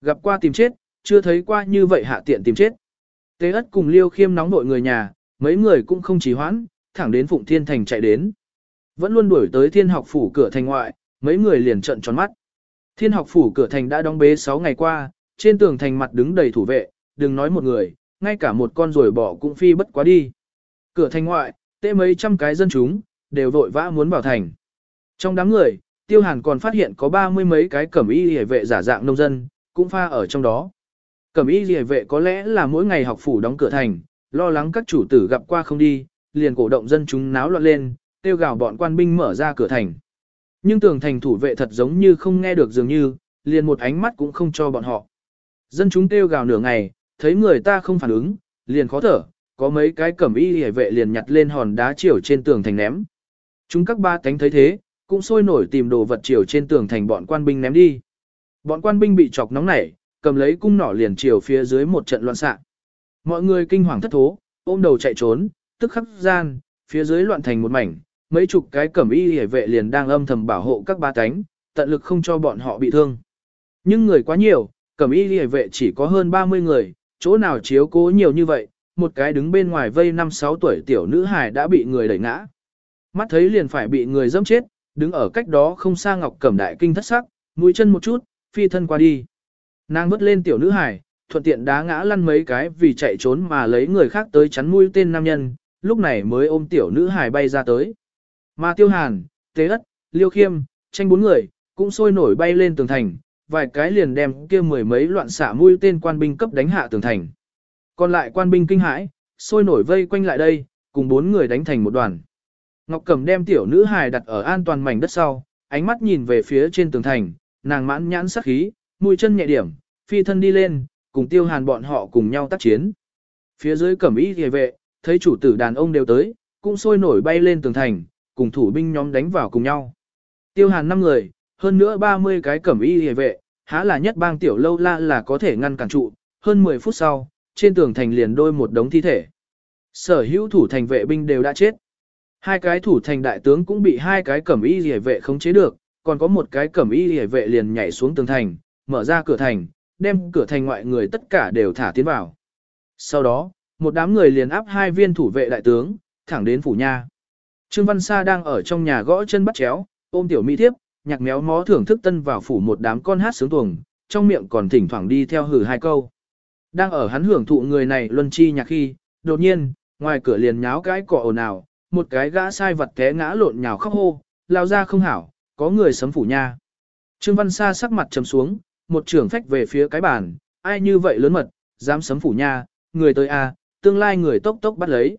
Speaker 1: Gặp qua tìm chết, chưa thấy qua như vậy hạ tiện tìm chết. Tế ất cùng liêu khiêm nóng nội người nhà, mấy người cũng không trì hoãn, thẳng đến phụng thiên thành chạy đến. Vẫn luôn đuổi tới thiên học phủ cửa thành ngoại, mấy người liền trận tròn mắt. Thiên học phủ cửa thành đã đóng bế 6 ngày qua, trên tường thành mặt đứng đầy thủ vệ, đừng nói một người, ngay cả một con rồi bỏ cũng phi bất quá đi. Cửa thành ngoại, tệ mấy trăm cái dân chúng, đều vội vã muốn vào thành. Trong đám người, Tiêu Hàn còn phát hiện có ba mươi mấy cái cẩm y hề vệ giả dạng nông dân, cũng pha ở trong đó. Cẩm y hề vệ có lẽ là mỗi ngày học phủ đóng cửa thành, lo lắng các chủ tử gặp qua không đi, liền cổ động dân chúng náo loạn lên, tiêu gào bọn quan binh mở ra cửa thành. Nhưng tường thành thủ vệ thật giống như không nghe được dường như, liền một ánh mắt cũng không cho bọn họ. Dân chúng kêu gào nửa ngày, thấy người ta không phản ứng, liền khó thở, có mấy cái cẩm y hề vệ liền nhặt lên hòn đá chiều trên tường thành ném. Chúng các ba cánh thấy thế, cũng sôi nổi tìm đồ vật chiều trên tường thành bọn quan binh ném đi. Bọn quan binh bị chọc nóng nảy, cầm lấy cung nỏ liền chiều phía dưới một trận loạn xạ. Mọi người kinh hoàng thất thố, ôm đầu chạy trốn, tức khắc gian, phía dưới loạn thành một mảnh, mấy chục cái cẩm y hề vệ liền đang âm thầm bảo hộ các ba cánh, tận lực không cho bọn họ bị thương. Nhưng người quá nhiều, cẩm y liễu vệ chỉ có hơn 30 người, chỗ nào chiếu cố nhiều như vậy, một cái đứng bên ngoài vây 5-6 tuổi tiểu nữ hài đã bị người đẩy ngã. Mắt thấy liền phải bị người dẫm chết, đứng ở cách đó không xa Ngọc Cẩm đại kinh thất sắc, mũi chân một chút, phi thân qua đi. Nàng vứt lên tiểu nữ hài, thuận tiện đá ngã lăn mấy cái vì chạy trốn mà lấy người khác tới chắn mũi tên nam nhân, lúc này mới ôm tiểu nữ hài bay ra tới. Mà Tiêu Hàn, Tế Ất, Liêu Khiêm, tranh bốn người, cũng sôi nổi bay lên tường thành, vài cái liền đem kia mười mấy loạn xả mũi tên quan binh cấp đánh hạ tường thành. Còn lại quan binh kinh hãi, sôi nổi vây quanh lại đây, cùng bốn người đánh thành một đoàn. Ngọc Cẩm đem tiểu nữ hài đặt ở an toàn mảnh đất sau, ánh mắt nhìn về phía trên tường thành, nàng mãn nhãn sắc khí, mũi chân nhẹ điểm, phi thân đi lên, cùng tiêu hàn bọn họ cùng nhau tác chiến. Phía dưới cẩm ý ghề vệ, thấy chủ tử đàn ông đều tới, cũng sôi nổi bay lên tường thành, cùng thủ binh nhóm đánh vào cùng nhau. Tiêu hàn năm người, hơn nữa 30 cái cẩm y hề vệ, há là nhất bang tiểu lâu la là có thể ngăn cản trụ, hơn 10 phút sau, trên tường thành liền đôi một đống thi thể. Sở hữu thủ thành vệ binh đều đã chết. Hai cái thủ thành đại tướng cũng bị hai cái cẩm y lìa vệ khống chế được, còn có một cái cẩm y lìa vệ liền nhảy xuống tường thành, mở ra cửa thành, đem cửa thành ngoại người tất cả đều thả tiến vào. Sau đó, một đám người liền áp hai viên thủ vệ đại tướng, thẳng đến phủ nha. Trương Văn Sa đang ở trong nhà gõ chân bắt chéo, ôm tiểu mỹ thiếp, nhạc méo mó thưởng thức tân vào phủ một đám con hát sướng tuồng, trong miệng còn thỉnh thoảng đi theo hử hai câu. Đang ở hắn hưởng thụ người này luân chi nhạc khi, đột nhiên, ngoài cửa liền nháo cái cỏ ồn ào, một cái gã sai vật té ngã lộn nhào khóc hô, lao ra không hảo, có người sấm phủ nha. Trương Văn Sa sắc mặt trầm xuống, một trưởng phách về phía cái bàn, ai như vậy lớn mật, dám sấm phủ nha, người tới a, tương lai người tốc tốc bắt lấy.